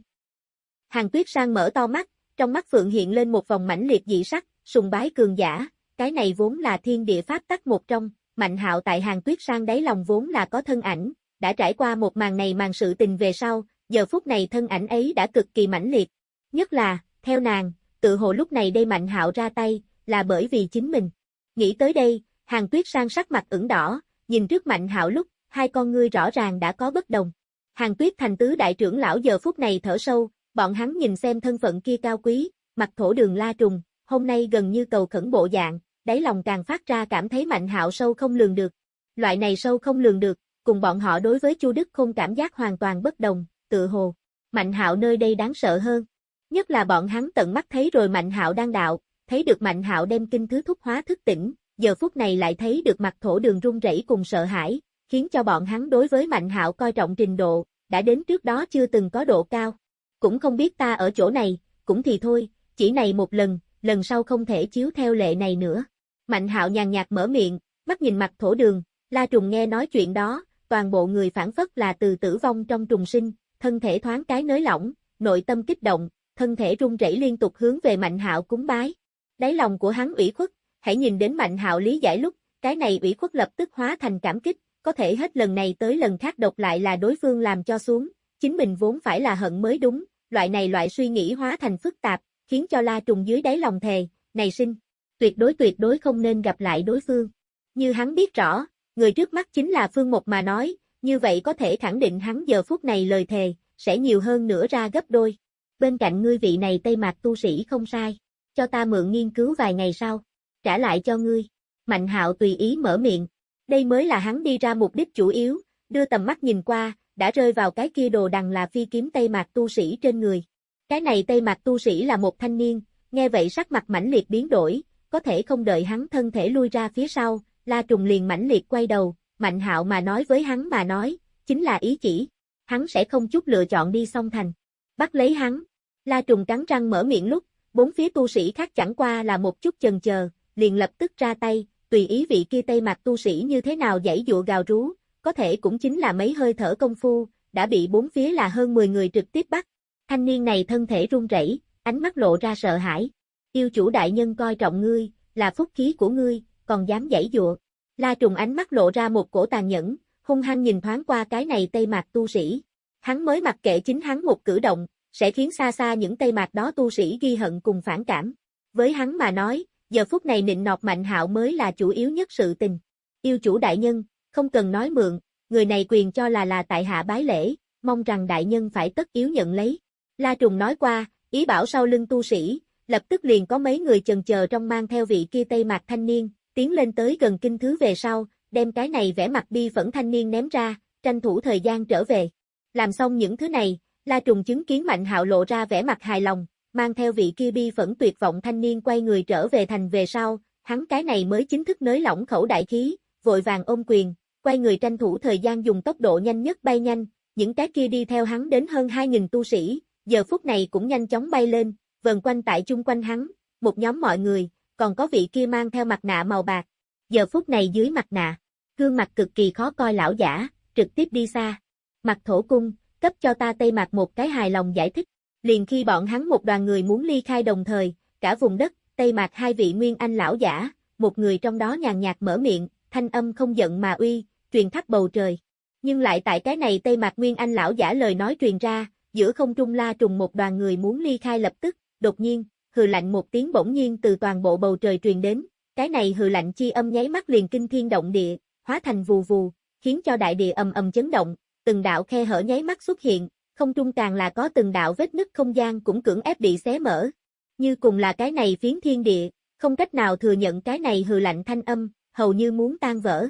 Hàng tuyết sang mở to mắt, trong mắt phượng hiện lên một vòng mãnh liệt dị sắc, sùng bái cường giả, cái này vốn là thiên địa pháp tắc một trong, mạnh hạo tại hàng tuyết sang đáy lòng vốn là có thân ảnh, đã trải qua một màn này màn sự tình về sau, giờ phút này thân ảnh ấy đã cực kỳ mãnh liệt. Nhất là, theo nàng, tự hồ lúc này đây mạnh hạo ra tay, là bởi vì chính mình. Nghĩ tới đây, hàng tuyết sang sắc mặt ửng đỏ, nhìn trước mạnh hạo lúc, hai con ngươi rõ ràng đã có bất đồng. Hàng tuyết thành tứ đại trưởng lão giờ phút này thở sâu, bọn hắn nhìn xem thân phận kia cao quý, mặt thổ đường la trùng, hôm nay gần như cầu khẩn bộ dạng, đáy lòng càng phát ra cảm thấy mạnh hạo sâu không lường được. Loại này sâu không lường được, cùng bọn họ đối với Chu Đức không cảm giác hoàn toàn bất đồng, tự hồ. Mạnh hạo nơi đây đáng sợ hơn. Nhất là bọn hắn tận mắt thấy rồi Mạnh hạo đang đạo, thấy được Mạnh hạo đem kinh thứ thúc hóa thức tỉnh, giờ phút này lại thấy được mặt thổ đường run rẩy cùng sợ hãi, khiến cho bọn hắn đối với Mạnh hạo coi trọng trình độ, đã đến trước đó chưa từng có độ cao. Cũng không biết ta ở chỗ này, cũng thì thôi, chỉ này một lần, lần sau không thể chiếu theo lệ này nữa. Mạnh hạo nhàn nhạt mở miệng, mắt nhìn mặt thổ đường, la trùng nghe nói chuyện đó, toàn bộ người phản phất là từ tử vong trong trùng sinh, thân thể thoáng cái nới lỏng, nội tâm kích động, thân thể run rẩy liên tục hướng về Mạnh Hạo cúng bái. Đáy lòng của hắn ủy khuất, hãy nhìn đến Mạnh Hạo lý giải lúc, cái này ủy khuất lập tức hóa thành cảm kích, có thể hết lần này tới lần khác độc lại là đối phương làm cho xuống, chính mình vốn phải là hận mới đúng, loại này loại suy nghĩ hóa thành phức tạp, khiến cho La Trùng dưới đáy lòng thề, này sinh, tuyệt đối tuyệt đối không nên gặp lại đối phương. Như hắn biết rõ, người trước mắt chính là Phương Một mà nói, như vậy có thể khẳng định hắn giờ phút này lời thề, sẽ nhiều hơn nữa ra gấp đôi. Bên cạnh ngươi vị này Tây Mạc tu sĩ không sai, cho ta mượn nghiên cứu vài ngày sau, trả lại cho ngươi. Mạnh hạo tùy ý mở miệng, đây mới là hắn đi ra mục đích chủ yếu, đưa tầm mắt nhìn qua, đã rơi vào cái kia đồ đằng là phi kiếm Tây Mạc tu sĩ trên người. Cái này Tây Mạc tu sĩ là một thanh niên, nghe vậy sắc mặt mãnh liệt biến đổi, có thể không đợi hắn thân thể lui ra phía sau, La Trùng liền mãnh liệt quay đầu, Mạnh Hạo mà nói với hắn mà nói, chính là ý chỉ, hắn sẽ không chút lựa chọn đi song thành. Bắt lấy hắn, La Trùng cắn răng mở miệng lúc, bốn phía tu sĩ khác chẳng qua là một chút chần chờ, liền lập tức ra tay, tùy ý vị kia tây mặt tu sĩ như thế nào dãy dụa gào rú, có thể cũng chính là mấy hơi thở công phu, đã bị bốn phía là hơn 10 người trực tiếp bắt. Thanh niên này thân thể run rẩy, ánh mắt lộ ra sợ hãi. Yêu chủ đại nhân coi trọng ngươi, là phúc khí của ngươi, còn dám dãy dụa. La trùng ánh mắt lộ ra một cổ tàn nhẫn, hung hăng nhìn thoáng qua cái này tây mạc tu sĩ. Hắn mới mặc kệ chính hắn một cử động, sẽ khiến xa xa những tây mạc đó tu sĩ ghi hận cùng phản cảm. Với hắn mà nói, giờ phút này nịnh nọt mạnh hạo mới là chủ yếu nhất sự tình. Yêu chủ đại nhân, không cần nói mượn, người này quyền cho là là tại hạ bái lễ, mong rằng đại nhân phải tất yếu nhận lấy. La Trùng nói qua, ý bảo sau lưng tu sĩ, lập tức liền có mấy người chần chờ trong mang theo vị kia tây mặt thanh niên, tiến lên tới gần kinh thứ về sau, đem cái này vẽ mặt bi phẫn thanh niên ném ra, tranh thủ thời gian trở về. Làm xong những thứ này, La Trùng chứng kiến Mạnh Hạo lộ ra vẻ mặt hài lòng, mang theo vị kia bi phẫn tuyệt vọng thanh niên quay người trở về thành về sau, hắn cái này mới chính thức nới lỏng khẩu đại khí, vội vàng ôm quyền, quay người tranh thủ thời gian dùng tốc độ nhanh nhất bay nhanh, những cái kia đi theo hắn đến hơn 2.000 tu sĩ, giờ phút này cũng nhanh chóng bay lên, vần quanh tại chung quanh hắn, một nhóm mọi người, còn có vị kia mang theo mặt nạ màu bạc. Giờ phút này dưới mặt nạ, gương mặt cực kỳ khó coi lão giả, trực tiếp đi xa. Mặt thổ cung, cấp cho ta tây mặt một cái hài lòng giải thích. Liền khi bọn hắn một đoàn người muốn ly khai đồng thời, cả vùng đất, tây Mạc hai vị nguyên anh lão giả, một người trong đó nhàn nhạt mở miệng, thanh âm không giận mà uy, truyền khắp bầu trời. Nhưng lại tại cái này tây Mạc nguyên anh lão giả lời nói truyền ra, giữa không trung la trùng một đoàn người muốn ly khai lập tức, đột nhiên, hừ lạnh một tiếng bỗng nhiên từ toàn bộ bầu trời truyền đến, cái này hừ lạnh chi âm nháy mắt liền kinh thiên động địa, hóa thành vù vù, khiến cho đại địa ầm ầm chấn động, từng đạo khe hở nháy mắt xuất hiện, không trung càng là có từng đạo vết nứt không gian cũng cưỡng ép bị xé mở. Như cùng là cái này phiến thiên địa, không cách nào thừa nhận cái này hừ lạnh thanh âm, hầu như muốn tan vỡ.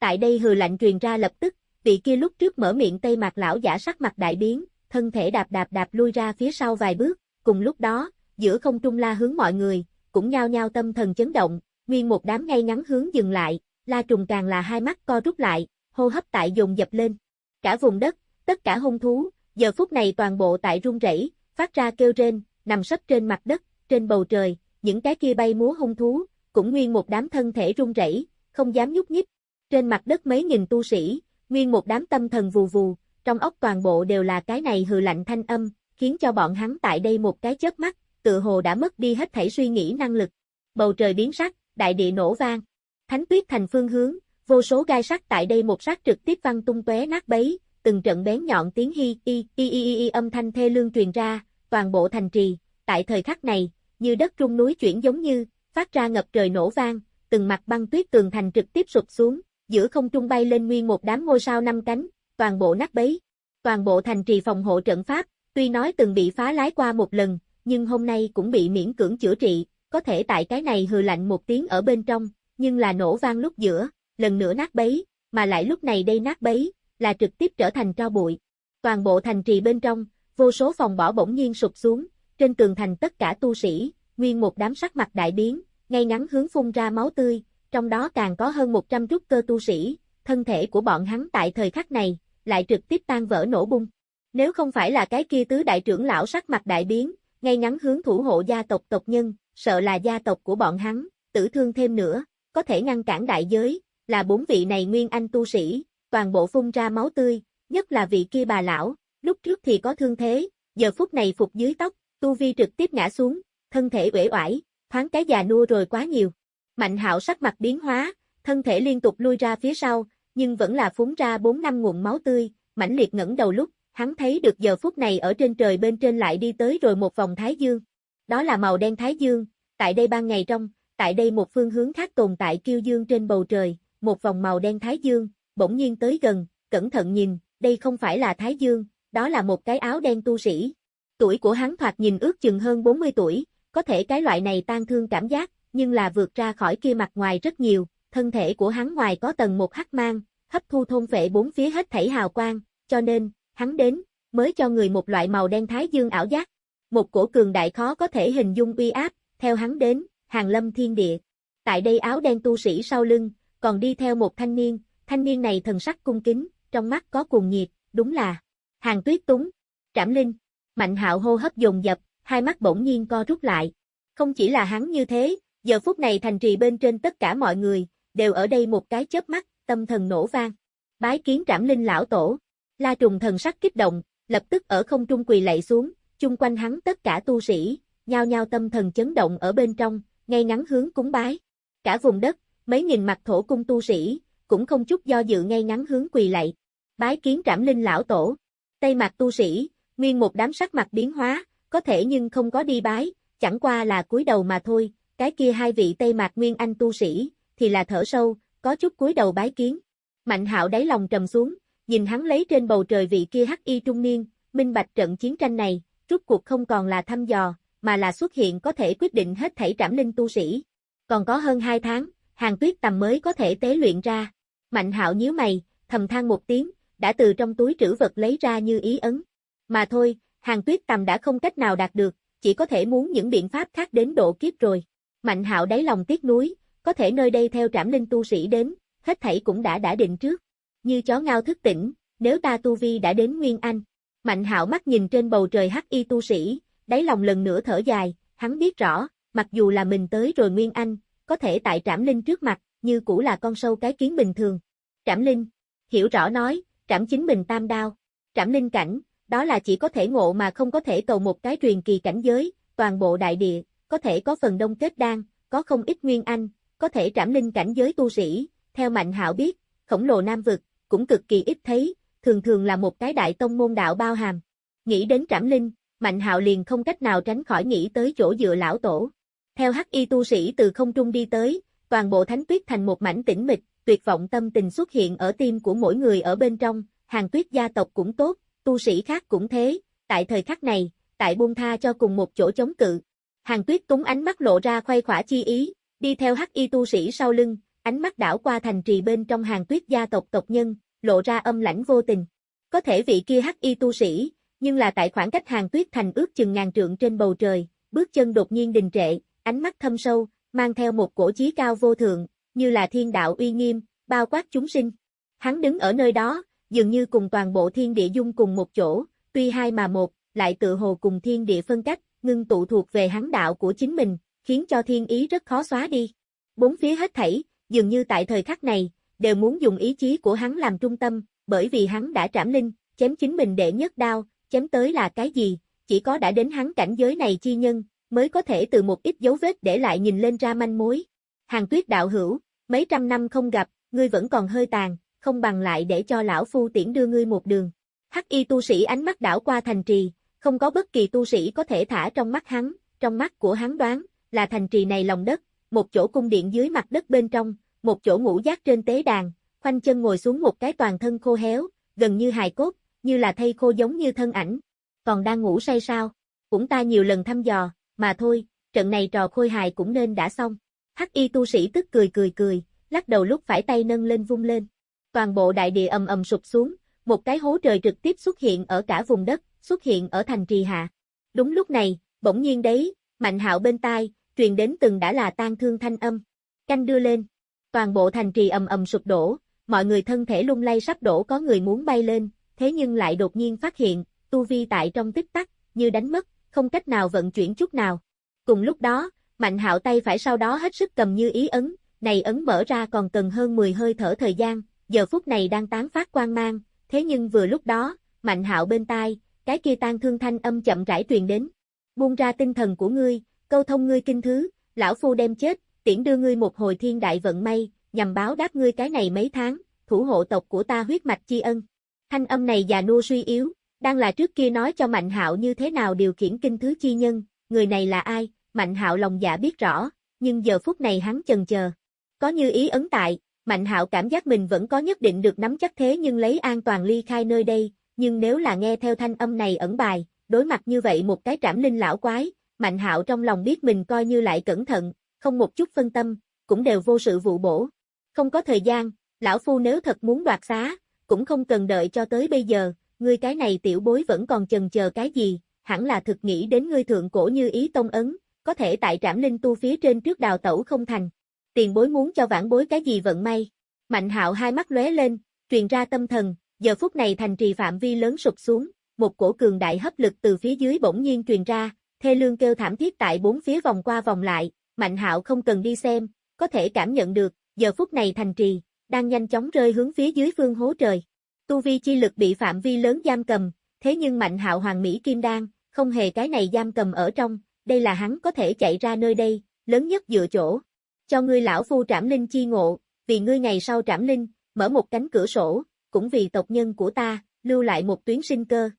Tại đây hừ lạnh truyền ra lập tức, vị kia lúc trước mở miệng tây mặt lão giả sắc mặt đại biến, thân thể đạp đạp đạp lui ra phía sau vài bước, cùng lúc đó, giữa không trung la hướng mọi người, cũng nhao nhao tâm thần chấn động, nguyên một đám ngay ngắn hướng dừng lại, la trùng càng là hai mắt co rút lại, hô hấp tại dồn dập lên. Cả vùng đất, tất cả hung thú, giờ phút này toàn bộ tại rung rẩy, phát ra kêu rên, nằm sấp trên mặt đất, trên bầu trời, những cái kia bay múa hung thú, cũng nguyên một đám thân thể rung rẩy, không dám nhúc nhích. Trên mặt đất mấy nghìn tu sĩ, nguyên một đám tâm thần vù vù, trong ốc toàn bộ đều là cái này hừ lạnh thanh âm, khiến cho bọn hắn tại đây một cái chớp mắt, tự hồ đã mất đi hết thảy suy nghĩ năng lực. Bầu trời biến sắc, đại địa nổ vang. Thánh tuyết thành phương hướng, vô số gai sắt tại đây một sát trực tiếp văng tung tóe nát bấy, từng trận bén nhọn tiếng hi y y y y âm thanh thê lương truyền ra, toàn bộ thành trì, tại thời khắc này, như đất rung núi chuyển giống như, phát ra ngập trời nổ vang, từng mặt băng tuyết tường thành trực tiếp sụp xuống, giữa không trung bay lên nguyên một đám ngôi sao năm cánh, toàn bộ nát bấy. Toàn bộ thành trì phòng hộ trận pháp, tuy nói từng bị phá lái qua một lần, nhưng hôm nay cũng bị miễn cưỡng chữa trị, có thể tại cái này hừ lạnh một tiếng ở bên trong, nhưng là nổ vang lúc giữa, lần nữa nát bấy, mà lại lúc này đây nát bấy, là trực tiếp trở thành tro bụi. Toàn bộ thành trì bên trong, vô số phòng bỏ bỗng nhiên sụp xuống, trên tường thành tất cả tu sĩ, nguyên một đám sắc mặt đại biến, ngay ngắn hướng phun ra máu tươi, trong đó càng có hơn 100 trúc cơ tu sĩ, thân thể của bọn hắn tại thời khắc này, lại trực tiếp tan vỡ nổ bung. Nếu không phải là cái kia tứ đại trưởng lão sắc mặt đại biến, ngay ngắn hướng thủ hộ gia tộc tộc nhân, sợ là gia tộc của bọn hắn, tử thương thêm nữa, có thể ngăn cản đại giới, là bốn vị này nguyên anh tu sĩ, toàn bộ phun ra máu tươi, nhất là vị kia bà lão, lúc trước thì có thương thế, giờ phút này phục dưới tóc, tu vi trực tiếp ngã xuống, thân thể uể oải, thoáng cái già nua rồi quá nhiều. Mạnh hạo sắc mặt biến hóa, thân thể liên tục lui ra phía sau, nhưng vẫn là phúng ra 4 năm nguồn máu tươi, mãnh liệt ngẩng đầu lúc, hắn thấy được giờ phút này ở trên trời bên trên lại đi tới rồi một vòng thái dương. Đó là màu đen thái dương, tại đây ban ngày trong, tại đây một phương hướng khác tồn tại kiêu dương trên bầu trời, một vòng màu đen thái dương, bỗng nhiên tới gần, cẩn thận nhìn, đây không phải là thái dương, đó là một cái áo đen tu sĩ. Tuổi của hắn thoạt nhìn ước chừng hơn 40 tuổi, có thể cái loại này tan thương cảm giác, nhưng là vượt ra khỏi kia mặt ngoài rất nhiều, thân thể của hắn ngoài có tầng một hắc mang, hấp thu thôn phệ bốn phía hết thảy hào quang, cho nên, hắn đến, mới cho người một loại màu đen thái dương ảo giác. Một cổ cường đại khó có thể hình dung uy áp, theo hắn đến, hàng lâm thiên địa. Tại đây áo đen tu sĩ sau lưng, còn đi theo một thanh niên, thanh niên này thần sắc cung kính, trong mắt có cuồng nhiệt, đúng là hàng tuyết túng, trảm linh, mạnh hạo hô hấp dồn dập, hai mắt bỗng nhiên co rút lại. Không chỉ là hắn như thế, giờ phút này thành trì bên trên tất cả mọi người, đều ở đây một cái chớp mắt, tâm thần nổ vang. Bái kiến trảm linh lão tổ. La trùng thần sắc kích động, lập tức ở không trung quỳ lạy xuống, chung quanh hắn tất cả tu sĩ, nhao nhao tâm thần chấn động ở bên trong, ngay ngắn hướng cúng bái. Cả vùng đất, mấy nghìn mặt thổ cung tu sĩ, cũng không chút do dự ngay ngắn hướng quỳ lạy. Bái kiến trảm linh lão tổ. Tây mặt tu sĩ, nguyên một đám sắc mặt biến hóa, có thể nhưng không có đi bái, chẳng qua là cúi đầu mà thôi, cái kia hai vị Tây Mạc Nguyên Anh tu sĩ, thì là thở sâu, có chút cúi đầu bái kiến. Mạnh hạo đáy lòng trầm xuống, nhìn hắn lấy trên bầu trời vị kia hắc y trung niên, minh bạch trận chiến tranh này, rút cuộc không còn là thăm dò, mà là xuất hiện có thể quyết định hết thảy trảm linh tu sĩ. Còn có hơn hai tháng, hàng tuyết tầm mới có thể tế luyện ra. Mạnh hạo nhíu mày, thầm than một tiếng, đã từ trong túi trữ vật lấy ra như ý ấn. Mà thôi, hàng tuyết tầm đã không cách nào đạt được, chỉ có thể muốn những biện pháp khác đến độ kiếp rồi. Mạnh hạo đáy lòng tiếc núi, có thể nơi đây theo trảm linh tu sĩ đến, hết thảy cũng đã đã định trước. Như chó ngao thức tỉnh, nếu ta tu vi đã đến Nguyên Anh, Mạnh hạo mắt nhìn trên bầu trời hắc y tu sĩ, đáy lòng lần nữa thở dài, hắn biết rõ, mặc dù là mình tới rồi Nguyên Anh, có thể tại trảm linh trước mặt, như cũ là con sâu cái kiến bình thường. Trảm linh, hiểu rõ nói, trảm chính mình tam đao. Trảm linh cảnh, đó là chỉ có thể ngộ mà không có thể cầu một cái truyền kỳ cảnh giới, toàn bộ đại địa, có thể có phần đông kết đan, có không ít nguyên anh, có thể trảm linh cảnh giới tu sĩ, theo Mạnh Hạo biết, khổng lồ nam vực, cũng cực kỳ ít thấy, thường thường là một cái đại tông môn đạo bao hàm. Nghĩ đến trảm linh, Mạnh Hạo liền không cách nào tránh khỏi nghĩ tới chỗ dựa lão tổ. Theo hắc y tu sĩ từ không trung đi tới, toàn bộ thánh tuyết thành một mảnh tĩnh mịch, tuyệt vọng tâm tình xuất hiện ở tim của mỗi người ở bên trong, hàng tuyết gia tộc cũng tốt, tu sĩ khác cũng thế, tại thời khắc này, tại buông tha cho cùng một chỗ chống cự. Hàng tuyết túng ánh mắt lộ ra khoai khỏa chi ý, đi theo hắc y tu sĩ sau lưng, ánh mắt đảo qua thành trì bên trong hàng tuyết gia tộc tộc nhân, lộ ra âm lãnh vô tình. Có thể vị kia hắc y tu sĩ, nhưng là tại khoảng cách hàng tuyết thành ước chừng ngàn trượng trên bầu trời, bước chân đột nhiên đình trệ, ánh mắt thâm sâu, mang theo một cổ chí cao vô thượng, như là thiên đạo uy nghiêm, bao quát chúng sinh. Hắn đứng ở nơi đó, dường như cùng toàn bộ thiên địa dung cùng một chỗ, tuy hai mà một, lại tự hồ cùng thiên địa phân cách, ngưng tụ thuộc về hắn đạo của chính mình, khiến cho thiên ý rất khó xóa đi. Bốn phía hết thảy, dường như tại thời khắc này, đều muốn dùng ý chí của hắn làm trung tâm, bởi vì hắn đã trảm linh, chém chính mình để nhất đao, chém tới là cái gì, chỉ có đã đến hắn cảnh giới này chi nhân, mới có thể từ một ít dấu vết để lại nhìn lên ra manh mối. Hàng tuyết đạo hữu, mấy trăm năm không gặp, ngươi vẫn còn hơi tàn, không bằng lại để cho lão phu tiễn đưa ngươi một đường. Hắc y tu sĩ ánh mắt đảo qua thành trì, không có bất kỳ tu sĩ có thể thả trong mắt hắn, trong mắt của hắn đoán, là thành trì này lòng đất, một chỗ cung điện dưới mặt đất bên trong, một chỗ ngủ giác trên tế đàn, khoanh chân ngồi xuống một cái toàn thân khô héo, gần như hài cốt, như là thây khô giống như thân ảnh. Còn đang ngủ say sao? Cũng ta nhiều lần thăm dò, mà thôi, trận này trò khôi hài cũng nên đã xong. Hắc y tu sĩ tức cười cười cười, lắc đầu lúc phải tay nâng lên vung lên. Toàn bộ đại địa ầm ầm sụp xuống, một cái hố trời trực tiếp xuất hiện ở cả vùng đất, xuất hiện ở thành trì hạ. Đúng lúc này, bỗng nhiên đấy, mạnh hạo bên tai, truyền đến từng đã là tan thương thanh âm. Canh đưa lên. Toàn bộ thành trì ầm ầm sụp đổ, mọi người thân thể lung lay sắp đổ có người muốn bay lên, thế nhưng lại đột nhiên phát hiện, tu vi tại trong tích tắc, như đánh mất, không cách nào vận chuyển chút nào. Cùng lúc đó, Mạnh hạo tay phải sau đó hết sức cầm như ý ấn, này ấn mở ra còn cần hơn 10 hơi thở thời gian, giờ phút này đang tán phát quang mang, thế nhưng vừa lúc đó, Mạnh hạo bên tai, cái kia tan thương thanh âm chậm rãi truyền đến. Buông ra tinh thần của ngươi, câu thông ngươi kinh thứ, lão phu đem chết, tiễn đưa ngươi một hồi thiên đại vận may, nhằm báo đáp ngươi cái này mấy tháng, thủ hộ tộc của ta huyết mạch chi ân. Thanh âm này già nua suy yếu, đang là trước kia nói cho Mạnh Hạo như thế nào điều khiển kinh thứ chi nhân, người này là ai, Mạnh Hạo lòng dạ biết rõ, nhưng giờ phút này hắn chần chờ. Có như ý ấn tại, Mạnh Hạo cảm giác mình vẫn có nhất định được nắm chắc thế nhưng lấy an toàn ly khai nơi đây, nhưng nếu là nghe theo thanh âm này ẩn bài, đối mặt như vậy một cái trảm linh lão quái, Mạnh Hạo trong lòng biết mình coi như lại cẩn thận, không một chút phân tâm, cũng đều vô sự vụ bổ. Không có thời gian, lão phu nếu thật muốn đoạt xá, cũng không cần đợi cho tới bây giờ, ngươi cái này tiểu bối vẫn còn chần chờ cái gì, hẳn là thực nghĩ đến ngươi thượng cổ như ý tông ấn, có thể tại trảm linh tu phía trên trước đào tẩu không thành. Tiền bối muốn cho vãn bối cái gì vận may. Mạnh hạo hai mắt lóe lên, truyền ra tâm thần, giờ phút này thành trì phạm vi lớn sụp xuống, một cổ cường đại hấp lực từ phía dưới bỗng nhiên truyền ra, thê lương kêu thảm thiết tại bốn phía vòng qua vòng lại, mạnh hạo không cần đi xem, có thể cảm nhận được, giờ phút này thành trì, đang nhanh chóng rơi hướng phía dưới phương hố trời. Tu vi chi lực bị phạm vi lớn giam cầm, thế nhưng mạnh hạo hoàng Mỹ Kim Đan, không hề cái này giam cầm ở trong, đây là hắn có thể chạy ra nơi đây, lớn nhất dựa chỗ. Cho ngươi lão phu trảm linh chi ngộ, vì ngươi ngày sau trảm linh, mở một cánh cửa sổ, cũng vì tộc nhân của ta, lưu lại một tuyến sinh cơ.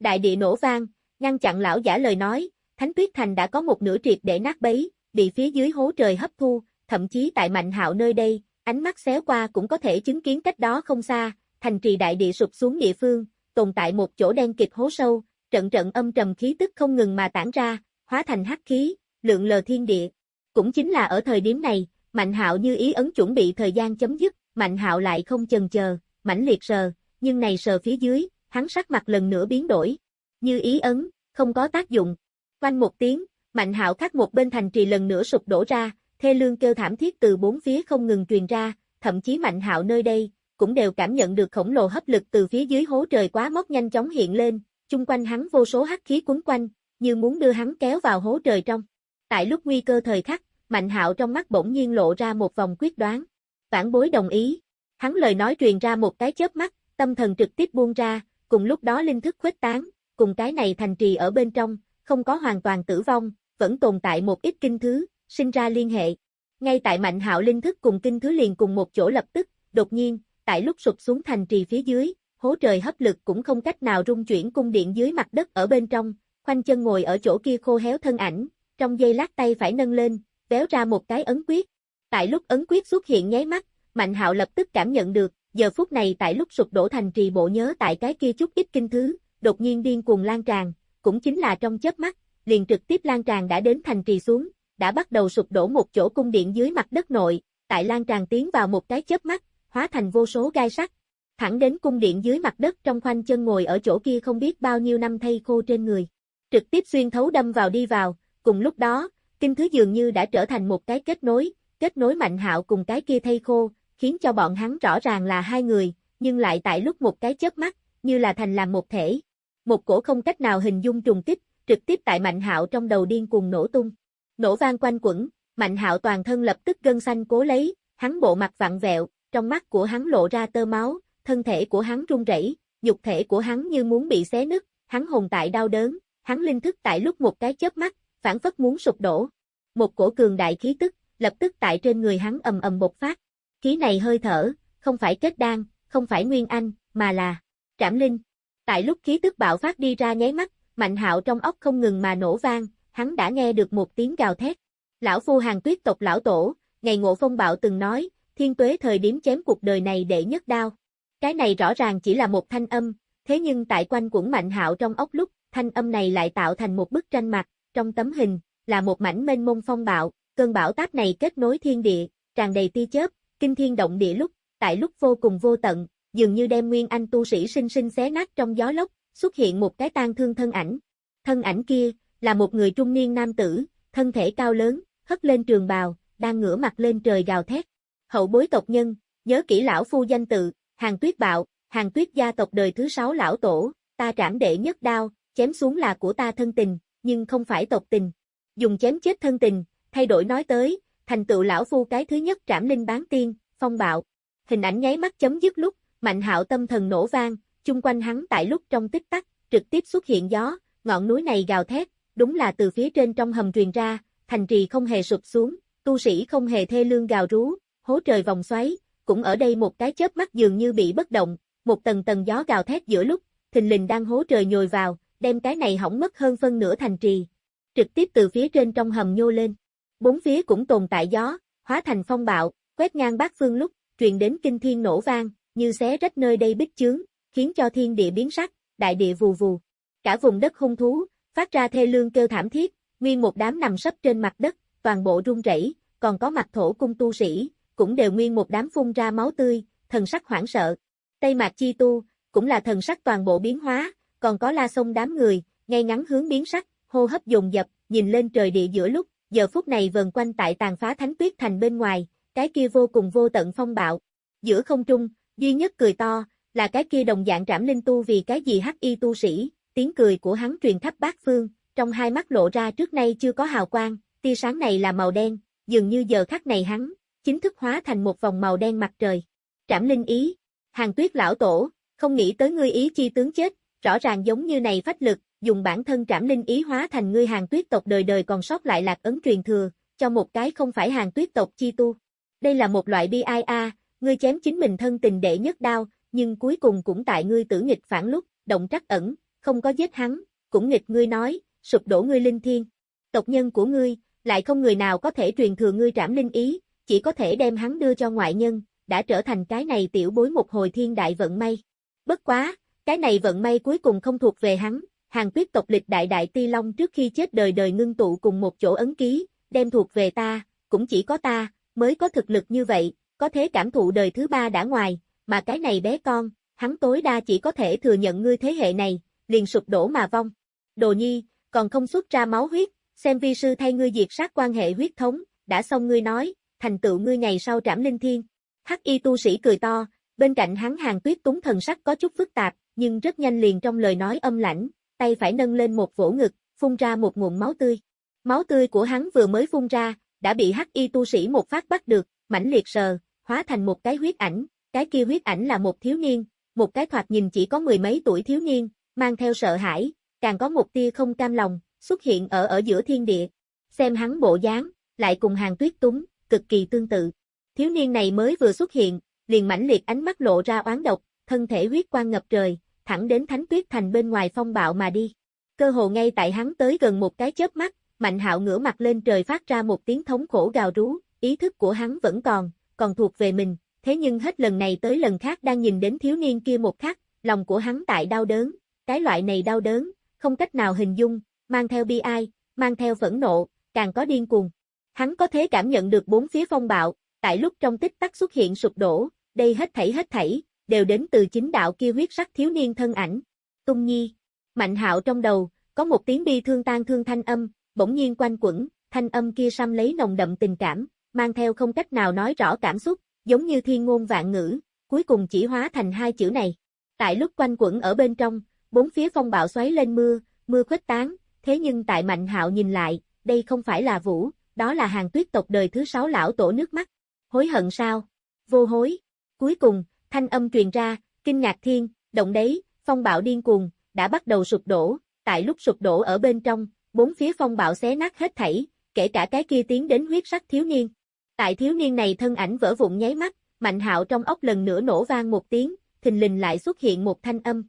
Đại địa nổ vang, ngăn chặn lão giả lời nói, Thánh Tuyết Thành đã có một nửa triệt để nát bấy, bị phía dưới hố trời hấp thu, thậm chí tại Mạnh Hạo nơi đây, ánh mắt xéo qua cũng có thể chứng kiến cách đó không xa, thành trì đại địa sụp xuống địa phương, tồn tại một chỗ đen kịch hố sâu, trận trận âm trầm khí tức không ngừng mà tản ra, hóa thành hắc khí, lượng lờ thiên địa. Cũng chính là ở thời điểm này, Mạnh Hạo như ý ấn chuẩn bị thời gian chấm dứt, Mạnh Hạo lại không chần chờ, mãnh liệt sờ, nhưng này sờ phía dưới, hắn sắc mặt lần nữa biến đổi. Như ý ấn, không có tác dụng. Quanh một tiếng, Mạnh Hạo khắc một bên thành trì lần nữa sụp đổ ra, thê lương kêu thảm thiết từ bốn phía không ngừng truyền ra, thậm chí Mạnh Hạo nơi đây cũng đều cảm nhận được khổng lồ hấp lực từ phía dưới hố trời quá mốc nhanh chóng hiện lên, chung quanh hắn vô số hắc khí cuốn quanh, như muốn đưa hắn kéo vào hố trời trong. Tại lúc nguy cơ thời khắc, Mạnh Hạo trong mắt bỗng nhiên lộ ra một vòng quyết đoán. Vãn bối đồng ý. Hắn lời nói truyền ra một cái chớp mắt, tâm thần trực tiếp buông ra, cùng lúc đó linh thức khuếch tán, cùng cái này thành trì ở bên trong, không có hoàn toàn tử vong, vẫn tồn tại một ít kinh thứ, sinh ra liên hệ. Ngay tại Mạnh Hạo linh thức cùng kinh thứ liền cùng một chỗ lập tức, đột nhiên, tại lúc sụp xuống thành trì phía dưới, hố trời hấp lực cũng không cách nào rung chuyển cung điện dưới mặt đất ở bên trong, khoanh chân ngồi ở chỗ kia khô héo thân ảnh, trong giây lát tay phải nâng lên, véo ra một cái ấn quyết. Tại lúc ấn quyết xuất hiện nháy mắt, Mạnh Hạo lập tức cảm nhận được, giờ phút này tại lúc sụp đổ thành trì bộ nhớ tại cái kia chút ít kinh thứ, đột nhiên điên cuồng lan tràn, cũng chính là trong chớp mắt, liền trực tiếp lan tràn đã đến thành trì xuống, đã bắt đầu sụp đổ một chỗ cung điện dưới mặt đất nội, tại lan tràn tiến vào một cái chớp mắt, hóa thành vô số gai sắt, thẳng đến cung điện dưới mặt đất trong khoanh chân ngồi ở chỗ kia không biết bao nhiêu năm thay khô trên người. Trực tiếp xuyên thấu đâm vào đi vào, cùng lúc đó, kinh thứ dường như đã trở thành một cái kết nối, kết nối mạnh hạo cùng cái kia thay khô, khiến cho bọn hắn rõ ràng là hai người, nhưng lại tại lúc một cái chớp mắt, như là thành làm một thể. Một cổ không cách nào hình dung trùng kích, trực tiếp tại Mạnh Hạo trong đầu điên cuồng nổ tung. Nổ vang quanh quẩn, Mạnh Hạo toàn thân lập tức gân xanh cố lấy, hắn bộ mặt vặn vẹo, trong mắt của hắn lộ ra tơ máu, thân thể của hắn run rẩy, dục thể của hắn như muốn bị xé nứt, hắn hồn tại đau đớn, hắn linh thức tại lúc một cái chớp mắt, phản phất muốn sụp đổ. Một cổ cường đại khí tức, lập tức tại trên người hắn ầm ầm bộc phát. Khí này hơi thở, không phải kết đan, không phải nguyên anh, mà là trảm linh. Tại lúc khí tức bạo phát đi ra nháy mắt, Mạnh Hạo trong óc không ngừng mà nổ vang, hắn đã nghe được một tiếng gào thét. Lão phu hàng tuyết tộc lão tổ, ngày ngộ phong bạo từng nói, thiên tuế thời điểm chém cuộc đời này để nhất đao. Cái này rõ ràng chỉ là một thanh âm, thế nhưng tại quanh quẩn Mạnh Hạo trong ốc lúc, thanh âm này lại tạo thành một bức tranh mặt, trong tấm hình, là một mảnh mênh mông phong bạo, cơn bão táp này kết nối thiên địa, tràn đầy tia chớp, kinh thiên động địa lúc, tại lúc vô cùng vô tận, dường như đem nguyên anh tu sĩ sinh sinh xé nát trong gió lốc, xuất hiện một cái tang thương thân ảnh. Thân ảnh kia, là một người trung niên nam tử, thân thể cao lớn, hất lên trường bào, đang ngửa mặt lên trời gào thét. Hậu bối tộc nhân, nhớ kỹ lão phu danh tự, hàng tuyết bạo, hàng tuyết gia tộc đời thứ sáu lão tổ, ta trảm đệ nhất đao, chém xuống là của ta thân tình, nhưng không phải tộc tình. Dùng chém chết thân tình, thay đổi nói tới, thành tựu lão phu cái thứ nhất trảm linh bán tiên, phong bạo. Hình ảnh nháy mắt chấm dứt lúc, mạnh hạo tâm thần nổ vang, chung quanh hắn tại lúc trong tích tắc, trực tiếp xuất hiện gió, ngọn núi này gào thét, đúng là từ phía trên trong hầm truyền ra, thành trì không hề sụp xuống, tu sĩ không hề thê lương gào rú, hố trời vòng xoáy, cũng ở đây một cái chớp mắt dường như bị bất động, một tầng tầng gió gào thét giữa lúc, thình lình đang hố trời nhồi vào, đem cái này hỏng mất hơn phân nửa thành trì. Trực tiếp từ phía trên trong hầm nhô lên. Bốn phía cũng tồn tại gió, hóa thành phong bạo, quét ngang bát phương lúc, truyền đến kinh thiên nổ vang, như xé rách nơi đây bích chướng, khiến cho thiên địa biến sắc, đại địa vù vù. Cả vùng đất hung thú, phát ra thê lương kêu thảm thiết, nguyên một đám nằm sấp trên mặt đất, toàn bộ rung rẩy, còn có mặt thổ cung tu sĩ, cũng đều nguyên một đám phun ra máu tươi, thần sắc hoảng sợ. Tây Mạc Chi Tu, cũng là thần sắc toàn bộ biến hóa, còn có la sông đám người, ngay ngắn hướng biến sắc, hô hấp dồn dập, nhìn lên trời địa giữa lúc, giờ phút này vần quanh tại tàn phá thánh tuyết thành bên ngoài, cái kia vô cùng vô tận phong bạo. Giữa không trung, duy nhất cười to, là cái kia đồng dạng trảm linh tu vì cái gì hắc y tu sĩ, tiếng cười của hắn truyền khắp bát phương, trong hai mắt lộ ra trước nay chưa có hào quang, tia sáng này là màu đen, dường như giờ khắc này hắn, chính thức hóa thành một vòng màu đen mặt trời. Trảm linh ý, hàng tuyết lão tổ, không nghĩ tới ngươi ý chi tướng chết, rõ ràng giống như này phách lực, dùng bản thân trảm linh ý hóa thành ngươi hàng tuyết tộc đời đời còn sót lại lạc ấn truyền thừa, cho một cái không phải hàng tuyết tộc chi tu. Đây là một loại bi ai a, ngươi chém chính mình thân tình đệ nhất đao, nhưng cuối cùng cũng tại ngươi tử nghịch phản lúc, động trắc ẩn, không có giết hắn, cũng nghịch ngươi nói, sụp đổ ngươi linh thiên. Tộc nhân của ngươi, lại không người nào có thể truyền thừa ngươi trảm linh ý, chỉ có thể đem hắn đưa cho ngoại nhân, đã trở thành cái này tiểu bối một hồi thiên đại vận may. Bất quá, cái này vận may cuối cùng không thuộc về hắn, hàng tuyết tộc lịch đại đại ti long trước khi chết đời đời ngưng tụ cùng một chỗ ấn ký, đem thuộc về ta, cũng chỉ có ta, mới có thực lực như vậy, có thế cảm thụ đời thứ ba đã ngoài, mà cái này bé con, hắn tối đa chỉ có thể thừa nhận ngươi thế hệ này, liền sụp đổ mà vong. Đồ nhi, còn không xuất ra máu huyết, xem vi sư thay ngươi diệt sát quan hệ huyết thống, đã xong ngươi nói, thành tựu ngươi ngày sau trảm linh thiên. Hắc y tu sĩ cười to, bên cạnh hắn hàng tuyết túng thần sắc có chút phức tạp, nhưng rất nhanh liền trong lời nói âm lãnh, tay phải nâng lên một vỗ ngực, phun ra một nguồn máu tươi. Máu tươi của hắn vừa mới phun ra, đã bị hắc y tu sĩ một phát bắt được, mãnh liệt sờ, hóa thành một cái huyết ảnh, cái kia huyết ảnh là một thiếu niên, một cái thoạt nhìn chỉ có mười mấy tuổi thiếu niên, mang theo sợ hãi, càng có một tia không cam lòng, xuất hiện ở ở giữa thiên địa. Xem hắn bộ dáng, lại cùng hàng tuyết túng, cực kỳ tương tự. Thiếu niên này mới vừa xuất hiện, liền mãnh liệt ánh mắt lộ ra oán độc, thân thể huyết quang ngập trời, thẳng đến thánh tuyết thành bên ngoài phong bạo mà đi. Cơ hồ ngay tại hắn tới gần một cái chớp mắt, Mạnh hạo ngửa mặt lên trời phát ra một tiếng thống khổ gào rú, ý thức của hắn vẫn còn, còn thuộc về mình, thế nhưng hết lần này tới lần khác đang nhìn đến thiếu niên kia một khắc, lòng của hắn tại đau đớn, cái loại này đau đớn, không cách nào hình dung, mang theo bi ai, mang theo phẫn nộ, càng có điên cuồng. Hắn có thể cảm nhận được bốn phía phong bạo, tại lúc trong tích tắc xuất hiện sụp đổ, đây hết thảy hết thảy, đều đến từ chính đạo kia huyết sắc thiếu niên thân ảnh. Tung Nhi, Mạnh Hạo trong đầu, có một tiếng bi thương tan thương thanh âm, bỗng nhiên quanh quẩn, thanh âm kia xăm lấy nồng đậm tình cảm, mang theo không cách nào nói rõ cảm xúc, giống như thiên ngôn vạn ngữ, cuối cùng chỉ hóa thành hai chữ này. Tại lúc quanh quẩn ở bên trong, bốn phía phong bạo xoáy lên mưa, mưa khuếch tán, thế nhưng tại Mạnh Hạo nhìn lại, đây không phải là vũ, đó là hàng tuyết tộc đời thứ sáu lão tổ nước mắt. Hối hận sao? Vô hối. Cuối cùng, thanh âm truyền ra, kinh ngạc thiên, động đấy, phong bạo điên cuồng, đã bắt đầu sụp đổ, tại lúc sụp đổ ở bên trong, bốn phía phong bạo xé nát hết thảy, kể cả cái kia tiến đến huyết sắc thiếu niên. Tại thiếu niên này thân ảnh vỡ vụn nháy mắt, Mạnh Hạo trong ốc lần nữa nổ vang một tiếng, thình lình lại xuất hiện một thanh âm.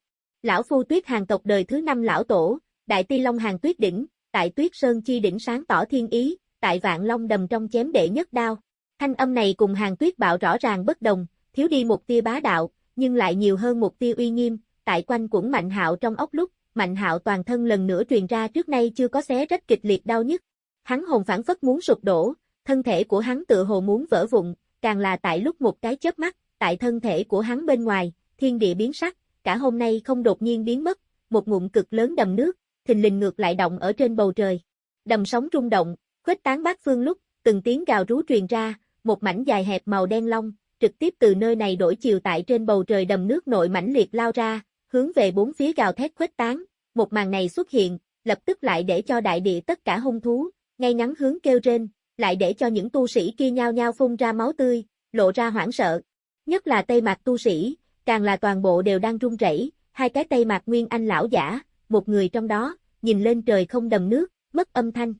Lão phu Tuyết hàng tộc đời thứ năm lão tổ, Đại Ti Long hàng Tuyết đỉnh, tại Tuyết Sơn chi đỉnh sáng tỏ thiên ý, tại Vạn Long đầm trong chém đệ nhất đao. Thanh âm này cùng hàng Tuyết bạo rõ ràng bất đồng, thiếu đi một tia bá đạo, nhưng lại nhiều hơn một tia uy nghiêm, tại quanh quẩn Mạnh Hạo trong ốc lúc, Mạnh Hạo toàn thân lần nữa truyền ra trước nay chưa có xé rất kịch liệt đau nhức. Hắn hồn phản phất muốn sụp đổ, thân thể của hắn tự hồ muốn vỡ vụn, càng là tại lúc một cái chớp mắt, tại thân thể của hắn bên ngoài, thiên địa biến sắc, cả hôm nay không đột nhiên biến mất, một ngụm cực lớn đầm nước, thình lình ngược lại động ở trên bầu trời. Đầm sóng rung động, khuếch tán bát phương lúc, từng tiếng gào rú truyền ra, một mảnh dài hẹp màu đen long, trực tiếp từ nơi này đổi chiều tại trên bầu trời đầm nước nội mãnh liệt lao ra, hướng về bốn phía gào thét khuếch tán, một màn này xuất hiện, lập tức lại để cho đại địa tất cả hung thú, ngay ngắn hướng kêu trên, lại để cho những tu sĩ kia nhao nhao phun ra máu tươi, lộ ra hoảng sợ. Nhất là tây mạc tu sĩ, càng là toàn bộ đều đang run rẩy, hai cái tây mạc nguyên anh lão giả, một người trong đó, nhìn lên trời không đầm nước, mất âm thanh.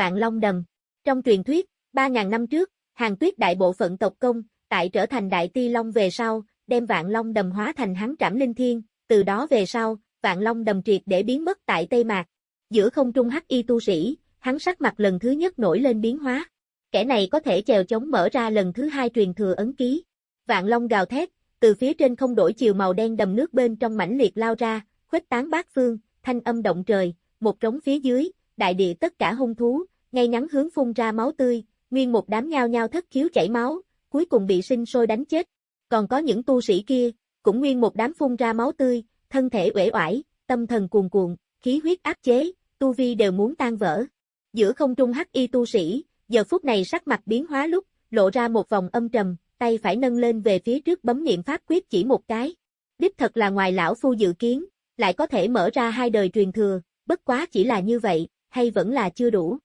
Vạn Long đầm. Trong truyền thuyết, 3.000 năm trước, hàng tuyết đại bộ phận tộc công, tại trở thành đại ti long về sau, đem Vạn Long đầm hóa thành hắn trảm linh thiên, từ đó về sau, vạn long đầm triệt để biến mất tại Tây Mạc. Giữa không trung hắc y tu sĩ, hắn sắc mặt lần thứ nhất nổi lên biến hóa. Kẻ này có thể chèo chống mở ra lần thứ hai truyền thừa ấn ký. Vạn long gào thét, từ phía trên không đổi chiều màu đen đầm nước bên trong mảnh liệt lao ra, khuếch tán bát phương, thanh âm động trời, một trống phía dưới, đại địa tất cả hung thú, ngay ngắn hướng phun ra máu tươi, nguyên một đám nhao nhao thất khiếu chảy máu, cuối cùng bị sinh sôi đánh chết. Còn có những tu sĩ kia, cũng nguyên một đám phun ra máu tươi, thân thể uể oải, tâm thần cuồn cuộn, khí huyết áp chế, tu vi đều muốn tan vỡ. Giữa không trung hắc y tu sĩ, giờ phút này sắc mặt biến hóa lúc, lộ ra một vòng âm trầm, tay phải nâng lên về phía trước bấm niệm pháp quyết chỉ một cái. Đích thật là ngoài lão phu dự kiến, lại có thể mở ra hai đời truyền thừa, bất quá chỉ là như vậy, hay vẫn là chưa đủ.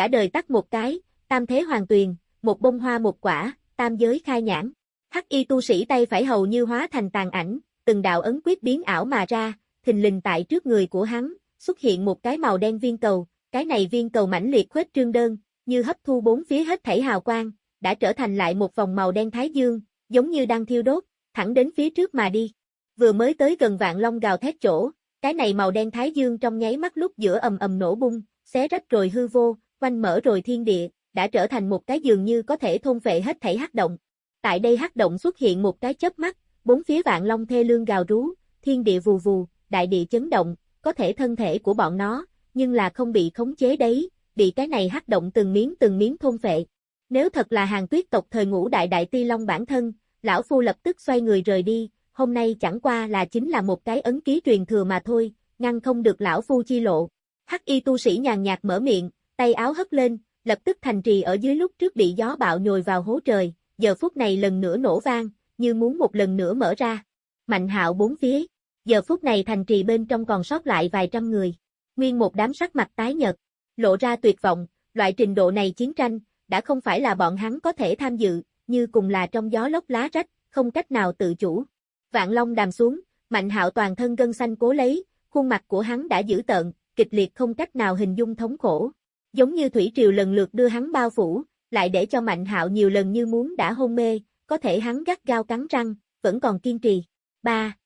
Cả đời tắt một cái, tam thế hoàng tuyền, một bông hoa một quả, tam giới khai nhãn. Hắc y tu sĩ tay phải hầu như hóa thành tàn ảnh, từng đạo ấn quyết biến ảo mà ra, thình lình tại trước người của hắn, xuất hiện một cái màu đen viên cầu, cái này viên cầu mãnh liệt khuếch trương đơn, như hấp thu bốn phía hết thảy hào quang, đã trở thành lại một vòng màu đen thái dương, giống như đang thiêu đốt, thẳng đến phía trước mà đi. Vừa mới tới gần vạn long gào thét chỗ, cái này màu đen thái dương trong nháy mắt lúc giữa ầm ầm nổ bung, xé rách rồi hư vô, quanh mở rồi thiên địa, đã trở thành một cái dường như có thể thôn vệ hết thảy hắc động. Tại đây hắc động xuất hiện một cái chớp mắt, bốn phía vạn long thê lương gào rú, thiên địa vù vù, đại địa chấn động, có thể thân thể của bọn nó, nhưng là không bị khống chế đấy, bị cái này hắc động từng miếng từng miếng thôn vệ. Nếu thật là hàng tuyết tộc thời ngũ đại đại ti long bản thân, lão phu lập tức xoay người rời đi, hôm nay chẳng qua là chính là một cái ấn ký truyền thừa mà thôi, ngăn không được lão phu chi lộ. Hắc y tu sĩ nhàn nhạt mở miệng, tay áo hất lên, lập tức thành trì ở dưới lúc trước bị gió bạo nhồi vào hố trời, giờ phút này lần nữa nổ vang, như muốn một lần nữa mở ra. Mạnh hạo bốn phía, Giờ phút này thành trì bên trong còn sót lại vài trăm người. Nguyên một đám sắc mặt tái nhợt, lộ ra tuyệt vọng, loại trình độ này chiến tranh, đã không phải là bọn hắn có thể tham dự, như cùng là trong gió lốc lá rách, không cách nào tự chủ. Vạn Long đàm xuống, Mạnh Hạo toàn thân gân xanh cố lấy, khuôn mặt của hắn đã dữ tợn, kịch liệt không cách nào hình dung thống khổ. Giống như thủy triều lần lượt đưa hắn bao phủ, lại để cho Mạnh Hạo nhiều lần như muốn đã hôn mê, có thể hắn gắt gao cắn răng, vẫn còn kiên trì. 3.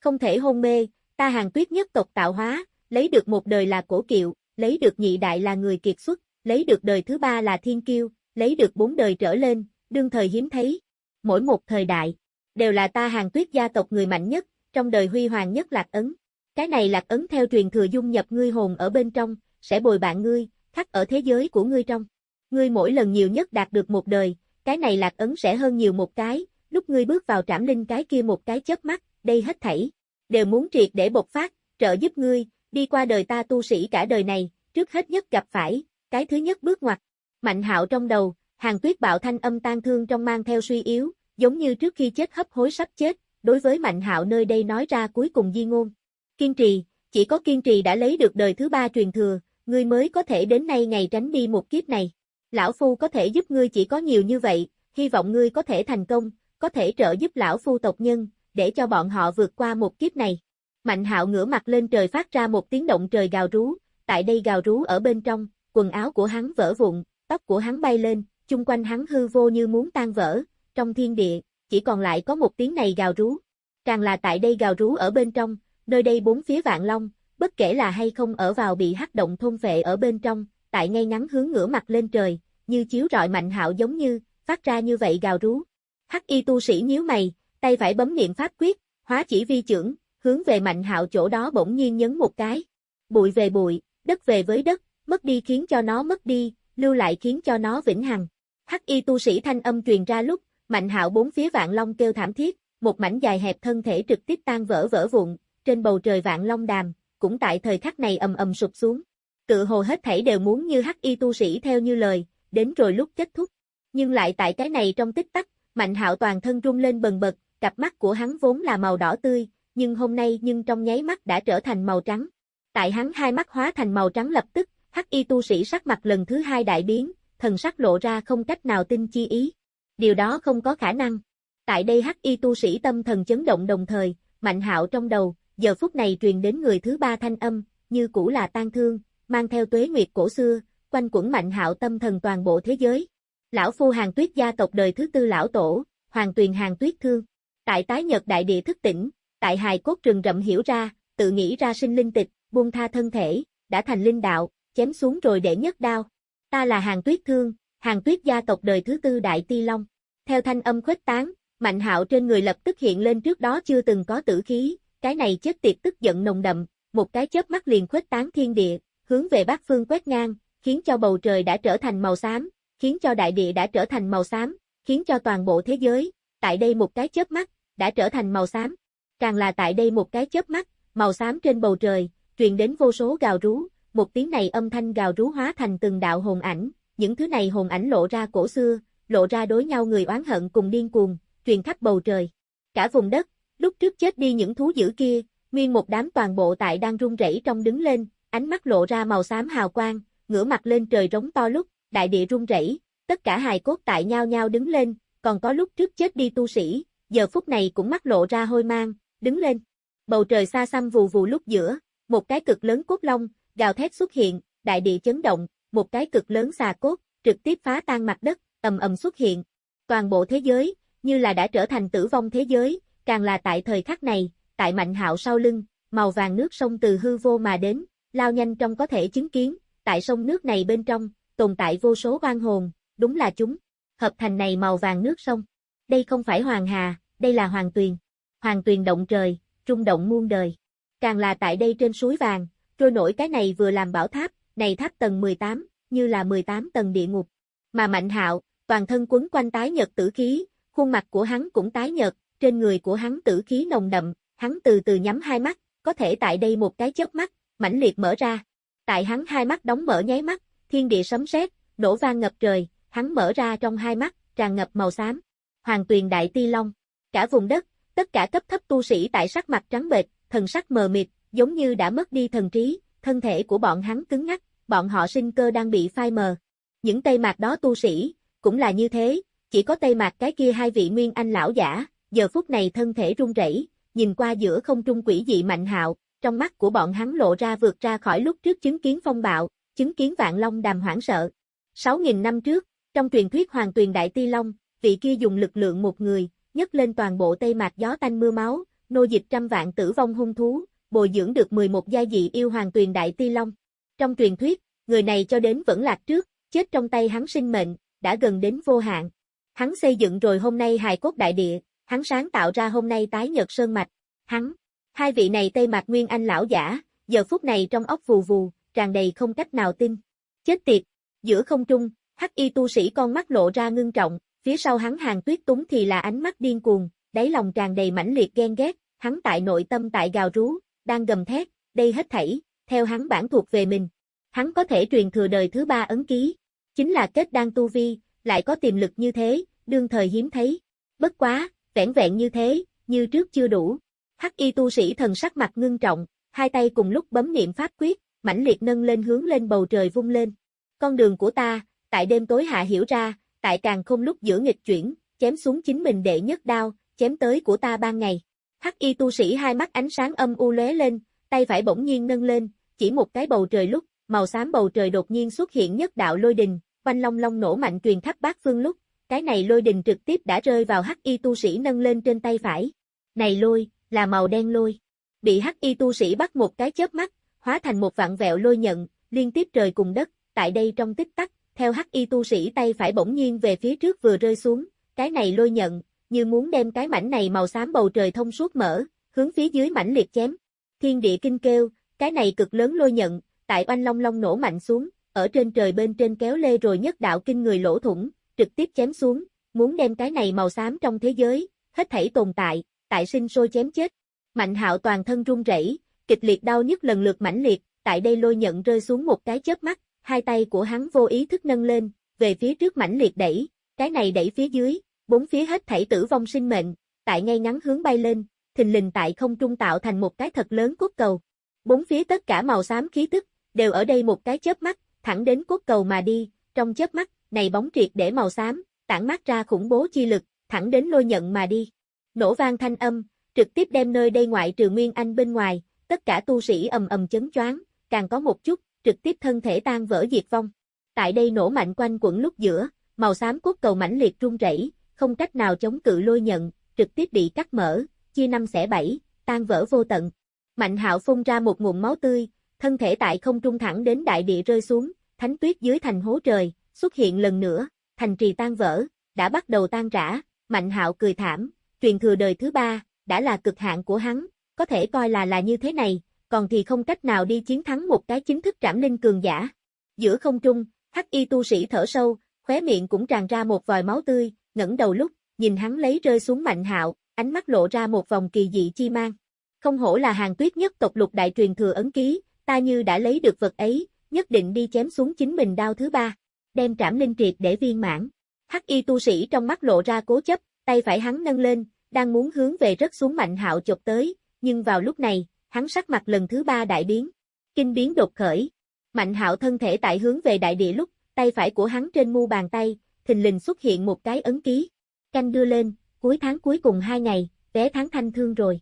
Không thể hôn mê, ta hàng tuyết nhất tộc tạo hóa, lấy được một đời là cổ kiệu, lấy được nhị đại là người kiệt xuất, lấy được đời thứ ba là thiên kiêu, lấy được bốn đời trở lên, đương thời hiếm thấy. Mỗi một thời đại, đều là ta hàng tuyết gia tộc người mạnh nhất, trong đời huy hoàng nhất lạc ấn. Cái này lạc ấn theo truyền thừa dung nhập ngươi hồn ở bên trong, sẽ bồi bạn ngươi, khắc ở thế giới của ngươi trong. Ngươi mỗi lần nhiều nhất đạt được một đời, cái này lạc ấn sẽ hơn nhiều một cái, lúc ngươi bước vào trảm linh cái kia một cái chớp mắt, đây hết thảy, đều muốn triệt để bộc phát, trợ giúp ngươi, đi qua đời ta tu sĩ cả đời này, trước hết nhất gặp phải, cái thứ nhất bước ngoặt. Mạnh hạo trong đầu, hàng tuyết bạo thanh âm tan thương trong mang theo suy yếu, giống như trước khi chết hấp hối sắp chết, đối với mạnh hạo nơi đây nói ra cuối cùng di ngôn. Kiên trì, chỉ có kiên trì đã lấy được đời thứ ba truyền thừa, ngươi mới có thể đến nay ngày tránh đi một kiếp này. Lão Phu có thể giúp ngươi chỉ có nhiều như vậy, hy vọng ngươi có thể thành công, có thể trợ giúp Lão Phu tộc nhân, để cho bọn họ vượt qua một kiếp này. Mạnh hạo ngửa mặt lên trời phát ra một tiếng động trời gào rú, tại đây gào rú ở bên trong, quần áo của hắn vỡ vụn, tóc của hắn bay lên, chung quanh hắn hư vô như muốn tan vỡ, trong thiên địa, chỉ còn lại có một tiếng này gào rú. Càng là tại đây gào rú ở bên trong, nơi đây bốn phía vạn long, bất kể là hay không ở vào bị hắc động thôn vệ ở bên trong, tại ngay ngắn hướng ngửa mặt lên trời, như chiếu rọi mạnh hạo giống như, phát ra như vậy gào rú. Hắc y tu sĩ nhíu mày, tay phải bấm niệm pháp quyết, hóa chỉ vi trưởng, hướng về mạnh hạo chỗ đó bỗng nhiên nhấn một cái. Bụi về bụi, đất về với đất, mất đi khiến cho nó mất đi, lưu lại khiến cho nó vĩnh hằng. Hắc y tu sĩ thanh âm truyền ra lúc, mạnh hạo bốn phía vạn long kêu thảm thiết, một mảnh dài hẹp thân thể trực tiếp tan vỡ vỡ vụn, trên bầu trời vạn long đàm, cũng tại thời khắc này ầm ầm sụp xuống. cự hồ hết thảy đều muốn như hắc y tu sĩ theo như lời, đến rồi lúc kết thúc. Nhưng lại tại cái này trong tích tắc, mạnh hạo toàn thân rung lên bần bật, cặp mắt của hắn vốn là màu đỏ tươi, nhưng hôm nay nhưng trong nháy mắt đã trở thành màu trắng. Tại hắn hai mắt hóa thành màu trắng lập tức, hắc y tu sĩ sắc mặt lần thứ hai đại biến, thần sắc lộ ra không cách nào tin chi ý. Điều đó không có khả năng. Tại đây hắc y tu sĩ tâm thần chấn động đồng thời, mạnh hạo trong đầu, giờ phút này truyền đến người thứ ba thanh âm, như cũ là tan thương, mang theo tuế nguyệt cổ xưa, quanh quẩn mạnh hạo tâm thần toàn bộ thế giới. Lão phu hàng tuyết gia tộc đời thứ tư lão tổ, hoàng tuyền hàng tuyết thương. Tại tái nhật đại địa thức tỉnh, tại hài cốt rừng rậm hiểu ra, tự nghĩ ra sinh linh tịch, buông tha thân thể, đã thành linh đạo, chém xuống rồi để nhất đao. Ta là hàng tuyết thương, hàng tuyết gia tộc đời thứ tư đại ti long. Theo thanh âm khuếch tán, mạnh hạo trên người lập tức hiện lên trước đó chưa từng có tử khí, cái này chết tiệt tức giận nồng đậm, một cái chớp mắt liền khuếch tán thiên địa, hướng về bát phương quét ngang, khiến cho bầu trời đã trở thành màu xám, khiến cho đại địa đã trở thành màu xám, khiến cho toàn bộ thế giới, tại đây một cái chớp mắt, đã trở thành màu xám. Càng là tại đây một cái chớp mắt, màu xám trên bầu trời, truyền đến vô số gào rú, một tiếng này âm thanh gào rú hóa thành từng đạo hồn ảnh, những thứ này hồn ảnh lộ ra cổ xưa, lộ ra đối nhau người oán hận cùng điên cuồng, truyền khắp bầu trời. Cả vùng đất, lúc trước chết đi những thú dữ kia, nguyên một đám toàn bộ tại đang run rẩy trong đứng lên, ánh mắt lộ ra màu xám hào quang, ngửa mặt lên trời rống to lúc, đại địa run rẩy, tất cả hài cốt tại nhau nhau đứng lên, còn có lúc trước chết đi tu sĩ, giờ phút này cũng mắt lộ ra hôi mang, đứng lên. Bầu trời xa xăm vù vù lúc giữa, một cái cực lớn cốt long, gào thét xuất hiện, đại địa chấn động, một cái cực lớn xà cốt, trực tiếp phá tan mặt đất, ầm ầm xuất hiện. Toàn bộ thế giới, như là đã trở thành tử vong thế giới, càng là tại thời khắc này, tại mạnh hạo sau lưng, màu vàng nước sông từ hư vô mà đến, lao nhanh trong có thể chứng kiến, tại sông nước này bên trong, tồn tại vô số oan hồn, đúng là chúng, hợp thành này màu vàng nước sông. Đây không phải Hoàng Hà, đây là Hoàng Tuyền. Hoàng Tuyền động trời, trung động muôn đời. Càng là tại đây trên suối vàng, trôi nổi cái này vừa làm bảo tháp, này tháp tầng 18, như là 18 tầng địa ngục. Mà Mạnh Hạo, toàn thân quấn quanh tái nhật tử khí, khuôn mặt của hắn cũng tái nhật, trên người của hắn tử khí nồng đậm, hắn từ từ nhắm hai mắt, có thể tại đây một cái chớp mắt, mãnh liệt mở ra. Tại hắn hai mắt đóng mở nháy mắt, thiên địa sấm sét, nổ vang ngập trời, hắn mở ra trong hai mắt, tràn ngập màu xám. Hoàng tuyền đại ti long, cả vùng đất, tất cả cấp thấp tu sĩ tại sắc mặt trắng bệch, thần sắc mờ mịt, giống như đã mất đi thần trí, thân thể của bọn hắn cứng ngắc, bọn họ sinh cơ đang bị phai mờ. Những tây mạc đó tu sĩ, cũng là như thế, chỉ có tây mạc cái kia hai vị nguyên anh lão giả, giờ phút này thân thể run rẩy, nhìn qua giữa không trung quỷ dị mạnh hạo, trong mắt của bọn hắn lộ ra vượt ra khỏi lúc trước chứng kiến phong bạo, chứng kiến vạn long đàm hoảng sợ. 6.000 năm trước, trong truyền thuyết Hoàng Tuyền Đại Ti Long, vị kia dùng lực lượng một người, nhấc lên toàn bộ Tây Mạc gió tanh mưa máu, nô dịch trăm vạn tử vong hung thú, bồi dưỡng được 11 gia dị yêu Hoàng Tuyền Đại Ti Long. Trong truyền thuyết, người này cho đến vẫn lạc trước, chết trong tay hắn sinh mệnh, đã gần đến vô hạn. Hắn xây dựng rồi hôm nay hài cốt đại địa, hắn sáng tạo ra hôm nay tái nhật sơn mạch. Hắn, hai vị này Tây Mạc Nguyên Anh lão giả, giờ phút này trong óc vù vù, tràn đầy không cách nào tin. Chết tiệt, giữa không trung, hắc y tu sĩ con mắt lộ ra ngưng trọng, phía sau hắn hàng tuyết túng thì là ánh mắt điên cuồng, đáy lòng tràn đầy mãnh liệt ghen ghét, hắn tại nội tâm tại gào rú, đang gầm thét, đây hết thảy, theo hắn bản thuộc về mình. Hắn có thể truyền thừa đời thứ ba ấn ký, chính là kết đan tu vi, lại có tiềm lực như thế, đương thời hiếm thấy. Bất quá, vẻn vẹn như thế, như trước chưa đủ. Hắc y tu sĩ thần sắc mặt ngưng trọng, hai tay cùng lúc bấm niệm pháp quyết, mãnh liệt nâng lên hướng lên bầu trời vung lên. Con đường của ta, tại đêm tối hạ hiểu ra, tại càng không lúc giữa nghịch chuyển, chém xuống chính mình đệ nhất đao, chém tới của ta ban ngày. Hắc y tu sĩ hai mắt ánh sáng âm u lóe lên, tay phải bỗng nhiên nâng lên, chỉ một cái bầu trời lúc, màu xám bầu trời đột nhiên xuất hiện nhất đạo lôi đình, quanh long long nổ mạnh truyền khắp bát phương lúc, cái này lôi đình trực tiếp đã rơi vào hắc y tu sĩ nâng lên trên tay phải. Này lôi, là màu đen lôi. Bị hắc y tu sĩ bắt một cái chớp mắt, hóa thành một vạn vẹo lôi nhận, liên tiếp trời cùng đất, tại đây trong tích tắc, theo hắc y tu sĩ tay phải bỗng nhiên về phía trước vừa rơi xuống, cái này lôi nhận, như muốn đem cái mảnh này màu xám bầu trời thông suốt mở, hướng phía dưới mảnh liệt chém. Thiên địa kinh kêu, cái này cực lớn lôi nhận, tại oanh long long nổ mạnh xuống, ở trên trời bên trên kéo lê rồi nhất đạo kinh người lỗ thủng, trực tiếp chém xuống, muốn đem cái này màu xám trong thế giới, hết thảy tồn tại, tại sinh sôi chém chết. Mạnh hạo toàn thân run rẩy, kịch liệt đau nhức lần lượt mãnh liệt, tại đây lôi nhận rơi xuống một cái chớp mắt, hai tay của hắn vô ý thức nâng lên, về phía trước mãnh liệt đẩy, cái này đẩy phía dưới, bốn phía hết thảy tử vong sinh mệnh, tại ngay ngắn hướng bay lên, thình lình tại không trung tạo thành một cái thật lớn cốt cầu. Bốn phía tất cả màu xám khí tức, đều ở đây một cái chớp mắt, thẳng đến cốt cầu mà đi, trong chớp mắt, này bóng triệt để màu xám, tản mát ra khủng bố chi lực, thẳng đến lôi nhận mà đi. Nổ vang thanh âm, trực tiếp đem nơi đây ngoại trừ Nguyên Anh bên ngoài, tất cả tu sĩ ầm ầm chấn choáng, càng có một chút, trực tiếp thân thể tan vỡ diệt vong. Tại đây nổ mạnh quanh quẩn lúc giữa, màu xám cốt cầu mãnh liệt rung rẩy, không cách nào chống cự lôi nhận, trực tiếp bị cắt mở, chia năm xẻ bảy, tan vỡ vô tận. Mạnh hạo phun ra một nguồn máu tươi, thân thể tại không trung thẳng đến đại địa rơi xuống, thánh tuyết dưới thành hố trời, xuất hiện lần nữa, thành trì tan vỡ, đã bắt đầu tan rã, mạnh hạo cười thảm, truyền thừa đời thứ ba, đã là cực hạn của hắn, có thể coi là là như thế này, còn thì không cách nào đi chiến thắng một cái chính thức trảm linh cường giả. Giữa không trung, hắc y tu sĩ thở sâu, khóe miệng cũng tràn ra một vòi máu tươi, ngẩng đầu lúc, nhìn hắn lấy rơi xuống mạnh hạo, ánh mắt lộ ra một vòng kỳ dị chi mang. Không hổ là hàng tuyết nhất tộc lục đại truyền thừa ấn ký, ta như đã lấy được vật ấy, nhất định đi chém xuống chính mình đao thứ ba, đem trảm linh triệt để viên mãn. Hắc y tu sĩ trong mắt lộ ra cố chấp, tay phải hắn nâng lên, đang muốn hướng về rất xuống mạnh hạo chụp tới, nhưng vào lúc này, hắn sắc mặt lần thứ ba đại biến. Kinh biến đột khởi. Mạnh hạo thân thể tại hướng về đại địa lúc, tay phải của hắn trên mu bàn tay, thình lình xuất hiện một cái ấn ký. Canh đưa lên, cuối tháng cuối cùng hai ngày, vé tháng thanh thương rồi.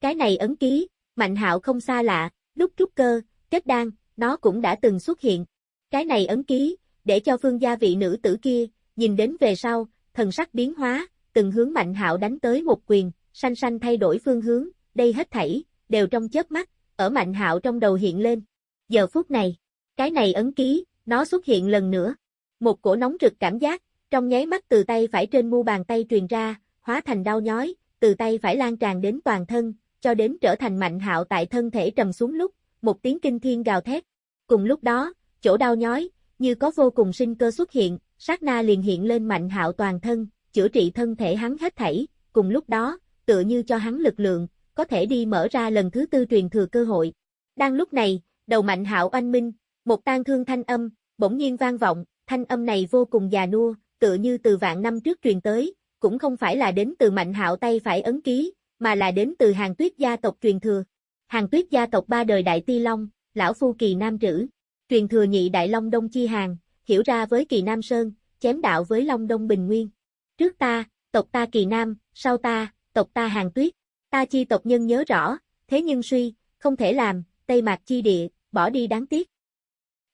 Cái này ấn ký, mạnh hạo không xa lạ, lúc trúc cơ, kết đan, nó cũng đã từng xuất hiện. Cái này ấn ký, để cho phương gia vị nữ tử kia, nhìn đến về sau, thần sắc biến hóa, từng hướng mạnh hạo đánh tới một quyền, xanh xanh thay đổi phương hướng, đây hết thảy, đều trong chớp mắt, ở mạnh hạo trong đầu hiện lên. Giờ phút này, cái này ấn ký, nó xuất hiện lần nữa. Một cổ nóng rực cảm giác, trong nháy mắt từ tay phải trên mu bàn tay truyền ra, hóa thành đau nhói, từ tay phải lan tràn đến toàn thân, cho đến trở thành mạnh hạo tại thân thể trầm xuống lúc, một tiếng kinh thiên gào thét. Cùng lúc đó, chỗ đau nhói, như có vô cùng sinh cơ xuất hiện, sát na liền hiện lên mạnh hạo toàn thân, chữa trị thân thể hắn hết thảy, cùng lúc đó, tựa như cho hắn lực lượng, có thể đi mở ra lần thứ tư truyền thừa cơ hội. Đang lúc này, đầu mạnh hạo oanh minh, một tan thương thanh âm, bỗng nhiên vang vọng, thanh âm này vô cùng già nua, tựa như từ vạn năm trước truyền tới, cũng không phải là đến từ mạnh hạo tay phải ấn ký, mà là đến từ hàng tuyết gia tộc truyền thừa. Hàng tuyết gia tộc ba đời đại ti long, lão phu kỳ nam trữ. Truyền thừa nhị đại long đông chi hàng, hiểu ra với kỳ nam sơn, chém đạo với long đông bình nguyên. Trước ta, tộc ta kỳ nam, sau ta, tộc ta hàng tuyết. Ta chi tộc nhân nhớ rõ, thế nhưng suy, không thể làm, tây mạc chi địa, bỏ đi đáng tiếc.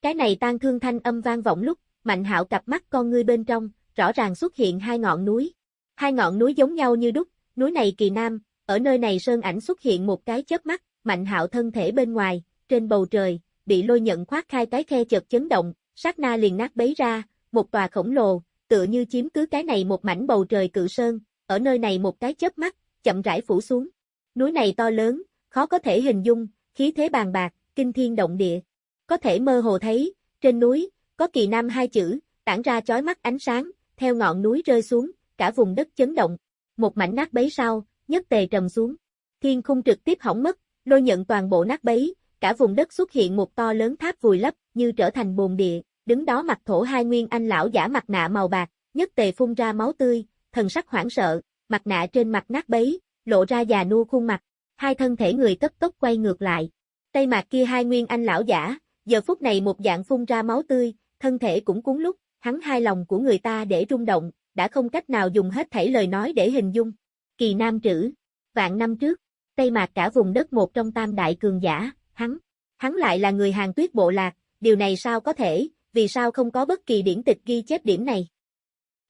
Cái này tan thương thanh âm vang vọng lúc, mạnh hạo cặp mắt con ngươi bên trong, rõ ràng xuất hiện hai ngọn núi. Hai ngọn núi giống nhau như đúc, núi này kỳ nam, ở nơi này sơn ảnh xuất hiện một cái chớp mắt, mạnh hạo thân thể bên ngoài, trên bầu trời, bị lôi nhận khoát khai cái khe chợt chấn động, sát na liền nát bấy ra, một tòa khổng lồ, tựa như chiếm cứ cái này một mảnh bầu trời cự sơn, ở nơi này một cái chớp mắt, chậm rãi phủ xuống. Núi này to lớn, khó có thể hình dung, khí thế bàn bạc, kinh thiên động địa. Có thể mơ hồ thấy, trên núi, có kỳ nam hai chữ, tản ra chói mắt ánh sáng, theo ngọn núi rơi xuống, cả vùng đất chấn động. Một mảnh nát bấy sau, nhất tề trầm xuống. Thiên khung trực tiếp hỏng mất, lôi nhận toàn bộ nát bấy, cả vùng đất xuất hiện một to lớn tháp vùi lấp, như trở thành bồn địa, đứng đó mặt thổ hai nguyên anh lão giả mặt nạ màu bạc, nhất tề phun ra máu tươi, thần sắc hoảng sợ, mặt nạ trên mặt nát bấy, lộ ra già nua khuôn mặt, hai thân thể người cấp tốc quay ngược lại. Tây mặt kia hai nguyên anh lão giả, giờ phút này một dạng phun ra máu tươi, thân thể cũng cuốn lúc, hắn hai lòng của người ta để rung động, đã không cách nào dùng hết thảy lời nói để hình dung. Kỳ Nam Trữ, vạn năm trước, Tây Mạc cả vùng đất một trong tam đại cường giả, hắn, hắn lại là người hàng tuyết bộ lạc, điều này sao có thể, vì sao không có bất kỳ điển tịch ghi chép điểm này.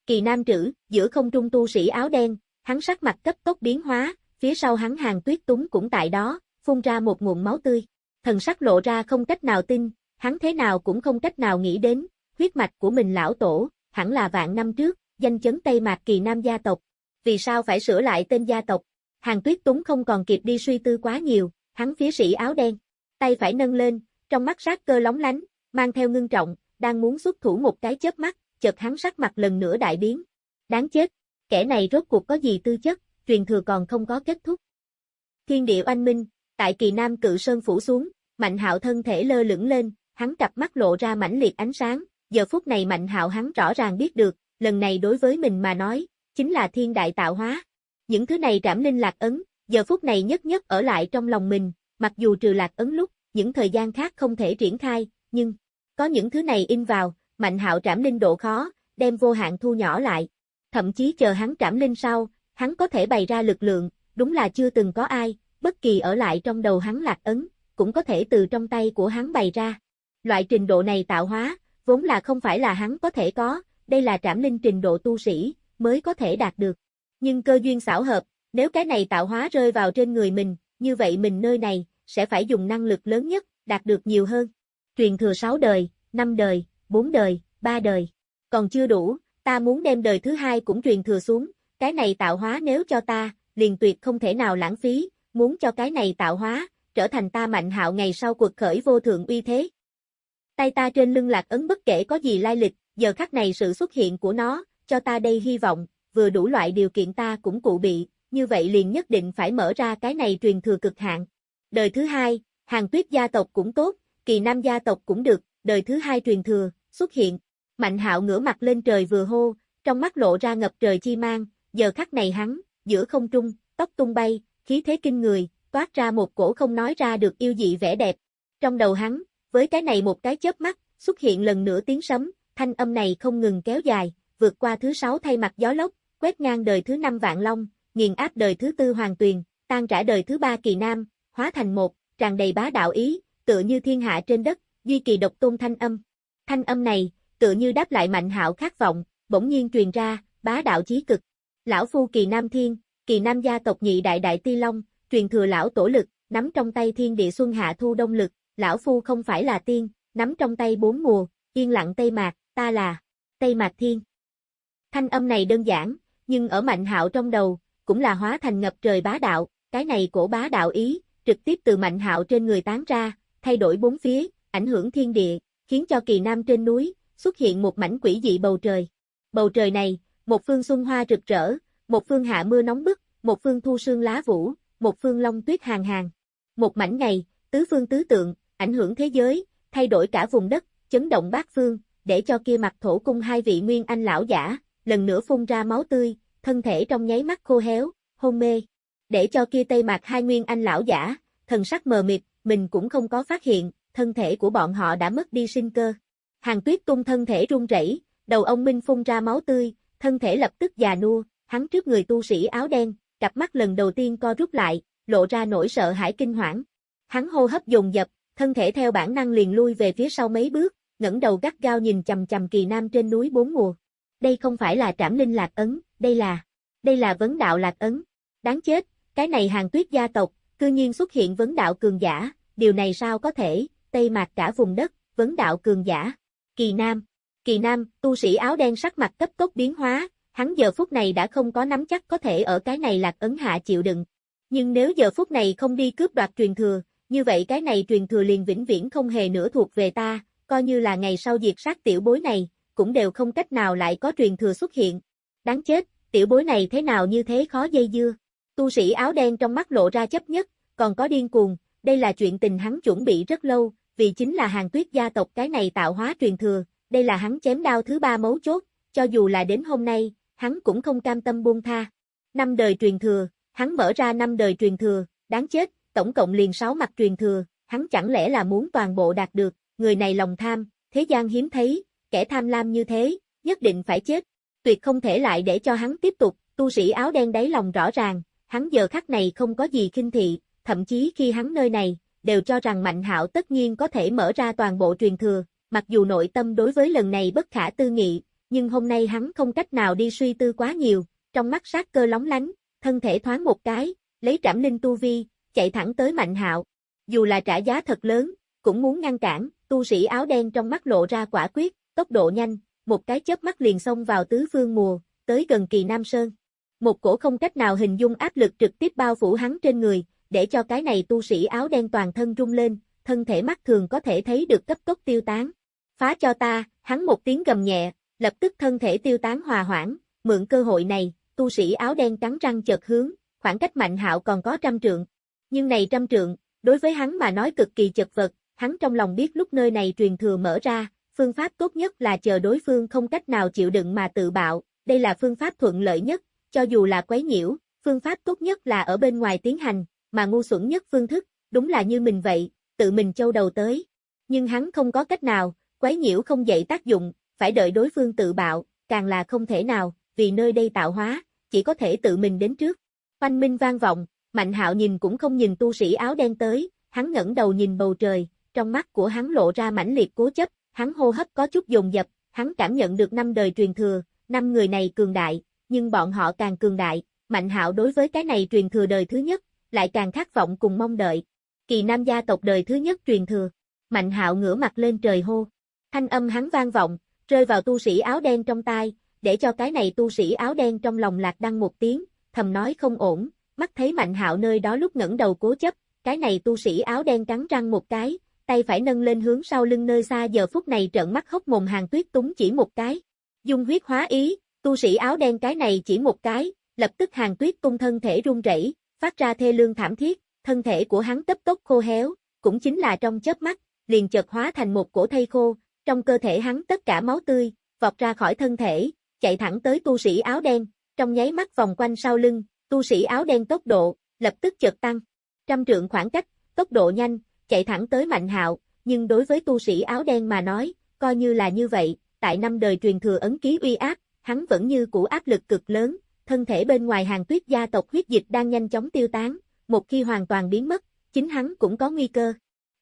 Kỳ Nam Trữ, giữa không trung tu sĩ áo đen, hắn sắc mặt cấp tốc biến hóa, phía sau hắn hàng tuyết túng cũng tại đó, phun ra một nguồn máu tươi. Thần sắc lộ ra không cách nào tin, hắn thế nào cũng không cách nào nghĩ đến, huyết mạch của mình lão tổ, hẳn là vạn năm trước, danh chấn Tây Mạc Kỳ Nam gia tộc. Vì sao phải sửa lại tên gia tộc? Hàng tuyết túng không còn kịp đi suy tư quá nhiều, hắn phía sĩ áo đen, tay phải nâng lên, trong mắt sát cơ lóng lánh, mang theo ngưng trọng, đang muốn xuất thủ một cái chớp mắt, chợt hắn sắc mặt lần nữa đại biến. Đáng chết, kẻ này rốt cuộc có gì tư chất, truyền thừa còn không có kết thúc. Thiên địa oanh minh, tại kỳ nam cự sơn phủ xuống, mạnh hạo thân thể lơ lửng lên, hắn cặp mắt lộ ra mãnh liệt ánh sáng, giờ phút này mạnh hạo hắn rõ ràng biết được, lần này đối với mình mà nói, chính là thiên đại tạo hóa. Những thứ này trảm linh lạc ấn, giờ phút này nhất nhất ở lại trong lòng mình, mặc dù trừ lạc ấn lúc, những thời gian khác không thể triển khai, nhưng, có những thứ này in vào, mạnh hạo trảm linh độ khó, đem vô hạn thu nhỏ lại. Thậm chí chờ hắn trảm linh sau, hắn có thể bày ra lực lượng, đúng là chưa từng có ai, bất kỳ ở lại trong đầu hắn lạc ấn, cũng có thể từ trong tay của hắn bày ra. Loại trình độ này tạo hóa, vốn là không phải là hắn có thể có, đây là trảm linh trình độ tu sĩ, mới có thể đạt được. Nhưng cơ duyên xảo hợp, nếu cái này tạo hóa rơi vào trên người mình, như vậy mình nơi này, sẽ phải dùng năng lực lớn nhất, đạt được nhiều hơn. Truyền thừa 6 đời, 5 đời, 4 đời, 3 đời. Còn chưa đủ, ta muốn đem đời thứ hai cũng truyền thừa xuống, cái này tạo hóa nếu cho ta, liền tuyệt không thể nào lãng phí, muốn cho cái này tạo hóa, trở thành ta mạnh hạo ngày sau cuộc khởi vô thượng uy thế. Tay ta trên lưng lạc ấn bất kể có gì lai lịch, giờ khắc này sự xuất hiện của nó, cho ta đây hy vọng, vừa đủ loại điều kiện ta cũng cụ bị, như vậy liền nhất định phải mở ra cái này truyền thừa cực hạn. Đời thứ hai, hàng tuyết gia tộc cũng tốt, kỳ nam gia tộc cũng được, đời thứ hai truyền thừa, xuất hiện. Mạnh hạo ngửa mặt lên trời vừa hô, trong mắt lộ ra ngập trời chi mang, giờ khắc này hắn, giữa không trung, tóc tung bay, khí thế kinh người, toát ra một cổ không nói ra được yêu dị vẻ đẹp. Trong đầu hắn, với cái này một cái chớp mắt, xuất hiện lần nữa tiếng sấm, thanh âm này không ngừng kéo dài, vượt qua thứ sáu thay mặt gió lốc, quét ngang đời thứ năm vạn long, nghiền áp đời thứ tư hoàng tuyền, tan trả đời thứ ba kỳ nam, hóa thành một, tràn đầy bá đạo ý, tựa như thiên hạ trên đất, duy kỳ độc tôn thanh âm. Thanh âm này, tựa như đáp lại mạnh hạo khát vọng, bỗng nhiên truyền ra, bá đạo chí cực. Lão phu kỳ nam thiên, kỳ nam gia tộc nhị đại đại ti long, truyền thừa lão tổ lực, nắm trong tay thiên địa xuân hạ thu đông lực, lão phu không phải là tiên, nắm trong tay bốn mùa, yên lặng tây mạc, ta là Tây Mạc Thiên. Thanh âm này đơn giản, nhưng ở Mạnh Hạo trong đầu, cũng là hóa thành ngập trời bá đạo, cái này cổ bá đạo ý, trực tiếp từ Mạnh Hạo trên người tán ra, thay đổi bốn phía, ảnh hưởng thiên địa, khiến cho kỳ nam trên núi, xuất hiện một mảnh quỷ dị bầu trời. Bầu trời này, một phương xuân hoa rực rỡ, một phương hạ mưa nóng bức, một phương thu sương lá vũ, một phương long tuyết hàng hàng. Một mảnh này tứ phương tứ tượng, ảnh hưởng thế giới, thay đổi cả vùng đất, chấn động bát phương, để cho kia mặt thổ cung hai vị nguyên anh lão giả, lần nữa phun ra máu tươi, thân thể trong nháy mắt khô héo, hôn mê để cho kia Tây Mạc hai nguyên anh lão giả, thần sắc mờ mịt, mình cũng không có phát hiện, thân thể của bọn họ đã mất đi sinh cơ. Hàng tuyết tung thân thể run rẩy, đầu ông Minh phun ra máu tươi, thân thể lập tức già nua, hắn trước người tu sĩ áo đen, cặp mắt lần đầu tiên co rút lại, lộ ra nỗi sợ hãi kinh hoảng. Hắn hô hấp dồn dập, thân thể theo bản năng liền lui về phía sau mấy bước, ngẩng đầu gắt gao nhìn chầm chầm kỳ nam trên núi bốn mùa. Đây không phải là trảm linh lạc ấn, đây là, đây là vấn đạo lạc ấn. Đáng chết, cái này hàng tuyết gia tộc, cư nhiên xuất hiện vấn đạo cường giả, điều này sao có thể, tây mạc cả vùng đất, vấn đạo cường giả. Kỳ Nam, Kỳ Nam, tu sĩ áo đen sắc mặt cấp tốc biến hóa, hắn giờ phút này đã không có nắm chắc có thể ở cái này lạc ấn hạ chịu đựng. Nhưng nếu giờ phút này không đi cướp đoạt truyền thừa, như vậy cái này truyền thừa liền vĩnh viễn không hề nữa thuộc về ta, coi như là ngày sau diệt sát tiểu bối này, cũng đều không cách nào lại có truyền thừa xuất hiện. Đáng chết, tiểu bối này thế nào như thế khó dây dưa. Tu sĩ áo đen trong mắt lộ ra chấp nhất, còn có điên cuồng, đây là chuyện tình hắn chuẩn bị rất lâu, vì chính là hàng tuyết gia tộc cái này tạo hóa truyền thừa, đây là hắn chém đao thứ ba mấu chốt, cho dù là đến hôm nay, hắn cũng không cam tâm buông tha. Năm đời truyền thừa, hắn mở ra năm đời truyền thừa, đáng chết, tổng cộng liền sáu mặt truyền thừa, hắn chẳng lẽ là muốn toàn bộ đạt được, người này lòng tham, thế gian hiếm thấy, kẻ tham lam như thế, nhất định phải chết, tuyệt không thể lại để cho hắn tiếp tục, tu sĩ áo đen đáy lòng rõ ràng, hắn giờ khắc này không có gì kinh thị, thậm chí khi hắn nơi này, đều cho rằng Mạnh Hạo tất nhiên có thể mở ra toàn bộ truyền thừa, mặc dù nội tâm đối với lần này bất khả tư nghị, nhưng hôm nay hắn không cách nào đi suy tư quá nhiều, trong mắt sát cơ lóng lánh, thân thể thoáng một cái, lấy trảm linh tu vi, chạy thẳng tới Mạnh Hạo. Dù là trả giá thật lớn, cũng muốn ngăn cản, tu sĩ áo đen trong mắt lộ ra quả quyết, tốc độ nhanh, một cái chớp mắt liền xông vào tứ phương mùa, tới gần kỳ Nam Sơn. Một cổ không cách nào hình dung áp lực trực tiếp bao phủ hắn trên người, để cho cái này tu sĩ áo đen toàn thân rung lên, thân thể mắt thường có thể thấy được cấp tốc tiêu tán. Phá cho ta, hắn một tiếng gầm nhẹ, lập tức thân thể tiêu tán hòa hoãn, mượn cơ hội này, tu sĩ áo đen cắn răng chợt hướng, khoảng cách mạnh hạo còn có trăm trượng. Nhưng này trăm trượng, đối với hắn mà nói cực kỳ chật vật, hắn trong lòng biết lúc nơi này truyền thừa mở ra, phương pháp tốt nhất là chờ đối phương không cách nào chịu đựng mà tự bạo, đây là phương pháp thuận lợi nhất, cho dù là quấy nhiễu, phương pháp tốt nhất là ở bên ngoài tiến hành, mà ngu xuẩn nhất phương thức, đúng là như mình vậy, tự mình châu đầu tới. Nhưng hắn không có cách nào, quấy nhiễu không dậy tác dụng, phải đợi đối phương tự bạo, càng là không thể nào, vì nơi đây tạo hóa, chỉ có thể tự mình đến trước. Oanh minh vang vọng, Mạnh hạo nhìn cũng không nhìn tu sĩ áo đen tới, hắn ngẩng đầu nhìn bầu trời, trong mắt của hắn lộ ra mãnh liệt cố chấp, hắn hô hấp có chút dồn dập, hắn cảm nhận được năm đời truyền thừa, năm người này cường đại, nhưng bọn họ càng cường đại, Mạnh hạo đối với cái này truyền thừa đời thứ nhất, lại càng khát vọng cùng mong đợi. Kỳ nam gia tộc đời thứ nhất truyền thừa, Mạnh hạo ngửa mặt lên trời hô. Thanh âm hắn vang vọng, rơi vào tu sĩ áo đen trong tai, để cho cái này tu sĩ áo đen trong lòng lạc đăng một tiếng, thầm nói không ổn, mắt thấy Mạnh Hạo nơi đó lúc ngẩng đầu cố chấp, cái này tu sĩ áo đen cắn răng một cái, tay phải nâng lên hướng sau lưng nơi xa giờ phút này trợn mắt hốc mồm hàng tuyết túng chỉ một cái. Dung huyết hóa ý, tu sĩ áo đen cái này chỉ một cái, lập tức hàng tuyết cung thân thể run rẩy, phát ra thê lương thảm thiết, thân thể của hắn tấp tốc khô héo, cũng chính là trong chớp mắt, liền chợt hóa thành một cổ thây khô, trong cơ thể hắn tất cả máu tươi, vọt ra khỏi thân thể, chạy thẳng tới tu sĩ áo đen, trong nháy mắt vòng quanh sau lưng, tu sĩ áo đen tốc độ, lập tức chợt tăng. Trăm trượng khoảng cách, tốc độ nhanh, chạy thẳng tới Mạnh Hạo, nhưng đối với tu sĩ áo đen mà nói, coi như là như vậy, tại năm đời truyền thừa ấn ký uy áp, hắn vẫn như cũ áp lực cực lớn, thân thể bên ngoài hàng tuyết gia tộc huyết dịch đang nhanh chóng tiêu tán, một khi hoàn toàn biến mất, chính hắn cũng có nguy cơ.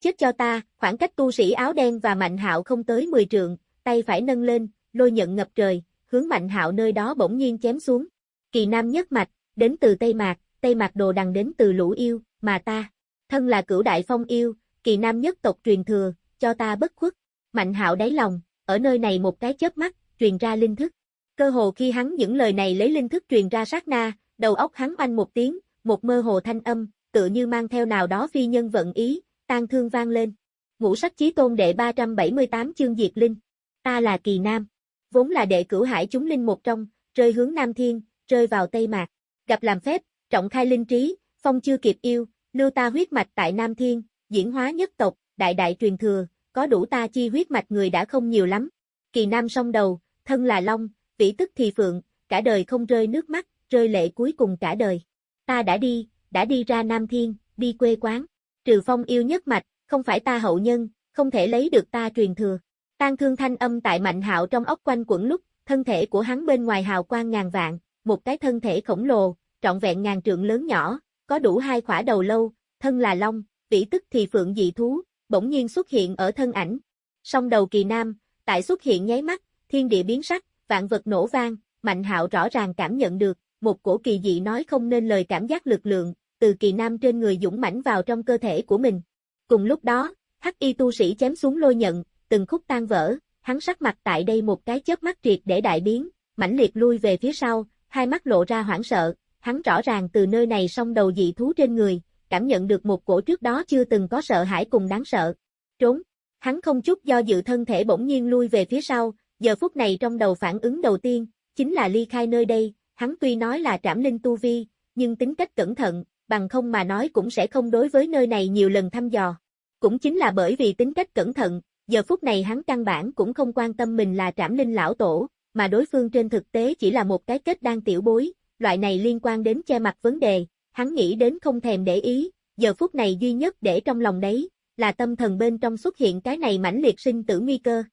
Chết cho ta, khoảng cách tu sĩ áo đen và Mạnh Hạo không tới 10 trượng, tay phải nâng lên, lôi nhận ngập trời, hướng Mạnh Hạo nơi đó bỗng nhiên chém xuống. Kỳ Nam nhất mạch, đến từ Tây Mạc, Tây Mạc đồ đằng đến từ lũ yêu, mà ta, thân là cửu đại phong yêu, kỳ nam nhất tộc truyền thừa, cho ta bất khuất. Mạnh hạo đáy lòng, ở nơi này một cái chớp mắt, truyền ra linh thức. Cơ hồ khi hắn những lời này lấy linh thức truyền ra sát na, đầu óc hắn oanh một tiếng, một mơ hồ thanh âm, tựa như mang theo nào đó phi nhân vận ý, tan thương vang lên. Ngũ sắc chí tôn đệ 378 chương diệt linh. Ta là kỳ nam. Vốn là đệ cửu hải chúng linh một trong, rơi hướng nam thiên, rơi vào tây mạc. Gặp làm phép, trọng khai linh trí, phong chưa kịp yêu, lưu ta huyết mạch tại Nam Thiên, diễn hóa nhất tộc, đại đại truyền thừa, có đủ ta chi huyết mạch người đã không nhiều lắm. Kỳ Nam song đầu, thân là Long, vĩ tức thì Phượng, cả đời không rơi nước mắt, rơi lệ cuối cùng cả đời. Ta đã đi, đã đi ra Nam Thiên, đi quê quán. Trừ phong yêu nhất mạch, không phải ta hậu nhân, không thể lấy được ta truyền thừa. Tan thương thanh âm tại mạnh hạo trong ốc quanh quẩn lúc, thân thể của hắn bên ngoài hào quang ngàn vạn, một cái thân thể khổng lồ, trọn vẹn ngàn trượng lớn nhỏ, có đủ hai khỏa đầu lâu, thân là long, vĩ tức thì phượng dị thú, bỗng nhiên xuất hiện ở thân ảnh. Song đầu kỳ nam, tại xuất hiện nháy mắt, thiên địa biến sắc, vạn vật nổ vang, Mạnh Hạo rõ ràng cảm nhận được, một cổ kỳ dị nói không nên lời cảm giác lực lượng, từ kỳ nam trên người dũng mãnh vào trong cơ thể của mình. Cùng lúc đó, hắc y tu sĩ chém xuống lôi nhận, từng khúc tan vỡ, hắn sắc mặt tại đây một cái chớp mắt triệt để đại biến, mãnh liệt lui về phía sau, hai mắt lộ ra hoảng sợ, hắn rõ ràng từ nơi này song đầu dị thú trên người, cảm nhận được một cổ trước đó chưa từng có sợ hãi cùng đáng sợ. Trốn, hắn không chút do dự thân thể bỗng nhiên lui về phía sau, giờ phút này trong đầu phản ứng đầu tiên, chính là ly khai nơi đây, hắn tuy nói là trảm linh tu vi, nhưng tính cách cẩn thận, bằng không mà nói cũng sẽ không đối với nơi này nhiều lần thăm dò. Cũng chính là bởi vì tính cách cẩn thận, giờ phút này hắn căn bản cũng không quan tâm mình là trảm linh lão tổ, mà đối phương trên thực tế chỉ là một cái kết đang tiểu bối, loại này liên quan đến che mặt vấn đề, hắn nghĩ đến không thèm để ý, giờ phút này duy nhất để trong lòng đấy, là tâm thần bên trong xuất hiện cái này mãnh liệt sinh tử nguy cơ.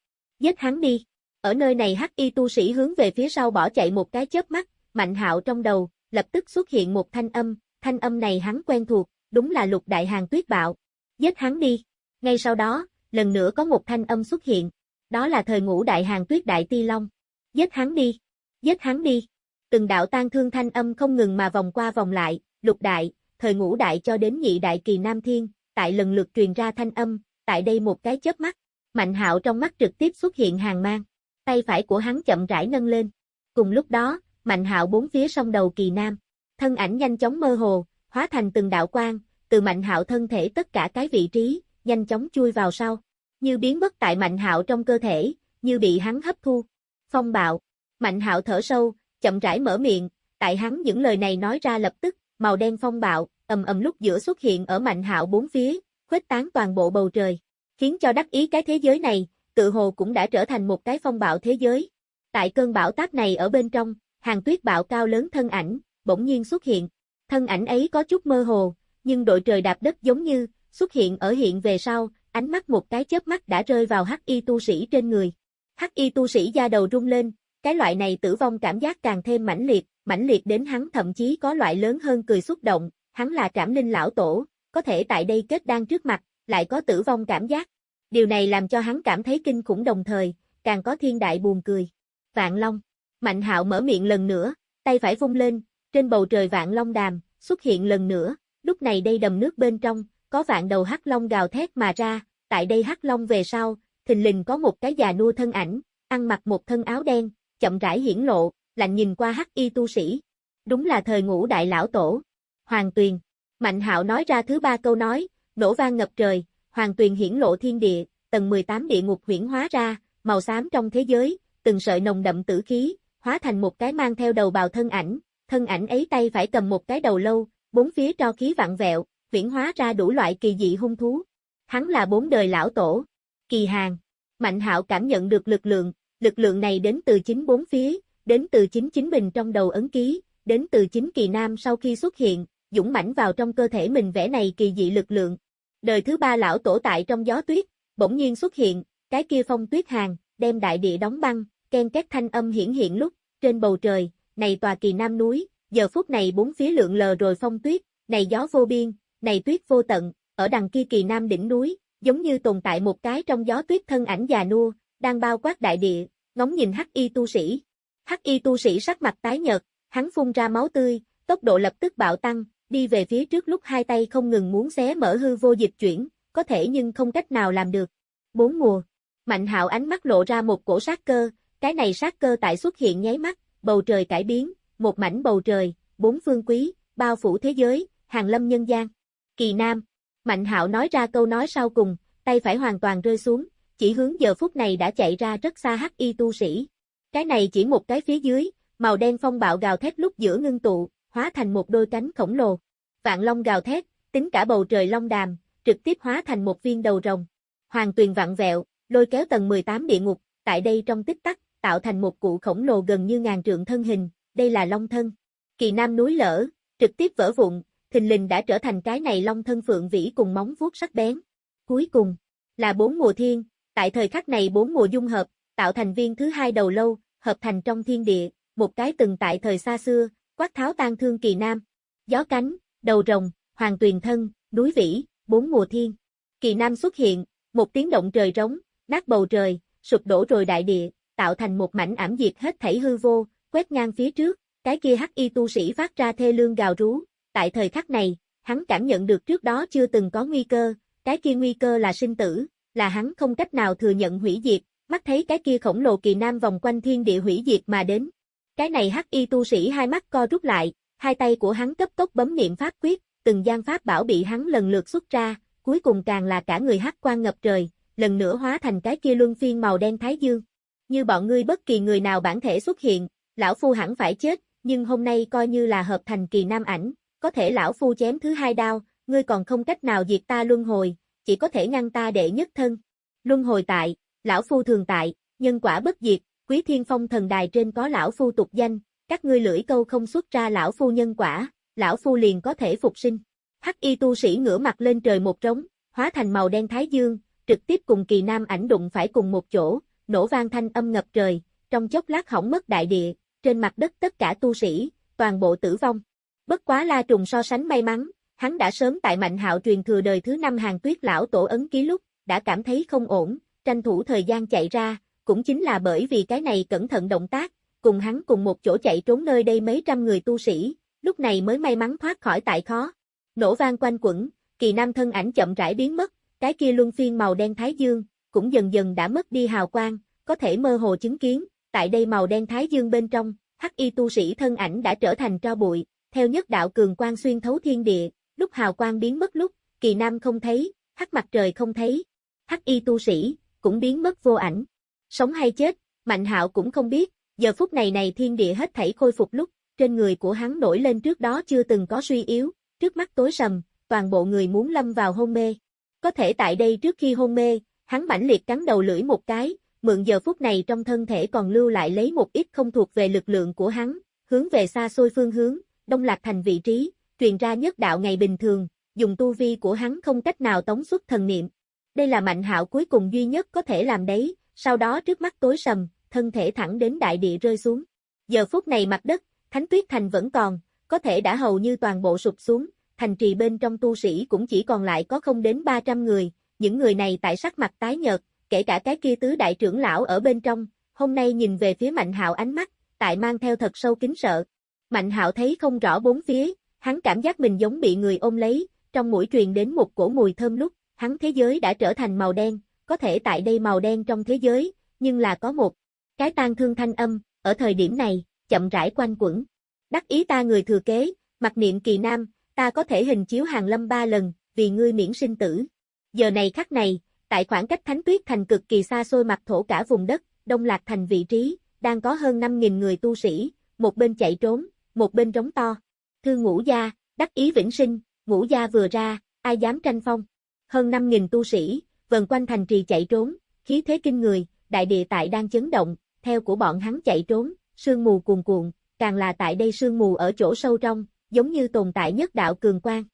Giết hắn đi. Ở nơi này hắc y tu sĩ hướng về phía sau bỏ chạy một cái chớp mắt, mạnh hạo trong đầu, lập tức xuất hiện một thanh âm, thanh âm này hắn quen thuộc, đúng là lục đại hàng tuyết bạo. Giết hắn đi. Ngay sau đó, lần nữa có một thanh âm xuất hiện. Đó là thời ngũ đại hàng tuyết đại ti long. Giết hắn đi. Giết hắn đi. Từng đạo tan thương thanh âm không ngừng mà vòng qua vòng lại, lục đại, thời ngũ đại cho đến nhị đại kỳ nam thiên, tại lần lượt truyền ra thanh âm, tại đây một cái chớp mắt. Mạnh hạo trong mắt trực tiếp xuất hiện hàng mang. Tay phải của hắn chậm rãi nâng lên. Cùng lúc đó, mạnh hạo bốn phía song đầu kỳ nam. Thân ảnh nhanh chóng mơ hồ, hóa thành từng đạo quang, từ mạnh hạo thân thể tất cả cái vị trí, nhanh chóng chui vào sau. Như biến mất tại mạnh hạo trong cơ thể, như bị hắn hấp thu. Phong bạo. Mạnh hạo thở sâu, chậm rãi mở miệng, tại hắn những lời này nói ra lập tức, màu đen phong bạo, ầm ầm lúc giữa xuất hiện ở mạnh hạo bốn phía, khuếch tán toàn bộ bầu trời, khiến cho đắc ý cái thế giới này, tự hồ cũng đã trở thành một cái phong bạo thế giới. Tại cơn bão táp này ở bên trong, hàng tuyết bạo cao lớn thân ảnh, bỗng nhiên xuất hiện. Thân ảnh ấy có chút mơ hồ, nhưng đội trời đạp đất giống như, xuất hiện ở hiện về sau, ánh mắt một cái chớp mắt đã rơi vào hắc y tu sĩ trên người. Hắc y tu sĩ da đầu rung lên, cái loại này tử vong cảm giác càng thêm mãnh liệt, mãnh liệt đến hắn thậm chí có loại lớn hơn cười xúc động, hắn là trảm linh lão tổ, có thể tại đây kết đang trước mặt, lại có tử vong cảm giác. Điều này làm cho hắn cảm thấy kinh khủng đồng thời, càng có thiên đại buồn cười. Vạn Long. Mạnh hạo mở miệng lần nữa, tay phải vung lên, trên bầu trời Vạn Long đàm, xuất hiện lần nữa, lúc này đây đầm nước bên trong, có vạn đầu hắc long gào thét mà ra, tại đây hắc long về sau, thình lình có một cái già nua thân ảnh, ăn mặc một thân áo đen, chậm rãi hiển lộ, lạnh nhìn qua hắc y tu sĩ. Đúng là thời ngũ đại lão tổ. Hoàng Tuyền. Mạnh hạo nói ra thứ ba câu nói, nổ vang ngập trời, Hoàng Tuyền hiển lộ thiên địa, tầng 18 địa ngục huyển hóa ra, màu xám trong thế giới, từng sợi nồng đậm tử khí, hóa thành một cái mang theo đầu bào thân ảnh, thân ảnh ấy tay phải cầm một cái đầu lâu, bốn phía tro khí vặn vẹo, huyển hóa ra đủ loại kỳ dị hung thú. Hắn là bốn đời lão tổ. Kỳ hàng. Mạnh hạo cảm nhận được lực lượng, lực lượng này đến từ chính bốn phía, đến từ chính chính mình trong đầu ấn ký, đến từ chính kỳ nam sau khi xuất hiện, dũng mãnh vào trong cơ thể mình vẽ này kỳ dị lực lượng. Đời thứ ba lão tổ tại trong gió tuyết, bỗng nhiên xuất hiện, cái kia phong tuyết hàng, đem đại địa đóng băng, ken két thanh âm hiển hiện lúc, trên bầu trời, này tòa kỳ nam núi, giờ phút này bốn phía lượng lờ rồi phong tuyết, này gió vô biên, này tuyết vô tận, ở đằng kia kỳ nam đỉnh núi, giống như tồn tại một cái trong gió tuyết thân ảnh già nua, đang bao quát đại địa, ngóng nhìn hắc y tu sĩ. Hắc y tu sĩ sắc mặt tái nhợt, hắn phun ra máu tươi, tốc độ lập tức bạo tăng, đi về phía trước lúc hai tay không ngừng muốn xé mở hư vô dịch chuyển, có thể nhưng không cách nào làm được. Bốn mùa. Mạnh hạo ánh mắt lộ ra một cổ sát cơ, cái này sát cơ tại xuất hiện nháy mắt, bầu trời cải biến, một mảnh bầu trời, bốn phương quý, bao phủ thế giới, hàng lâm nhân gian. Kỳ Nam. Mạnh hạo nói ra câu nói sau cùng, tay phải hoàn toàn rơi xuống, chỉ hướng giờ phút này đã chạy ra rất xa hắc y tu sĩ. Cái này chỉ một cái phía dưới, màu đen phong bạo gào thét lúc giữa ngưng tụ, hóa thành một đôi cánh khổng lồ. Vạn long gào thét, tính cả bầu trời long đàm, trực tiếp hóa thành một viên đầu rồng. Hoàng tuyền vặn vẹo, lôi kéo tầng 18 địa ngục, tại đây trong tích tắc, tạo thành một cụ khổng lồ gần như ngàn trượng thân hình, đây là long thân. Kỳ nam núi lở, trực tiếp vỡ vụn, thình lình đã trở thành cái này long thân phượng vĩ cùng móng vuốt sắc bén. Cuối cùng, là bốn mùa thiên, tại thời khắc này bốn mùa dung hợp, tạo thành viên thứ hai đầu lâu, hợp thành trong thiên địa, một cái từng tại thời xa xưa, quát tháo tan thương kỳ nam. Gió cánh, đầu rồng, hoàng tuyền thân, núi vĩ, bốn mùa thiên. Kỳ nam xuất hiện, một tiếng động trời rống, nát bầu trời, sụp đổ rồi đại địa, tạo thành một mảnh ảm diệt hết thảy hư vô, quét ngang phía trước, cái kia hắc y tu sĩ phát ra thê lương gào rú, tại thời khắc này, hắn cảm nhận được trước đó chưa từng có nguy cơ, cái kia nguy cơ là sinh tử, là hắn không cách nào thừa nhận hủy diệt, mắt thấy cái kia khổng lồ kỳ nam vòng quanh thiên địa hủy diệt mà đến. Cái này hắc y tu sĩ hai mắt co rút lại, hai tay của hắn cấp tốc bấm niệm pháp quyết, từng gian pháp bảo bị hắn lần lượt xuất ra, cuối cùng càng là cả người hắc quan ngập trời, lần nữa hóa thành cái kia luân phiên màu đen thái dương. Như bọn ngươi bất kỳ người nào bản thể xuất hiện, lão phu hẳn phải chết, nhưng hôm nay coi như là hợp thành kỳ nam ảnh, có thể lão phu chém thứ hai đao, ngươi còn không cách nào diệt ta luân hồi, chỉ có thể ngăn ta đệ nhất thân. Luân hồi tại, lão phu thường tại, nhân quả bất diệt, quý thiên phong thần đài trên có lão phu tục danh, các ngươi lưỡi câu không xuất ra lão phu nhân quả, lão phu liền có thể phục sinh. Hắc y tu sĩ ngửa mặt lên trời một trống, hóa thành màu đen thái dương, trực tiếp cùng kỳ nam ảnh đụng phải cùng một chỗ, nổ vang thanh âm ngập trời, trong chốc lát hỏng mất đại địa, trên mặt đất tất cả tu sĩ, toàn bộ tử vong. Bất quá La Trùng so sánh may mắn, hắn đã sớm tại Mạnh Hạo truyền thừa đời thứ năm hàng tuyết lão tổ ấn ký lúc, đã cảm thấy không ổn, tranh thủ thời gian chạy ra, cũng chính là bởi vì cái này cẩn thận động tác, cùng hắn cùng một chỗ chạy trốn nơi đây mấy trăm người tu sĩ, lúc này mới may mắn thoát khỏi tại khó. Nổ vang quanh quẩn, kỳ nam thân ảnh chậm rãi biến mất, cái kia luân phiên màu đen thái dương, cũng dần dần đã mất đi hào quang, có thể mơ hồ chứng kiến, tại đây màu đen thái dương bên trong, hắc y tu sĩ thân ảnh đã trở thành tro bụi, theo nhất đạo cường quang xuyên thấu thiên địa, lúc hào quang biến mất lúc, kỳ nam không thấy, hắc mặt trời không thấy, hắc y tu sĩ, cũng biến mất vô ảnh. Sống hay chết, Mạnh hạo cũng không biết, giờ phút này này thiên địa hết thảy khôi phục lúc, trên người của hắn nổi lên trước đó chưa từng có suy yếu, trước mắt tối sầm, toàn bộ người muốn lâm vào hôn mê. Có thể tại đây trước khi hôn mê, hắn mãnh liệt cắn đầu lưỡi một cái, mượn giờ phút này trong thân thể còn lưu lại lấy một ít không thuộc về lực lượng của hắn, hướng về xa xôi phương hướng, đông lạc thành vị trí, truyền ra nhất đạo ngày bình thường, dùng tu vi của hắn không cách nào tống xuất thần niệm. Đây là mạnh hạo cuối cùng duy nhất có thể làm đấy, sau đó trước mắt tối sầm, thân thể thẳng đến đại địa rơi xuống. Giờ phút này mặt đất, Thánh Tuyết Thành vẫn còn, có thể đã hầu như toàn bộ sụp xuống, thành trì bên trong tu sĩ cũng chỉ còn lại có không đến 300 người, những người này tại sắc mặt tái nhợt, kể cả cái kia tứ đại trưởng lão ở bên trong, hôm nay nhìn về phía Mạnh Hạo ánh mắt, tại mang theo thật sâu kính sợ. Mạnh Hạo thấy không rõ bốn phía, hắn cảm giác mình giống bị người ôm lấy, trong mũi truyền đến một cổ mùi thơm lúc, hắn thế giới đã trở thành màu đen, có thể tại đây màu đen trong thế giới, nhưng là có một cái tan thương thanh âm, ở thời điểm này, chậm rãi quanh quẩn. Đắc ý ta người thừa kế, mặc niệm kỳ nam, ta có thể hình chiếu hàng lâm ba lần, vì ngươi miễn sinh tử. Giờ này khắc này, tại khoảng cách Thánh Tuyết Thành cực kỳ xa xôi mặt thổ cả vùng đất, Đông Lạc Thành vị trí, đang có hơn 5.000 người tu sĩ, một bên chạy trốn, một bên trống to. Thư ngũ gia, đắc ý vĩnh sinh, ngũ gia vừa ra, ai dám tranh phong. Hơn 5.000 tu sĩ, vần quanh thành trì chạy trốn, khí thế kinh người, đại địa tại đang chấn động, theo của bọn hắn chạy trốn, sương mù cuồn cuộn, càng là tại đây sương mù ở chỗ sâu trong, giống như tồn tại nhất đạo cường quang.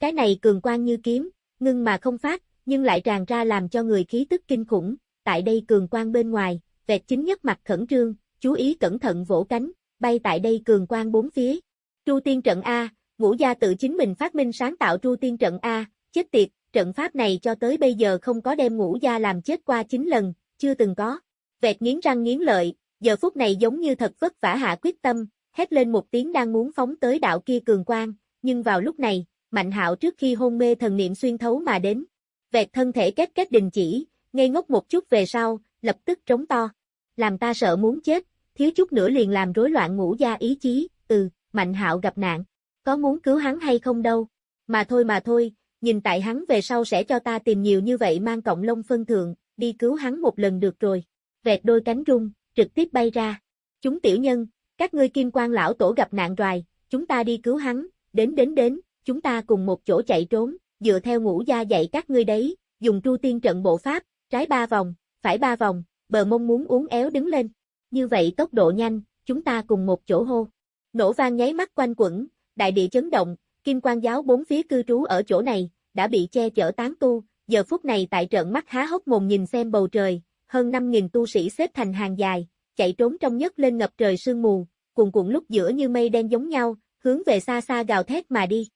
Cái này cường quang như kiếm, ngưng mà không phát, nhưng lại tràn ra làm cho người khí tức kinh khủng, tại đây cường quang bên ngoài, vẹt chính nhất mặt khẩn trương, chú ý cẩn thận vỗ cánh, bay tại đây cường quang bốn phía. Tru tiên trận A, ngũ gia tự chính mình phát minh sáng tạo tru tiên trận A, chết tiệt, trận pháp này cho tới bây giờ không có đem ngũ gia làm chết qua 9 lần, chưa từng có. Vẹt nghiến răng nghiến lợi, giờ phút này giống như thật vất vả hạ quyết tâm, hét lên một tiếng đang muốn phóng tới đạo kia cường quang, nhưng vào lúc này, Mạnh Hạo trước khi hôn mê thần niệm xuyên thấu mà đến. Vẹt thân thể kết kết đình chỉ, ngây ngốc một chút về sau, lập tức trống to. Làm ta sợ muốn chết, thiếu chút nữa liền làm rối loạn ngũ gia ý chí, ừ, Mạnh Hạo gặp nạn. Có muốn cứu hắn hay không đâu. Mà thôi mà thôi, nhìn tại hắn về sau sẽ cho ta tìm nhiều như vậy mang cộng lông phân thượng, đi cứu hắn một lần được rồi. Vẹt đôi cánh rung, trực tiếp bay ra. Chúng tiểu nhân, các ngươi kim quan lão tổ gặp nạn rồi, chúng ta đi cứu hắn, đến đến đến, chúng ta cùng một chỗ chạy trốn, dựa theo ngũ gia dạy các ngươi đấy, dùng tru tiên trận bộ pháp, trái ba vòng, phải ba vòng, bờ mông muốn uống éo đứng lên. Như vậy tốc độ nhanh, chúng ta cùng một chỗ hô. Nổ vang nháy mắt quanh quẩn, đại địa chấn động, Kim quan giáo bốn phía cư trú ở chỗ này, đã bị che chở tán tu, giờ phút này tại trận mắt há hốc mồm nhìn xem bầu trời, hơn 5.000 tu sĩ xếp thành hàng dài, chạy trốn trong nhất lên ngập trời sương mù, cuồn cuộn lúc giữa như mây đen giống nhau, hướng về xa xa gào thét mà đi.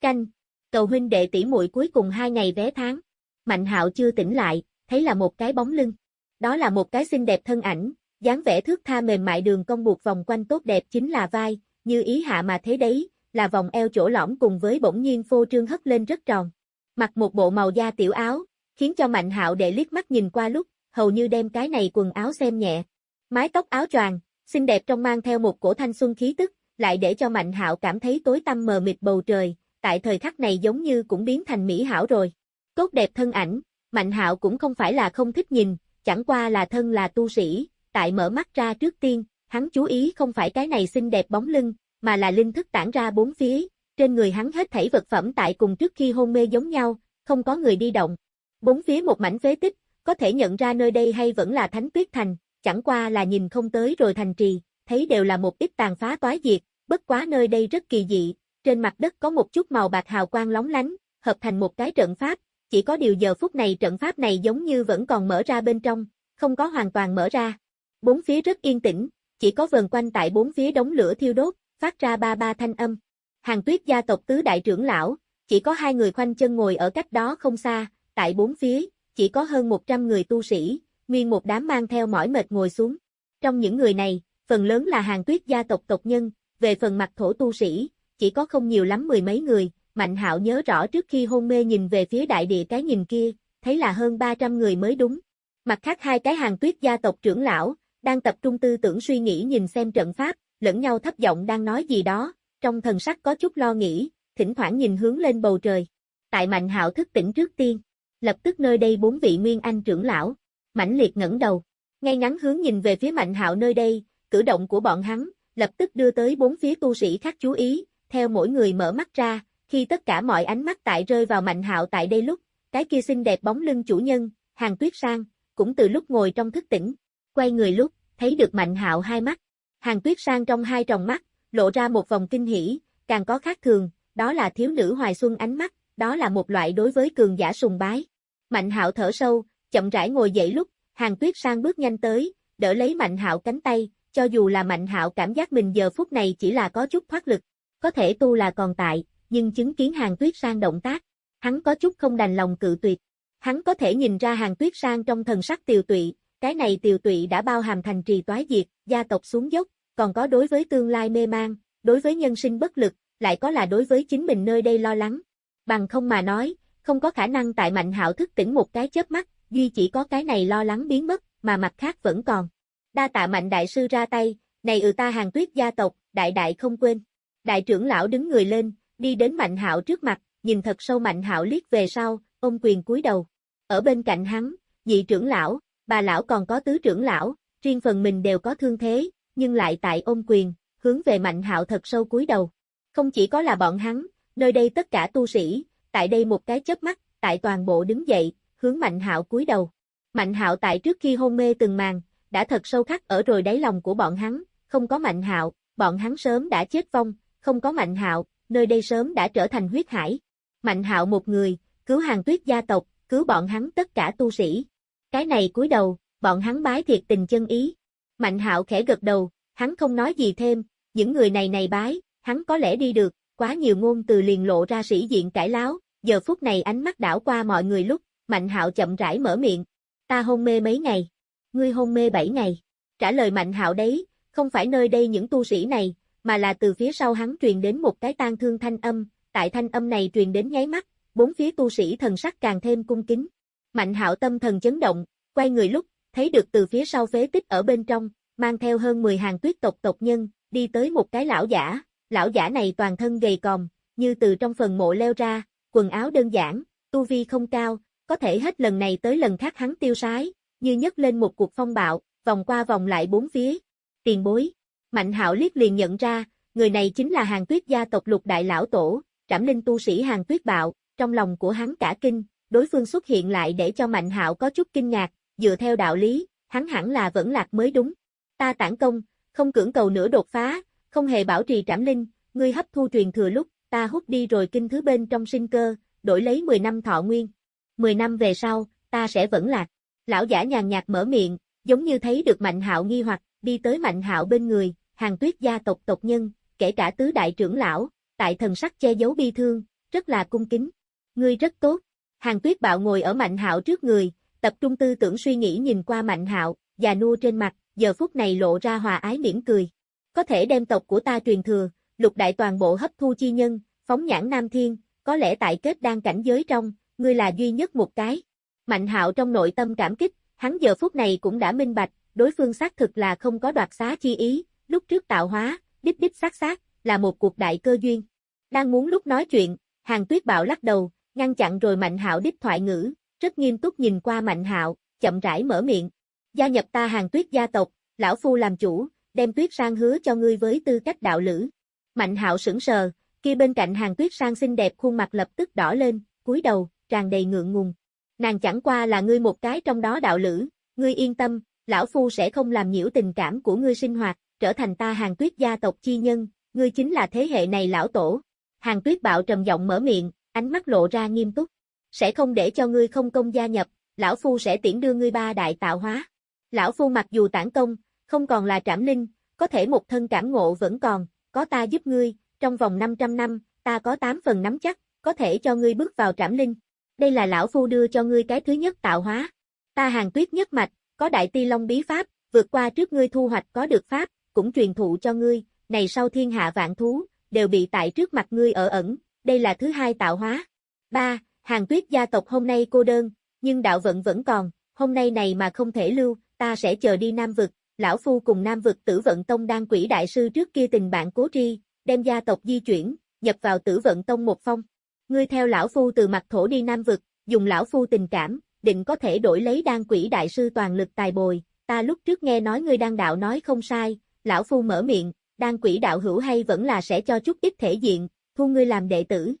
Canh, cầu huynh đệ tỷ muội cuối cùng hai ngày vé tháng. Mạnh hạo chưa tỉnh lại, thấy là một cái bóng lưng. Đó là một cái xinh đẹp thân ảnh, dáng vẻ thước tha mềm mại đường cong buộc vòng quanh tốt đẹp chính là vai, như ý hạ mà thế đấy, là vòng eo chỗ lõm cùng với bỗng nhiên phô trương hất lên rất tròn. Mặc một bộ màu da tiểu áo, khiến cho Mạnh Hạo đệ liếc mắt nhìn qua lúc, hầu như đem cái này quần áo xem nhẹ. Mái tóc áo choàng, xinh đẹp trong mang theo một cổ thanh xuân khí tức, lại để cho Mạnh Hạo cảm thấy tối tăm mờ mịt bầu trời, tại thời khắc này giống như cũng biến thành mỹ hảo rồi. Tốt đẹp thân ảnh, Mạnh Hạo cũng không phải là không thích nhìn, chẳng qua là thân là tu sĩ, tại mở mắt ra trước tiên, hắn chú ý không phải cái này xinh đẹp bóng lưng, mà là linh thức tản ra bốn phía, trên người hắn hết thảy vật phẩm tại cùng trước khi hôn mê giống nhau, không có người đi động. Bốn phía một mảnh phế tích, có thể nhận ra nơi đây hay vẫn là Thánh Tuyết Thành, chẳng qua là nhìn không tới rồi thành trì, thấy đều là một ít tàn phá toái diệt, bất quá nơi đây rất kỳ dị, trên mặt đất có một chút màu bạc hào quang lóng lánh, hợp thành một cái trận pháp, chỉ có điều giờ phút này trận pháp này giống như vẫn còn mở ra bên trong, không có hoàn toàn mở ra. Bốn phía rất yên tĩnh, chỉ có vần quanh tại bốn phía đống lửa thiêu đốt, phát ra ba ba thanh âm. Hàng tuyết gia tộc tứ đại trưởng lão, chỉ có hai người khoanh chân ngồi ở cách đó không xa, tại bốn phía, chỉ có hơn 100 người tu sĩ, nguyên một đám mang theo mỏi mệt ngồi xuống. Trong những người này, phần lớn là hàng tuyết gia tộc tộc nhân, về phần mặt thổ tu sĩ, chỉ có không nhiều lắm mười mấy người, Mạnh hạo nhớ rõ trước khi hôn mê nhìn về phía đại địa cái nhìn kia, thấy là hơn 300 người mới đúng. Mặt khác hai cái hàng tuyết gia tộc trưởng lão, đang tập trung tư tưởng suy nghĩ nhìn xem trận pháp, lẫn nhau thấp giọng đang nói gì đó, trong thần sắc có chút lo nghĩ, thỉnh thoảng nhìn hướng lên bầu trời. Tại Mạnh Hạo thức tỉnh trước tiên, lập tức nơi đây bốn vị nguyên anh trưởng lão, mãnh liệt ngẩng đầu, ngay ngắn hướng nhìn về phía Mạnh Hạo nơi đây, cử động của bọn hắn, lập tức đưa tới bốn phía tu sĩ khác chú ý, theo mỗi người mở mắt ra, khi tất cả mọi ánh mắt tại rơi vào Mạnh Hạo tại đây lúc, cái kia xinh đẹp bóng lưng chủ nhân, Hàng Tuyết Sang, cũng từ lúc ngồi trong thức tỉnh, quay người lúc, thấy được Mạnh Hạo hai mắt. Hàng Tuyết Sang trong hai tròng mắt, lộ ra một vòng kinh hỉ, càng có khác thường, đó là thiếu nữ hoài xuân ánh mắt, đó là một loại đối với cường giả sùng bái. Mạnh Hạo thở sâu, chậm rãi ngồi dậy lúc, Hàng Tuyết Sang bước nhanh tới, đỡ lấy Mạnh Hạo cánh tay, cho dù là Mạnh Hạo cảm giác mình giờ phút này chỉ là có chút thoát lực, có thể tu là còn tại, nhưng chứng kiến Hàng Tuyết Sang động tác, hắn có chút không đành lòng cự tuyệt. Hắn có thể nhìn ra Hàng Tuyết Sang trong thần sắc tiều tụy, cái này tiều tụy đã bao hàm thành trì toái diệt, gia tộc xuống dốc, còn có đối với tương lai mê mang, đối với nhân sinh bất lực, lại có là đối với chính mình nơi đây lo lắng. Bằng không mà nói, không có khả năng tại Mạnh Hạo thức tỉnh một cái chớp mắt, duy chỉ có cái này lo lắng biến mất, mà mặt khác vẫn còn. Đa tạ Mạnh đại sư ra tay, này ừ ta hàng tuyết gia tộc, đại đại không quên. Đại trưởng lão đứng người lên, đi đến Mạnh Hạo trước mặt, nhìn thật sâu Mạnh Hạo liếc về sau, ôm quyền cúi đầu. Ở bên cạnh hắn, nhị trưởng lão, bà lão còn có tứ trưởng lão, riêng phần mình đều có thương thế, nhưng lại tại ôm quyền, hướng về Mạnh Hạo thật sâu cúi đầu. Không chỉ có là bọn hắn, nơi đây tất cả tu sĩ, tại đây một cái chớp mắt, tại toàn bộ đứng dậy, hướng Mạnh Hạo cúi đầu. Mạnh Hạo tại trước khi hôn mê từng màn, đã thật sâu khắc ở rồi đáy lòng của bọn hắn, không có Mạnh Hạo, bọn hắn sớm đã chết vong, không có Mạnh Hạo, nơi đây sớm đã trở thành huyết hải. Mạnh Hạo một người, cứu hàng tuyết gia tộc, cứu bọn hắn tất cả tu sĩ. Cái này cúi đầu, bọn hắn bái thiệt tình chân ý. Mạnh Hạo khẽ gật đầu, hắn không nói gì thêm, những người này này bái, hắn có lẽ đi được, quá nhiều ngôn từ liền lộ ra sĩ diện cải láo, giờ phút này ánh mắt đảo qua mọi người lúc, Mạnh Hạo chậm rãi mở miệng, ta hôn mê mấy ngày, ngươi hôn mê bảy ngày. Trả lời Mạnh Hạo đấy, không phải nơi đây những tu sĩ này, mà là từ phía sau hắn truyền đến một cái tang thương thanh âm, tại thanh âm này truyền đến nháy mắt, bốn phía tu sĩ thần sắc càng thêm cung kính. Mạnh Hạo tâm thần chấn động, quay người lúc, thấy được từ phía sau phế tích ở bên trong, mang theo hơn 10 hàng tuyết tộc tộc nhân, đi tới một cái lão giả, lão giả này toàn thân gầy còm, như từ trong phần mộ leo ra, quần áo đơn giản, tu vi không cao, có thể hết lần này tới lần khác hắn tiêu sái, như nhấc lên một cuộc phong bạo, vòng qua vòng lại bốn phía. Tiền bối, Mạnh hạo liếc liền nhận ra, người này chính là hàng tuyết gia tộc lục đại lão tổ, trảm linh tu sĩ hàng tuyết bạo, trong lòng của hắn cả kinh, đối phương xuất hiện lại để cho Mạnh hạo có chút kinh ngạc, dựa theo đạo lý, hắn hẳn là vẫn lạc mới đúng. Ta tản công, không cưỡng cầu nữa đột phá, không hề bảo trì trảm linh, ngươi hấp thu truyền thừa lúc, ta hút đi rồi kinh thứ bên trong sinh cơ, đổi lấy 10 năm thọ nguyên. 10 năm về sau, ta sẽ vẫn lạc. Lão giả nhàn nhạt mở miệng, giống như thấy được Mạnh Hạo nghi hoặc, đi tới Mạnh Hạo bên người, hàng tuyết gia tộc tộc nhân, kể cả tứ đại trưởng lão, tại thần sắc che giấu bi thương, rất là cung kính. Ngươi rất tốt. Hàng tuyết bạo ngồi ở Mạnh Hạo trước người, tập trung tư tưởng suy nghĩ nhìn qua Mạnh Hạo, già nua trên mặt, giờ phút này lộ ra hòa ái mỉm cười. Có thể đem tộc của ta truyền thừa, lục đại toàn bộ hấp thu chi nhân, phóng nhãn Nam Thiên, có lẽ tại kết đang cảnh giới trong, ngươi là duy nhất một cái. Mạnh hạo trong nội tâm cảm kích, hắn giờ phút này cũng đã minh bạch, đối phương xác thực là không có đoạt xá chi ý, lúc trước tạo hóa, đích đích xác xác, là một cuộc đại cơ duyên. Đang muốn lúc nói chuyện, hàng tuyết bạo lắc đầu, ngăn chặn rồi mạnh hạo đích thoại ngữ, rất nghiêm túc nhìn qua mạnh hạo, chậm rãi mở miệng. Gia nhập ta hàng tuyết gia tộc, lão phu làm chủ, đem tuyết sang hứa cho ngươi với tư cách đạo lữ. Mạnh hạo sững sờ, kia bên cạnh hàng tuyết sang xinh đẹp khuôn mặt lập tức đỏ lên, cúi đầu, tràn đầy ngượng ngùng. Nàng chẳng qua là ngươi một cái trong đó đạo lữ, ngươi yên tâm, lão phu sẽ không làm nhiễu tình cảm của ngươi sinh hoạt, trở thành ta hàng tuyết gia tộc chi nhân, ngươi chính là thế hệ này lão tổ. Hàng tuyết bạo trầm giọng mở miệng, ánh mắt lộ ra nghiêm túc. Sẽ không để cho ngươi không công gia nhập, lão phu sẽ tiễn đưa ngươi ba đại tạo hóa. Lão phu mặc dù tản công, không còn là trảm linh, có thể một thân cảm ngộ vẫn còn, có ta giúp ngươi, trong vòng 500 năm, ta có 8 phần nắm chắc, có thể cho ngươi bước vào trảm linh. Đây là lão phu đưa cho ngươi cái thứ nhất tạo hóa. Ta hàng tuyết nhất mạch, có đại ti long bí pháp, vượt qua trước ngươi thu hoạch có được pháp, cũng truyền thụ cho ngươi, này sau thiên hạ vạn thú, đều bị tại trước mặt ngươi ở ẩn, đây là thứ hai tạo hóa. 3. Hàng tuyết gia tộc hôm nay cô đơn, nhưng đạo vận vẫn còn, hôm nay này mà không thể lưu, ta sẽ chờ đi Nam Vực, lão phu cùng Nam Vực tử vận tông đang quỷ đại sư trước kia tình bạn cố tri, đem gia tộc di chuyển, nhập vào tử vận tông một phong. Ngươi theo lão phu từ mặt thổ đi Nam Vực, dùng lão phu tình cảm, định có thể đổi lấy đan quỷ đại sư toàn lực tài bồi, ta lúc trước nghe nói ngươi đang đạo nói không sai, lão phu mở miệng, đan quỷ đạo hữu hay vẫn là sẽ cho chút ít thể diện, thu ngươi làm đệ tử.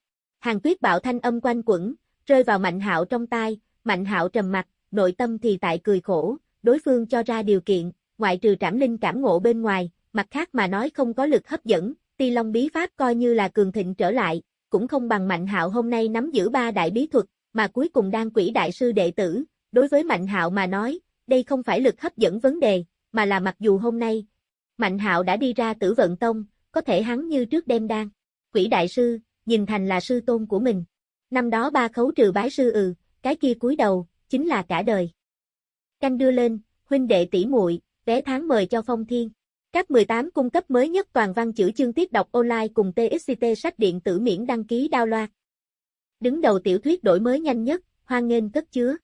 Hàng tuyết bạo thanh âm quanh quẩn, rơi vào mạnh hạo trong tai, mạnh hạo trầm mặt, nội tâm thì tại cười khổ, đối phương cho ra điều kiện, ngoại trừ trảm linh cảm ngộ bên ngoài, mặt khác mà nói không có lực hấp dẫn, ti long bí pháp coi như là cường thịnh trở lại, cũng không bằng mạnh hạo hôm nay nắm giữ ba đại bí thuật, mà cuối cùng đang quỷ đại sư đệ tử, đối với mạnh hạo mà nói, đây không phải lực hấp dẫn vấn đề, mà là mặc dù hôm nay, mạnh hạo đã đi ra tử vận tông, có thể hắn như trước đêm đang quỷ đại sư, nhìn thành là sư tôn của mình. Năm đó ba khấu trừ bái sư ừ, cái kia cúi đầu, chính là cả đời. Canh đưa lên, huynh đệ tỷ muội, vé tháng mời cho Phong Thiên. Các 18 cung cấp mới nhất toàn văn chữ chương tiết đọc online cùng TXT sách điện tử miễn đăng ký đao loa Đứng đầu tiểu thuyết đổi mới nhanh nhất, hoan nghênh cất chứa.